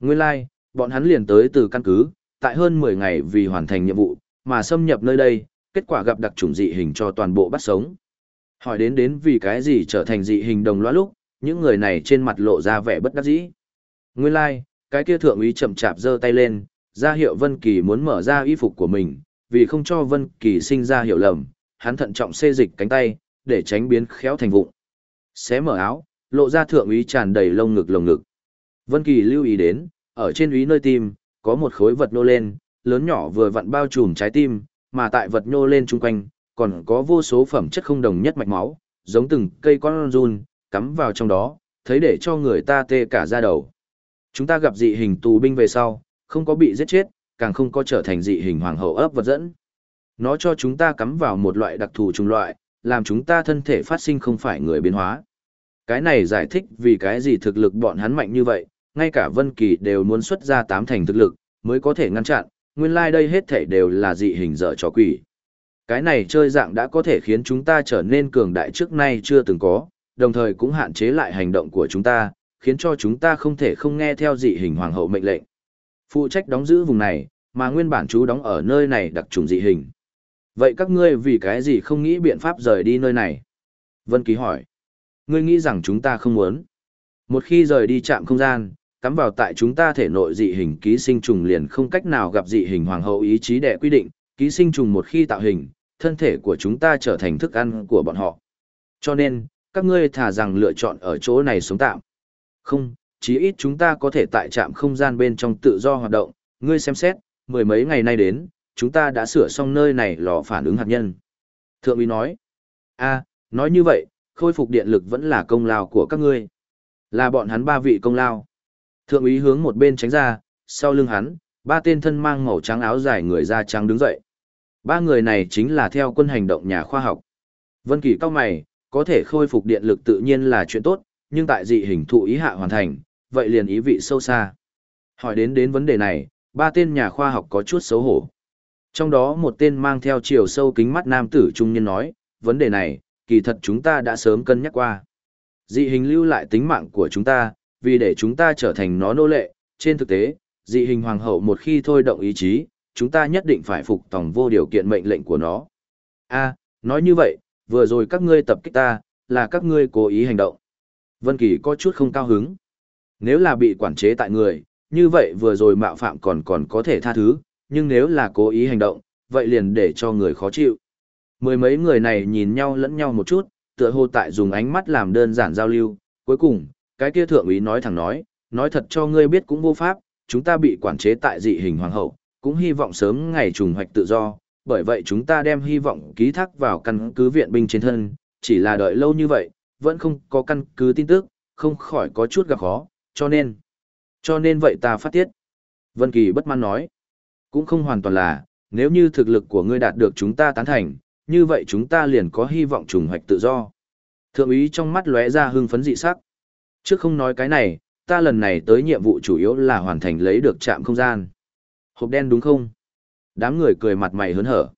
Nguyên lai, like, bọn hắn liền tới từ căn cứ, tại hơn 10 ngày vì hoàn thành nhiệm vụ, mà xâm nhập nơi đây, kết quả gặp đặc chủng dị hình cho toàn bộ bắt sống. Hỏi đến đến vì cái gì trở thành dị hình đồng loa lúc, những người này trên mặt lộ ra vẻ bất đắc dĩ. Nguyên lai, like, cái kia thượng úy chậm chạp giơ tay lên, ra hiệu Vân Kỳ muốn mở ra y phục của mình, vì không cho Vân Kỳ sinh ra hiểu lầm, hắn thận trọng xê dịch cánh tay, để tránh biến khéo thành vụn. Xé mở áo, lộ ra thượng úy tràn đầy lông ngực lồng ngực. Vân Kỳ lưu ý đến, ở trên úy nơi tim, có một khối vật nô lên, lớn nhỏ vừa vặn bao trùm trái tim, mà tại vật nô lên chung quanh, còn có vô số phẩm chất không đồng nhất mạch máu, giống từng cây con run, cắm vào trong đó, thấy để cho người ta tê cả da đầu. Chúng ta gặp dị hình tù binh về sau, không có bị giết chết, càng không có trở thành dị hình hoàng hậu ấp vật dẫn. Nó cho chúng ta cắm vào một loại đặc thù trùng loại, làm chúng ta thân thể phát sinh không phải người biến hóa. Cái này giải thích vì cái gì thực lực bọn hắn mạnh như vậy, ngay cả Vân Kỳ đều muốn xuất ra tám thành thực lực, mới có thể ngăn chặn, nguyên lai like đây hết thảy đều là dị hình dở trò quỷ. Cái này chơi dạng đã có thể khiến chúng ta trở nên cường đại trước nay chưa từng có, đồng thời cũng hạn chế lại hành động của chúng ta, khiến cho chúng ta không thể không nghe theo dị hình hoàng hậu mệnh lệnh. Phụ trách đóng giữ vùng này, mà nguyên bản chú đóng ở nơi này đặc trùng dị hình. Vậy các ngươi vì cái gì không nghĩ biện pháp rời đi nơi này? Vân Ký hỏi. Ngươi nghĩ rằng chúng ta không muốn. Một khi rời đi trạm không gian, cắm vào tại chúng ta thể nội dị hình ký sinh trùng liền không cách nào gặp dị hình hoàng hậu ý chí đệ quy định, ký sinh trùng một khi tạo hình, thân thể của chúng ta trở thành thức ăn của bọn họ. Cho nên, các ngươi thả rằng lựa chọn ở chỗ này sống tạm. Không, chí ít chúng ta có thể tại trạm không gian bên trong tự do hoạt động, ngươi xem xét, mười mấy ngày nay đến, chúng ta đã sửa xong nơi này lò phản ứng hạt nhân. Thượng úy nói, a, nói như vậy, khôi phục điện lực vẫn là công lao của các ngươi. Là bọn hắn ba vị công lao. Thượng úy hướng một bên tránh ra, sau lưng hắn, ba tên thân mang màu trắng áo dài người da trắng đứng dậy. Ba người này chính là theo quân hành động nhà khoa học. Vân Kỳ cao mày, có thể khôi phục điện lực tự nhiên là chuyện tốt, nhưng tại dị hình thụ ý hạ hoàn thành, vậy liền ý vị sâu xa. Hỏi đến đến vấn đề này, ba tên nhà khoa học có chút xấu hổ. Trong đó một tên mang theo chiều sâu kính mắt nam tử trung niên nói, vấn đề này, kỳ thật chúng ta đã sớm cân nhắc qua. Dị hình lưu lại tính mạng của chúng ta, vì để chúng ta trở thành nó nô lệ, trên thực tế, dị hình hoàng hậu một khi thôi động ý chí, chúng ta nhất định phải phục tòng vô điều kiện mệnh lệnh của nó. A, nói như vậy, vừa rồi các ngươi tập kích ta, là các ngươi cố ý hành động. Vân Kỳ có chút không cao hứng. Nếu là bị quản chế tại người, như vậy vừa rồi mạo phạm còn còn có thể tha thứ, nhưng nếu là cố ý hành động, vậy liền để cho người khó chịu. Mười mấy người này nhìn nhau lẫn nhau một chút, tựa hồ tại dùng ánh mắt làm đơn giản giao lưu, cuối cùng, cái kia thượng úy nói thẳng nói, nói thật cho ngươi biết cũng vô pháp, chúng ta bị quản chế tại dị hình hoàng hậu, cũng hy vọng sớm ngày trùng hoạch tự do, bởi vậy chúng ta đem hy vọng ký thác vào căn cứ viện binh trên thân, chỉ là đợi lâu như vậy, vẫn không có căn cứ tin tức, không khỏi có chút gặp khó, cho nên, cho nên vậy ta phát tiết. Vân Kỳ bất mãn nói, cũng không hoàn toàn là, nếu như thực lực của ngươi đạt được chúng ta tán thành, như vậy chúng ta liền có hy vọng trùng hoạch tự do. Thượng úy trong mắt lóe ra hưng phấn dị sắc. Trước không nói cái này, ta lần này tới nhiệm vụ chủ yếu là hoàn thành lấy được trạm không gian. Hộp đen đúng không? Đám người cười mặt mày hớn hở.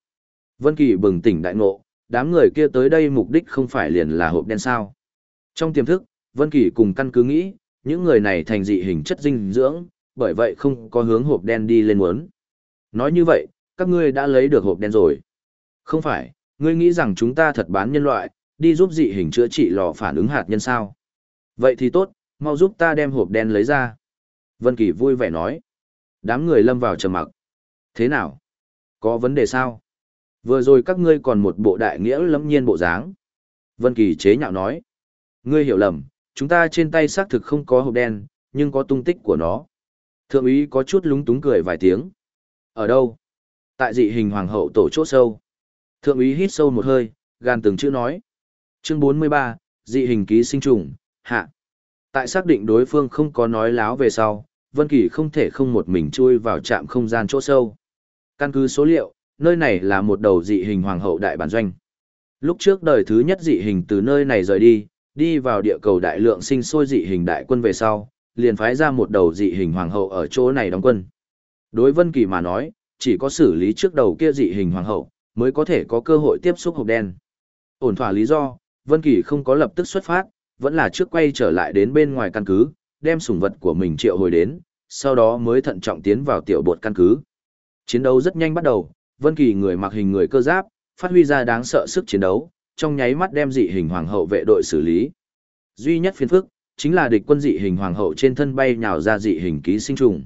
Vân Kỳ bừng tỉnh đại ngộ, đám người kia tới đây mục đích không phải liền là hộp đen sao? Trong tiềm thức, Vân Kỳ cùng căn cứ nghĩ, những người này thành dị hình chất dinh dưỡng, bởi vậy không có hướng hộp đen đi lên muốn. Nói như vậy, các ngươi đã lấy được hộp đen rồi. Không phải, ngươi nghĩ rằng chúng ta thật bán nhân loại, đi giúp dị hình chữa trị lò phản ứng hạt nhân sao? Vậy thì tốt, mau giúp ta đem hộp đen lấy ra. Vân Kỳ vui vẻ nói. Đám người lâm vào trầm mặc. Thế nào? Có vấn đề sao? Vừa rồi các ngươi còn một bộ đại nghĩa lẫm nhiên bộ dáng. Vân Kỳ chế nhạo nói. Ngươi hiểu lầm, chúng ta trên tay xác thực không có hộp đen, nhưng có tung tích của nó. Thượng úy có chút lúng túng cười vài tiếng. Ở đâu? Tại dị hình hoàng hậu tổ chỗ sâu. Thượng úy hít sâu một hơi, gan từng chữ nói. Chương 43, dị hình ký sinh trùng, hạ. Tại xác định đối phương không có nói láo về sau, Vân Kỳ không thể không một mình chui vào trạm không gian chỗ sâu. Căn cứ số liệu, nơi này là một đầu dị hình hoàng hậu đại bản doanh. Lúc trước đời thứ nhất dị hình từ nơi này rời đi, đi vào địa cầu đại lượng sinh sôi dị hình đại quân về sau, liền phái ra một đầu dị hình hoàng hậu ở chỗ này đóng quân. Đối Vân Kỳ mà nói, chỉ có xử lý trước đầu kia dị hình hoàng hậu, mới có thể có cơ hội tiếp xúc hộp đen. Ổn thỏa lý do, Vân Kỳ không có lập tức xuất phát, vẫn là trước quay trở lại đến bên ngoài căn cứ, đem sủng vật của mình triệu hồi đến, sau đó mới thận trọng tiến vào tiểu bột căn cứ. Chiến đấu rất nhanh bắt đầu, Vân Kỳ người mặc hình người cơ giáp, phát huy ra đáng sợ sức chiến đấu, trong nháy mắt đem dị hình hoàng hậu vệ đội xử lý. Duy nhất phiền phức, chính là địch quân dị hình hoàng hậu trên thân bay nhào ra dị hình ký sinh trùng.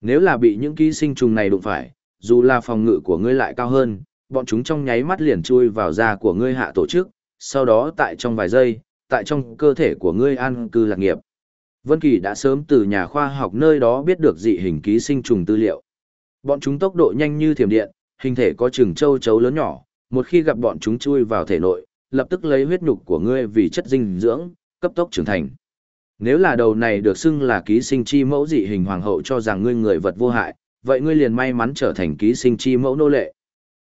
Nếu là bị những ký sinh trùng này đụng phải, dù là phòng ngự của ngươi lại cao hơn, bọn chúng trong nháy mắt liền chui vào da của ngươi hạ tổ chức, sau đó tại trong vài giây, tại trong cơ thể của ngươi an cư lạc nghiệp. Vân Kỳ đã sớm từ nhà khoa học nơi đó biết được dị hình ký sinh trùng tư liệu. Bọn chúng tốc độ nhanh như thiểm điện, hình thể có chừng châu chấu lớn nhỏ, một khi gặp bọn chúng chui vào thể nội, lập tức lấy huyết nhục của ngươi vì chất dinh dưỡng, cấp tốc trưởng thành. Nếu là đầu này được xưng là ký sinh chi mẫu dị hình hoàng hậu cho rằng ngươi người vật vô hại, vậy ngươi liền may mắn trở thành ký sinh chi mẫu nô lệ.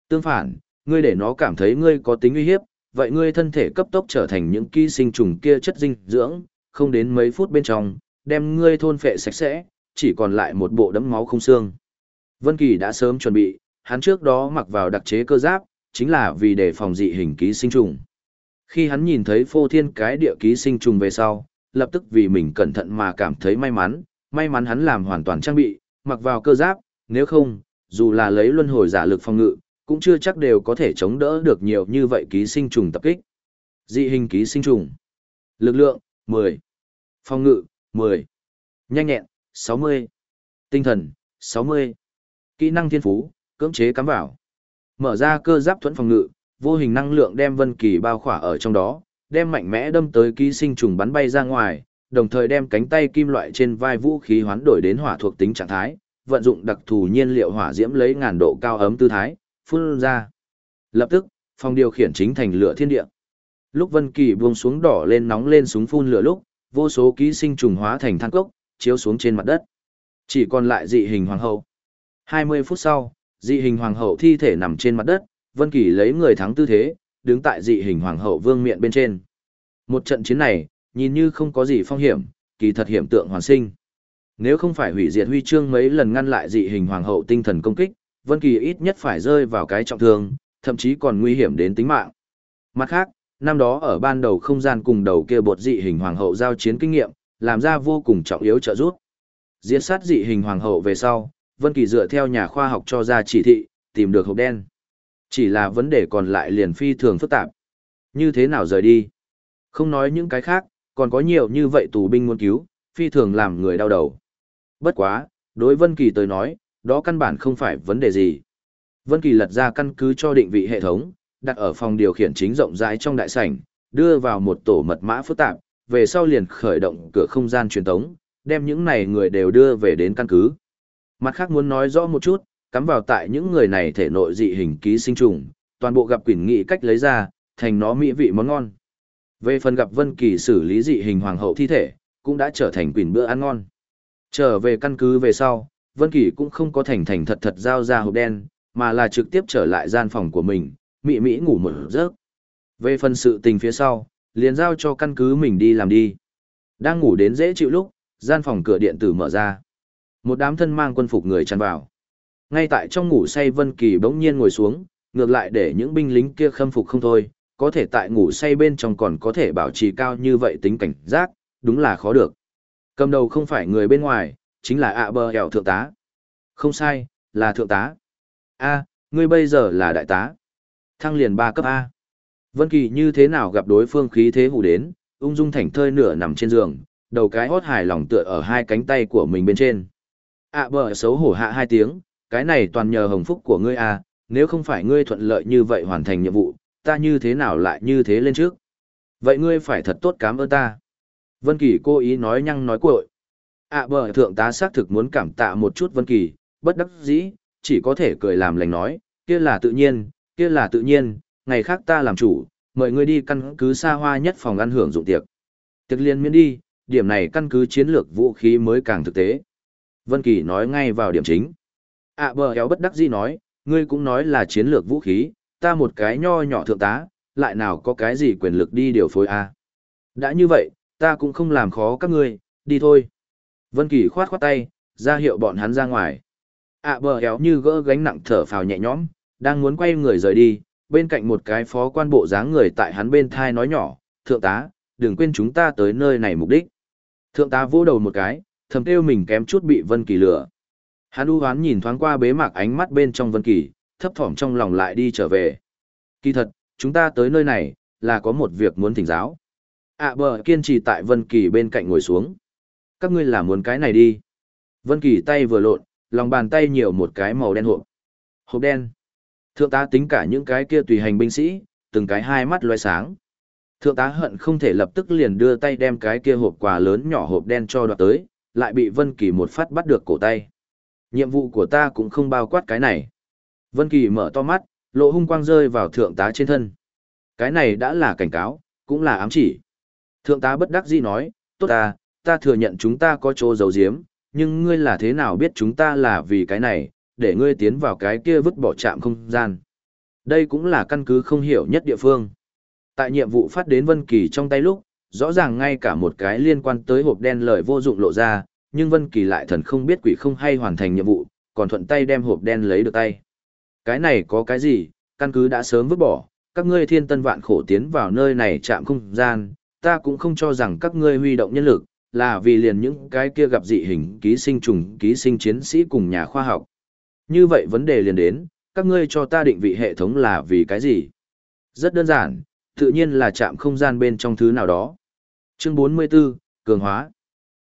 Tương phản, ngươi để nó cảm thấy ngươi có tính uy hiếp, vậy ngươi thân thể cấp tốc trở thành những ký sinh trùng kia chất dinh dưỡng, không đến mấy phút bên trong, đem ngươi thôn phệ sạch sẽ, chỉ còn lại một bộ đấm máu không xương. Vân Kỳ đã sớm chuẩn bị, hắn trước đó mặc vào đặc chế cơ giáp, chính là vì để phòng dị hình ký sinh trùng. Khi hắn nhìn thấy phô thiên cái địa ký sinh trùng về sau, lập tức vì mình cẩn thận mà cảm thấy may mắn, may mắn hắn làm hoàn toàn trang bị, mặc vào cơ giáp, nếu không, dù là lấy luân hồi giả lực phòng ngự, cũng chưa chắc đều có thể chống đỡ được nhiều như vậy ký sinh trùng tập kích. Dị hình ký sinh trùng. Lực lượng, 10. Phòng ngự, 10. Nhanh nhẹn, 60. Tinh thần, 60. Kỹ năng thiên phú, cưỡng chế cắm vào. Mở ra cơ giáp thuẫn phòng ngự, vô hình năng lượng đem Vân Kỳ bao khỏa ở trong đó, đem mạnh mẽ đâm tới ký sinh trùng bắn bay ra ngoài, đồng thời đem cánh tay kim loại trên vai vũ khí hoán đổi đến hỏa thuộc tính trạng thái, vận dụng đặc thù nhiên liệu hỏa diễm lấy ngàn độ cao ấm tư thái, phun ra. Lập tức, phòng điều khiển chính thành lửa thiên địa. Lúc Vân Kỳ buông xuống đỏ lên nóng lên súng phun lửa lúc, vô số ký sinh trùng hóa thành than cốc, chiếu xuống trên mặt đất. Chỉ còn lại dị hình hoàng hậu. 20 phút sau, dị hình hoàng hậu thi thể nằm trên mặt đất, Vân Kỳ lấy người thắng tư thế, đứng tại dị hình hoàng hậu vương miện bên trên. Một trận chiến này, nhìn như không có gì phong hiểm, kỳ thật hiểm tượng hoàn sinh. Nếu không phải hủy diệt huy chương mấy lần ngăn lại dị hình hoàng hậu tinh thần công kích, Vân Kỳ ít nhất phải rơi vào cái trọng thương, thậm chí còn nguy hiểm đến tính mạng. Mặt khác, năm đó ở ban đầu không gian cùng đầu kia bột dị hình hoàng hậu giao chiến kinh nghiệm, làm ra vô cùng trọng yếu trợ giúp. Diễn sát dị hình hoàng hậu về sau, Vân Kỳ dựa theo nhà khoa học cho ra chỉ thị, tìm được hộp đen. Chỉ là vấn đề còn lại liền phi thường phức tạp. Như thế nào rời đi? Không nói những cái khác, còn có nhiều như vậy tù binh muốn cứu, phi thường làm người đau đầu. Bất quá, đối Vân Kỳ tới nói, đó căn bản không phải vấn đề gì. Vân Kỳ lật ra căn cứ cho định vị hệ thống, đặt ở phòng điều khiển chính rộng rãi trong đại sảnh, đưa vào một tổ mật mã phức tạp, về sau liền khởi động cửa không gian truyền tống, đem những này người đều đưa về đến căn cứ. Mặt khác muốn nói rõ một chút, cắm vào tại những người này thể nội dị hình ký sinh trùng, toàn bộ gặp quỷ nghị cách lấy ra, thành nó mỹ vị món ngon. Về phần gặp Vân Kỳ xử lý dị hình hoàng hậu thi thể, cũng đã trở thành quỷ bữa ăn ngon. Trở về căn cứ về sau, Vân Kỳ cũng không có thành thành thật thật giao ra hộp đen, mà là trực tiếp trở lại gian phòng của mình, mị mị ngủ một giấc. Về phần sự tình phía sau, liền giao cho căn cứ mình đi làm đi. Đang ngủ đến dễ chịu lúc, gian phòng cửa điện tử mở ra. Một đám thân mang quân phục người tràn vào. Ngay tại trong ngủ say Vân Kỳ bỗng nhiên ngồi xuống, ngược lại để những binh lính kia khâm phục không thôi, có thể tại ngủ say bên trong còn có thể bảo trì cao như vậy tính cảnh giác, đúng là khó được. Cầm đầu không phải người bên ngoài, chính là ạ bờ hẻo thượng tá. Không sai, là thượng tá. A, ngươi bây giờ là đại tá. Thăng liền ba cấp A. Vân Kỳ như thế nào gặp đối phương khí thế hù đến, ung dung thảnh thơi nửa nằm trên giường, đầu cái hót hài lòng tựa ở hai cánh tay của mình bên trên. ạ bờ xấu hổ hạ hai tiếng, cái này toàn nhờ hồng phúc của ngươi à, nếu không phải ngươi thuận lợi như vậy hoàn thành nhiệm vụ, ta như thế nào lại như thế lên trước. Vậy ngươi phải thật tốt cảm ơn ta. Vân Kỳ cố ý nói nhăng nói cuội. À bờ thượng tá xác thực muốn cảm tạ một chút Vân Kỳ, bất đắc dĩ, chỉ có thể cười làm lành nói, kia là tự nhiên, kia là tự nhiên, ngày khác ta làm chủ, mời ngươi đi căn cứ xa hoa nhất phòng ăn hưởng dụng tiệc. Tiệc liên miễn đi, điểm này căn cứ chiến lược vũ khí mới càng thực tế. Vân Kỳ nói ngay vào điểm chính. À bờ éo bất đắc dĩ nói, ngươi cũng nói là chiến lược vũ khí, ta một cái nho nhỏ thượng tá, lại nào có cái gì quyền lực đi điều phối a? Đã như vậy, ta cũng không làm khó các ngươi, đi thôi. Vân Kỳ khoát khoát tay, ra hiệu bọn hắn ra ngoài. À bờ héo như gỡ gánh nặng thở phào nhẹ nhõm, đang muốn quay người rời đi, bên cạnh một cái phó quan bộ dáng người tại hắn bên thai nói nhỏ, thượng tá, đừng quên chúng ta tới nơi này mục đích. Thượng tá vỗ đầu một cái, thầm kêu mình kém chút bị Vân Kỳ lừa. Hắn u hoán nhìn thoáng qua bế mạc ánh mắt bên trong Vân Kỳ, thấp thỏm trong lòng lại đi trở về. Kỳ thật, chúng ta tới nơi này, là có một việc muốn thỉnh giáo. À bờ kiên trì tại Vân Kỳ bên cạnh ngồi xuống. Các ngươi là muốn cái này đi. Vân Kỳ tay vừa lộn, lòng bàn tay nhiều một cái màu đen hộp. Hộp đen. Thượng tá tính cả những cái kia tùy hành binh sĩ, từng cái hai mắt loe sáng. Thượng tá hận không thể lập tức liền đưa tay đem cái kia hộp quà lớn nhỏ hộp đen cho đoạt tới, lại bị Vân Kỳ một phát bắt được cổ tay. Nhiệm vụ của ta cũng không bao quát cái này. Vân Kỳ mở to mắt, lộ hung quang rơi vào thượng tá trên thân. Cái này đã là cảnh cáo, cũng là ám chỉ. Thượng tá bất đắc dĩ nói, tốt ta, ta thừa nhận chúng ta có chỗ giấu giếm, nhưng ngươi là thế nào biết chúng ta là vì cái này, để ngươi tiến vào cái kia vứt bỏ trạm không gian. Đây cũng là căn cứ không hiểu nhất địa phương. Tại nhiệm vụ phát đến Vân Kỳ trong tay lúc, rõ ràng ngay cả một cái liên quan tới hộp đen lời vô dụng lộ ra, nhưng Vân Kỳ lại thần không biết quỷ không hay hoàn thành nhiệm vụ, còn thuận tay đem hộp đen lấy được tay. Cái này có cái gì, căn cứ đã sớm vứt bỏ, các ngươi thiên tân vạn khổ tiến vào nơi này chạm không gian, ta cũng không cho rằng các ngươi huy động nhân lực, là vì liền những cái kia gặp dị hình ký sinh trùng ký sinh chiến sĩ cùng nhà khoa học. Như vậy vấn đề liền đến, các ngươi cho ta định vị hệ thống là vì cái gì? Rất đơn giản, tự nhiên là chạm không gian bên trong thứ nào đó. Chương 44, Cường hóa.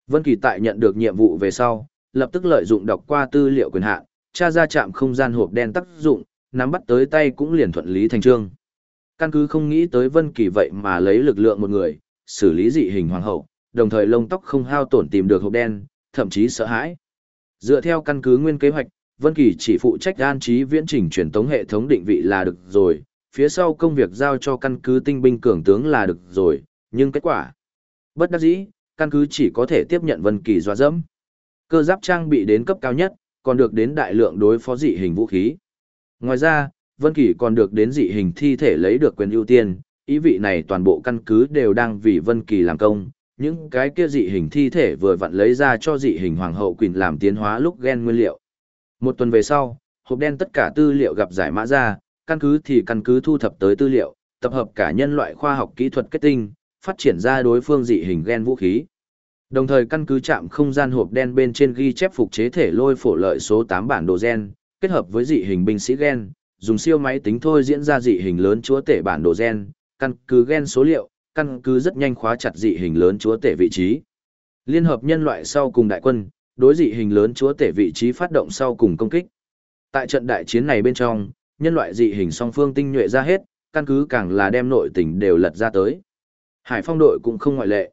Vân Kỳ tại nhận được nhiệm vụ về sau, lập tức lợi dụng đọc qua tư liệu quyền hạn, tra ra chạm không gian hộp đen tác dụng, nắm bắt tới tay cũng liền thuận lý thành trương. Căn cứ không nghĩ tới Vân Kỳ vậy mà lấy lực lượng một người, xử lý dị hình hoàng hậu, đồng thời lông tóc không hao tổn tìm được hộp đen, thậm chí sợ hãi. Dựa theo căn cứ nguyên kế hoạch, Vân Kỳ chỉ phụ trách an trí viễn trình truyền tống hệ thống định vị là được rồi, phía sau công việc giao cho căn cứ tinh binh cường tướng là được rồi, nhưng kết quả bất đắc dĩ, căn cứ chỉ có thể tiếp nhận Vân Kỳ dọa dẫm. Cơ giáp trang bị đến cấp cao nhất, còn được đến đại lượng đối phó dị hình vũ khí. Ngoài ra, Vân Kỳ còn được đến dị hình thi thể lấy được quyền ưu tiên, ý vị này toàn bộ căn cứ đều đang vì Vân Kỳ làm công, những cái kia dị hình thi thể vừa vặn lấy ra cho dị hình hoàng hậu Quỳnh làm tiến hóa lúc gen nguyên liệu. Một tuần về sau, hộp đen tất cả tư liệu gặp giải mã ra, căn cứ thì căn cứ thu thập tới tư liệu, tập hợp cả nhân loại khoa học kỹ thuật kết tinh, phát triển ra đối phương dị hình gen vũ khí. Đồng thời căn cứ chạm không gian hộp đen bên trên ghi chép phục chế thể lôi phổ lợi số 8 bản đồ gen, kết hợp với dị hình binh sĩ gen, dùng siêu máy tính thôi diễn ra dị hình lớn chúa tể bản đồ gen, căn cứ gen số liệu, căn cứ rất nhanh khóa chặt dị hình lớn chúa tể vị trí. Liên hợp nhân loại sau cùng đại quân, đối dị hình lớn chúa tể vị trí phát động sau cùng công kích. Tại trận đại chiến này bên trong, nhân loại dị hình song phương tinh nhuệ ra hết, căn cứ càng là đem nội tình đều lật ra tới. Hải Phong đội cũng không ngoại lệ.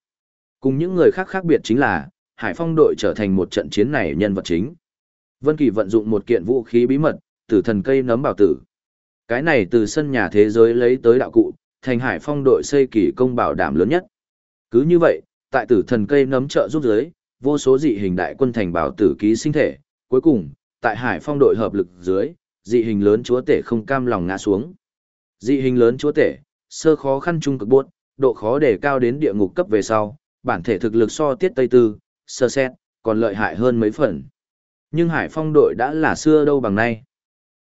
Cùng những người khác khác biệt chính là, Hải Phong đội trở thành một trận chiến này nhân vật chính. Vân Kỳ vận dụng một kiện vũ khí bí mật, tử thần cây nấm bảo tử. Cái này từ sân nhà thế giới lấy tới đạo cụ, thành Hải Phong đội xây kỳ công bảo đảm lớn nhất. Cứ như vậy, tại tử thần cây nấm trợ giúp dưới, vô số dị hình đại quân thành bảo tử ký sinh thể, cuối cùng, tại Hải Phong đội hợp lực dưới, dị hình lớn chúa tể không cam lòng ngã xuống. Dị hình lớn chúa tể, sơ khó khăn trung cực buốt, độ khó đề cao đến địa ngục cấp về sau, bản thể thực lực so tiết tây tư, sơ xét, còn lợi hại hơn mấy phần. Nhưng Hải Phong đội đã là xưa đâu bằng nay.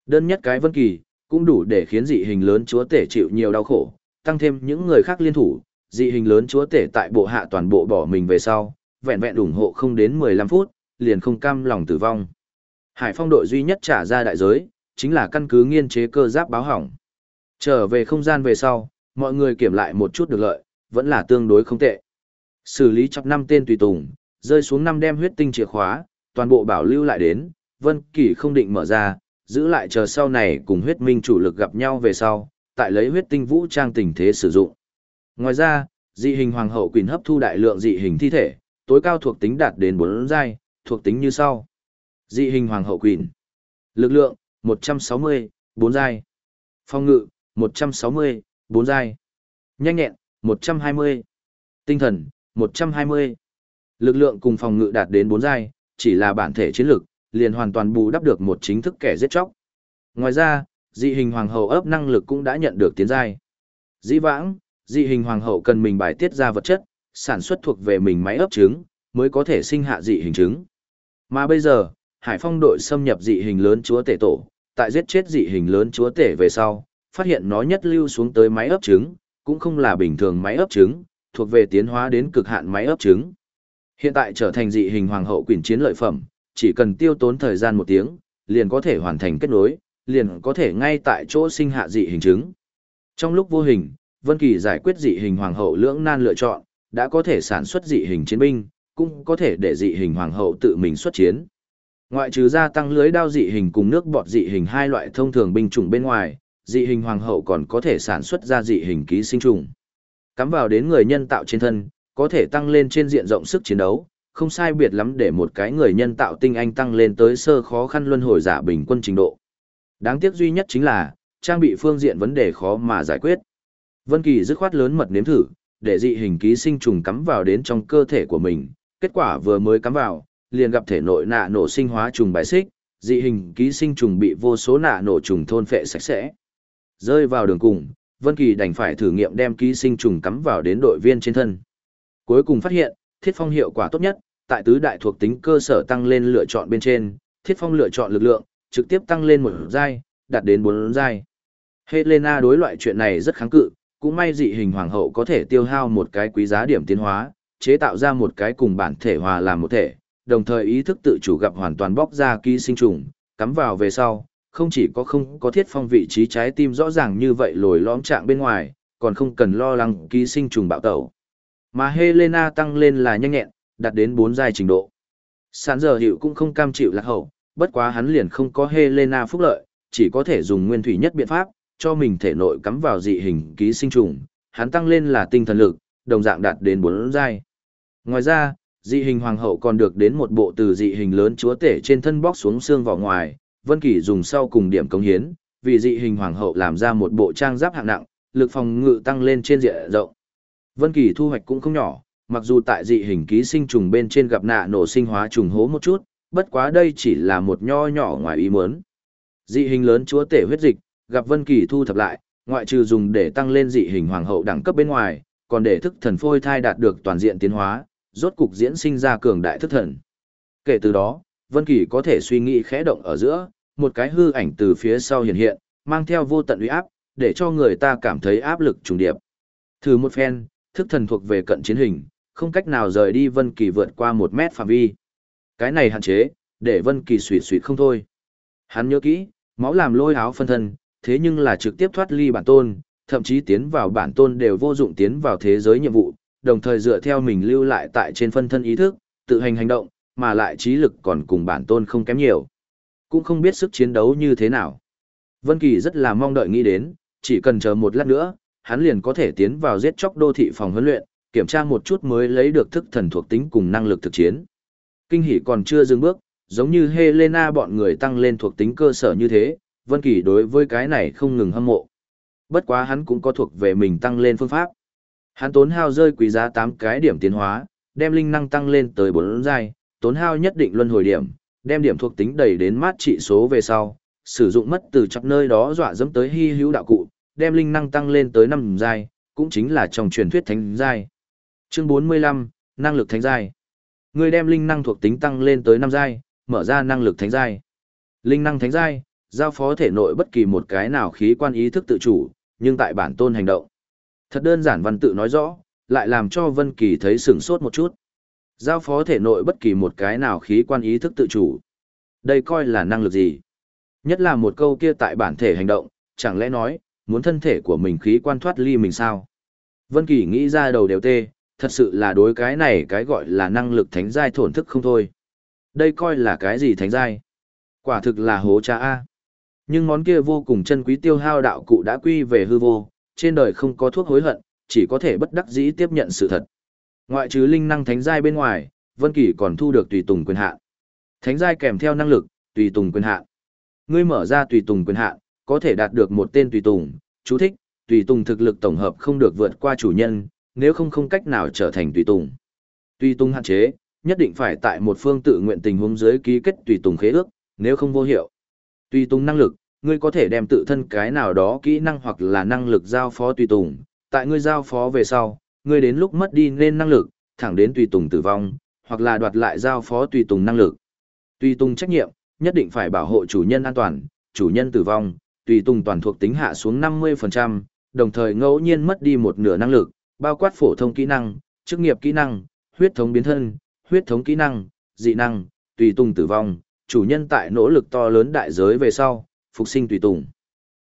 Đơn nhất cái vân kỳ, cũng đủ để khiến dị hình lớn chúa tể chịu nhiều đau khổ, tăng thêm những người khác liên thủ, dị hình lớn chúa tể tại bộ hạ toàn bộ bỏ mình về sau, vẹn vẹn ủng hộ không đến 15 phút, liền không cam lòng tử vong. Hải Phong đội duy nhất trả ra đại giới, chính là căn cứ nghiên chế cơ giáp báo hỏng. Trở về không gian về sau, mọi người kiểm lại một chút được lợi, vẫn là tương đối không tệ. Xử lý chọc năm tên tùy tùng, rơi xuống năm đem huyết tinh chìa khóa, toàn bộ bảo lưu lại đến, Vân Kỳ không định mở ra, giữ lại chờ sau này cùng huyết minh chủ lực gặp nhau về sau, tại lấy huyết tinh vũ trang tình thế sử dụng. Ngoài ra, dị hình hoàng hậu quyền hấp thu đại lượng dị hình thi thể, tối cao thuộc tính đạt đến 4 giai, thuộc tính như sau. Dị hình hoàng hậu quỷ. Lực lượng, 160, 4 giai. Phong ngự, 160, 4 giai. Nhanh nhẹn, 120. Tinh thần, 120. Lực lượng cùng phòng ngự đạt đến 4 giai, chỉ là bản thể chiến lực, liền hoàn toàn bù đắp được một chính thức kẻ giết chóc. Ngoài ra, dị hình hoàng hậu ấp năng lực cũng đã nhận được tiến giai. Dĩ vãng, dị hình hoàng hậu cần mình bài tiết ra vật chất, sản xuất thuộc về mình máy ấp trứng, mới có thể sinh hạ dị hình trứng. Mà bây giờ, Hải Phong đội xâm nhập dị hình lớn chúa tể tổ, tại giết chết dị hình lớn chúa tể về sau, phát hiện nó nhất lưu xuống tới máy ấp trứng, cũng không là bình thường máy ấp trứng, thuộc về tiến hóa đến cực hạn máy ấp trứng. Hiện tại trở thành dị hình hoàng hậu quyển chiến lợi phẩm, chỉ cần tiêu tốn thời gian một tiếng, liền có thể hoàn thành kết nối, liền có thể ngay tại chỗ sinh hạ dị hình trứng. Trong lúc vô hình, Vân Kỳ giải quyết dị hình hoàng hậu lưỡng nan lựa chọn, đã có thể sản xuất dị hình chiến binh, cũng có thể để dị hình hoàng hậu tự mình xuất chiến. Ngoại trừ gia tăng lưới đao dị hình cùng nước bọt dị hình hai loại thông thường binh chủng bên ngoài, dị hình hoàng hậu còn có thể sản xuất ra dị hình ký sinh trùng. Cắm vào đến người nhân tạo trên thân, có thể tăng lên trên diện rộng sức chiến đấu, không sai biệt lắm để một cái người nhân tạo tinh anh tăng lên tới sơ khó khăn luân hồi giả bình quân trình độ. Đáng tiếc duy nhất chính là, trang bị phương diện vấn đề khó mà giải quyết. Vân Kỳ dứt khoát lớn mật nếm thử, để dị hình ký sinh trùng cắm vào đến trong cơ thể của mình, kết quả vừa mới cắm vào, liền gặp thể nội nạ nổ sinh hóa trùng bài xích, dị hình ký sinh trùng bị vô số nạ nổ trùng thôn phệ sạch sẽ. Rơi vào đường cùng, Vân Kỳ đành phải thử nghiệm đem ký sinh trùng cắm vào đến đội viên trên thân. Cuối cùng phát hiện, Thiết Phong hiệu quả tốt nhất, tại tứ đại thuộc tính cơ sở tăng lên lựa chọn bên trên, Thiết Phong lựa chọn lực lượng, trực tiếp tăng lên một giai, đạt đến bốn giai. Helena đối loại chuyện này rất kháng cự, cũng may dị hình hoàng hậu có thể tiêu hao một cái quý giá điểm tiến hóa, chế tạo ra một cái cùng bản thể hòa làm một thể, đồng thời ý thức tự chủ gặp hoàn toàn bóc ra ký sinh trùng, cắm vào về sau, không chỉ có không có thiết phong vị trí trái tim rõ ràng như vậy lồi lõm trạng bên ngoài, còn không cần lo lắng ký sinh trùng bạo tẩu. Mà Helena tăng lên là nhanh nhẹn, đạt đến 4 giai trình độ. Sản giờ hiệu cũng không cam chịu lạc hậu, bất quá hắn liền không có Helena phúc lợi, chỉ có thể dùng nguyên thủy nhất biện pháp, cho mình thể nội cắm vào dị hình ký sinh trùng, hắn tăng lên là tinh thần lực, đồng dạng đạt đến 4 giai. Ngoài ra, dị hình hoàng hậu còn được đến một bộ từ dị hình lớn chúa tể trên thân bóc xuống xương vào ngoài, Vân Kỳ dùng sau cùng điểm công hiến, vì dị hình hoàng hậu làm ra một bộ trang giáp hạng nặng, lực phòng ngự tăng lên trên diện rộng. Vân Kỳ thu hoạch cũng không nhỏ, mặc dù tại dị hình ký sinh trùng bên trên gặp nạ nổ sinh hóa trùng hố một chút, bất quá đây chỉ là một nho nhỏ ngoài ý muốn. Dị hình lớn chúa tể huyết dịch, gặp Vân Kỳ thu thập lại, ngoại trừ dùng để tăng lên dị hình hoàng hậu đẳng cấp bên ngoài, còn để thức thần phôi thai đạt được toàn diện tiến hóa, rốt cục diễn sinh ra cường đại thức thần. Kể từ đó, Vân Kỳ có thể suy nghĩ khẽ động ở giữa, một cái hư ảnh từ phía sau hiện hiện, mang theo vô tận uy áp, để cho người ta cảm thấy áp lực trùng điệp. Thử một phen, thức thần thuộc về cận chiến hình, không cách nào rời đi Vân Kỳ vượt qua một mét phạm vi. Cái này hạn chế, để Vân Kỳ suýt suýt không thôi. Hắn nhớ kỹ, máu làm lôi áo phân thân, thế nhưng là trực tiếp thoát ly bản tôn, thậm chí tiến vào bản tôn đều vô dụng tiến vào thế giới nhiệm vụ, đồng thời dựa theo mình lưu lại tại trên phân thân ý thức, tự hành hành động, mà lại trí lực còn cùng bản tôn không kém nhiều. Cũng không biết sức chiến đấu như thế nào. Vân Kỳ rất là mong đợi nghĩ đến, chỉ cần chờ một lát nữa, hắn liền có thể tiến vào giết chóc đô thị phòng huấn luyện, kiểm tra một chút mới lấy được thức thần thuộc tính cùng năng lực thực chiến. Kinh hỉ còn chưa dừng bước, giống như Helena bọn người tăng lên thuộc tính cơ sở như thế, Vân Kỳ đối với cái này không ngừng hâm mộ. Bất quá hắn cũng có thuộc về mình tăng lên phương pháp. Hắn tốn hao rơi quý giá 8 cái điểm tiến hóa, đem linh năng tăng lên tới 4 giai, tốn hao nhất định luân hồi điểm, đem điểm thuộc tính đầy đến mát trị số về sau, sử dụng mất từ chập nơi đó dọa dẫm tới hi hữu đạo cụ, đem linh năng tăng lên tới 5 giai, cũng chính là trong truyền thuyết thánh giai. Chương 45, năng lực thánh giai. Ngươi đem linh năng thuộc tính tăng lên tới năm giai, mở ra năng lực thánh giai. Linh năng thánh giai, giao phó thể nội bất kỳ một cái nào khí quan ý thức tự chủ, nhưng tại bản tôn hành động. Thật đơn giản văn tự nói rõ, lại làm cho Vân Kỳ thấy sửng sốt một chút. Giao phó thể nội bất kỳ một cái nào khí quan ý thức tự chủ. Đây coi là năng lực gì? Nhất là một câu kia tại bản thể hành động, chẳng lẽ nói, muốn thân thể của mình khí quan thoát ly mình sao? Vân Kỳ nghĩ ra đầu đều tê, thật sự là đối cái này cái gọi là năng lực thánh giai thổn thức không thôi. Đây coi là cái gì thánh giai? Quả thực là hố cha a. Nhưng món kia vô cùng chân quý tiêu hao đạo cụ đã quy về hư vô, trên đời không có thuốc hối hận, chỉ có thể bất đắc dĩ tiếp nhận sự thật. Ngoại trừ linh năng thánh giai bên ngoài, Vân Kỳ còn thu được tùy tùng quyền hạn. Thánh giai kèm theo năng lực, tùy tùng quyền hạn. Ngươi mở ra tùy tùng quyền hạn, có thể đạt được một tên tùy tùng, chú thích, tùy tùng thực lực tổng hợp không được vượt qua chủ nhân, nếu không không cách nào trở thành tùy tùng. Tùy tùng hạn chế, nhất định phải tại một phương tự nguyện tình huống dưới ký kết tùy tùng khế ước, nếu không vô hiệu. Tùy tùng năng lực, ngươi có thể đem tự thân cái nào đó kỹ năng hoặc là năng lực giao phó tùy tùng, tại ngươi giao phó về sau, ngươi đến lúc mất đi nên năng lực, thẳng đến tùy tùng tử vong, hoặc là đoạt lại giao phó tùy tùng năng lực. Tùy tùng trách nhiệm, nhất định phải bảo hộ chủ nhân an toàn, chủ nhân tử vong, tùy tùng toàn thuộc tính hạ xuống 50%, đồng thời ngẫu nhiên mất đi một nửa năng lực, bao quát phổ thông kỹ năng, chức nghiệp kỹ năng, huyết thống biến thân, huyết thống kỹ năng, dị năng, tùy tùng tử vong, chủ nhân tại nỗ lực to lớn đại giới về sau, phục sinh tùy tùng.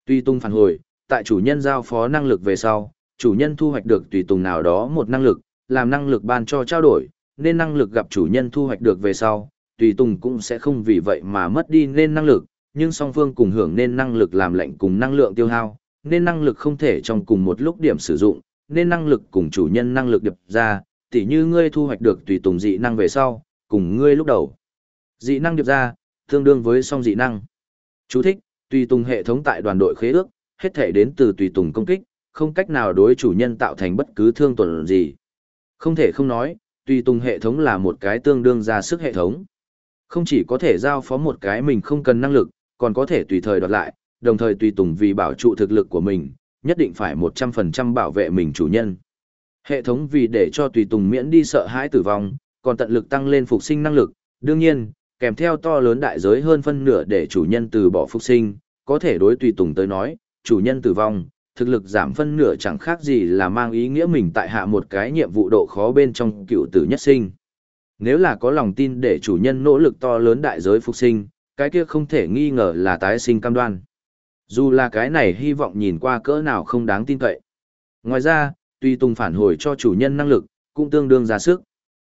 Tùy tùng phản hồi, tại chủ nhân giao phó năng lực về sau, chủ nhân thu hoạch được tùy tùng nào đó một năng lực, làm năng lực ban cho trao đổi, nên năng lực gặp chủ nhân thu hoạch được về sau, tùy tùng cũng sẽ không vì vậy mà mất đi nên năng lực, nhưng song phương cùng hưởng nên năng lực làm lệnh cùng năng lượng tiêu hao, nên năng lực không thể trong cùng một lúc điểm sử dụng, nên năng lực cùng chủ nhân năng lực điệp ra, tỉ như ngươi thu hoạch được tùy tùng dị năng về sau, cùng ngươi lúc đầu. Dị năng điệp ra, tương đương với song dị năng. Chú thích, tùy tùng hệ thống tại đoàn đội khế ước, hết thể đến từ tùy tùng công kích, không cách nào đối chủ nhân tạo thành bất cứ thương tổn gì. Không thể không nói, tùy tùng hệ thống là một cái tương đương ra sức hệ thống. Không chỉ có thể giao phó một cái mình không cần năng lực, còn có thể tùy thời đoạt lại, đồng thời tùy tùng vì bảo trụ thực lực của mình, nhất định phải 100% bảo vệ mình chủ nhân. Hệ thống vì để cho tùy tùng miễn đi sợ hãi tử vong, còn tận lực tăng lên phục sinh năng lực, đương nhiên, kèm theo to lớn đại giới hơn phân nửa để chủ nhân từ bỏ phục sinh, có thể đối tùy tùng tới nói, chủ nhân tử vong, thực lực giảm phân nửa chẳng khác gì là mang ý nghĩa mình tại hạ một cái nhiệm vụ độ khó bên trong cựu tử nhất sinh. Nếu là có lòng tin để chủ nhân nỗ lực to lớn đại giới phục sinh, cái kia không thể nghi ngờ là tái sinh cam đoan. Dù là cái này hy vọng nhìn qua cỡ nào không đáng tin cậy. Ngoài ra, tùy tùng phản hồi cho chủ nhân năng lực, cũng tương đương ra sức.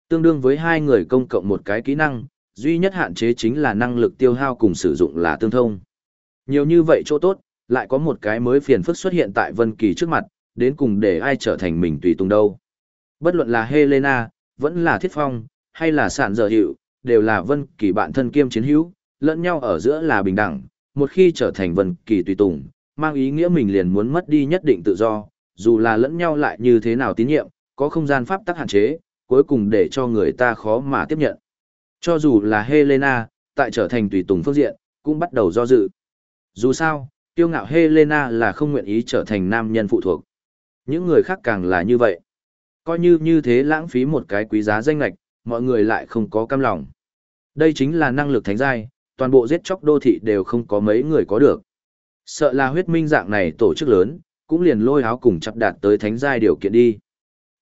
Tương đương với hai người công cộng một cái kỹ năng, duy nhất hạn chế chính là năng lực tiêu hao cùng sử dụng là tương thông. Nhiều như vậy chỗ tốt, lại có một cái mới phiền phức xuất hiện tại Vân Kỳ trước mặt, đến cùng để ai trở thành mình tùy tùng đâu. Bất luận là Helena, vẫn là Thiết Phong, hay là Sạn Dở Hiệu, đều là Vân Kỳ bạn thân kiêm chiến hữu, lẫn nhau ở giữa là bình đẳng, một khi trở thành Vân Kỳ tùy tùng, mang ý nghĩa mình liền muốn mất đi nhất định tự do, dù là lẫn nhau lại như thế nào tín nhiệm, có không gian pháp tắc hạn chế, cuối cùng để cho người ta khó mà tiếp nhận. Cho dù là Helena, tại trở thành tùy tùng phương diện, cũng bắt đầu do dự. Dù sao, tiêu ngạo Helena là không nguyện ý trở thành nam nhân phụ thuộc. Những người khác càng là như vậy. Coi như như thế lãng phí một cái quý giá danh lạch, mọi người lại không có cam lòng. Đây chính là năng lực thánh giai, toàn bộ giết chóc đô thị đều không có mấy người có được. Sợ là huyết minh dạng này tổ chức lớn, cũng liền lôi áo cùng chập đạt tới thánh giai điều kiện đi.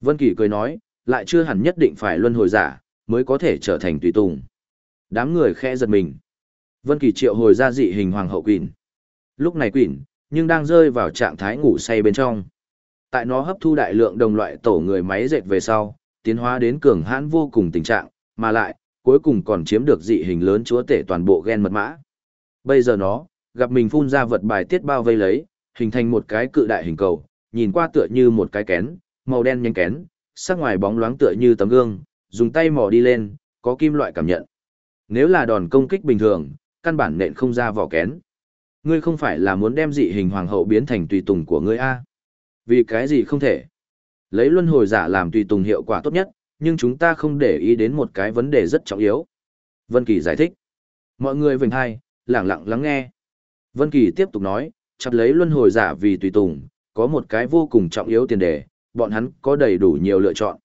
Vân Kỳ cười nói, lại chưa hẳn nhất định phải luân hồi giả, mới có thể trở thành tùy tùng. Đám người khẽ giật mình. Vân Kỳ triệu hồi ra dị hình hoàng hậu quỷ. Lúc này quỷ, nhưng đang rơi vào trạng thái ngủ say bên trong. Tại nó hấp thu đại lượng đồng loại tổ người máy dệt về sau, tiến hóa đến cường hãn vô cùng tình trạng, mà lại, cuối cùng còn chiếm được dị hình lớn chúa tể toàn bộ gen mật mã. Bây giờ nó, gặp mình phun ra vật bài tiết bao vây lấy, hình thành một cái cự đại hình cầu, nhìn qua tựa như một cái kén, màu đen nhánh kén, sắc ngoài bóng loáng tựa như tấm gương, dùng tay mò đi lên, có kim loại cảm nhận. Nếu là đòn công kích bình thường, căn bản nện không ra vỏ kén. Ngươi không phải là muốn đem dị hình hoàng hậu biến thành tùy tùng của ngươi a? Vì cái gì không thể? Lấy luân hồi giả làm tùy tùng hiệu quả tốt nhất, nhưng chúng ta không để ý đến một cái vấn đề rất trọng yếu. Vân Kỳ giải thích. Mọi người vỉnh hai, lặng lặng lắng nghe. Vân Kỳ tiếp tục nói, chặt lấy luân hồi giả vì tùy tùng, có một cái vô cùng trọng yếu tiền đề, bọn hắn có đầy đủ nhiều lựa chọn.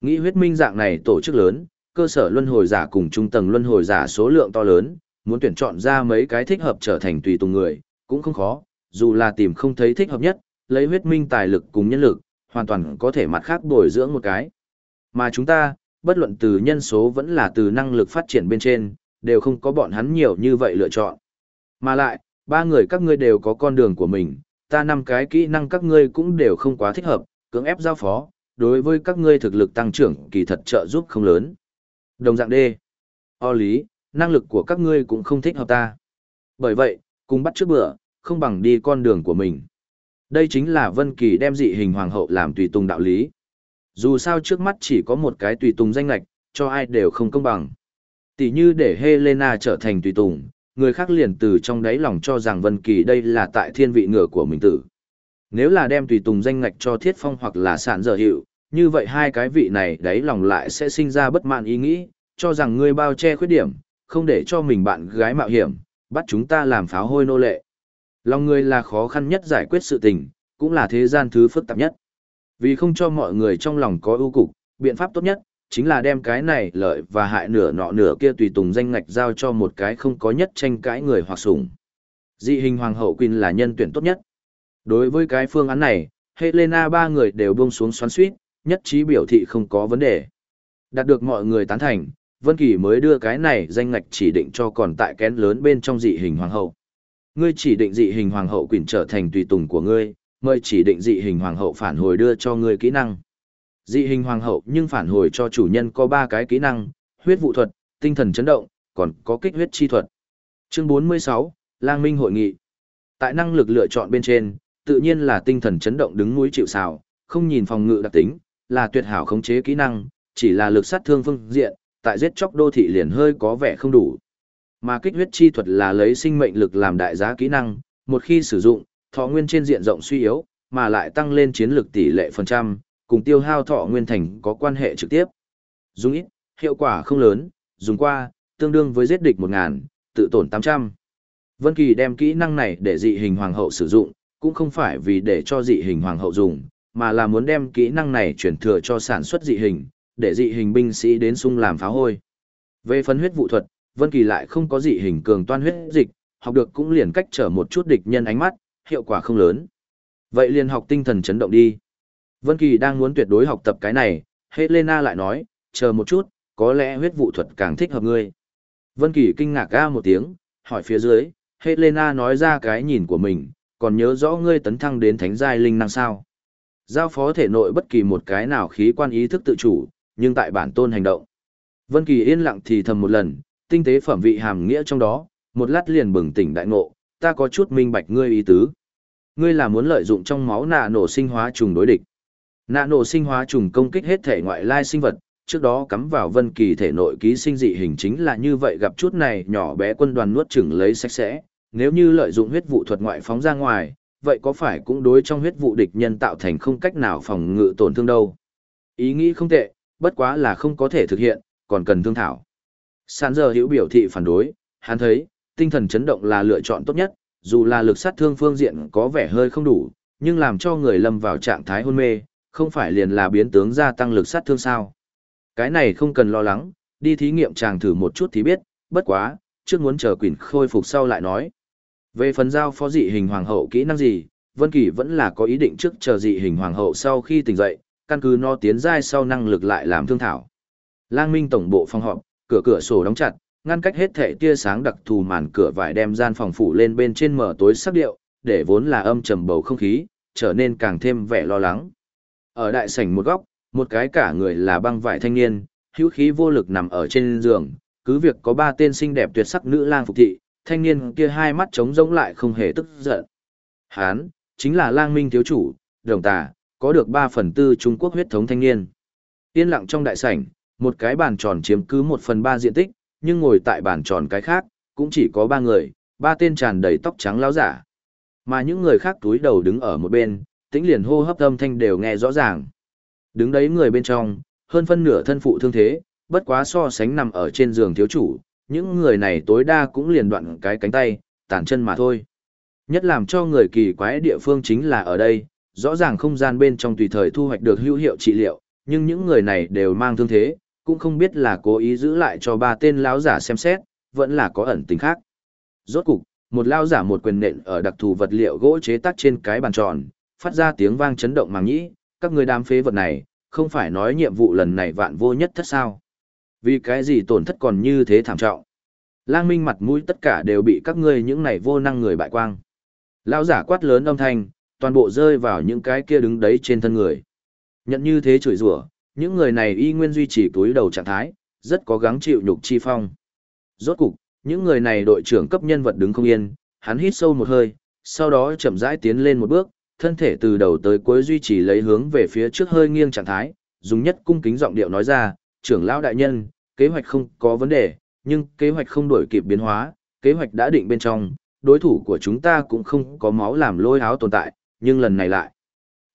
Nghĩ huyết minh dạng này tổ chức lớn, cơ sở luân hồi giả cùng trung tầng luân hồi giả số lượng to lớn, muốn tuyển chọn ra mấy cái thích hợp trở thành tùy tùng người, cũng không khó, dù là tìm không thấy thích hợp nhất, lấy huyết minh tài lực cùng nhân lực, hoàn toàn có thể mặt khác bồi dưỡng một cái. Mà chúng ta, bất luận từ nhân số vẫn là từ năng lực phát triển bên trên, đều không có bọn hắn nhiều như vậy lựa chọn. Mà lại, ba người các ngươi đều có con đường của mình, ta năm cái kỹ năng các ngươi cũng đều không quá thích hợp, cưỡng ép giao phó, đối với các ngươi thực lực tăng trưởng kỳ thật trợ giúp không lớn. Đồng dạng D. O lý, năng lực của các ngươi cũng không thích hợp ta. Bởi vậy, cùng bắt trước bữa, không bằng đi con đường của mình. Đây chính là Vân Kỳ đem dị hình hoàng hậu làm tùy tùng đạo lý. Dù sao trước mắt chỉ có một cái tùy tùng danh lạch, cho ai đều không công bằng. Tỷ như để Helena trở thành tùy tùng, người khác liền từ trong đáy lòng cho rằng Vân Kỳ đây là tại thiên vị ngựa của mình tử. Nếu là đem tùy tùng danh ngạch cho Thiết Phong hoặc là sạn dở hiệu, như vậy hai cái vị này đáy lòng lại sẽ sinh ra bất mãn ý nghĩ, cho rằng ngươi bao che khuyết điểm, không để cho mình bạn gái mạo hiểm, bắt chúng ta làm pháo hôi nô lệ. Lòng người là khó khăn nhất giải quyết sự tình, cũng là thế gian thứ phức tạp nhất. Vì không cho mọi người trong lòng có ưu cục, biện pháp tốt nhất, chính là đem cái này lợi và hại nửa nọ nửa kia tùy tùng danh ngạch giao cho một cái không có nhất tranh cãi người hoặc sủng. Dị hình hoàng hậu Queen là nhân tuyển tốt nhất. Đối với cái phương án này, Helena ba người đều buông xuống xoắn suýt, nhất trí biểu thị không có vấn đề. Đạt được mọi người tán thành, Vân Kỳ mới đưa cái này danh ngạch chỉ định cho còn tại kén lớn bên trong dị hình hoàng hậu. Ngươi chỉ định dị hình hoàng hậu quyền trở thành tùy tùng của ngươi, mời chỉ định dị hình hoàng hậu phản hồi đưa cho ngươi kỹ năng. Dị hình hoàng hậu nhưng phản hồi cho chủ nhân có ba cái kỹ năng, huyết vụ thuật, tinh thần chấn động, còn có kích huyết chi thuật. Chương 46, Lang Minh hội nghị. Tại năng lực lựa chọn bên trên, tự nhiên là tinh thần chấn động đứng núi chịu sào, không nhìn phòng ngự đặc tính, là tuyệt hảo khống chế kỹ năng, chỉ là lực sát thương phương diện, tại giết chóc đô thị liền hơi có vẻ không đủ. Mà kích huyết chi thuật là lấy sinh mệnh lực làm đại giá kỹ năng, một khi sử dụng, thọ nguyên trên diện rộng suy yếu, mà lại tăng lên chiến lược tỷ lệ phần trăm, cùng tiêu hao thọ nguyên thành có quan hệ trực tiếp. Dùng ít, hiệu quả không lớn, dùng qua, tương đương với giết địch 1000, tự tổn 800. Vân Kỳ đem kỹ năng này để dị hình hoàng hậu sử dụng, cũng không phải vì để cho dị hình hoàng hậu dùng, mà là muốn đem kỹ năng này chuyển thừa cho sản xuất dị hình, để dị hình binh sĩ đến sung làm pháo hôi. Về phân huyết vụ thuật, Vân Kỳ lại không có dị hình cường toan huyết dịch, học được cũng liền cách trở một chút địch nhân ánh mắt, hiệu quả không lớn. Vậy liền học tinh thần chấn động đi. Vân Kỳ đang muốn tuyệt đối học tập cái này, Helena lại nói, chờ một chút, có lẽ huyết vụ thuật càng thích hợp ngươi. Vân Kỳ kinh ngạc ra một tiếng, hỏi phía dưới, Helena nói ra cái nhìn của mình, còn nhớ rõ ngươi tấn thăng đến thánh giai linh năng sao? Giao phó thể nội bất kỳ một cái nào khí quan ý thức tự chủ, nhưng tại bản tôn hành động. Vân Kỳ yên lặng thì thầm một lần, tinh tế phẩm vị hàm nghĩa trong đó, một lát liền bừng tỉnh đại ngộ, ta có chút minh bạch ngươi ý tứ. Ngươi là muốn lợi dụng trong máu nạ nổ sinh hóa trùng đối địch. Nạ nổ sinh hóa trùng công kích hết thể ngoại lai sinh vật, trước đó cắm vào Vân Kỳ thể nội ký sinh dị hình chính là như vậy gặp chút này nhỏ bé quân đoàn nuốt chửng lấy sạch sẽ, nếu như lợi dụng huyết vụ thuật ngoại phóng ra ngoài, vậy có phải cũng đối trong huyết vụ địch nhân tạo thành không cách nào phòng ngự tổn thương đâu. Ý nghĩ không tệ, bất quá là không có thể thực hiện, còn cần thương thảo. Sản giờ hữu biểu thị phản đối, hắn thấy, tinh thần chấn động là lựa chọn tốt nhất, dù là lực sát thương phương diện có vẻ hơi không đủ, nhưng làm cho người lâm vào trạng thái hôn mê, không phải liền là biến tướng gia tăng lực sát thương sao. Cái này không cần lo lắng, đi thí nghiệm chàng thử một chút thì biết, bất quá, trước muốn chờ quỷ khôi phục sau lại nói. Về phần giao phó dị hình hoàng hậu kỹ năng gì, Vân Kỳ vẫn là có ý định trước chờ dị hình hoàng hậu sau khi tỉnh dậy, căn cứ nó tiến giai sau năng lực lại làm thương thảo. Lang Minh tổng bộ phòng họp, cửa cửa sổ đóng chặt, ngăn cách hết thể tia sáng đặc thù màn cửa vải đem gian phòng phủ lên bên trên mở tối sắc điệu, để vốn là âm trầm bầu không khí, trở nên càng thêm vẻ lo lắng. Ở đại sảnh một góc, một cái cả người là băng vải thanh niên, hữu khí vô lực nằm ở trên giường, cứ việc có ba tên xinh đẹp tuyệt sắc nữ lang phục thị, thanh niên kia hai mắt trống rỗng lại không hề tức giận. Hán, chính là lang minh thiếu chủ, đồng tà, có được 3 phần tư Trung Quốc huyết thống thanh niên. Yên lặng trong đại sảnh, một cái bàn tròn chiếm cứ 1 phần 3 diện tích, nhưng ngồi tại bàn tròn cái khác, cũng chỉ có ba người, ba tên tràn đầy tóc trắng lão giả. Mà những người khác túi đầu đứng ở một bên, tĩnh liền hô hấp âm thanh đều nghe rõ ràng. Đứng đấy người bên trong, hơn phân nửa thân phụ thương thế, bất quá so sánh nằm ở trên giường thiếu chủ, những người này tối đa cũng liền đoạn cái cánh tay, tàn chân mà thôi. Nhất làm cho người kỳ quái địa phương chính là ở đây, rõ ràng không gian bên trong tùy thời thu hoạch được hữu hiệu trị liệu, nhưng những người này đều mang thương thế, cũng không biết là cố ý giữ lại cho ba tên lão giả xem xét, vẫn là có ẩn tình khác. Rốt cục, một lão giả một quyền nện ở đặc thù vật liệu gỗ chế tác trên cái bàn tròn, phát ra tiếng vang chấn động màng nhĩ, các người đám phế vật này, không phải nói nhiệm vụ lần này vạn vô nhất thất sao. Vì cái gì tổn thất còn như thế thảm trọng. Lang Minh mặt mũi tất cả đều bị các ngươi những này vô năng người bại quang. Lão giả quát lớn âm thanh, toàn bộ rơi vào những cái kia đứng đấy trên thân người. Nhận như thế chửi rủa, những người này y nguyên duy trì túi đầu trạng thái, rất có gắng chịu nhục chi phong. Rốt cục, những người này đội trưởng cấp nhân vật đứng không yên, hắn hít sâu một hơi, sau đó chậm rãi tiến lên một bước, thân thể từ đầu tới cuối duy trì lấy hướng về phía trước hơi nghiêng trạng thái, dùng nhất cung kính giọng điệu nói ra, trưởng lão đại nhân, kế hoạch không có vấn đề, nhưng kế hoạch không đổi kịp biến hóa, kế hoạch đã định bên trong, đối thủ của chúng ta cũng không có máu làm lôi áo tồn tại, nhưng lần này lại.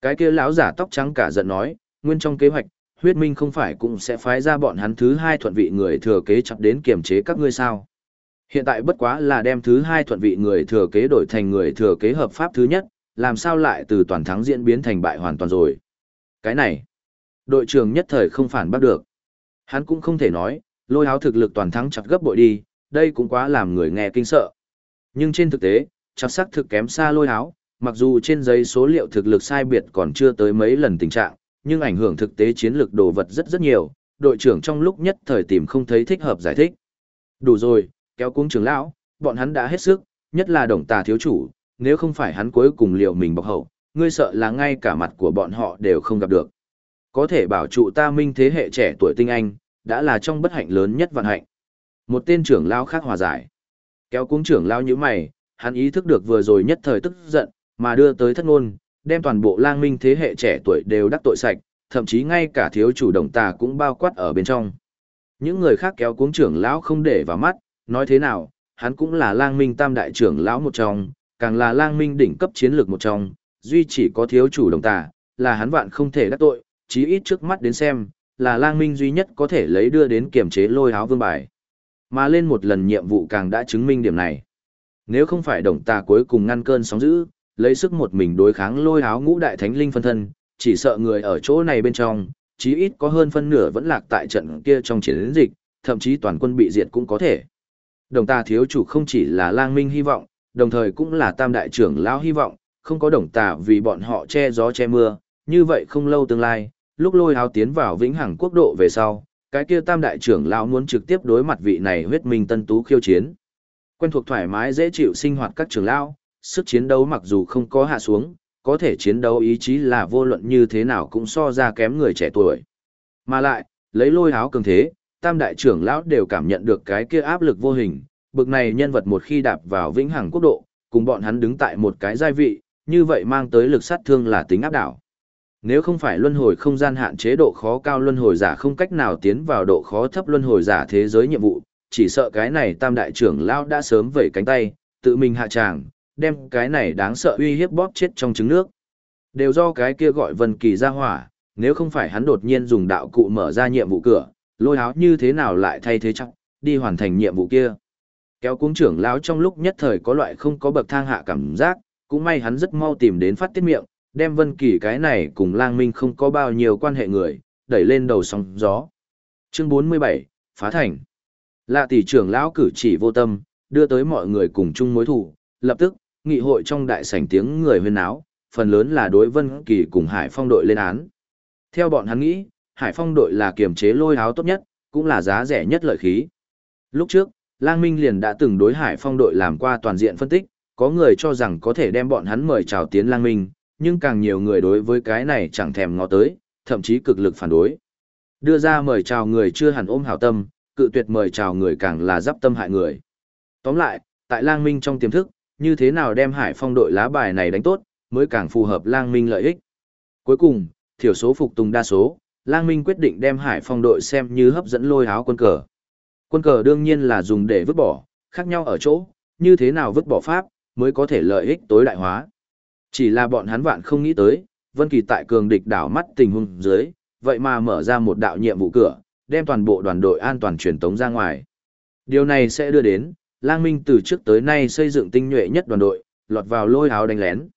Cái kia lão giả tóc trắng cả giận nói, nguyên trong kế hoạch, huyết minh không phải cũng sẽ phái ra bọn hắn thứ hai thuận vị người thừa kế chặt đến kiềm chế các ngươi sao. Hiện tại bất quá là đem thứ hai thuận vị người thừa kế đổi thành người thừa kế hợp pháp thứ nhất, làm sao lại từ toàn thắng diễn biến thành bại hoàn toàn rồi. Cái này, đội trưởng nhất thời không phản bắt được. Hắn cũng không thể nói, lôi háo thực lực toàn thắng chặt gấp bội đi, đây cũng quá làm người nghe kinh sợ. Nhưng trên thực tế, chặt sắc thực kém xa lôi háo, mặc dù trên giấy số liệu thực lực sai biệt còn chưa tới mấy lần tình trạng, nhưng ảnh hưởng thực tế chiến lược đồ vật rất rất nhiều, đội trưởng trong lúc nhất thời tìm không thấy thích hợp giải thích. Đủ rồi, kéo cung trưởng lão, bọn hắn đã hết sức, nhất là đồng tà thiếu chủ, nếu không phải hắn cuối cùng liệu mình bọc hậu, ngươi sợ là ngay cả mặt của bọn họ đều không gặp được. Có thể bảo trụ ta minh thế hệ trẻ tuổi tinh anh, đã là trong bất hạnh lớn nhất vận hạnh. Một tên trưởng lão khác hòa giải. Kéo cung trưởng lão như mày, hắn ý thức được vừa rồi nhất thời tức giận, mà đưa tới thất ngôn, đem toàn bộ lang minh thế hệ trẻ tuổi đều đắc tội sạch, thậm chí ngay cả thiếu chủ đồng tà cũng bao quát ở bên trong. Những người khác kéo cuống trưởng lão không để vào mắt, nói thế nào, hắn cũng là lang minh tam đại trưởng lão một trong, càng là lang minh đỉnh cấp chiến lược một trong, duy chỉ có thiếu chủ đồng tà, là hắn vạn không thể đắc tội, chí ít trước mắt đến xem, là lang minh duy nhất có thể lấy đưa đến kiểm chế lôi áo vương bài. Mà lên một lần nhiệm vụ càng đã chứng minh điểm này. Nếu không phải đồng tà cuối cùng ngăn cơn sóng dữ, lấy sức một mình đối kháng lôi áo ngũ đại thánh linh phân thân, chỉ sợ người ở chỗ này bên trong, chí ít có hơn phân nửa vẫn lạc tại trận kia trong chiến dịch, thậm chí toàn quân bị diệt cũng có thể. Đồng ta thiếu chủ không chỉ là lang minh hy vọng, đồng thời cũng là tam đại trưởng lão hy vọng, không có đồng tà vì bọn họ che gió che mưa, như vậy không lâu tương lai, lúc lôi áo tiến vào vĩnh hằng quốc độ về sau, cái kia tam đại trưởng lão muốn trực tiếp đối mặt vị này huyết minh tân tú khiêu chiến. Quen thuộc thoải mái dễ chịu sinh hoạt các trưởng lão, sức chiến đấu mặc dù không có hạ xuống, có thể chiến đấu ý chí là vô luận như thế nào cũng so ra kém người trẻ tuổi. Mà lại, lấy lôi áo cường thế, tam đại trưởng lão đều cảm nhận được cái kia áp lực vô hình, bực này nhân vật một khi đạp vào vĩnh hằng quốc độ, cùng bọn hắn đứng tại một cái giai vị, như vậy mang tới lực sát thương là tính áp đảo. Nếu không phải luân hồi không gian hạn chế độ khó cao luân hồi giả không cách nào tiến vào độ khó thấp luân hồi giả thế giới nhiệm vụ, chỉ sợ cái này tam đại trưởng lão đã sớm vẩy cánh tay, tự mình hạ tràng, đem cái này đáng sợ uy hiếp bóp chết trong trứng nước. Đều do cái kia gọi Vân Kỳ ra hỏa, nếu không phải hắn đột nhiên dùng đạo cụ mở ra nhiệm vụ cửa, lôi áo như thế nào lại thay thế chắc, đi hoàn thành nhiệm vụ kia. Kéo cuống trưởng lão trong lúc nhất thời có loại không có bậc thang hạ cảm giác, cũng may hắn rất mau tìm đến phát tiết miệng, đem Vân Kỳ cái này cùng Lang Minh không có bao nhiêu quan hệ người, đẩy lên đầu sóng gió. Chương 47, phá thành. Lạ tỷ trưởng lão cử chỉ vô tâm, đưa tới mọi người cùng chung mối thù, lập tức, nghị hội trong đại sảnh tiếng người huyên náo, phần lớn là đối Vân Kỳ cùng Hải Phong đội lên án. Theo bọn hắn nghĩ, Hải Phong đội là kiềm chế lôi áo tốt nhất, cũng là giá rẻ nhất lợi khí. Lúc trước, Lang Minh liền đã từng đối Hải Phong đội làm qua toàn diện phân tích, có người cho rằng có thể đem bọn hắn mời chào tiến Lang Minh, nhưng càng nhiều người đối với cái này chẳng thèm ngó tới, thậm chí cực lực phản đối. Đưa ra mời chào người chưa hẳn ôm hảo tâm, cự tuyệt mời chào người càng là giáp tâm hại người. Tóm lại, tại Lang Minh trong tiềm thức, như thế nào đem hải phong đội lá bài này đánh tốt, mới càng phù hợp lang minh lợi ích. Cuối cùng, thiểu số phục tùng đa số, lang minh quyết định đem hải phong đội xem như hấp dẫn lôi háo quân cờ. Quân cờ đương nhiên là dùng để vứt bỏ, khác nhau ở chỗ, như thế nào vứt bỏ pháp, mới có thể lợi ích tối đại hóa. Chỉ là bọn hắn vạn không nghĩ tới, Vân Kỳ tại cường địch đảo mắt tình huống dưới, vậy mà mở ra một đạo nhiệm vụ cửa, đem toàn bộ đoàn đội an toàn truyền tống ra ngoài. Điều này sẽ đưa đến, Lang Minh từ trước tới nay xây dựng tinh nhuệ nhất đoàn đội, lọt vào lôi áo đánh lén.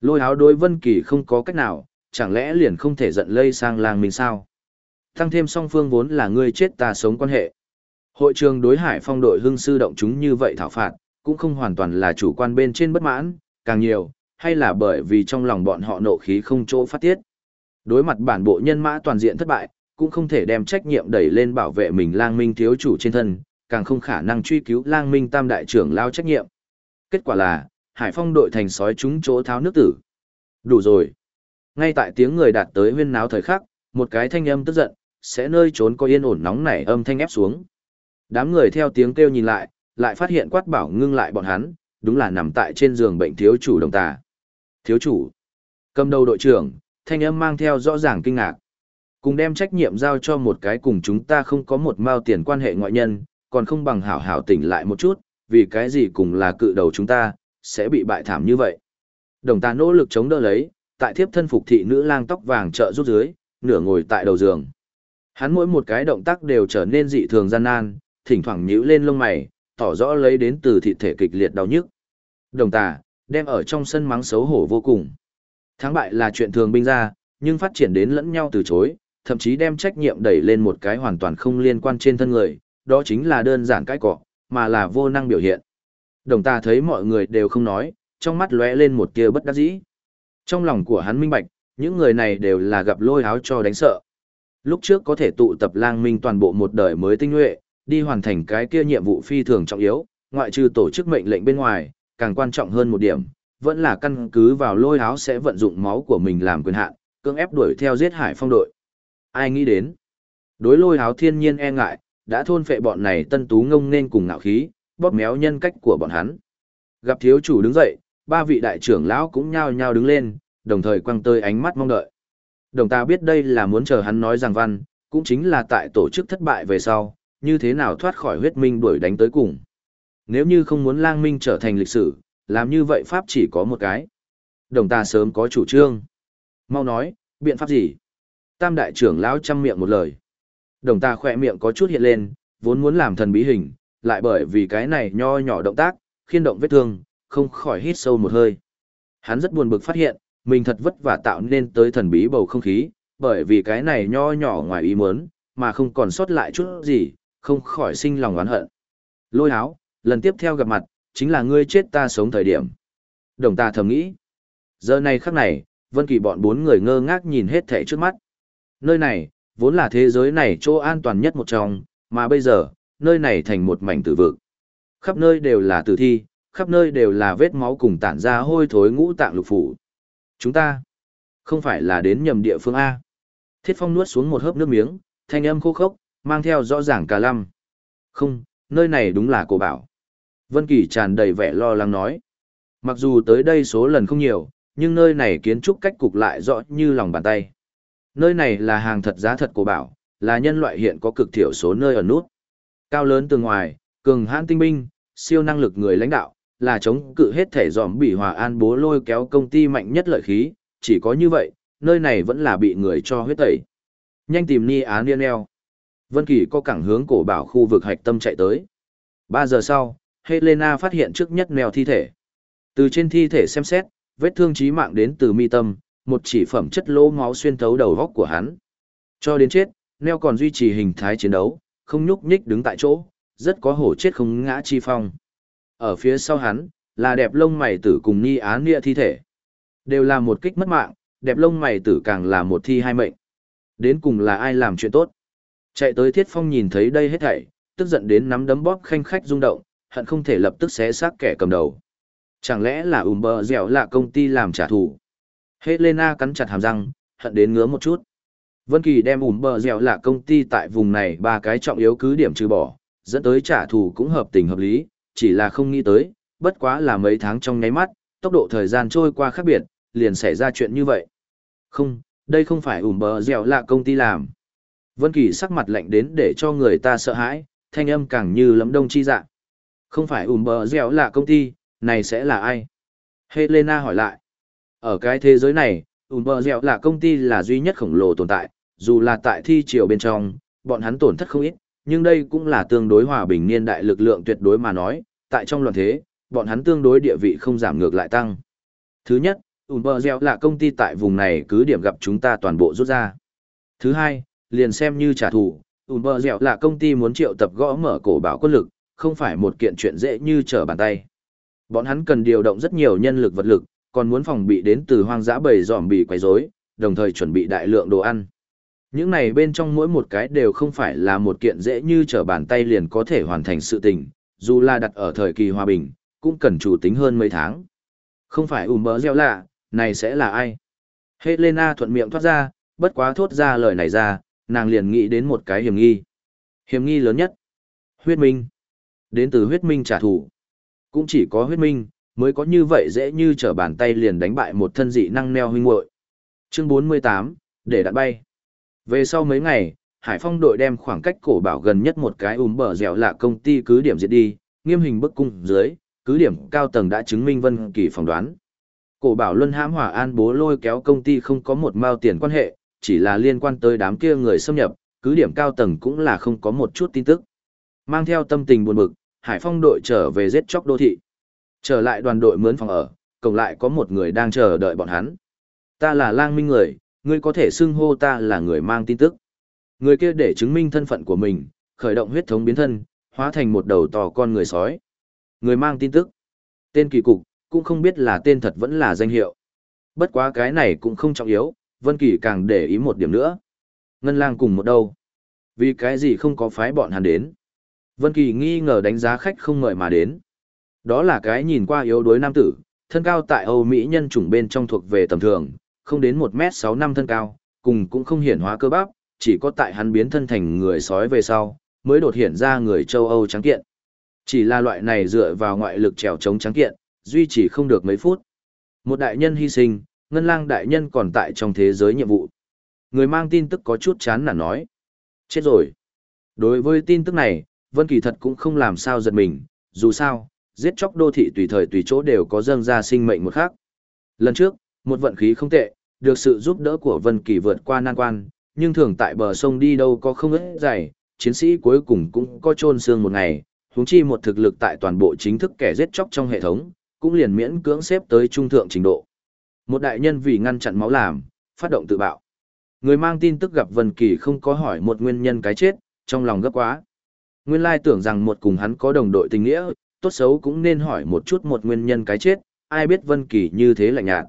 Lôi áo đối Vân Kỳ không có cách nào, chẳng lẽ liền không thể giận lây sang Lang Minh sao? Tăng thêm song phương vốn là ngươi chết ta sống quan hệ. Hội trường đối hải phong đội hưng sư động chúng như vậy thảo phạt, cũng không hoàn toàn là chủ quan bên trên bất mãn, càng nhiều, hay là bởi vì trong lòng bọn họ nộ khí không chỗ phát tiết. Đối mặt bản bộ nhân mã toàn diện thất bại, cũng không thể đem trách nhiệm đẩy lên bảo vệ mình lang minh thiếu chủ trên thân, càng không khả năng truy cứu lang minh tam đại trưởng lao trách nhiệm. Kết quả là, hải phong đội thành sói chúng chỗ tháo nước tử. Đủ rồi. Ngay tại tiếng người đạt tới huyên náo thời khắc, một cái thanh âm tức giận, sẽ nơi trốn có yên ổn nóng nảy âm thanh ép xuống. Đám người theo tiếng kêu nhìn lại, lại phát hiện quát bảo ngưng lại bọn hắn, đúng là nằm tại trên giường bệnh thiếu chủ đồng tà. Thiếu chủ. Cầm đầu đội trưởng, thanh âm mang theo rõ ràng kinh ngạc. Cùng đem trách nhiệm giao cho một cái cùng chúng ta không có một mao tiền quan hệ ngoại nhân, còn không bằng hảo hảo tỉnh lại một chút, vì cái gì cùng là cự đầu chúng ta, sẽ bị bại thảm như vậy. Đồng ta nỗ lực chống đỡ lấy, tại thiếp thân phục thị nữ lang tóc vàng trợ rút dưới, nửa ngồi tại đầu giường. Hắn mỗi một cái động tác đều trở nên dị thường gian nan, thỉnh thoảng nhíu lên lông mày, tỏ rõ lấy đến từ thị thể kịch liệt đau nhức. Đồng tà, đem ở trong sân mắng xấu hổ vô cùng. Thắng bại là chuyện thường binh ra, nhưng phát triển đến lẫn nhau từ chối, thậm chí đem trách nhiệm đẩy lên một cái hoàn toàn không liên quan trên thân người, đó chính là đơn giản cái cỏ mà là vô năng biểu hiện. Đồng ta thấy mọi người đều không nói, trong mắt lóe lên một tia bất đắc dĩ. Trong lòng của hắn minh bạch, những người này đều là gặp lôi áo cho đánh sợ. Lúc trước có thể tụ tập lang minh toàn bộ một đời mới tinh nhuệ, đi hoàn thành cái kia nhiệm vụ phi thường trọng yếu, ngoại trừ tổ chức mệnh lệnh bên ngoài, càng quan trọng hơn một điểm, vẫn là căn cứ vào lôi áo sẽ vận dụng máu của mình làm quyền hạn, cưỡng ép đuổi theo giết hải phong đội. Ai nghĩ đến? Đối lôi áo thiên nhiên e ngại, đã thôn phệ bọn này tân tú ngông nên cùng ngạo khí, bóp méo nhân cách của bọn hắn. Gặp thiếu chủ đứng dậy, ba vị đại trưởng lão cũng nhao nhao đứng lên, đồng thời quăng tơi ánh mắt mong đợi. Đồng ta biết đây là muốn chờ hắn nói rằng văn, cũng chính là tại tổ chức thất bại về sau, như thế nào thoát khỏi huyết minh đuổi đánh tới cùng. Nếu như không muốn lang minh trở thành lịch sử, làm như vậy pháp chỉ có một cái. Đồng ta sớm có chủ trương. Mau nói, biện pháp gì? Tam đại trưởng lão chăm miệng một lời. Đồng ta khỏe miệng có chút hiện lên, vốn muốn làm thần bí hình, lại bởi vì cái này nho nhỏ động tác, khiên động vết thương, không khỏi hít sâu một hơi. Hắn rất buồn bực phát hiện, mình thật vất vả tạo nên tới thần bí bầu không khí, bởi vì cái này nho nhỏ ngoài ý muốn, mà không còn sót lại chút gì, không khỏi sinh lòng oán hận. Lôi áo, lần tiếp theo gặp mặt, chính là ngươi chết ta sống thời điểm. Đồng ta thầm nghĩ. Giờ này khắc này, Vân Kỳ bọn bốn người ngơ ngác nhìn hết thảy trước mắt. Nơi này, vốn là thế giới này chỗ an toàn nhất một trong, mà bây giờ, nơi này thành một mảnh tử vực. Khắp nơi đều là tử thi, khắp nơi đều là vết máu cùng tản ra hôi thối ngũ tạng lục phủ. Chúng ta, không phải là đến nhầm địa phương A. Thiết Phong nuốt xuống một hớp nước miếng, thanh âm khô khốc, mang theo rõ ràng cả lăm. Không, nơi này đúng là cổ bảo. Vân Kỳ tràn đầy vẻ lo lắng nói. Mặc dù tới đây số lần không nhiều, nhưng nơi này kiến trúc cách cục lại rõ như lòng bàn tay. Nơi này là hàng thật giá thật của bảo, là nhân loại hiện có cực thiểu số nơi ở nút. Cao lớn từ ngoài, cường hãn tinh binh, siêu năng lực người lãnh đạo, là chống cự hết thể dòm bị hòa an bố lôi kéo công ty mạnh nhất lợi khí, chỉ có như vậy, nơi này vẫn là bị người cho huyết tẩy. Nhanh tìm Ni Á Niên eo. Vân Kỳ có cẳng hướng cổ bảo khu vực hạch tâm chạy tới. 3 giờ sau, Helena phát hiện trước nhất mèo thi thể. Từ trên thi thể xem xét, vết thương chí mạng đến từ mi tâm, một chỉ phẩm chất lỗ máu xuyên thấu đầu góc của hắn. Cho đến chết, neo còn duy trì hình thái chiến đấu, không nhúc nhích đứng tại chỗ, rất có hổ chết không ngã chi phong. Ở phía sau hắn, là đẹp lông mày tử cùng ni án nia thi thể. Đều là một kích mất mạng, đẹp lông mày tử càng là một thi hai mệnh. Đến cùng là ai làm chuyện tốt. Chạy tới thiết phong nhìn thấy đây hết thảy, tức giận đến nắm đấm bóp khanh khách rung động, hận không thể lập tức xé xác kẻ cầm đầu. Chẳng lẽ là Umber bờ dẻo là công ty làm trả thù? Helena cắn chặt hàm răng, hận đến ngứa một chút. Vân Kỳ đem ủm bờ dẻo là công ty tại vùng này ba cái trọng yếu cứ điểm trừ bỏ, dẫn tới trả thù cũng hợp tình hợp lý, chỉ là không nghĩ tới, bất quá là mấy tháng trong nháy mắt, tốc độ thời gian trôi qua khác biệt, liền xảy ra chuyện như vậy. Không, đây không phải ủm bờ dẻo là công ty làm. Vân Kỳ sắc mặt lạnh đến để cho người ta sợ hãi, thanh âm càng như lấm đông chi dạ. Không phải ủm bờ dẻo là công ty, này sẽ là ai? Helena hỏi lại. Ở cái thế giới này, ủm bờ dẻo là công ty là duy nhất khổng lồ tồn tại, dù là tại thi triều bên trong, bọn hắn tổn thất không ít, nhưng đây cũng là tương đối hòa bình niên đại lực lượng tuyệt đối mà nói, tại trong loạn thế, bọn hắn tương đối địa vị không giảm ngược lại tăng. Thứ nhất, Umbergel là công ty tại vùng này cứ điểm gặp chúng ta toàn bộ rút ra. Thứ hai, liền xem như trả thù, Umbergel là công ty muốn triệu tập gõ mở cổ bảo quân lực, không phải một kiện chuyện dễ như trở bàn tay. Bọn hắn cần điều động rất nhiều nhân lực vật lực, còn muốn phòng bị đến từ hoang dã bầy dòm bị quấy rối, đồng thời chuẩn bị đại lượng đồ ăn. Những này bên trong mỗi một cái đều không phải là một kiện dễ như trở bàn tay liền có thể hoàn thành sự tình, dù là đặt ở thời kỳ hòa bình, cũng cần chủ tính hơn mấy tháng. Không phải ùm bớ gieo lạ, này sẽ là ai? Helena thuận miệng thoát ra, bất quá thốt ra lời này ra, nàng liền nghĩ đến một cái hiểm nghi. Hiểm nghi lớn nhất. Huyết minh. Đến từ huyết minh trả thù. Cũng chỉ có huyết minh, mới có như vậy dễ như trở bàn tay liền đánh bại một thân dị năng neo huynh muội. Chương 48, để đạn bay. Về sau mấy ngày, Hải Phong đội đem khoảng cách cổ bảo gần nhất một cái úm bờ dẻo là công ty cứ điểm diệt đi, nghiêm hình bức cung dưới, cứ điểm cao tầng đã chứng minh Vân Kỳ phỏng đoán. Cổ bảo Luân hãm hỏa an bố lôi kéo công ty không có một mao tiền quan hệ, chỉ là liên quan tới đám kia người xâm nhập, cứ điểm cao tầng cũng là không có một chút tin tức. Mang theo tâm tình buồn bực, Hải Phong đội trở về giết chóc đô thị. Trở lại đoàn đội mướn phòng ở, cổng lại có một người đang chờ đợi bọn hắn. Ta là lang minh người, ngươi có thể xưng hô ta là người mang tin tức. Người kia để chứng minh thân phận của mình, khởi động huyết thống biến thân, hóa thành một đầu to con người sói. Người mang tin tức. Tên kỳ cục, cũng không biết là tên thật vẫn là danh hiệu. Bất quá cái này cũng không trọng yếu, Vân Kỳ càng để ý một điểm nữa. Ngân lang cùng một đâu? Vì cái gì không có phái bọn hắn đến? Vân Kỳ nghi ngờ đánh giá khách không ngợi mà đến. Đó là cái nhìn qua yếu đuối nam tử, thân cao tại Âu Mỹ nhân chủng bên trong thuộc về tầm thường, không đến 1m6 năm thân cao, cùng cũng không hiển hóa cơ bắp, chỉ có tại hắn biến thân thành người sói về sau, mới đột hiện ra người châu Âu trắng kiện. Chỉ là loại này dựa vào ngoại lực trèo chống trắng kiện, duy trì không được mấy phút. Một đại nhân hy sinh, ngân lang đại nhân còn tại trong thế giới nhiệm vụ. Người mang tin tức có chút chán nản nói. Chết rồi. Đối với tin tức này, Vân Kỳ thật cũng không làm sao giật mình, dù sao, giết chóc đô thị tùy thời tùy chỗ đều có dâng ra sinh mệnh một khác. Lần trước, một vận khí không tệ, được sự giúp đỡ của Vân Kỳ vượt qua nan quan, nhưng thường tại bờ sông đi đâu có không ít dày, chiến sĩ cuối cùng cũng có trôn xương một ngày, huống chi một thực lực tại toàn bộ chính thức kẻ giết chóc trong hệ thống, cũng liền miễn cưỡng xếp tới trung thượng trình độ. Một đại nhân vì ngăn chặn máu làm, phát động tự bạo. Người mang tin tức gặp Vân Kỳ không có hỏi một nguyên nhân cái chết, trong lòng gấp quá. Nguyên lai tưởng rằng một cùng hắn có đồng đội tình nghĩa, tốt xấu cũng nên hỏi một chút một nguyên nhân cái chết, ai biết Vân Kỳ như thế lạnh nhạt.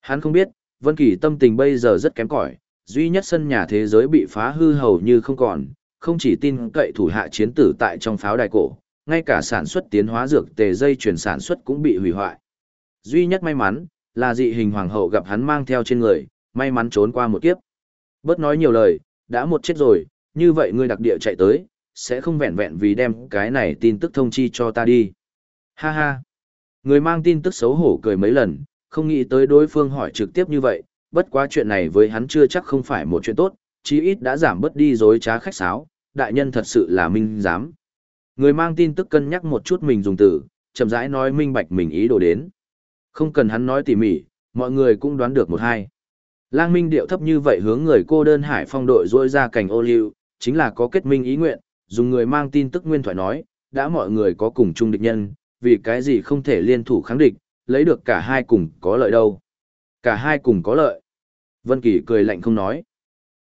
Hắn không biết, Vân Kỳ tâm tình bây giờ rất kém cỏi, duy nhất sân nhà thế giới bị phá hư hầu như không còn, không chỉ tin cậy thủ hạ chiến tử tại trong pháo đài cổ, ngay cả sản xuất tiến hóa dược tề dây chuyển sản xuất cũng bị hủy hoại. Duy nhất may mắn, là dị hình hoàng hậu gặp hắn mang theo trên người, may mắn trốn qua một kiếp. Bớt nói nhiều lời, đã một chết rồi, như vậy ngươi đặc địa chạy tới, sẽ không vẹn vẹn vì đem cái này tin tức thông chi cho ta đi. Ha ha. Người mang tin tức xấu hổ cười mấy lần, không nghĩ tới đối phương hỏi trực tiếp như vậy, bất quá chuyện này với hắn chưa chắc không phải một chuyện tốt, chí ít đã giảm bớt đi dối trá khách sáo, đại nhân thật sự là minh giám. Người mang tin tức cân nhắc một chút mình dùng từ, chậm rãi nói minh bạch mình ý đồ đến. Không cần hắn nói tỉ mỉ, mọi người cũng đoán được một hai. Lang Minh điệu thấp như vậy hướng người cô đơn hải phong đội rôi ra cảnh ô liu, chính là có kết minh ý nguyện, dùng người mang tin tức nguyên thoại nói, đã mọi người có cùng chung địch nhân, vì cái gì không thể liên thủ kháng địch, lấy được cả hai cùng có lợi đâu. Cả hai cùng có lợi. Vân Kỳ cười lạnh không nói.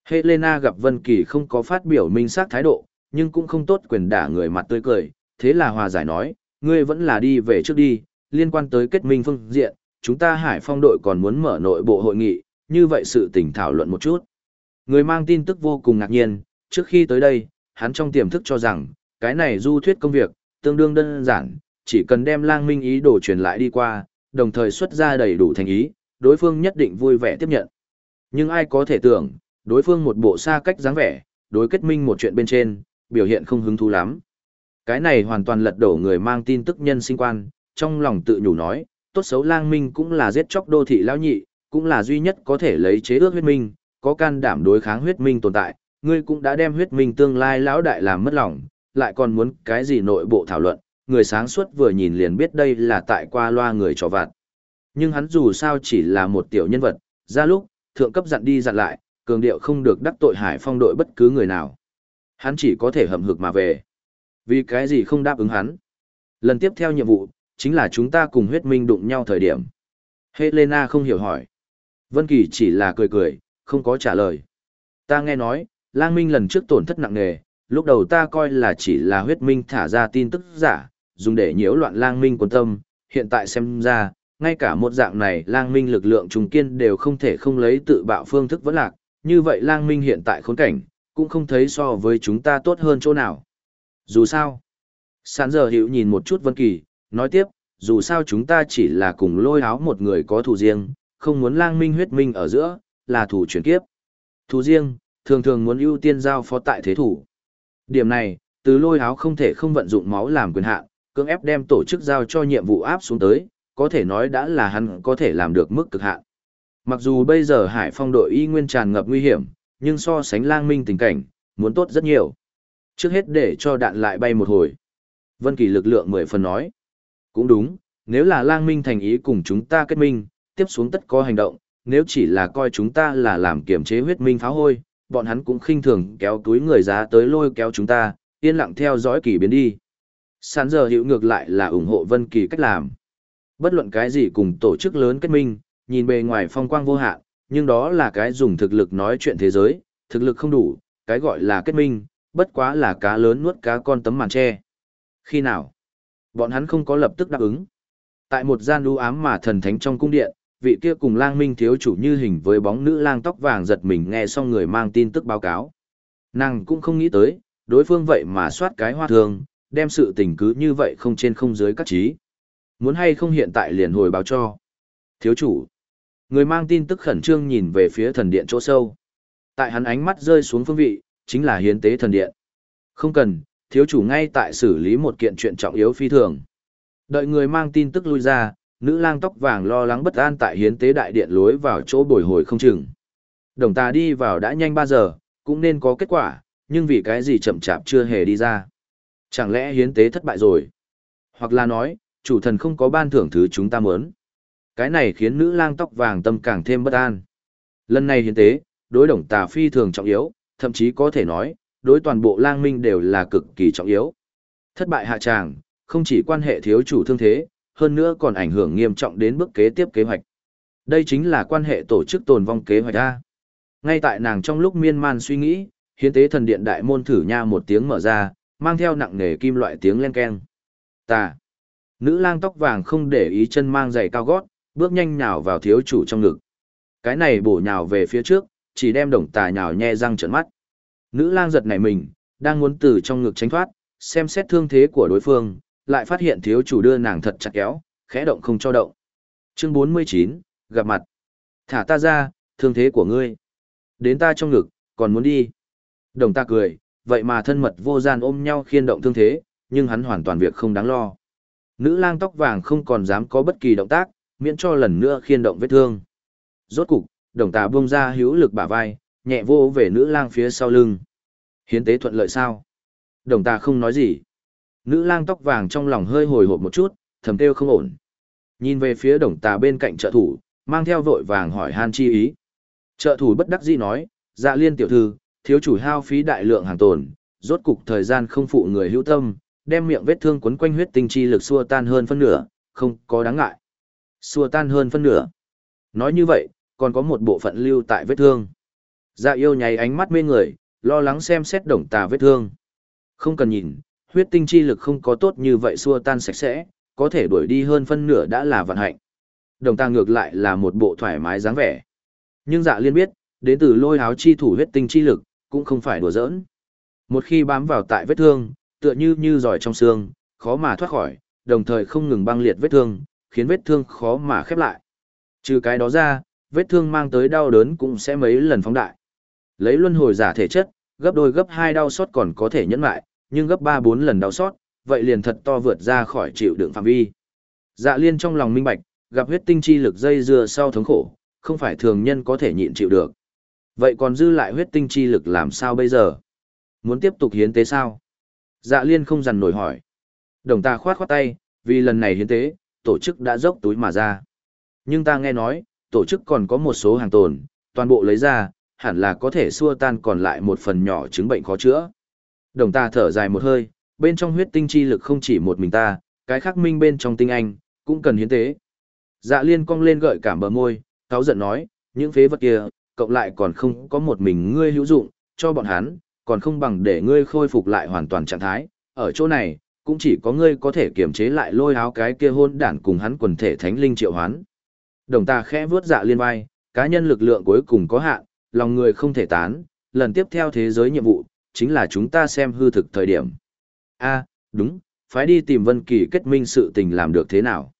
Helena gặp Vân Kỳ không có phát biểu minh xác thái độ, nhưng cũng không tốt quyền đả người mặt tươi cười, thế là hòa giải nói, ngươi vẫn là đi về trước đi, liên quan tới kết minh phương diện, chúng ta Hải Phong đội còn muốn mở nội bộ hội nghị, như vậy sự tình thảo luận một chút. Người mang tin tức vô cùng ngạc nhiên, trước khi tới đây, hắn trong tiềm thức cho rằng, cái này du thuyết công việc, tương đương đơn giản, chỉ cần đem lang minh ý đồ truyền lại đi qua, đồng thời xuất ra đầy đủ thành ý, đối phương nhất định vui vẻ tiếp nhận. Nhưng ai có thể tưởng, đối phương một bộ xa cách dáng vẻ, đối kết minh một chuyện bên trên, biểu hiện không hứng thú lắm. Cái này hoàn toàn lật đổ người mang tin tức nhân sinh quan, trong lòng tự nhủ nói, tốt xấu lang minh cũng là giết chóc đô thị lão nhị, cũng là duy nhất có thể lấy chế ước huyết minh, có can đảm đối kháng huyết minh tồn tại, ngươi cũng đã đem huyết minh tương lai lão đại làm mất lòng, lại còn muốn cái gì nội bộ thảo luận, người sáng suốt vừa nhìn liền biết đây là tại qua loa người trò vặt. Nhưng hắn dù sao chỉ là một tiểu nhân vật, ra lúc, thượng cấp dặn đi dặn lại, cường điệu không được đắc tội hải phong đội bất cứ người nào. Hắn chỉ có thể hầm hực mà về. Vì cái gì không đáp ứng hắn? Lần tiếp theo nhiệm vụ, chính là chúng ta cùng huyết minh đụng nhau thời điểm. Helena không hiểu hỏi. Vân Kỳ chỉ là cười cười, không có trả lời. Ta nghe nói, Lang Minh lần trước tổn thất nặng nề, lúc đầu ta coi là chỉ là huyết minh thả ra tin tức giả, dùng để nhiễu loạn Lang Minh quân tâm, hiện tại xem ra, ngay cả một dạng này Lang Minh lực lượng trùng kiên đều không thể không lấy tự bạo phương thức vẫn lạc, như vậy Lang Minh hiện tại khốn cảnh, cũng không thấy so với chúng ta tốt hơn chỗ nào. Dù sao, Sán giờ hiểu nhìn một chút Vân Kỳ, nói tiếp, dù sao chúng ta chỉ là cùng lôi áo một người có thù riêng, không muốn lang minh huyết minh ở giữa, là thủ chuyển kiếp. Thù riêng, thường thường muốn ưu tiên giao phó tại thế thủ. Điểm này, từ lôi áo không thể không vận dụng máu làm quyền hạn, cưỡng ép đem tổ chức giao cho nhiệm vụ áp xuống tới, có thể nói đã là hắn có thể làm được mức cực hạn. Mặc dù bây giờ Hải Phong đội y nguyên tràn ngập nguy hiểm, nhưng so sánh lang minh tình cảnh, muốn tốt rất nhiều. Trước hết để cho đạn lại bay một hồi. Vân Kỳ lực lượng mười phần nói. Cũng đúng, nếu là lang minh thành ý cùng chúng ta kết minh, tiếp xuống tất có hành động, nếu chỉ là coi chúng ta là làm kiểm chế huyết minh pháo hôi, bọn hắn cũng khinh thường kéo túi người giá tới lôi kéo chúng ta, yên lặng theo dõi kỳ biến đi. Sán giờ hiệu ngược lại là ủng hộ Vân Kỳ cách làm. Bất luận cái gì cùng tổ chức lớn kết minh, nhìn bề ngoài phong quang vô hạn, nhưng đó là cái dùng thực lực nói chuyện thế giới, thực lực không đủ, cái gọi là kết minh, bất quá là cá lớn nuốt cá con tấm màn che. Khi nào? Bọn hắn không có lập tức đáp ứng. Tại một gian đu ám mà thần thánh trong cung điện, vị kia cùng lang minh thiếu chủ như hình với bóng nữ lang tóc vàng giật mình nghe xong người mang tin tức báo cáo. Nàng cũng không nghĩ tới, đối phương vậy mà soát cái hoa thường, đem sự tình cứ như vậy không trên không dưới các trí. Muốn hay không hiện tại liền hồi báo cho. Thiếu chủ. Người mang tin tức khẩn trương nhìn về phía thần điện chỗ sâu. Tại hắn ánh mắt rơi xuống phương vị, chính là hiến tế thần điện. Không cần, thiếu chủ ngay tại xử lý một kiện chuyện trọng yếu phi thường. Đợi người mang tin tức lui ra, nữ lang tóc vàng lo lắng bất an tại hiến tế đại điện lối vào chỗ bồi hồi không chừng. Đồng ta đi vào đã nhanh 3 giờ, cũng nên có kết quả, nhưng vì cái gì chậm chạp chưa hề đi ra. Chẳng lẽ hiến tế thất bại rồi? Hoặc là nói, chủ thần không có ban thưởng thứ chúng ta muốn. Cái này khiến nữ lang tóc vàng tâm càng thêm bất an. Lần này hiến tế, đối đồng tà phi thường trọng yếu, thậm chí có thể nói, đối toàn bộ lang minh đều là cực kỳ trọng yếu. Thất bại hạ tràng, không chỉ quan hệ thiếu chủ thương thế, hơn nữa còn ảnh hưởng nghiêm trọng đến bước kế tiếp kế hoạch. Đây chính là quan hệ tổ chức tồn vong kế hoạch A. Ngay tại nàng trong lúc miên man suy nghĩ, hiến tế thần điện đại môn thử nha một tiếng mở ra, mang theo nặng nề kim loại tiếng len keng. Tà. Nữ lang tóc vàng không để ý chân mang giày cao gót, bước nhanh nhào vào thiếu chủ trong ngực. Cái này bổ nhào về phía trước, chỉ đem đồng tà nhào nhe răng trợn mắt. Nữ lang giật nảy mình, đang muốn từ trong ngực tránh thoát, xem xét thương thế của đối phương, lại phát hiện thiếu chủ đưa nàng thật chặt kéo, khẽ động không cho động. Chương 49, gặp mặt. Thả ta ra, thương thế của ngươi. Đến ta trong ngực, còn muốn đi. Đồng ta cười, vậy mà thân mật vô gian ôm nhau khiên động thương thế, nhưng hắn hoàn toàn việc không đáng lo. Nữ lang tóc vàng không còn dám có bất kỳ động tác, miễn cho lần nữa khiên động vết thương. Rốt cục, đồng tà buông ra hữu lực bả vai, nhẹ vô về nữ lang phía sau lưng. Hiến tế thuận lợi sao? Đồng tà không nói gì. Nữ lang tóc vàng trong lòng hơi hồi hộp một chút, thầm kêu không ổn. Nhìn về phía đồng tà bên cạnh trợ thủ, mang theo vội vàng hỏi han chi ý. Trợ thủ bất đắc dĩ nói, dạ liên tiểu thư, thiếu chủ hao phí đại lượng hàng tồn, rốt cục thời gian không phụ người hữu tâm, đem miệng vết thương quấn quanh huyết tinh chi lực xua tan hơn phân nửa, không có đáng ngại. Xua tan hơn phân nửa. Nói như vậy, còn có một bộ phận lưu tại vết thương. Dạ yêu nháy ánh mắt mê người, lo lắng xem xét đồng tà vết thương. Không cần nhìn, huyết tinh chi lực không có tốt như vậy xua tan sạch sẽ, có thể đuổi đi hơn phân nửa đã là vận hạnh. Đồng ta ngược lại là một bộ thoải mái dáng vẻ. Nhưng dạ liên biết, đến từ lôi áo chi thủ huyết tinh chi lực, cũng không phải đùa giỡn. Một khi bám vào tại vết thương, tựa như như giỏi trong xương, khó mà thoát khỏi, đồng thời không ngừng băng liệt vết thương, khiến vết thương khó mà khép lại. Trừ cái đó ra, vết thương mang tới đau đớn cũng sẽ mấy lần phóng đại. Lấy luân hồi giả thể chất, gấp đôi gấp hai đau sót còn có thể nhẫn lại, nhưng gấp 3-4 lần đau sót, vậy liền thật to vượt ra khỏi chịu đựng phạm vi. Dạ liên trong lòng minh bạch, gặp huyết tinh chi lực dây dưa sau thống khổ, không phải thường nhân có thể nhịn chịu được. Vậy còn dư lại huyết tinh chi lực làm sao bây giờ? Muốn tiếp tục hiến tế sao? Dạ liên không dằn nổi hỏi. Đồng ta khoát khoát tay, vì lần này hiến tế, tổ chức đã dốc túi mà ra. Nhưng ta nghe nói, tổ chức còn có một số hàng tồn, toàn bộ lấy ra, hẳn là có thể xua tan còn lại một phần nhỏ chứng bệnh khó chữa. Đồng ta thở dài một hơi, bên trong huyết tinh chi lực không chỉ một mình ta, cái khác minh bên trong tinh anh, cũng cần hiến tế. Dạ liên cong lên gợi cảm bờ môi, cáo giận nói, những phế vật kia, cộng lại còn không có một mình ngươi hữu dụng, cho bọn hắn, còn không bằng để ngươi khôi phục lại hoàn toàn trạng thái. Ở chỗ này, cũng chỉ có ngươi có thể kiểm chế lại lôi áo cái kia hôn đản cùng hắn quần thể thánh linh triệu hoán. Đồng ta khẽ vướt dạ liên vai, cá nhân lực lượng cuối cùng có hạn, lòng người không thể tán, lần tiếp theo thế giới nhiệm vụ, chính là chúng ta xem hư thực thời điểm. a đúng, phải đi tìm Vân Kỳ kết minh sự tình làm được thế nào.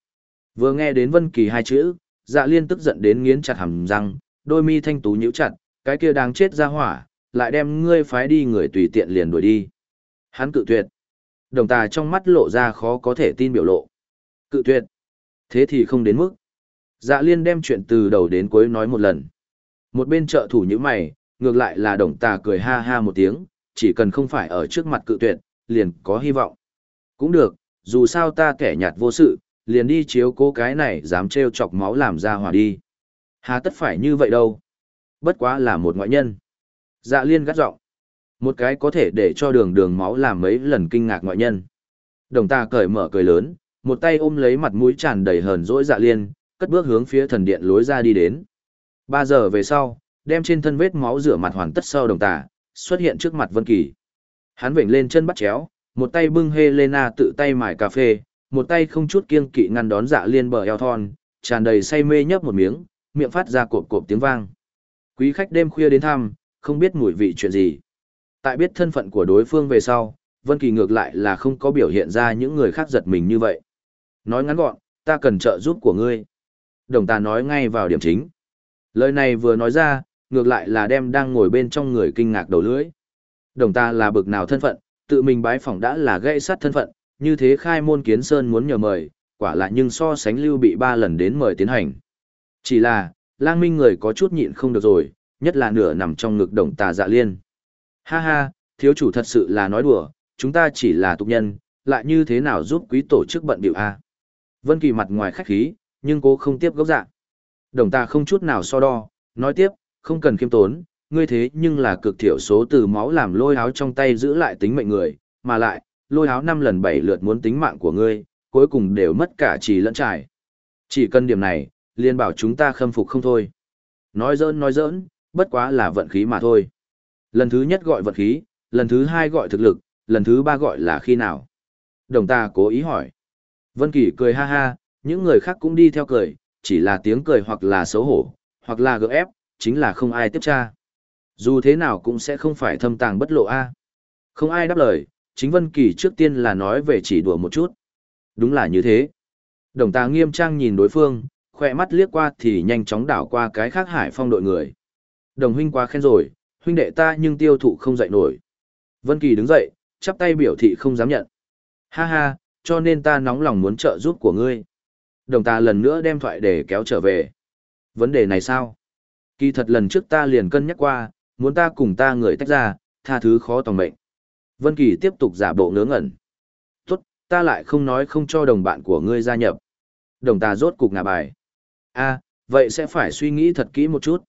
Vừa nghe đến Vân Kỳ hai chữ, dạ liên tức giận đến nghiến chặt hàm răng, đôi mi thanh tú nhíu chặt, cái kia đang chết ra hỏa, lại đem ngươi phái đi người tùy tiện liền đuổi đi. Hắn cự tuyệt. Đồng tà trong mắt lộ ra khó có thể tin biểu lộ. Cự tuyệt. Thế thì không đến mức. Dạ liên đem chuyện từ đầu đến cuối nói một lần. Một bên trợ thủ như mày, ngược lại là đồng tà cười ha ha một tiếng, chỉ cần không phải ở trước mặt cự tuyệt, liền có hy vọng. Cũng được, dù sao ta kẻ nhạt vô sự, liền đi chiếu cố cái này dám trêu chọc máu làm ra hỏa đi. Hà tất phải như vậy đâu. Bất quá là một ngoại nhân. Dạ liên gắt giọng Một cái có thể để cho đường đường máu làm mấy lần kinh ngạc ngoại nhân. Đồng ta cởi mở cười lớn, một tay ôm lấy mặt mũi tràn đầy hờn dỗi dạ liên, cất bước hướng phía thần điện lối ra đi đến. Ba giờ về sau, đem trên thân vết máu rửa mặt hoàn tất sau đồng tà, xuất hiện trước mặt Vân Kỳ. Hắn vểnh lên chân bắt chéo, một tay bưng Helena tự tay mải cà phê, một tay không chút kiêng kỵ ngăn đón dạ liên bờ eo thon, tràn đầy say mê nhấp một miếng, miệng phát ra cộp cộp tiếng vang. Quý khách đêm khuya đến thăm, không biết mùi vị chuyện gì. Tại biết thân phận của đối phương về sau, Vân Kỳ ngược lại là không có biểu hiện ra những người khác giật mình như vậy. Nói ngắn gọn, ta cần trợ giúp của ngươi. Đồng ta nói ngay vào điểm chính. Lời này vừa nói ra, ngược lại là đem đang ngồi bên trong người kinh ngạc đầu lưỡi. Đồng ta là bực nào thân phận, tự mình bái phỏng đã là gây sát thân phận, như thế khai môn kiến sơn muốn nhờ mời, quả là nhưng so sánh lưu bị ba lần đến mời tiến hành. Chỉ là, lang minh người có chút nhịn không được rồi, nhất là nửa nằm trong ngực đồng tà dạ liên. Ha ha, thiếu chủ thật sự là nói đùa, chúng ta chỉ là tục nhân, lại như thế nào giúp quý tổ chức bận biểu a Vân Kỳ mặt ngoài khách khí, nhưng cố không tiếp gốc dạng. Đồng ta không chút nào so đo, nói tiếp, không cần khiêm tốn, ngươi thế nhưng là cực thiểu số từ máu làm lôi áo trong tay giữ lại tính mệnh người, mà lại, lôi áo năm lần bảy lượt muốn tính mạng của ngươi, cuối cùng đều mất cả trì lẫn trải. Chỉ cần điểm này, liền bảo chúng ta khâm phục không thôi. Nói giỡn nói giỡn, bất quá là vận khí mà thôi. Lần thứ nhất gọi vận khí, lần thứ hai gọi thực lực, lần thứ ba gọi là khi nào. Đồng ta cố ý hỏi. Vân Kỳ cười ha ha, những người khác cũng đi theo cười, chỉ là tiếng cười hoặc là xấu hổ, hoặc là gượng ép, chính là không ai tiếp tra. Dù thế nào cũng sẽ không phải thâm tàng bất lộ a. Không ai đáp lời, chính Vân Kỳ trước tiên là nói về chỉ đùa một chút. Đúng là như thế. Đồng Tà nghiêm trang nhìn đối phương, khỏe mắt liếc qua thì nhanh chóng đảo qua cái khác hải phong đội người. Đồng huynh quá khen rồi, huynh đệ ta nhưng tiêu thụ không dậy nổi. Vân Kỳ đứng dậy, chắp tay biểu thị không dám nhận. Ha ha, cho nên ta nóng lòng muốn trợ giúp của ngươi. Đồng ta lần nữa đem thoại để kéo trở về. Vấn đề này sao? Kỳ thật lần trước ta liền cân nhắc qua, muốn ta cùng ta người tách ra, tha thứ khó tòng mệnh. Vân Kỳ tiếp tục giả bộ ngớ ngẩn. Tốt, ta lại không nói không cho đồng bạn của ngươi gia nhập. Đồng ta rốt cục ngả bài. a vậy sẽ phải suy nghĩ thật kỹ một chút.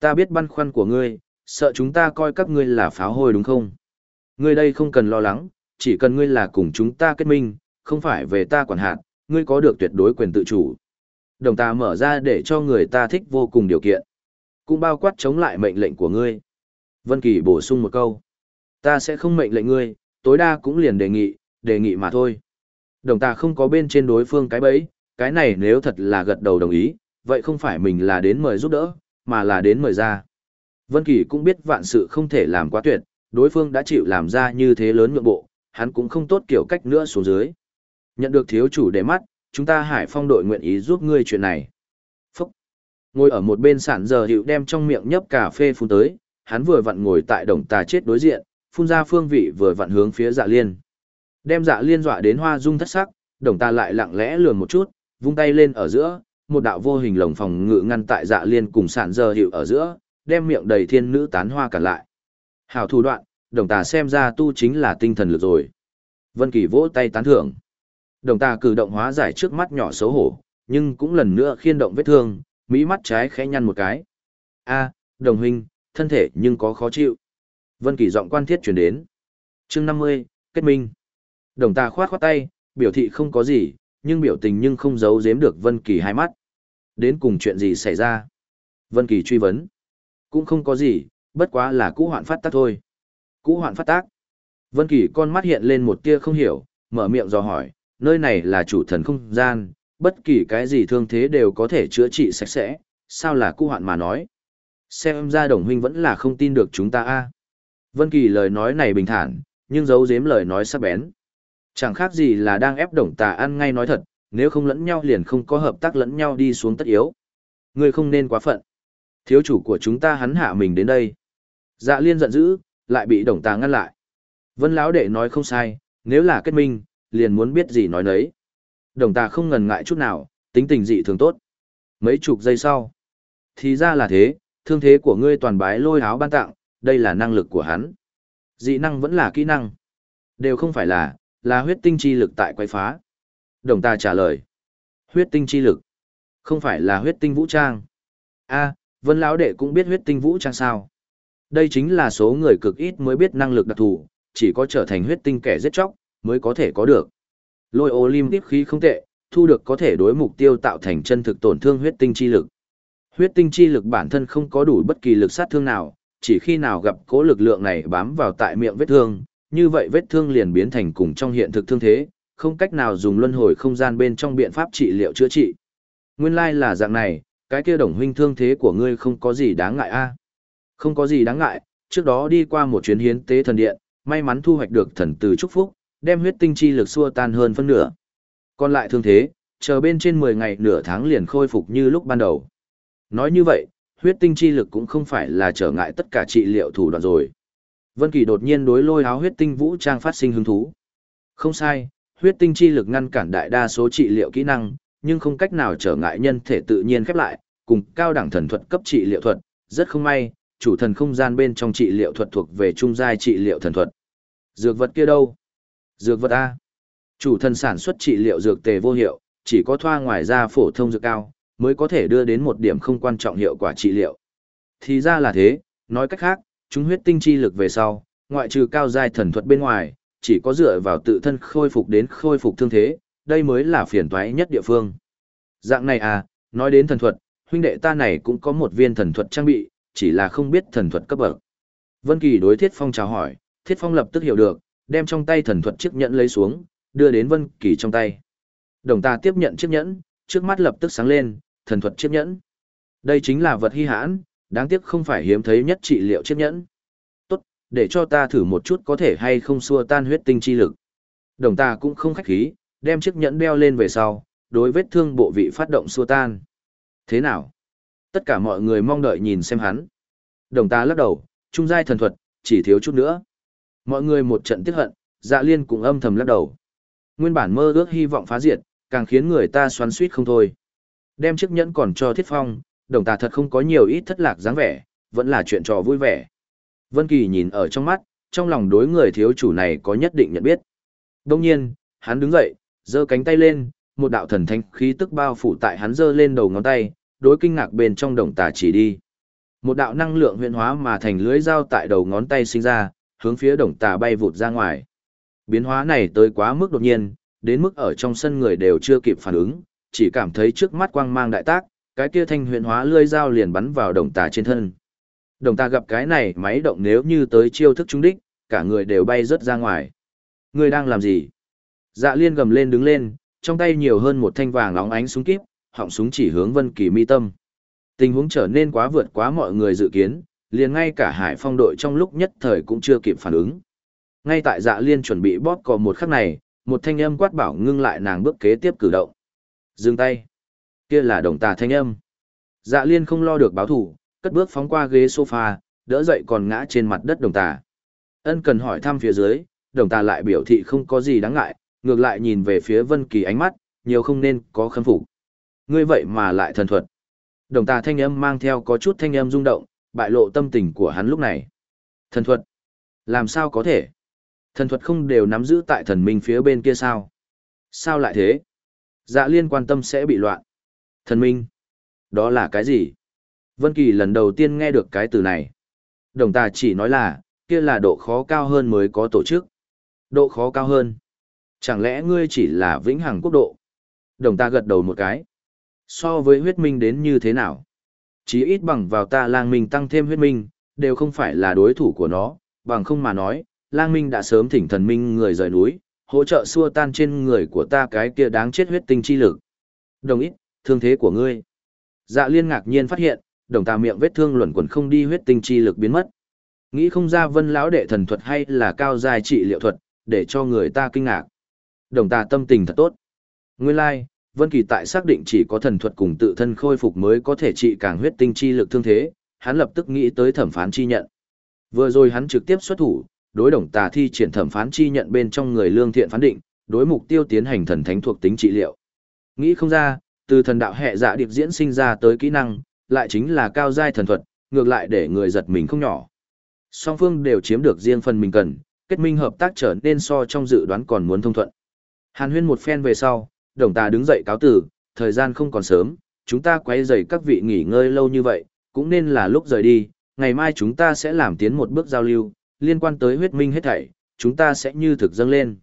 Ta biết băn khoăn của ngươi, sợ chúng ta coi các ngươi là pháo hôi đúng không? Ngươi đây không cần lo lắng, chỉ cần ngươi là cùng chúng ta kết minh, không phải về ta quản hạt, ngươi có được tuyệt đối quyền tự chủ. Đồng ta mở ra để cho người ta thích vô cùng điều kiện. Cũng bao quát chống lại mệnh lệnh của ngươi. Vân Kỳ bổ sung một câu. Ta sẽ không mệnh lệnh ngươi, tối đa cũng liền đề nghị, đề nghị mà thôi. Đồng ta không có bên trên đối phương cái bẫy, cái này nếu thật là gật đầu đồng ý, vậy không phải mình là đến mời giúp đỡ, mà là đến mời ra. Vân Kỳ cũng biết vạn sự không thể làm quá tuyệt, đối phương đã chịu làm ra như thế lớn nhượng bộ, hắn cũng không tốt kiểu cách nữa xuống dưới. Nhận được thiếu chủ để mắt, chúng ta hải phong đội nguyện ý giúp ngươi chuyện này. Ngồi ở một bên sản giờ hiệu đem trong miệng nhấp cà phê phun tới, hắn vừa vặn ngồi tại đồng tà chết đối diện, phun ra phương vị vừa vặn hướng phía dạ liên. Đem dạ liên dọa đến hoa dung thất sắc, đồng tà lại lặng lẽ lườn một chút, vung tay lên ở giữa, một đạo vô hình lồng phòng ngự ngăn tại dạ liên cùng sản giờ hiệu ở giữa, đem miệng đầy thiên nữ tán hoa cả lại. Hảo thủ đoạn, đồng tà xem ra tu chính là tinh thần lực rồi. Vân Kỳ vỗ tay tán thưởng. Đồng tà cử động hóa giải trước mắt nhỏ xấu hổ, nhưng cũng lần nữa khiên động vết thương, mỹ mắt trái khẽ nhăn một cái. A, đồng huynh, thân thể nhưng có khó chịu. Vân Kỳ giọng quan thiết truyền đến. Chương 50, kết minh. Đồng ta khoát khoát tay, biểu thị không có gì, nhưng biểu tình nhưng không giấu giếm được Vân Kỳ hai mắt. Đến cùng chuyện gì xảy ra? Vân Kỳ truy vấn. Cũng không có gì, bất quá là cũ hoạn phát tác thôi. Cũ hoạn phát tác. Vân Kỳ con mắt hiện lên một tia không hiểu, mở miệng dò hỏi, nơi này là chủ thần không gian, bất kỳ cái gì thương thế đều có thể chữa trị sạch sẽ, sao là cũ hoạn mà nói. Xem ra đồng huynh vẫn là không tin được chúng ta a. Vân Kỳ lời nói này bình thản, nhưng giấu giếm lời nói sắc bén. Chẳng khác gì là đang ép đồng tà ăn ngay nói thật, nếu không lẫn nhau liền không có hợp tác lẫn nhau đi xuống tất yếu. người không nên quá phận. Thiếu chủ của chúng ta hắn hạ mình đến đây. Dạ liên giận dữ, lại bị đồng tà ngăn lại. Vân lão đệ nói không sai, nếu là kết minh, liền muốn biết gì nói nấy. Đồng tà không ngần ngại chút nào, tính tình dị thường tốt. Mấy chục giây sau. Thì ra là thế, thương thế của ngươi toàn bái lôi áo ban tặng, đây là năng lực của hắn. Dị năng vẫn là kỹ năng. Đều không phải là, là huyết tinh chi lực tại quay phá. Đồng ta trả lời. Huyết tinh chi lực. Không phải là huyết tinh vũ trang. a vân lão đệ cũng biết huyết tinh vũ trang sao. Đây chính là số người cực ít mới biết năng lực đặc thù, chỉ có trở thành huyết tinh kẻ giết chóc, mới có thể có được. Lôi Olympic khí không tệ, thu được có thể đối mục tiêu tạo thành chân thực tổn thương huyết tinh chi lực. Huyết tinh chi lực bản thân không có đủ bất kỳ lực sát thương nào, chỉ khi nào gặp cố lực lượng này bám vào tại miệng vết thương, như vậy vết thương liền biến thành cùng trong hiện thực thương thế, không cách nào dùng luân hồi không gian bên trong biện pháp trị liệu chữa trị. Nguyên lai like là dạng này, cái kia đồng huynh thương thế của ngươi không có gì đáng ngại a Không có gì đáng ngại, trước đó đi qua một chuyến hiến tế thần điện, may mắn thu hoạch được thần từ chúc phúc, đem huyết tinh chi lực xua tan hơn phân nửa. Còn lại thương thế, chờ bên trên 10 ngày nửa tháng liền khôi phục như lúc ban đầu. Nói như vậy, huyết tinh chi lực cũng không phải là trở ngại tất cả trị liệu thủ đoạn rồi. Vân Kỳ đột nhiên đối lôi áo huyết tinh vũ trang phát sinh hứng thú. Không sai, huyết tinh chi lực ngăn cản đại đa số trị liệu kỹ năng, nhưng không cách nào trở ngại nhân thể tự nhiên khép lại, cùng cao đẳng thần thuật cấp trị liệu thuật, rất không may, chủ thần không gian bên trong trị liệu thuật thuộc về trung giai trị liệu thần thuật. Dược vật kia đâu? Dược vật A. Chủ thần sản xuất trị liệu dược tề vô hiệu, chỉ có thoa ngoài ra phổ thông dược cao, mới có thể đưa đến một điểm không quan trọng hiệu quả trị liệu. Thì ra là thế, nói cách khác, chúng huyết tinh chi lực về sau, ngoại trừ cao giai thần thuật bên ngoài, chỉ có dựa vào tự thân khôi phục đến khôi phục thương thế, đây mới là phiền toái nhất địa phương. Dạng này à, nói đến thần thuật, huynh đệ ta này cũng có một viên thần thuật trang bị, chỉ là không biết thần thuật cấp bậc. Vân Kỳ đối Thiết Phong chào hỏi, Thiết Phong lập tức hiểu được, đem trong tay thần thuật chiếc nhẫn lấy xuống, đưa đến Vân Kỳ trong tay. Đồng ta tiếp nhận chiếc nhẫn, trước mắt lập tức sáng lên, thần thuật chiếc nhẫn. Đây chính là vật hi hãn, đáng tiếc không phải hiếm thấy nhất trị liệu chiếc nhẫn. Tốt, để cho ta thử một chút có thể hay không xua tan huyết tinh chi lực. Đồng ta cũng không khách khí, đem chiếc nhẫn đeo lên về sau, đối vết thương bộ vị phát động xua tan. Thế nào? Tất cả mọi người mong đợi nhìn xem hắn. Đồng ta lắc đầu, trung giai thần thuật, chỉ thiếu chút nữa. Mọi người một trận tiếc hận, dạ liên cũng âm thầm lắc đầu. Nguyên bản mơ ước hy vọng phá diệt, càng khiến người ta xoắn suýt không thôi. Đem chiếc nhẫn còn cho thiết phong, đồng tà thật không có nhiều ít thất lạc dáng vẻ, vẫn là chuyện trò vui vẻ. Vân Kỳ nhìn ở trong mắt, trong lòng đối người thiếu chủ này có nhất định nhận biết. Đông nhiên, hắn đứng dậy, giơ cánh tay lên, một đạo thần thanh khí tức bao phủ tại hắn giơ lên đầu ngón tay, đối kinh ngạc bên trong đồng tà chỉ đi. Một đạo năng lượng huyền hóa mà thành lưới dao tại đầu ngón tay sinh ra, hướng phía đồng tà bay vụt ra ngoài. Biến hóa này tới quá mức đột nhiên, đến mức ở trong sân người đều chưa kịp phản ứng, chỉ cảm thấy trước mắt quang mang đại tác, cái kia thanh huyền hóa lưỡi dao liền bắn vào đồng tà trên thân. Đồng tà gặp cái này máy động nếu như tới chiêu thức trung đích, cả người đều bay rớt ra ngoài. Người đang làm gì? Dạ liên gầm lên đứng lên, trong tay nhiều hơn một thanh vàng óng ánh súng kíp, họng súng chỉ hướng Vân Kỳ mi tâm. Tình huống trở nên quá vượt quá mọi người dự kiến, liền ngay cả Hải Phong đội trong lúc nhất thời cũng chưa kịp phản ứng. Ngay tại Dạ Liên chuẩn bị bóp cò một khắc này, một thanh âm quát bảo ngưng lại nàng bước kế tiếp cử động. Dừng tay. Kia là đồng tà thanh âm. Dạ Liên không lo được báo thủ, cất bước phóng qua ghế sofa, đỡ dậy còn ngã trên mặt đất đồng tà. Ân cần hỏi thăm phía dưới, đồng tà lại biểu thị không có gì đáng ngại, ngược lại nhìn về phía Vân Kỳ ánh mắt, nhiều không nên có khâm phục. Ngươi vậy mà lại thần thuật. Đồng tà thanh âm mang theo có chút thanh âm rung động, bại lộ tâm tình của hắn lúc này. Thần thuật? Làm sao có thể? Thần thuật không đều nắm giữ tại thần minh phía bên kia sao? Sao lại thế? Dạ liên quan tâm sẽ bị loạn. Thần minh? Đó là cái gì? Vân Kỳ lần đầu tiên nghe được cái từ này. Đồng tà chỉ nói là, kia là độ khó cao hơn mới có tổ chức. Độ khó cao hơn? Chẳng lẽ ngươi chỉ là vĩnh hằng quốc độ? Đồng ta gật đầu một cái. So với huyết minh đến như thế nào? Chí ít bằng vào ta lang minh tăng thêm huyết minh, đều không phải là đối thủ của nó, bằng không mà nói, lang minh đã sớm thỉnh thần minh người rời núi, hỗ trợ xua tan trên người của ta cái kia đáng chết huyết tinh chi lực. Đồng ít, thương thế của ngươi. Dạ liên ngạc nhiên phát hiện, đồng tà miệng vết thương luẩn quẩn không đi huyết tinh chi lực biến mất. Nghĩ không ra vân lão đệ thần thuật hay là cao dài trị liệu thuật, để cho người ta kinh ngạc. Đồng tà tâm tình thật tốt. Nguyên lai, like, Vân Kỳ tại xác định chỉ có thần thuật cùng tự thân khôi phục mới có thể trị càng huyết tinh chi lực thương thế, hắn lập tức nghĩ tới thẩm phán chi nhận. Vừa rồi hắn trực tiếp xuất thủ, đối đồng tà thi triển thẩm phán chi nhận bên trong người lương thiện phán định, đối mục tiêu tiến hành thần thánh thuộc tính trị liệu. Nghĩ không ra, từ thần đạo hệ dạ điệp diễn sinh ra tới kỹ năng, lại chính là cao giai thần thuật, ngược lại để người giật mình không nhỏ. Song phương đều chiếm được riêng phần mình cần, kết minh hợp tác trở nên so trong dự đoán còn muốn thông thuận. Hàn huyên một phen về sau, đồng ta đứng dậy cáo tử, thời gian không còn sớm, chúng ta quay dậy các vị nghỉ ngơi lâu như vậy, cũng nên là lúc rời đi, ngày mai chúng ta sẽ làm tiến một bước giao lưu, liên quan tới huyết minh hết thảy, chúng ta sẽ như thực dâng lên.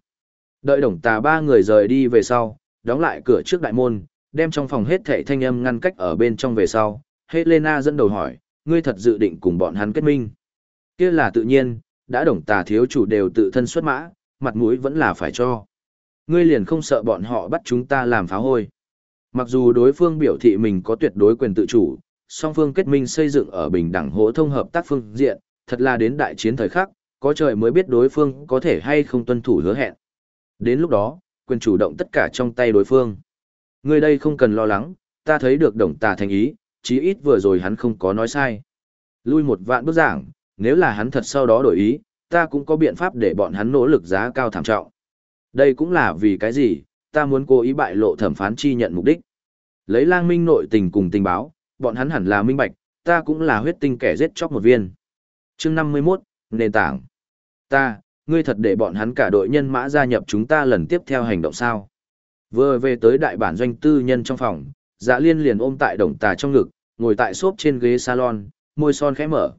Đợi đồng tà ba người rời đi về sau, đóng lại cửa trước đại môn, đem trong phòng hết thảy thanh âm ngăn cách ở bên trong về sau. Helena dẫn đầu hỏi, ngươi thật dự định cùng bọn hắn kết minh. kia là tự nhiên, đã đồng tà thiếu chủ đều tự thân xuất mã, mặt mũi vẫn là phải cho. Ngươi liền không sợ bọn họ bắt chúng ta làm phá hôi. Mặc dù đối phương biểu thị mình có tuyệt đối quyền tự chủ, song phương kết minh xây dựng ở bình đẳng hỗ thông hợp tác phương diện, thật là đến đại chiến thời khắc, có trời mới biết đối phương có thể hay không tuân thủ hứa hẹn. Đến lúc đó, quyền chủ động tất cả trong tay đối phương. Người đây không cần lo lắng, ta thấy được đồng tà thành ý, chí ít vừa rồi hắn không có nói sai. Lui một vạn bước giảng, nếu là hắn thật sau đó đổi ý, ta cũng có biện pháp để bọn hắn nỗ lực giá cao thảm trọng. Đây cũng là vì cái gì, ta muốn cố ý bại lộ thẩm phán chi nhận mục đích. Lấy lang minh nội tình cùng tình báo, bọn hắn hẳn là minh bạch, ta cũng là huyết tinh kẻ giết chóc một viên. chương 51, nền tảng. Ta, ngươi thật để bọn hắn cả đội nhân mã gia nhập chúng ta lần tiếp theo hành động sao. Vừa về tới đại bản doanh tư nhân trong phòng, dạ liên liền ôm tại đồng tà trong ngực, ngồi tại xốp trên ghế salon, môi son khẽ mở.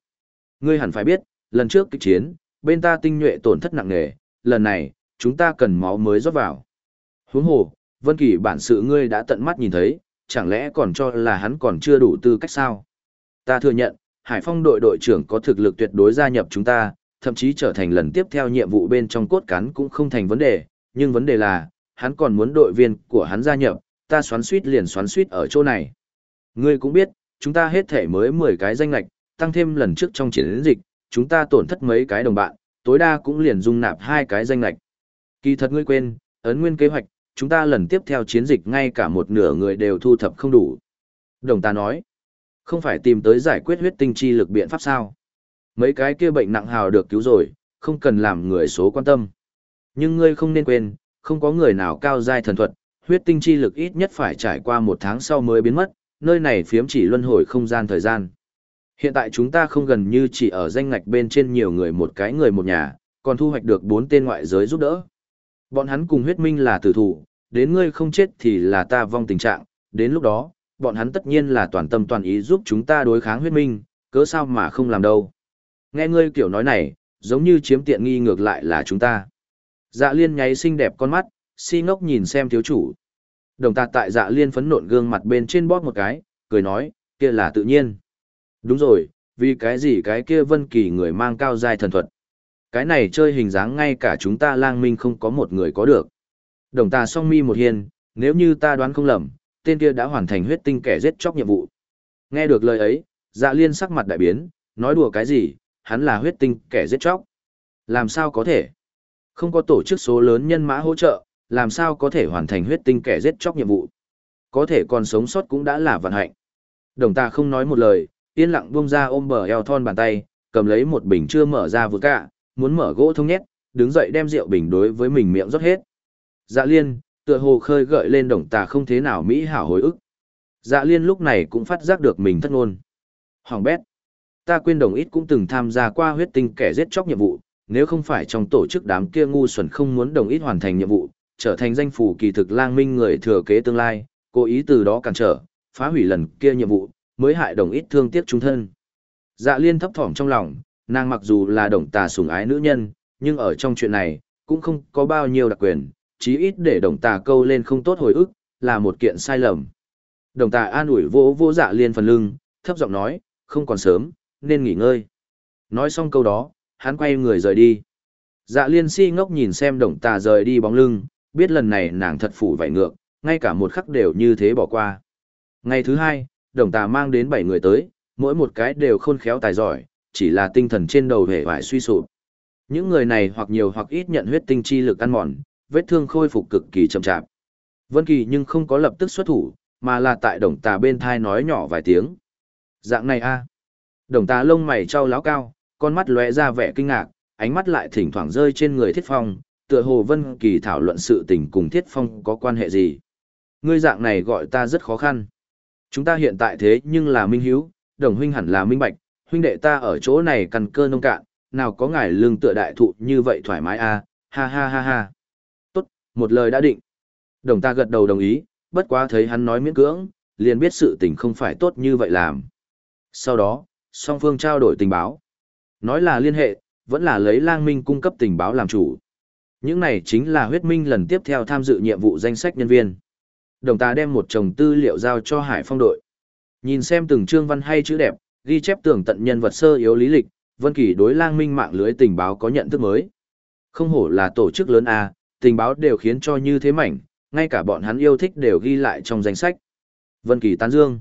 Ngươi hẳn phải biết, lần trước kịch chiến, bên ta tinh nhuệ tổn thất nặng nề, lần này, chúng ta cần máu mới rót vào. Huống hồ, Vân Kỳ bản sự ngươi đã tận mắt nhìn thấy, chẳng lẽ còn cho là hắn còn chưa đủ tư cách sao? Ta thừa nhận, Hải Phong đội đội trưởng có thực lực tuyệt đối gia nhập chúng ta, thậm chí trở thành lần tiếp theo nhiệm vụ bên trong cốt cán cũng không thành vấn đề, nhưng vấn đề là, hắn còn muốn đội viên của hắn gia nhập, ta xoắn suýt liền xoắn suýt ở chỗ này. Ngươi cũng biết, chúng ta hết thể mới 10 cái danh lạch, tăng thêm lần trước trong chiến dịch, chúng ta tổn thất mấy cái đồng bạn, tối đa cũng liền dung nạp hai cái danh lạch. Kỳ thật ngươi quên, ấn nguyên kế hoạch, chúng ta lần tiếp theo chiến dịch ngay cả một nửa người đều thu thập không đủ. Đồng ta nói, không phải tìm tới giải quyết huyết tinh chi lực biện pháp sao. Mấy cái kia bệnh nặng hào được cứu rồi, không cần làm người số quan tâm. Nhưng ngươi không nên quên, không có người nào cao giai thần thuật, huyết tinh chi lực ít nhất phải trải qua một tháng sau mới biến mất, nơi này phiếm chỉ luân hồi không gian thời gian. Hiện tại chúng ta không gần như chỉ ở danh ngạch bên trên nhiều người một cái người một nhà, còn thu hoạch được bốn tên ngoại giới giúp đỡ. Bọn hắn cùng huyết minh là tử thủ, đến ngươi không chết thì là ta vong tình trạng, đến lúc đó, bọn hắn tất nhiên là toàn tâm toàn ý giúp chúng ta đối kháng huyết minh, cớ sao mà không làm đâu. Nghe ngươi kiểu nói này, giống như chiếm tiện nghi ngược lại là chúng ta. Dạ liên nháy xinh đẹp con mắt, si ngốc nhìn xem thiếu chủ. Đồng tạc tại dạ liên phấn nộn gương mặt bên trên bóp một cái, cười nói, kia là tự nhiên. Đúng rồi, vì cái gì cái kia vân kỳ người mang cao dài thần thuật. Cái này chơi hình dáng ngay cả chúng ta lang minh không có một người có được. Đồng tà song mi một hiền, nếu như ta đoán không lầm, tên kia đã hoàn thành huyết tinh kẻ giết chóc nhiệm vụ. Nghe được lời ấy, dạ liên sắc mặt đại biến, nói đùa cái gì, hắn là huyết tinh kẻ giết chóc. Làm sao có thể? Không có tổ chức số lớn nhân mã hỗ trợ, làm sao có thể hoàn thành huyết tinh kẻ giết chóc nhiệm vụ. Có thể còn sống sót cũng đã là vận hạnh. Đồng ta không nói một lời, yên lặng buông ra ôm bờ eo thon bàn tay, cầm lấy một bình chưa mở ra vừa cả, muốn mở gỗ thông nhét, đứng dậy đem rượu bình đối với mình miệng rót hết. Dạ liên, tựa hồ khơi gợi lên đồng tà không thế nào mỹ hảo hồi ức. Dạ liên lúc này cũng phát giác được mình thất ngôn. Hoàng bét. Ta quên đồng ít cũng từng tham gia qua huyết tinh kẻ giết chóc nhiệm vụ, nếu không phải trong tổ chức đám kia ngu xuẩn không muốn đồng ít hoàn thành nhiệm vụ, trở thành danh phủ kỳ thực lang minh người thừa kế tương lai, cố ý từ đó cản trở, phá hủy lần kia nhiệm vụ, mới hại đồng ít thương tiếc chúng thân. Dạ liên thấp thỏm trong lòng, nàng mặc dù là đồng tà sủng ái nữ nhân, nhưng ở trong chuyện này, cũng không có bao nhiêu đặc quyền, chí ít để đồng tà câu lên không tốt hồi ức, là một kiện sai lầm. Đồng tà an ủi vỗ vỗ dạ liên phần lưng, thấp giọng nói, không còn sớm, nên nghỉ ngơi. Nói xong câu đó, hắn quay người rời đi. Dạ liên si ngốc nhìn xem đồng tà rời đi bóng lưng, biết lần này nàng thật phủ vảy ngược, ngay cả một khắc đều như thế bỏ qua. Ngày thứ hai, đồng tà mang đến bảy người tới, mỗi một cái đều khôn khéo tài giỏi, chỉ là tinh thần trên đầu hề vải suy sụp. Những người này hoặc nhiều hoặc ít nhận huyết tinh chi lực ăn mòn, vết thương khôi phục cực kỳ chậm chạp. Vân Kỳ nhưng không có lập tức xuất thủ, mà là tại đồng tà bên thai nói nhỏ vài tiếng. Dạng này a. Đồng tà lông mày trao láo cao, con mắt lóe ra vẻ kinh ngạc, ánh mắt lại thỉnh thoảng rơi trên người Thiết Phong, tựa hồ Vân Kỳ thảo luận sự tình cùng Thiết Phong có quan hệ gì. Ngươi dạng này gọi ta rất khó khăn. Chúng ta hiện tại thế nhưng là minh hiếu, đồng huynh hẳn là minh bạch, huynh đệ ta ở chỗ này cằn cơ nông cạn, nào có ngài lương tựa đại thụ như vậy thoải mái a, ha ha ha ha. Tốt, một lời đã định. Đồng ta gật đầu đồng ý, bất quá thấy hắn nói miễn cưỡng, liền biết sự tình không phải tốt như vậy làm. Sau đó, song phương trao đổi tình báo. Nói là liên hệ, vẫn là lấy lang minh cung cấp tình báo làm chủ. Những này chính là huyết minh lần tiếp theo tham dự nhiệm vụ danh sách nhân viên. Đồng ta đem một chồng tư liệu giao cho Hải Phong đội. Nhìn xem từng chương văn hay chữ đẹp, ghi chép tường tận nhân vật sơ yếu lý lịch, Vân Kỳ đối lang minh mạng lưới tình báo có nhận thức mới. Không hổ là tổ chức lớn A, tình báo đều khiến cho như thế mảnh, ngay cả bọn hắn yêu thích đều ghi lại trong danh sách. Vân Kỳ tán dương.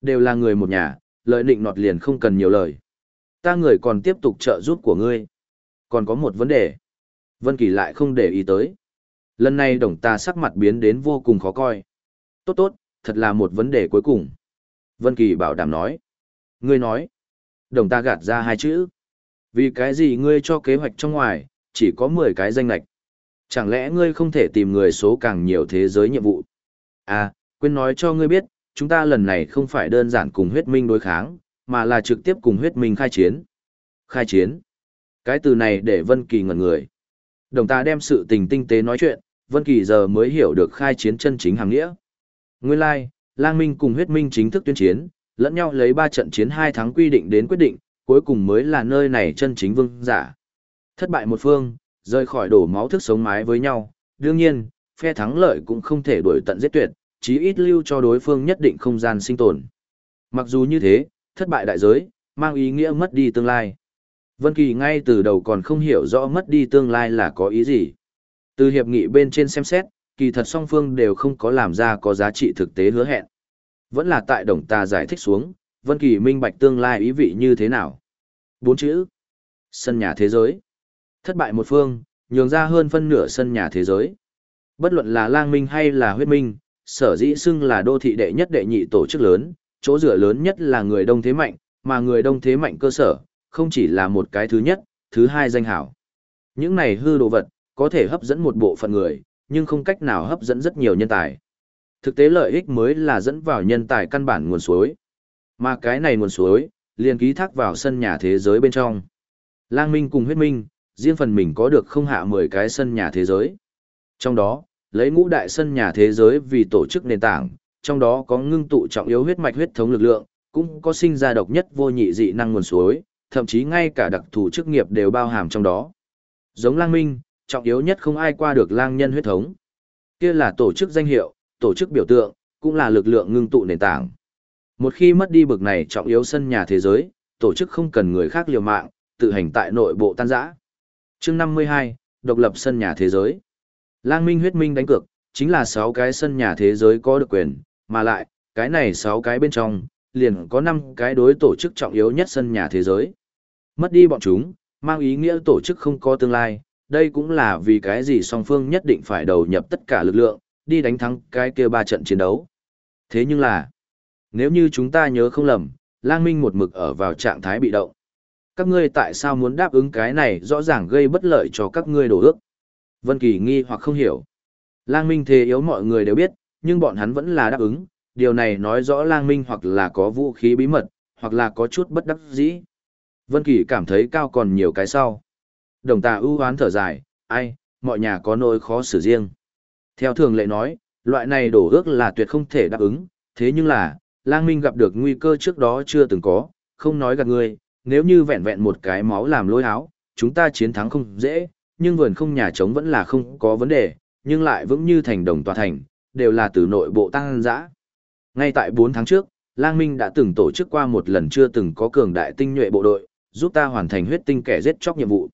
Đều là người một nhà, lợi định nọt liền không cần nhiều lời. Ta người còn tiếp tục trợ giúp của ngươi. Còn có một vấn đề. Vân Kỳ lại không để ý tới. Lần này đồng ta sắc mặt biến đến vô cùng khó coi. Tốt tốt, thật là một vấn đề cuối cùng. Vân Kỳ bảo đảm nói. Ngươi nói. Đồng ta gạt ra hai chữ. Vì cái gì ngươi cho kế hoạch trong ngoài, chỉ có 10 cái danh lạch. Chẳng lẽ ngươi không thể tìm người số càng nhiều thế giới nhiệm vụ? À, quên nói cho ngươi biết, chúng ta lần này không phải đơn giản cùng huyết minh đối kháng, mà là trực tiếp cùng huyết minh khai chiến. Khai chiến. Cái từ này để Vân Kỳ ngẩn người. Đồng ta đem sự tình tinh tế nói chuyện, Vân Kỳ giờ mới hiểu được khai chiến chân chính hàng nghĩa. Nguyên lai, like, Lang Minh cùng huyết minh chính thức tuyên chiến, lẫn nhau lấy 3 trận chiến 2 tháng quy định đến quyết định, cuối cùng mới là nơi này chân chính vương giả. Thất bại một phương, rời khỏi đổ máu thức sống mái với nhau, đương nhiên, phe thắng lợi cũng không thể đuổi tận giết tuyệt, chí ít lưu cho đối phương nhất định không gian sinh tồn. Mặc dù như thế, thất bại đại giới, mang ý nghĩa mất đi tương lai. Vân Kỳ ngay từ đầu còn không hiểu rõ mất đi tương lai là có ý gì. Từ hiệp nghị bên trên xem xét, kỳ thật song phương đều không có làm ra có giá trị thực tế hứa hẹn. Vẫn là tại đồng ta giải thích xuống, Vân Kỳ minh bạch tương lai ý vị như thế nào. Bốn chữ. Sân nhà thế giới. Thất bại một phương, nhường ra hơn phân nửa sân nhà thế giới. Bất luận là lang minh hay là huyết minh, sở dĩ xưng là đô thị đệ nhất đệ nhị tổ chức lớn, chỗ dựa lớn nhất là người đông thế mạnh, mà người đông thế mạnh cơ sở, không chỉ là một cái thứ nhất, thứ hai danh hảo. Những này hư đồ vật, có thể hấp dẫn một bộ phận người, nhưng không cách nào hấp dẫn rất nhiều nhân tài. Thực tế lợi ích mới là dẫn vào nhân tài căn bản nguồn suối. Mà cái này nguồn suối, liền ký thác vào sân nhà thế giới bên trong. Lang Minh cùng huyết minh, riêng phần mình có được không hạ 10 cái sân nhà thế giới. Trong đó, lấy ngũ đại sân nhà thế giới vì tổ chức nền tảng, trong đó có ngưng tụ trọng yếu huyết mạch huyết thống lực lượng, cũng có sinh ra độc nhất vô nhị dị năng nguồn suối, thậm chí ngay cả đặc thù chức nghiệp đều bao hàm trong đó. Giống lang minh, trọng yếu nhất không ai qua được lang nhân huyết thống. Kia là tổ chức danh hiệu, tổ chức biểu tượng, cũng là lực lượng ngưng tụ nền tảng. Một khi mất đi bực này trọng yếu sân nhà thế giới, tổ chức không cần người khác liều mạng, tự hành tại nội bộ tan rã. Chương 52, độc lập sân nhà thế giới. Lang Minh huyết minh đánh cược, chính là 6 cái sân nhà thế giới có được quyền, mà lại, cái này 6 cái bên trong, liền có 5 cái đối tổ chức trọng yếu nhất sân nhà thế giới. Mất đi bọn chúng, mang ý nghĩa tổ chức không có tương lai, đây cũng là vì cái gì song phương nhất định phải đầu nhập tất cả lực lượng, đi đánh thắng cái kia ba trận chiến đấu. Thế nhưng là, nếu như chúng ta nhớ không lầm, Lang Minh một mực ở vào trạng thái bị động. Các ngươi tại sao muốn đáp ứng cái này rõ ràng gây bất lợi cho các ngươi đổ ước? Vân Kỳ nghi hoặc không hiểu. Lang Minh thế yếu mọi người đều biết, nhưng bọn hắn vẫn là đáp ứng, điều này nói rõ Lang Minh hoặc là có vũ khí bí mật, hoặc là có chút bất đắc dĩ. Vân Kỳ cảm thấy cao còn nhiều cái sau. Đồng Tà ưu hoán thở dài, ai, mọi nhà có nỗi khó xử riêng. Theo thường lệ nói, loại này đổ ước là tuyệt không thể đáp ứng, thế nhưng là, Lang Minh gặp được nguy cơ trước đó chưa từng có, không nói gạt người, nếu như vẹn vẹn một cái máu làm lôi áo, chúng ta chiến thắng không dễ, nhưng vườn không nhà trống vẫn là không có vấn đề, nhưng lại vững như thành đồng tòa thành, đều là từ nội bộ tăng dã. Ngay tại 4 tháng trước, Lang Minh đã từng tổ chức qua một lần chưa từng có cường đại tinh nhuệ bộ đội, giúp ta hoàn thành huyết tinh kẻ giết chóc nhiệm vụ.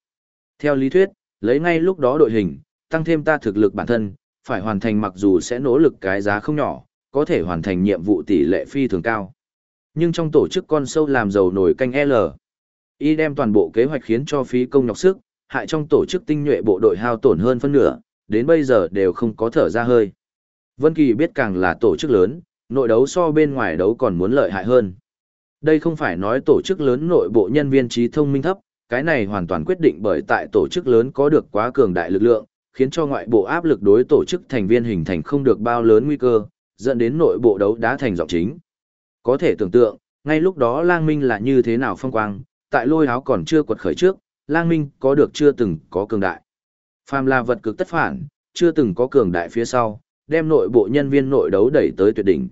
Theo lý thuyết, lấy ngay lúc đó đội hình, tăng thêm ta thực lực bản thân, phải hoàn thành mặc dù sẽ nỗ lực cái giá không nhỏ, có thể hoàn thành nhiệm vụ tỷ lệ phi thường cao. Nhưng trong tổ chức con sâu làm giàu nổi canh L, y đem toàn bộ kế hoạch khiến cho phí công nhọc sức, hại trong tổ chức tinh nhuệ bộ đội hao tổn hơn phân nửa, đến bây giờ đều không có thở ra hơi. Vân Kỳ biết càng là tổ chức lớn, nội đấu so bên ngoài đấu còn muốn lợi hại hơn. Đây không phải nói tổ chức lớn nội bộ nhân viên trí thông minh thấp, cái này hoàn toàn quyết định bởi tại tổ chức lớn có được quá cường đại lực lượng, khiến cho ngoại bộ áp lực đối tổ chức thành viên hình thành không được bao lớn nguy cơ, dẫn đến nội bộ đấu đá thành giọng chính. Có thể tưởng tượng, Ngay lúc đó lang minh là như thế nào phong quang, tại lôi áo còn chưa quật khởi trước, lang minh có được chưa từng có cường đại. Phàm là vật cực tất phản, chưa từng có cường đại phía sau, đem nội bộ nhân viên nội đấu đẩy tới tuyệt đỉnh.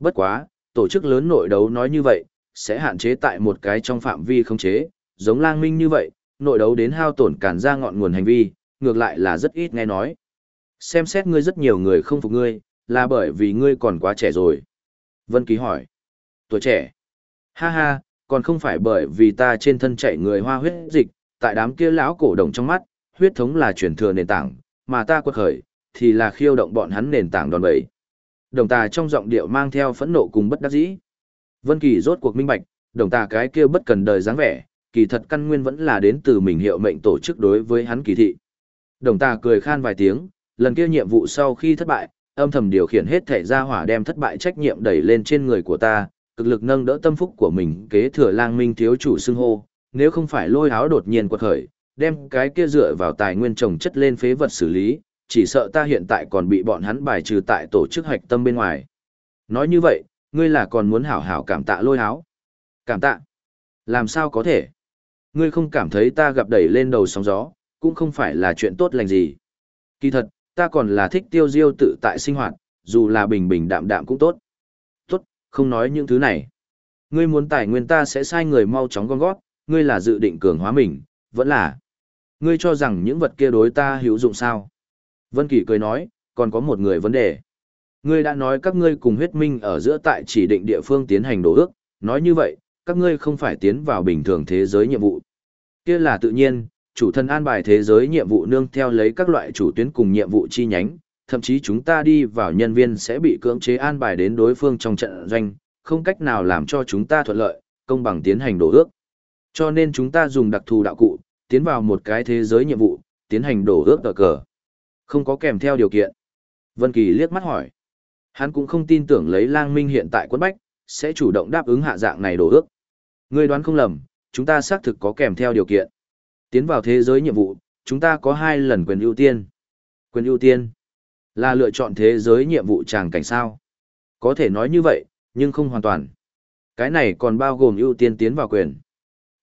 Bất quá, tổ chức lớn nội đấu nói như vậy, sẽ hạn chế tại một cái trong phạm vi không chế, giống lang minh như vậy, nội đấu đến hao tổn cản ra ngọn nguồn hành vi, ngược lại là rất ít nghe nói. Xem xét ngươi rất nhiều người không phục ngươi, là bởi vì ngươi còn quá trẻ rồi. Vân Ký hỏi. Tuổi trẻ. Ha ha, còn không phải bởi vì ta trên thân chạy người hoa huyết dịch, tại đám kia lão cổ đồng trong mắt, huyết thống là truyền thừa nền tảng, mà ta quật khởi, thì là khiêu động bọn hắn nền tảng đòn bẩy. Đồng tà trong giọng điệu mang theo phẫn nộ cùng bất đắc dĩ. Vân Kỳ rốt cuộc minh bạch, đồng tà cái kia bất cần đời dáng vẻ, kỳ thật căn nguyên vẫn là đến từ mình hiệu mệnh tổ chức đối với hắn kỳ thị. Đồng tà cười khan vài tiếng, lần kia nhiệm vụ sau khi thất bại, âm thầm điều khiển hết thể gia hỏa đem thất bại trách nhiệm đẩy lên trên người của ta, cực lực nâng đỡ tâm phúc của mình kế thừa lang minh thiếu chủ xưng hô, nếu không phải lôi áo đột nhiên quật khởi, đem cái kia dựa vào tài nguyên trồng chất lên phế vật xử lý, chỉ sợ ta hiện tại còn bị bọn hắn bài trừ tại tổ chức hạch tâm bên ngoài. Nói như vậy, ngươi là còn muốn hảo hảo cảm tạ lôi áo. Cảm tạ? Làm sao có thể? Ngươi không cảm thấy ta gặp đẩy lên đầu sóng gió, cũng không phải là chuyện tốt lành gì. Kỳ thật, ta còn là thích tiêu diêu tự tại sinh hoạt, dù là bình bình đạm đạm cũng tốt. Tốt, không nói những thứ này. Ngươi muốn tài nguyên ta sẽ sai người mau chóng gom gót, ngươi là dự định cường hóa mình, vẫn là. Ngươi cho rằng những vật kia đối ta hữu dụng sao? Vân Kỳ cười nói, còn có một người vấn đề. Ngươi đã nói các ngươi cùng huyết minh ở giữa tại chỉ định địa phương tiến hành đổ ước, nói như vậy, các ngươi không phải tiến vào bình thường thế giới nhiệm vụ. Kia là tự nhiên, chủ thần an bài thế giới nhiệm vụ nương theo lấy các loại chủ tuyến cùng nhiệm vụ chi nhánh, thậm chí chúng ta đi vào nhân viên sẽ bị cưỡng chế an bài đến đối phương trong trận doanh, không cách nào làm cho chúng ta thuận lợi, công bằng tiến hành đổ ước. Cho nên chúng ta dùng đặc thù đạo cụ, tiến vào một cái thế giới nhiệm vụ, tiến hành đổ ước tờ cờ. Không có kèm theo điều kiện. Vân Kỳ liếc mắt hỏi. Hắn cũng không tin tưởng lấy lang minh hiện tại quân bách, sẽ chủ động đáp ứng hạ dạng này đổ ước. Ngươi đoán không lầm, chúng ta xác thực có kèm theo điều kiện. Tiến vào thế giới nhiệm vụ, chúng ta có hai lần quyền ưu tiên. Quyền ưu tiên là lựa chọn thế giới nhiệm vụ tràng cảnh sao. Có thể nói như vậy, nhưng không hoàn toàn. Cái này còn bao gồm ưu tiên tiến vào quyền.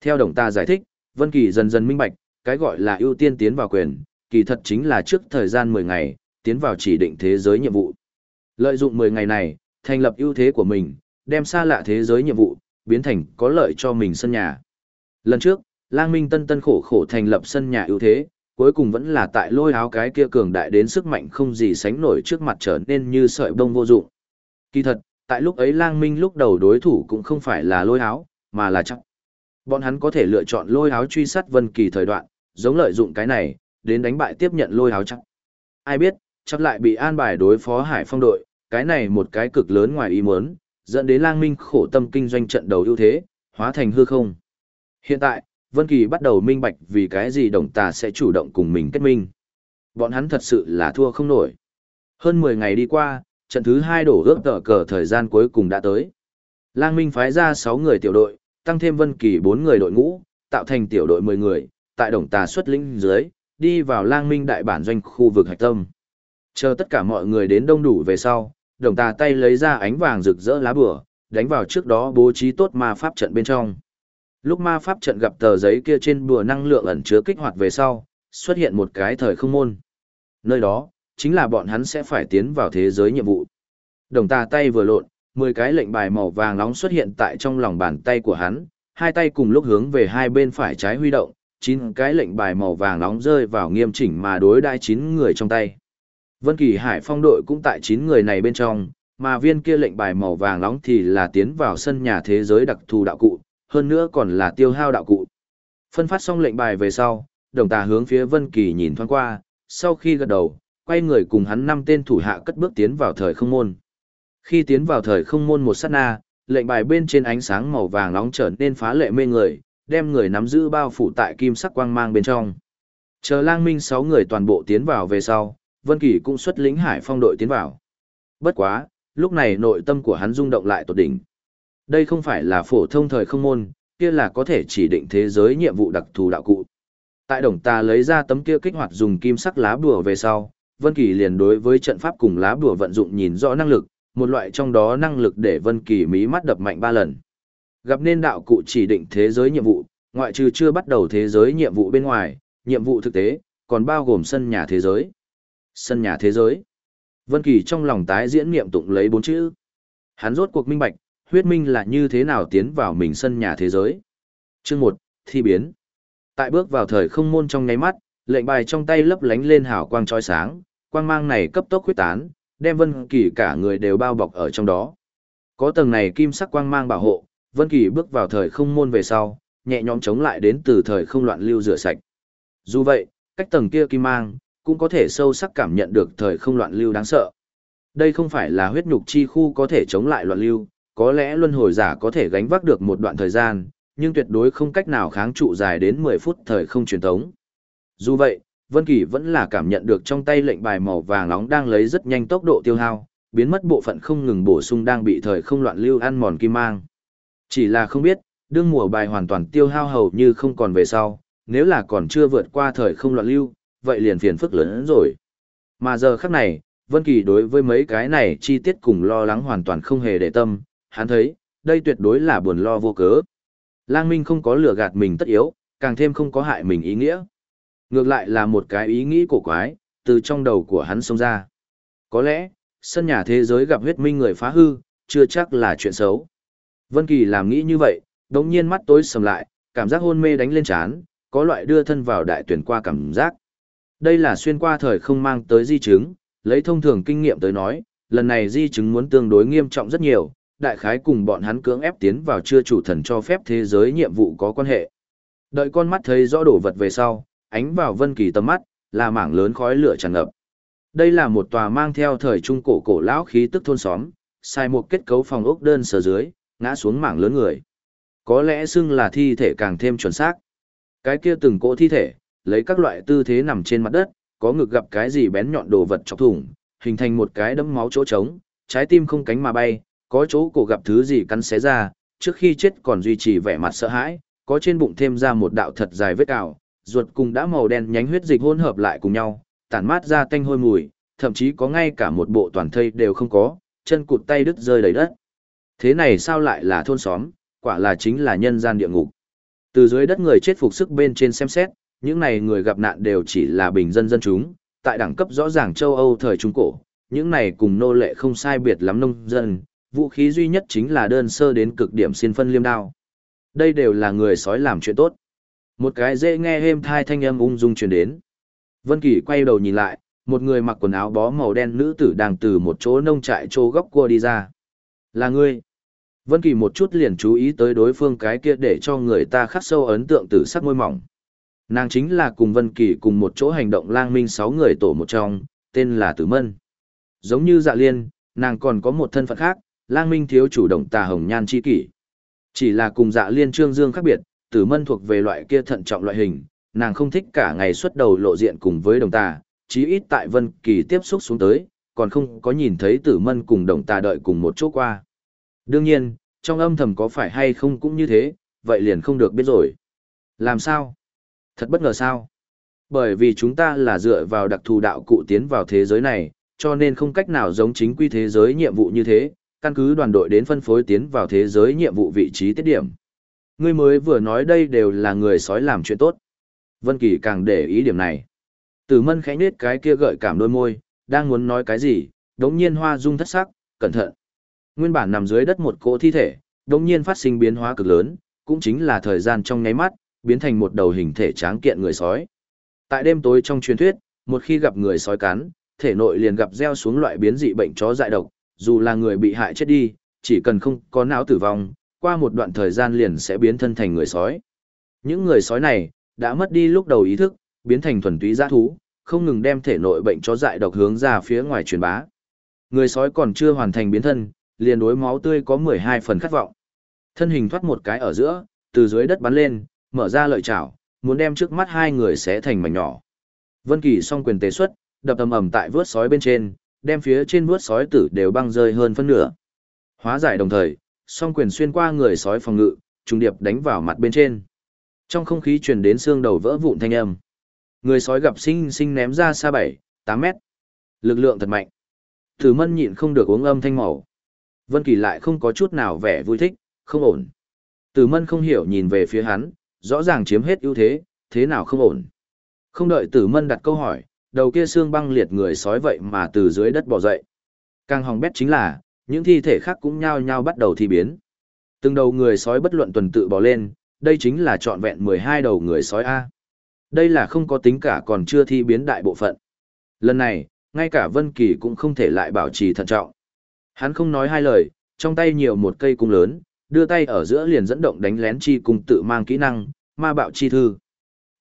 Theo đồng ta giải thích, Vân Kỳ dần dần minh bạch, cái gọi là ưu tiên tiến vào quyền, kỳ thật chính là trước thời gian 10 ngày, tiến vào chỉ định thế giới nhiệm vụ. Lợi dụng 10 ngày này, thành lập ưu thế của mình, đem xa lạ thế giới nhiệm vụ, biến thành có lợi cho mình sân nhà. Lần trước, Lang Minh Tân Tân khổ khổ thành lập sân nhà ưu thế, cuối cùng vẫn là tại lôi áo cái kia cường đại đến sức mạnh không gì sánh nổi trước mặt trở nên như sợi bông vô dụng. Kỳ thật, tại lúc ấy Lang Minh lúc đầu đối thủ cũng không phải là lôi áo, mà là chắc. Bọn hắn có thể lựa chọn lôi áo truy sát Vân Kỳ thời đoạn, giống lợi dụng cái này, đến đánh bại tiếp nhận lôi áo chắc. Ai biết, chắc lại bị an bài đối phó Hải Phong đội, cái này một cái cực lớn ngoài ý muốn, dẫn đến Lang Minh khổ tâm kinh doanh trận đầu ưu thế, hóa thành hư không. Hiện tại, Vân Kỳ bắt đầu minh bạch vì cái gì đồng tà sẽ chủ động cùng mình kết minh. Bọn hắn thật sự là thua không nổi. Hơn 10 ngày đi qua, trận thứ 2 đổ ước tờ cờ thời gian cuối cùng đã tới. Lang Minh phái ra 6 người tiểu đội, tăng thêm Vân Kỳ 4 người đội ngũ, tạo thành tiểu đội 10 người, tại đồng tà xuất lĩnh dưới, đi vào Lang Minh đại bản doanh khu vực hạch tâm. Chờ tất cả mọi người đến đông đủ về sau, đồng tà tay lấy ra ánh vàng rực rỡ lá bùa, đánh vào trước đó bố trí tốt ma pháp trận bên trong. Lúc ma pháp trận gặp tờ giấy kia trên bùa năng lượng ẩn chứa kích hoạt về sau, xuất hiện một cái thời không môn. Nơi đó, chính là bọn hắn sẽ phải tiến vào thế giới nhiệm vụ. Đồng tà tay vừa lộn, 10 cái lệnh bài màu vàng nóng xuất hiện tại trong lòng bàn tay của hắn, hai tay cùng lúc hướng về hai bên phải trái huy động, chín cái lệnh bài màu vàng nóng rơi vào nghiêm chỉnh mà đối đai chín người trong tay. Vân Kỳ Hải Phong đội cũng tại chín người này bên trong, mà viên kia lệnh bài màu vàng nóng thì là tiến vào sân nhà thế giới đặc thù đạo cụ, hơn nữa còn là tiêu hao đạo cụ. Phân phát xong lệnh bài về sau, đồng tà hướng phía Vân Kỳ nhìn thoáng qua, sau khi gật đầu, quay người cùng hắn năm tên thủ hạ cất bước tiến vào thời không môn. Khi tiến vào thời không môn một sát na, lệnh bài bên trên ánh sáng màu vàng nóng trở nên phá lệ mê người, đem người nắm giữ bao phủ tại kim sắc quang mang bên trong. Chờ lang minh sáu người toàn bộ tiến vào về sau, Vân Kỳ cũng xuất lĩnh hải phong đội tiến vào. Bất quá, lúc này nội tâm của hắn rung động lại tột đỉnh. Đây không phải là phổ thông thời không môn, kia là có thể chỉ định thế giới nhiệm vụ đặc thù đạo cụ. Tại đồng ta lấy ra tấm kia kích hoạt dùng kim sắc lá bùa về sau, Vân Kỳ liền đối với trận pháp cùng lá bùa vận dụng nhìn rõ năng lực, một loại trong đó năng lực để Vân Kỳ mí mắt đập mạnh ba lần. Gặp nên đạo cụ chỉ định thế giới nhiệm vụ, ngoại trừ chưa bắt đầu thế giới nhiệm vụ bên ngoài, nhiệm vụ thực tế, còn bao gồm sân nhà thế giới. Sân nhà thế giới. Vân Kỳ trong lòng tái diễn niệm tụng lấy bốn chữ. Hắn rốt cuộc minh bạch, huyết minh là như thế nào tiến vào mình sân nhà thế giới. Chương 1, thi biến. Tại bước vào thời không môn trong nháy mắt, lệnh bài trong tay lấp lánh lên hào quang chói sáng, quang mang này cấp tốc huyết tán, đem Vân Kỳ cả người đều bao bọc ở trong đó. Có tầng này kim sắc quang mang bảo hộ, Vân Kỳ bước vào thời không môn về sau, nhẹ nhõm chống lại đến từ thời không loạn lưu rửa sạch. Dù vậy, cách tầng kia kim mang, cũng có thể sâu sắc cảm nhận được thời không loạn lưu đáng sợ. Đây không phải là huyết nhục chi khu có thể chống lại loạn lưu, có lẽ luân hồi giả có thể gánh vác được một đoạn thời gian, nhưng tuyệt đối không cách nào kháng trụ dài đến 10 phút thời không truyền tống. Dù vậy, Vân Kỳ vẫn là cảm nhận được trong tay lệnh bài màu vàng nóng đang lấy rất nhanh tốc độ tiêu hao, biến mất bộ phận không ngừng bổ sung đang bị thời không loạn lưu ăn mòn kim mang. Chỉ là không biết, đương mùa bài hoàn toàn tiêu hao hầu như không còn về sau, nếu là còn chưa vượt qua thời không loạn lưu, vậy liền phiền phức lớn hơn rồi. Mà giờ khắc này, Vân Kỳ đối với mấy cái này chi tiết cùng lo lắng hoàn toàn không hề để tâm, hắn thấy, đây tuyệt đối là buồn lo vô cớ. Lang Minh không có lừa gạt mình tất yếu, càng thêm không có hại mình ý nghĩa. Ngược lại là một cái ý nghĩ cổ quái, từ trong đầu của hắn xông ra. Có lẽ, sân nhà thế giới gặp huyết minh người phá hư, chưa chắc là chuyện xấu. Vân Kỳ làm nghĩ như vậy, đống nhiên mắt tối sầm lại, cảm giác hôn mê đánh lên chán, có loại đưa thân vào đại tuyển qua cảm giác. Đây là xuyên qua thời không mang tới di chứng, lấy thông thường kinh nghiệm tới nói, lần này di chứng muốn tương đối nghiêm trọng rất nhiều, đại khái cùng bọn hắn cưỡng ép tiến vào chưa chủ thần cho phép thế giới nhiệm vụ có quan hệ. Đợi con mắt thấy rõ đổ vật về sau, ánh vào Vân Kỳ tầm mắt, là mảng lớn khói lửa tràn ngập. Đây là một tòa mang theo thời trung cổ cổ lão khí tức thôn xóm, sai một kết cấu phòng ốc đơn sơ dưới, ngã xuống mảng lớn người. Có lẽ xưng là thi thể càng thêm chuẩn xác. Cái kia từng cỗ thi thể, lấy các loại tư thế nằm trên mặt đất, có ngực gặp cái gì bén nhọn đồ vật chọc thủng, hình thành một cái đấm máu chỗ trống, trái tim không cánh mà bay, có chỗ cổ gặp thứ gì cắn xé ra, trước khi chết còn duy trì vẻ mặt sợ hãi, có trên bụng thêm ra một đạo thật dài vết cào, ruột cùng đã màu đen nhánh huyết dịch hỗn hợp lại cùng nhau, tản mát ra tanh hôi mùi, thậm chí có ngay cả một bộ toàn thây đều không có, chân cụt tay đứt rơi đầy đất. Thế này sao lại là thôn xóm, quả là chính là nhân gian địa ngục. Từ dưới đất người chết phục sức bên trên xem xét, những này người gặp nạn đều chỉ là bình dân dân chúng, tại đẳng cấp rõ ràng châu Âu thời Trung Cổ, những này cùng nô lệ không sai biệt lắm nông dân, vũ khí duy nhất chính là đơn sơ đến cực điểm xin phân liêm đao. Đây đều là người sói làm chuyện tốt. Một cái dễ nghe êm thai thanh âm ung dung truyền đến. Vân Kỳ quay đầu nhìn lại, một người mặc quần áo bó màu đen nữ tử đang từ một chỗ nông trại chỗ góc cua đi ra. Là ngươi. Vân Kỳ một chút liền chú ý tới đối phương cái kia để cho người ta khắc sâu ấn tượng từ sắc môi mỏng. Nàng chính là cùng Vân Kỳ cùng một chỗ hành động lang minh sáu người tổ một trong, tên là Tử Mân. Giống như Dạ Liên, nàng còn có một thân phận khác, lang minh thiếu chủ động tà hồng nhan chi kỷ. Chỉ là cùng Dạ Liên Trương Dương khác biệt, Tử Mân thuộc về loại kia thận trọng loại hình, nàng không thích cả ngày xuất đầu lộ diện cùng với đồng tà, chí ít tại Vân Kỳ tiếp xúc xuống tới, còn không có nhìn thấy Tử Mân cùng đồng tà đợi cùng một chỗ qua. Đương nhiên, trong âm thầm có phải hay không cũng như thế, vậy liền không được biết rồi. Làm sao? Thật bất ngờ sao? Bởi vì chúng ta là dựa vào đặc thù đạo cụ tiến vào thế giới này, cho nên không cách nào giống chính quy thế giới nhiệm vụ như thế, căn cứ đoàn đội đến phân phối tiến vào thế giới nhiệm vụ vị trí tiết điểm. Ngươi mới vừa nói đây đều là người sói làm chuyện tốt. Vân Kỳ càng để ý điểm này. Tử Mân khẽ nhếch cái kia gợi cảm đôi môi, đang muốn nói cái gì, đống nhiên hoa dung thất sắc, cẩn thận. Nguyên bản nằm dưới đất một cỗ thi thể, đống nhiên phát sinh biến hóa cực lớn, cũng chính là thời gian trong nháy mắt, biến thành một đầu hình thể tráng kiện người sói. Tại đêm tối trong truyền thuyết, một khi gặp người sói cắn, thể nội liền gặp gieo xuống loại biến dị bệnh chó dại độc, dù là người bị hại chết đi, chỉ cần không có não tử vong, qua một đoạn thời gian liền sẽ biến thân thành người sói. Những người sói này, đã mất đi lúc đầu ý thức, biến thành thuần túy giã thú, không ngừng đem thể nội bệnh chó dại độc hướng ra phía ngoài truyền bá. Người sói còn chưa hoàn thành biến thân, liền đối máu tươi có 12 phần khát vọng. Thân hình thoát một cái ở giữa, từ dưới đất bắn lên, mở ra lợi chảo, muốn đem trước mắt hai người xé thành mảnh nhỏ. Vân Kỳ song quyền tế xuất, đập ầm ầm tại vớt sói bên trên, đem phía trên vớt sói tử đều băng rơi hơn phân nửa. Hóa giải đồng thời, song quyền xuyên qua người sói phòng ngự, trùng điệp đánh vào mặt bên trên. Trong không khí truyền đến xương đầu vỡ vụn thanh âm. Người sói gặp sinh sinh ném ra xa 7, 8 mét. Lực lượng thật mạnh. Tử Mân nhịn không được uống âm thanh màu. Vân Kỳ lại không có chút nào vẻ vui thích, không ổn. Tử mân không hiểu nhìn về phía hắn, rõ ràng chiếm hết ưu thế, thế nào không ổn. Không đợi tử mân đặt câu hỏi, đầu kia xương băng liệt người sói vậy mà từ dưới đất bò dậy. Càng hòng bét chính là, những thi thể khác cũng nhao nhao bắt đầu thi biến. Từng đầu người sói bất luận tuần tự bò lên, đây chính là trọn vẹn 12 đầu người sói A. Đây là không có tính cả còn chưa thi biến đại bộ phận. Lần này, ngay cả Vân Kỳ cũng không thể lại bảo trì thận trọng. Hắn không nói hai lời, trong tay nhiều một cây cung lớn, đưa tay ở giữa liền dẫn động đánh lén chi cung tự mang kỹ năng, ma bạo chi thư.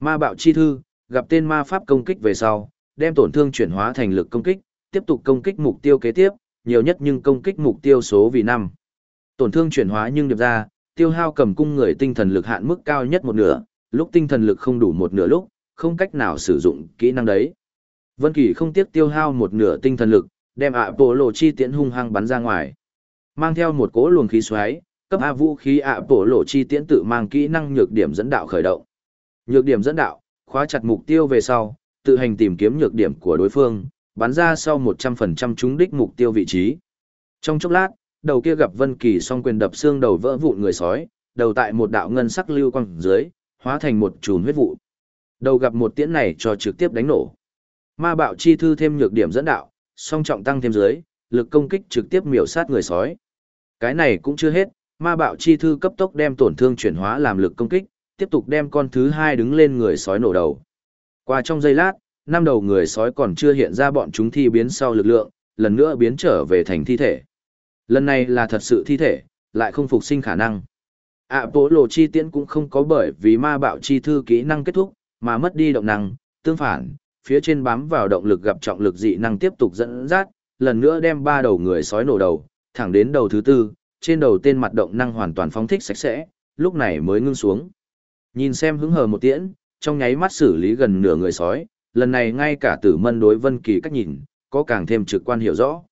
Ma bạo chi thư, gặp tên ma pháp công kích về sau, đem tổn thương chuyển hóa thành lực công kích, tiếp tục công kích mục tiêu kế tiếp, nhiều nhất nhưng công kích mục tiêu số vì 5. Tổn thương chuyển hóa nhưng điệp ra, tiêu hao cầm cung người tinh thần lực hạn mức cao nhất một nửa, lúc tinh thần lực không đủ một nửa lúc, không cách nào sử dụng kỹ năng đấy. Vân Kỳ không tiếc tiêu hao một nửa tinh thần lực, đem ạ bộ lộ chi tiễn hung hăng bắn ra ngoài. Mang theo một cỗ luồng khí xoáy, cấp A vũ khí ạ bộ lộ chi tiễn tự mang kỹ năng nhược điểm dẫn đạo khởi động. Nhược điểm dẫn đạo, khóa chặt mục tiêu về sau, tự hành tìm kiếm nhược điểm của đối phương, bắn ra sau 100% trúng đích mục tiêu vị trí. Trong chốc lát, đầu kia gặp Vân Kỳ song quyền đập xương đầu vỡ vụn người sói, đầu tại một đạo ngân sắc lưu quang dưới, hóa thành một chùm huyết vụ. Đầu gặp một tiễn này cho trực tiếp đánh nổ. Ma bạo chi thư thêm nhược điểm dẫn đạo, song trọng tăng thêm dưới, lực công kích trực tiếp miểu sát người sói. Cái này cũng chưa hết, ma bạo chi thư cấp tốc đem tổn thương chuyển hóa làm lực công kích, tiếp tục đem con thứ hai đứng lên người sói nổ đầu. Qua trong giây lát, năm đầu người sói còn chưa hiện ra bọn chúng thi biến sau lực lượng, lần nữa biến trở về thành thi thể. Lần này là thật sự thi thể, lại không phục sinh khả năng. ạ bố lộ chi tiễn cũng không có bởi vì ma bạo chi thư kỹ năng kết thúc, mà mất đi động năng, tương phản, phía trên bám vào động lực gặp trọng lực dị năng tiếp tục dẫn dắt, lần nữa đem ba đầu người sói nổ đầu, thẳng đến đầu thứ tư, trên đầu tên mặt động năng hoàn toàn phóng thích sạch sẽ, lúc này mới ngưng xuống. Nhìn xem hứng hờ một tiễn, trong nháy mắt xử lý gần nửa người sói, lần này ngay cả tử mân đối vân kỳ cách nhìn, có càng thêm trực quan hiểu rõ.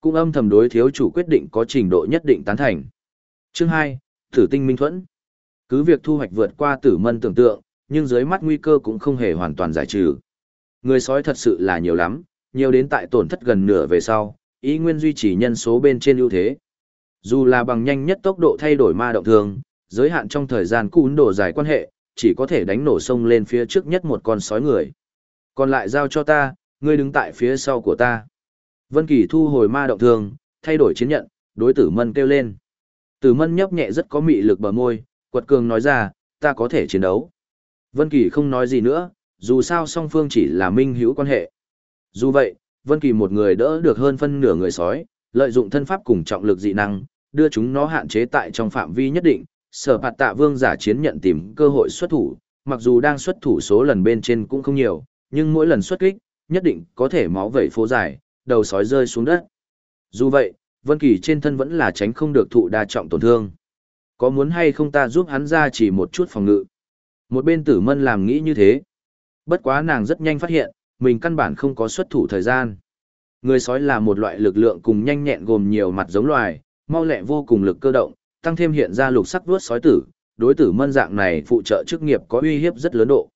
Cũng âm thầm đối thiếu chủ quyết định có trình độ nhất định tán thành. Chương 2, Tử tinh minh thuẫn. Cứ việc thu hoạch vượt qua tử mân tưởng tượng, nhưng dưới mắt nguy cơ cũng không hề hoàn toàn giải trừ. Người sói thật sự là nhiều lắm, nhiều đến tại tổn thất gần nửa về sau, ý nguyên duy trì nhân số bên trên ưu thế. Dù là bằng nhanh nhất tốc độ thay đổi ma động thường, giới hạn trong thời gian cún đổ dài quan hệ, chỉ có thể đánh nổ sông lên phía trước nhất một con sói người. Còn lại giao cho ta, ngươi đứng tại phía sau của ta. Vân Kỳ thu hồi ma động thường, thay đổi chiến nhận, đối tử mân kêu lên. Tử mân nhấp nhẹ rất có mị lực bờ môi, quật cường nói ra, ta có thể chiến đấu. Vân Kỳ không nói gì nữa, dù sao song phương chỉ là minh hữu quan hệ. Dù vậy, Vân Kỳ một người đỡ được hơn phân nửa người sói, lợi dụng thân pháp cùng trọng lực dị năng, đưa chúng nó hạn chế tại trong phạm vi nhất định, sở phạt tạ vương giả chiến nhận tìm cơ hội xuất thủ, mặc dù đang xuất thủ số lần bên trên cũng không nhiều, nhưng mỗi lần xuất kích, nhất định có thể máu vẩy phố dài, đầu sói rơi xuống đất. Dù vậy, Vân Kỳ trên thân vẫn là tránh không được thụ đa trọng tổn thương. Có muốn hay không ta giúp hắn ra chỉ một chút phòng ngự? Một bên tử mân làm nghĩ như thế. Bất quá nàng rất nhanh phát hiện, mình căn bản không có xuất thủ thời gian. Người sói là một loại lực lượng cùng nhanh nhẹn gồm nhiều mặt giống loài, mau lẹ vô cùng lực cơ động, tăng thêm hiện ra lục sắc vuốt sói tử, đối tử mân dạng này phụ trợ chức nghiệp có uy hiếp rất lớn độ.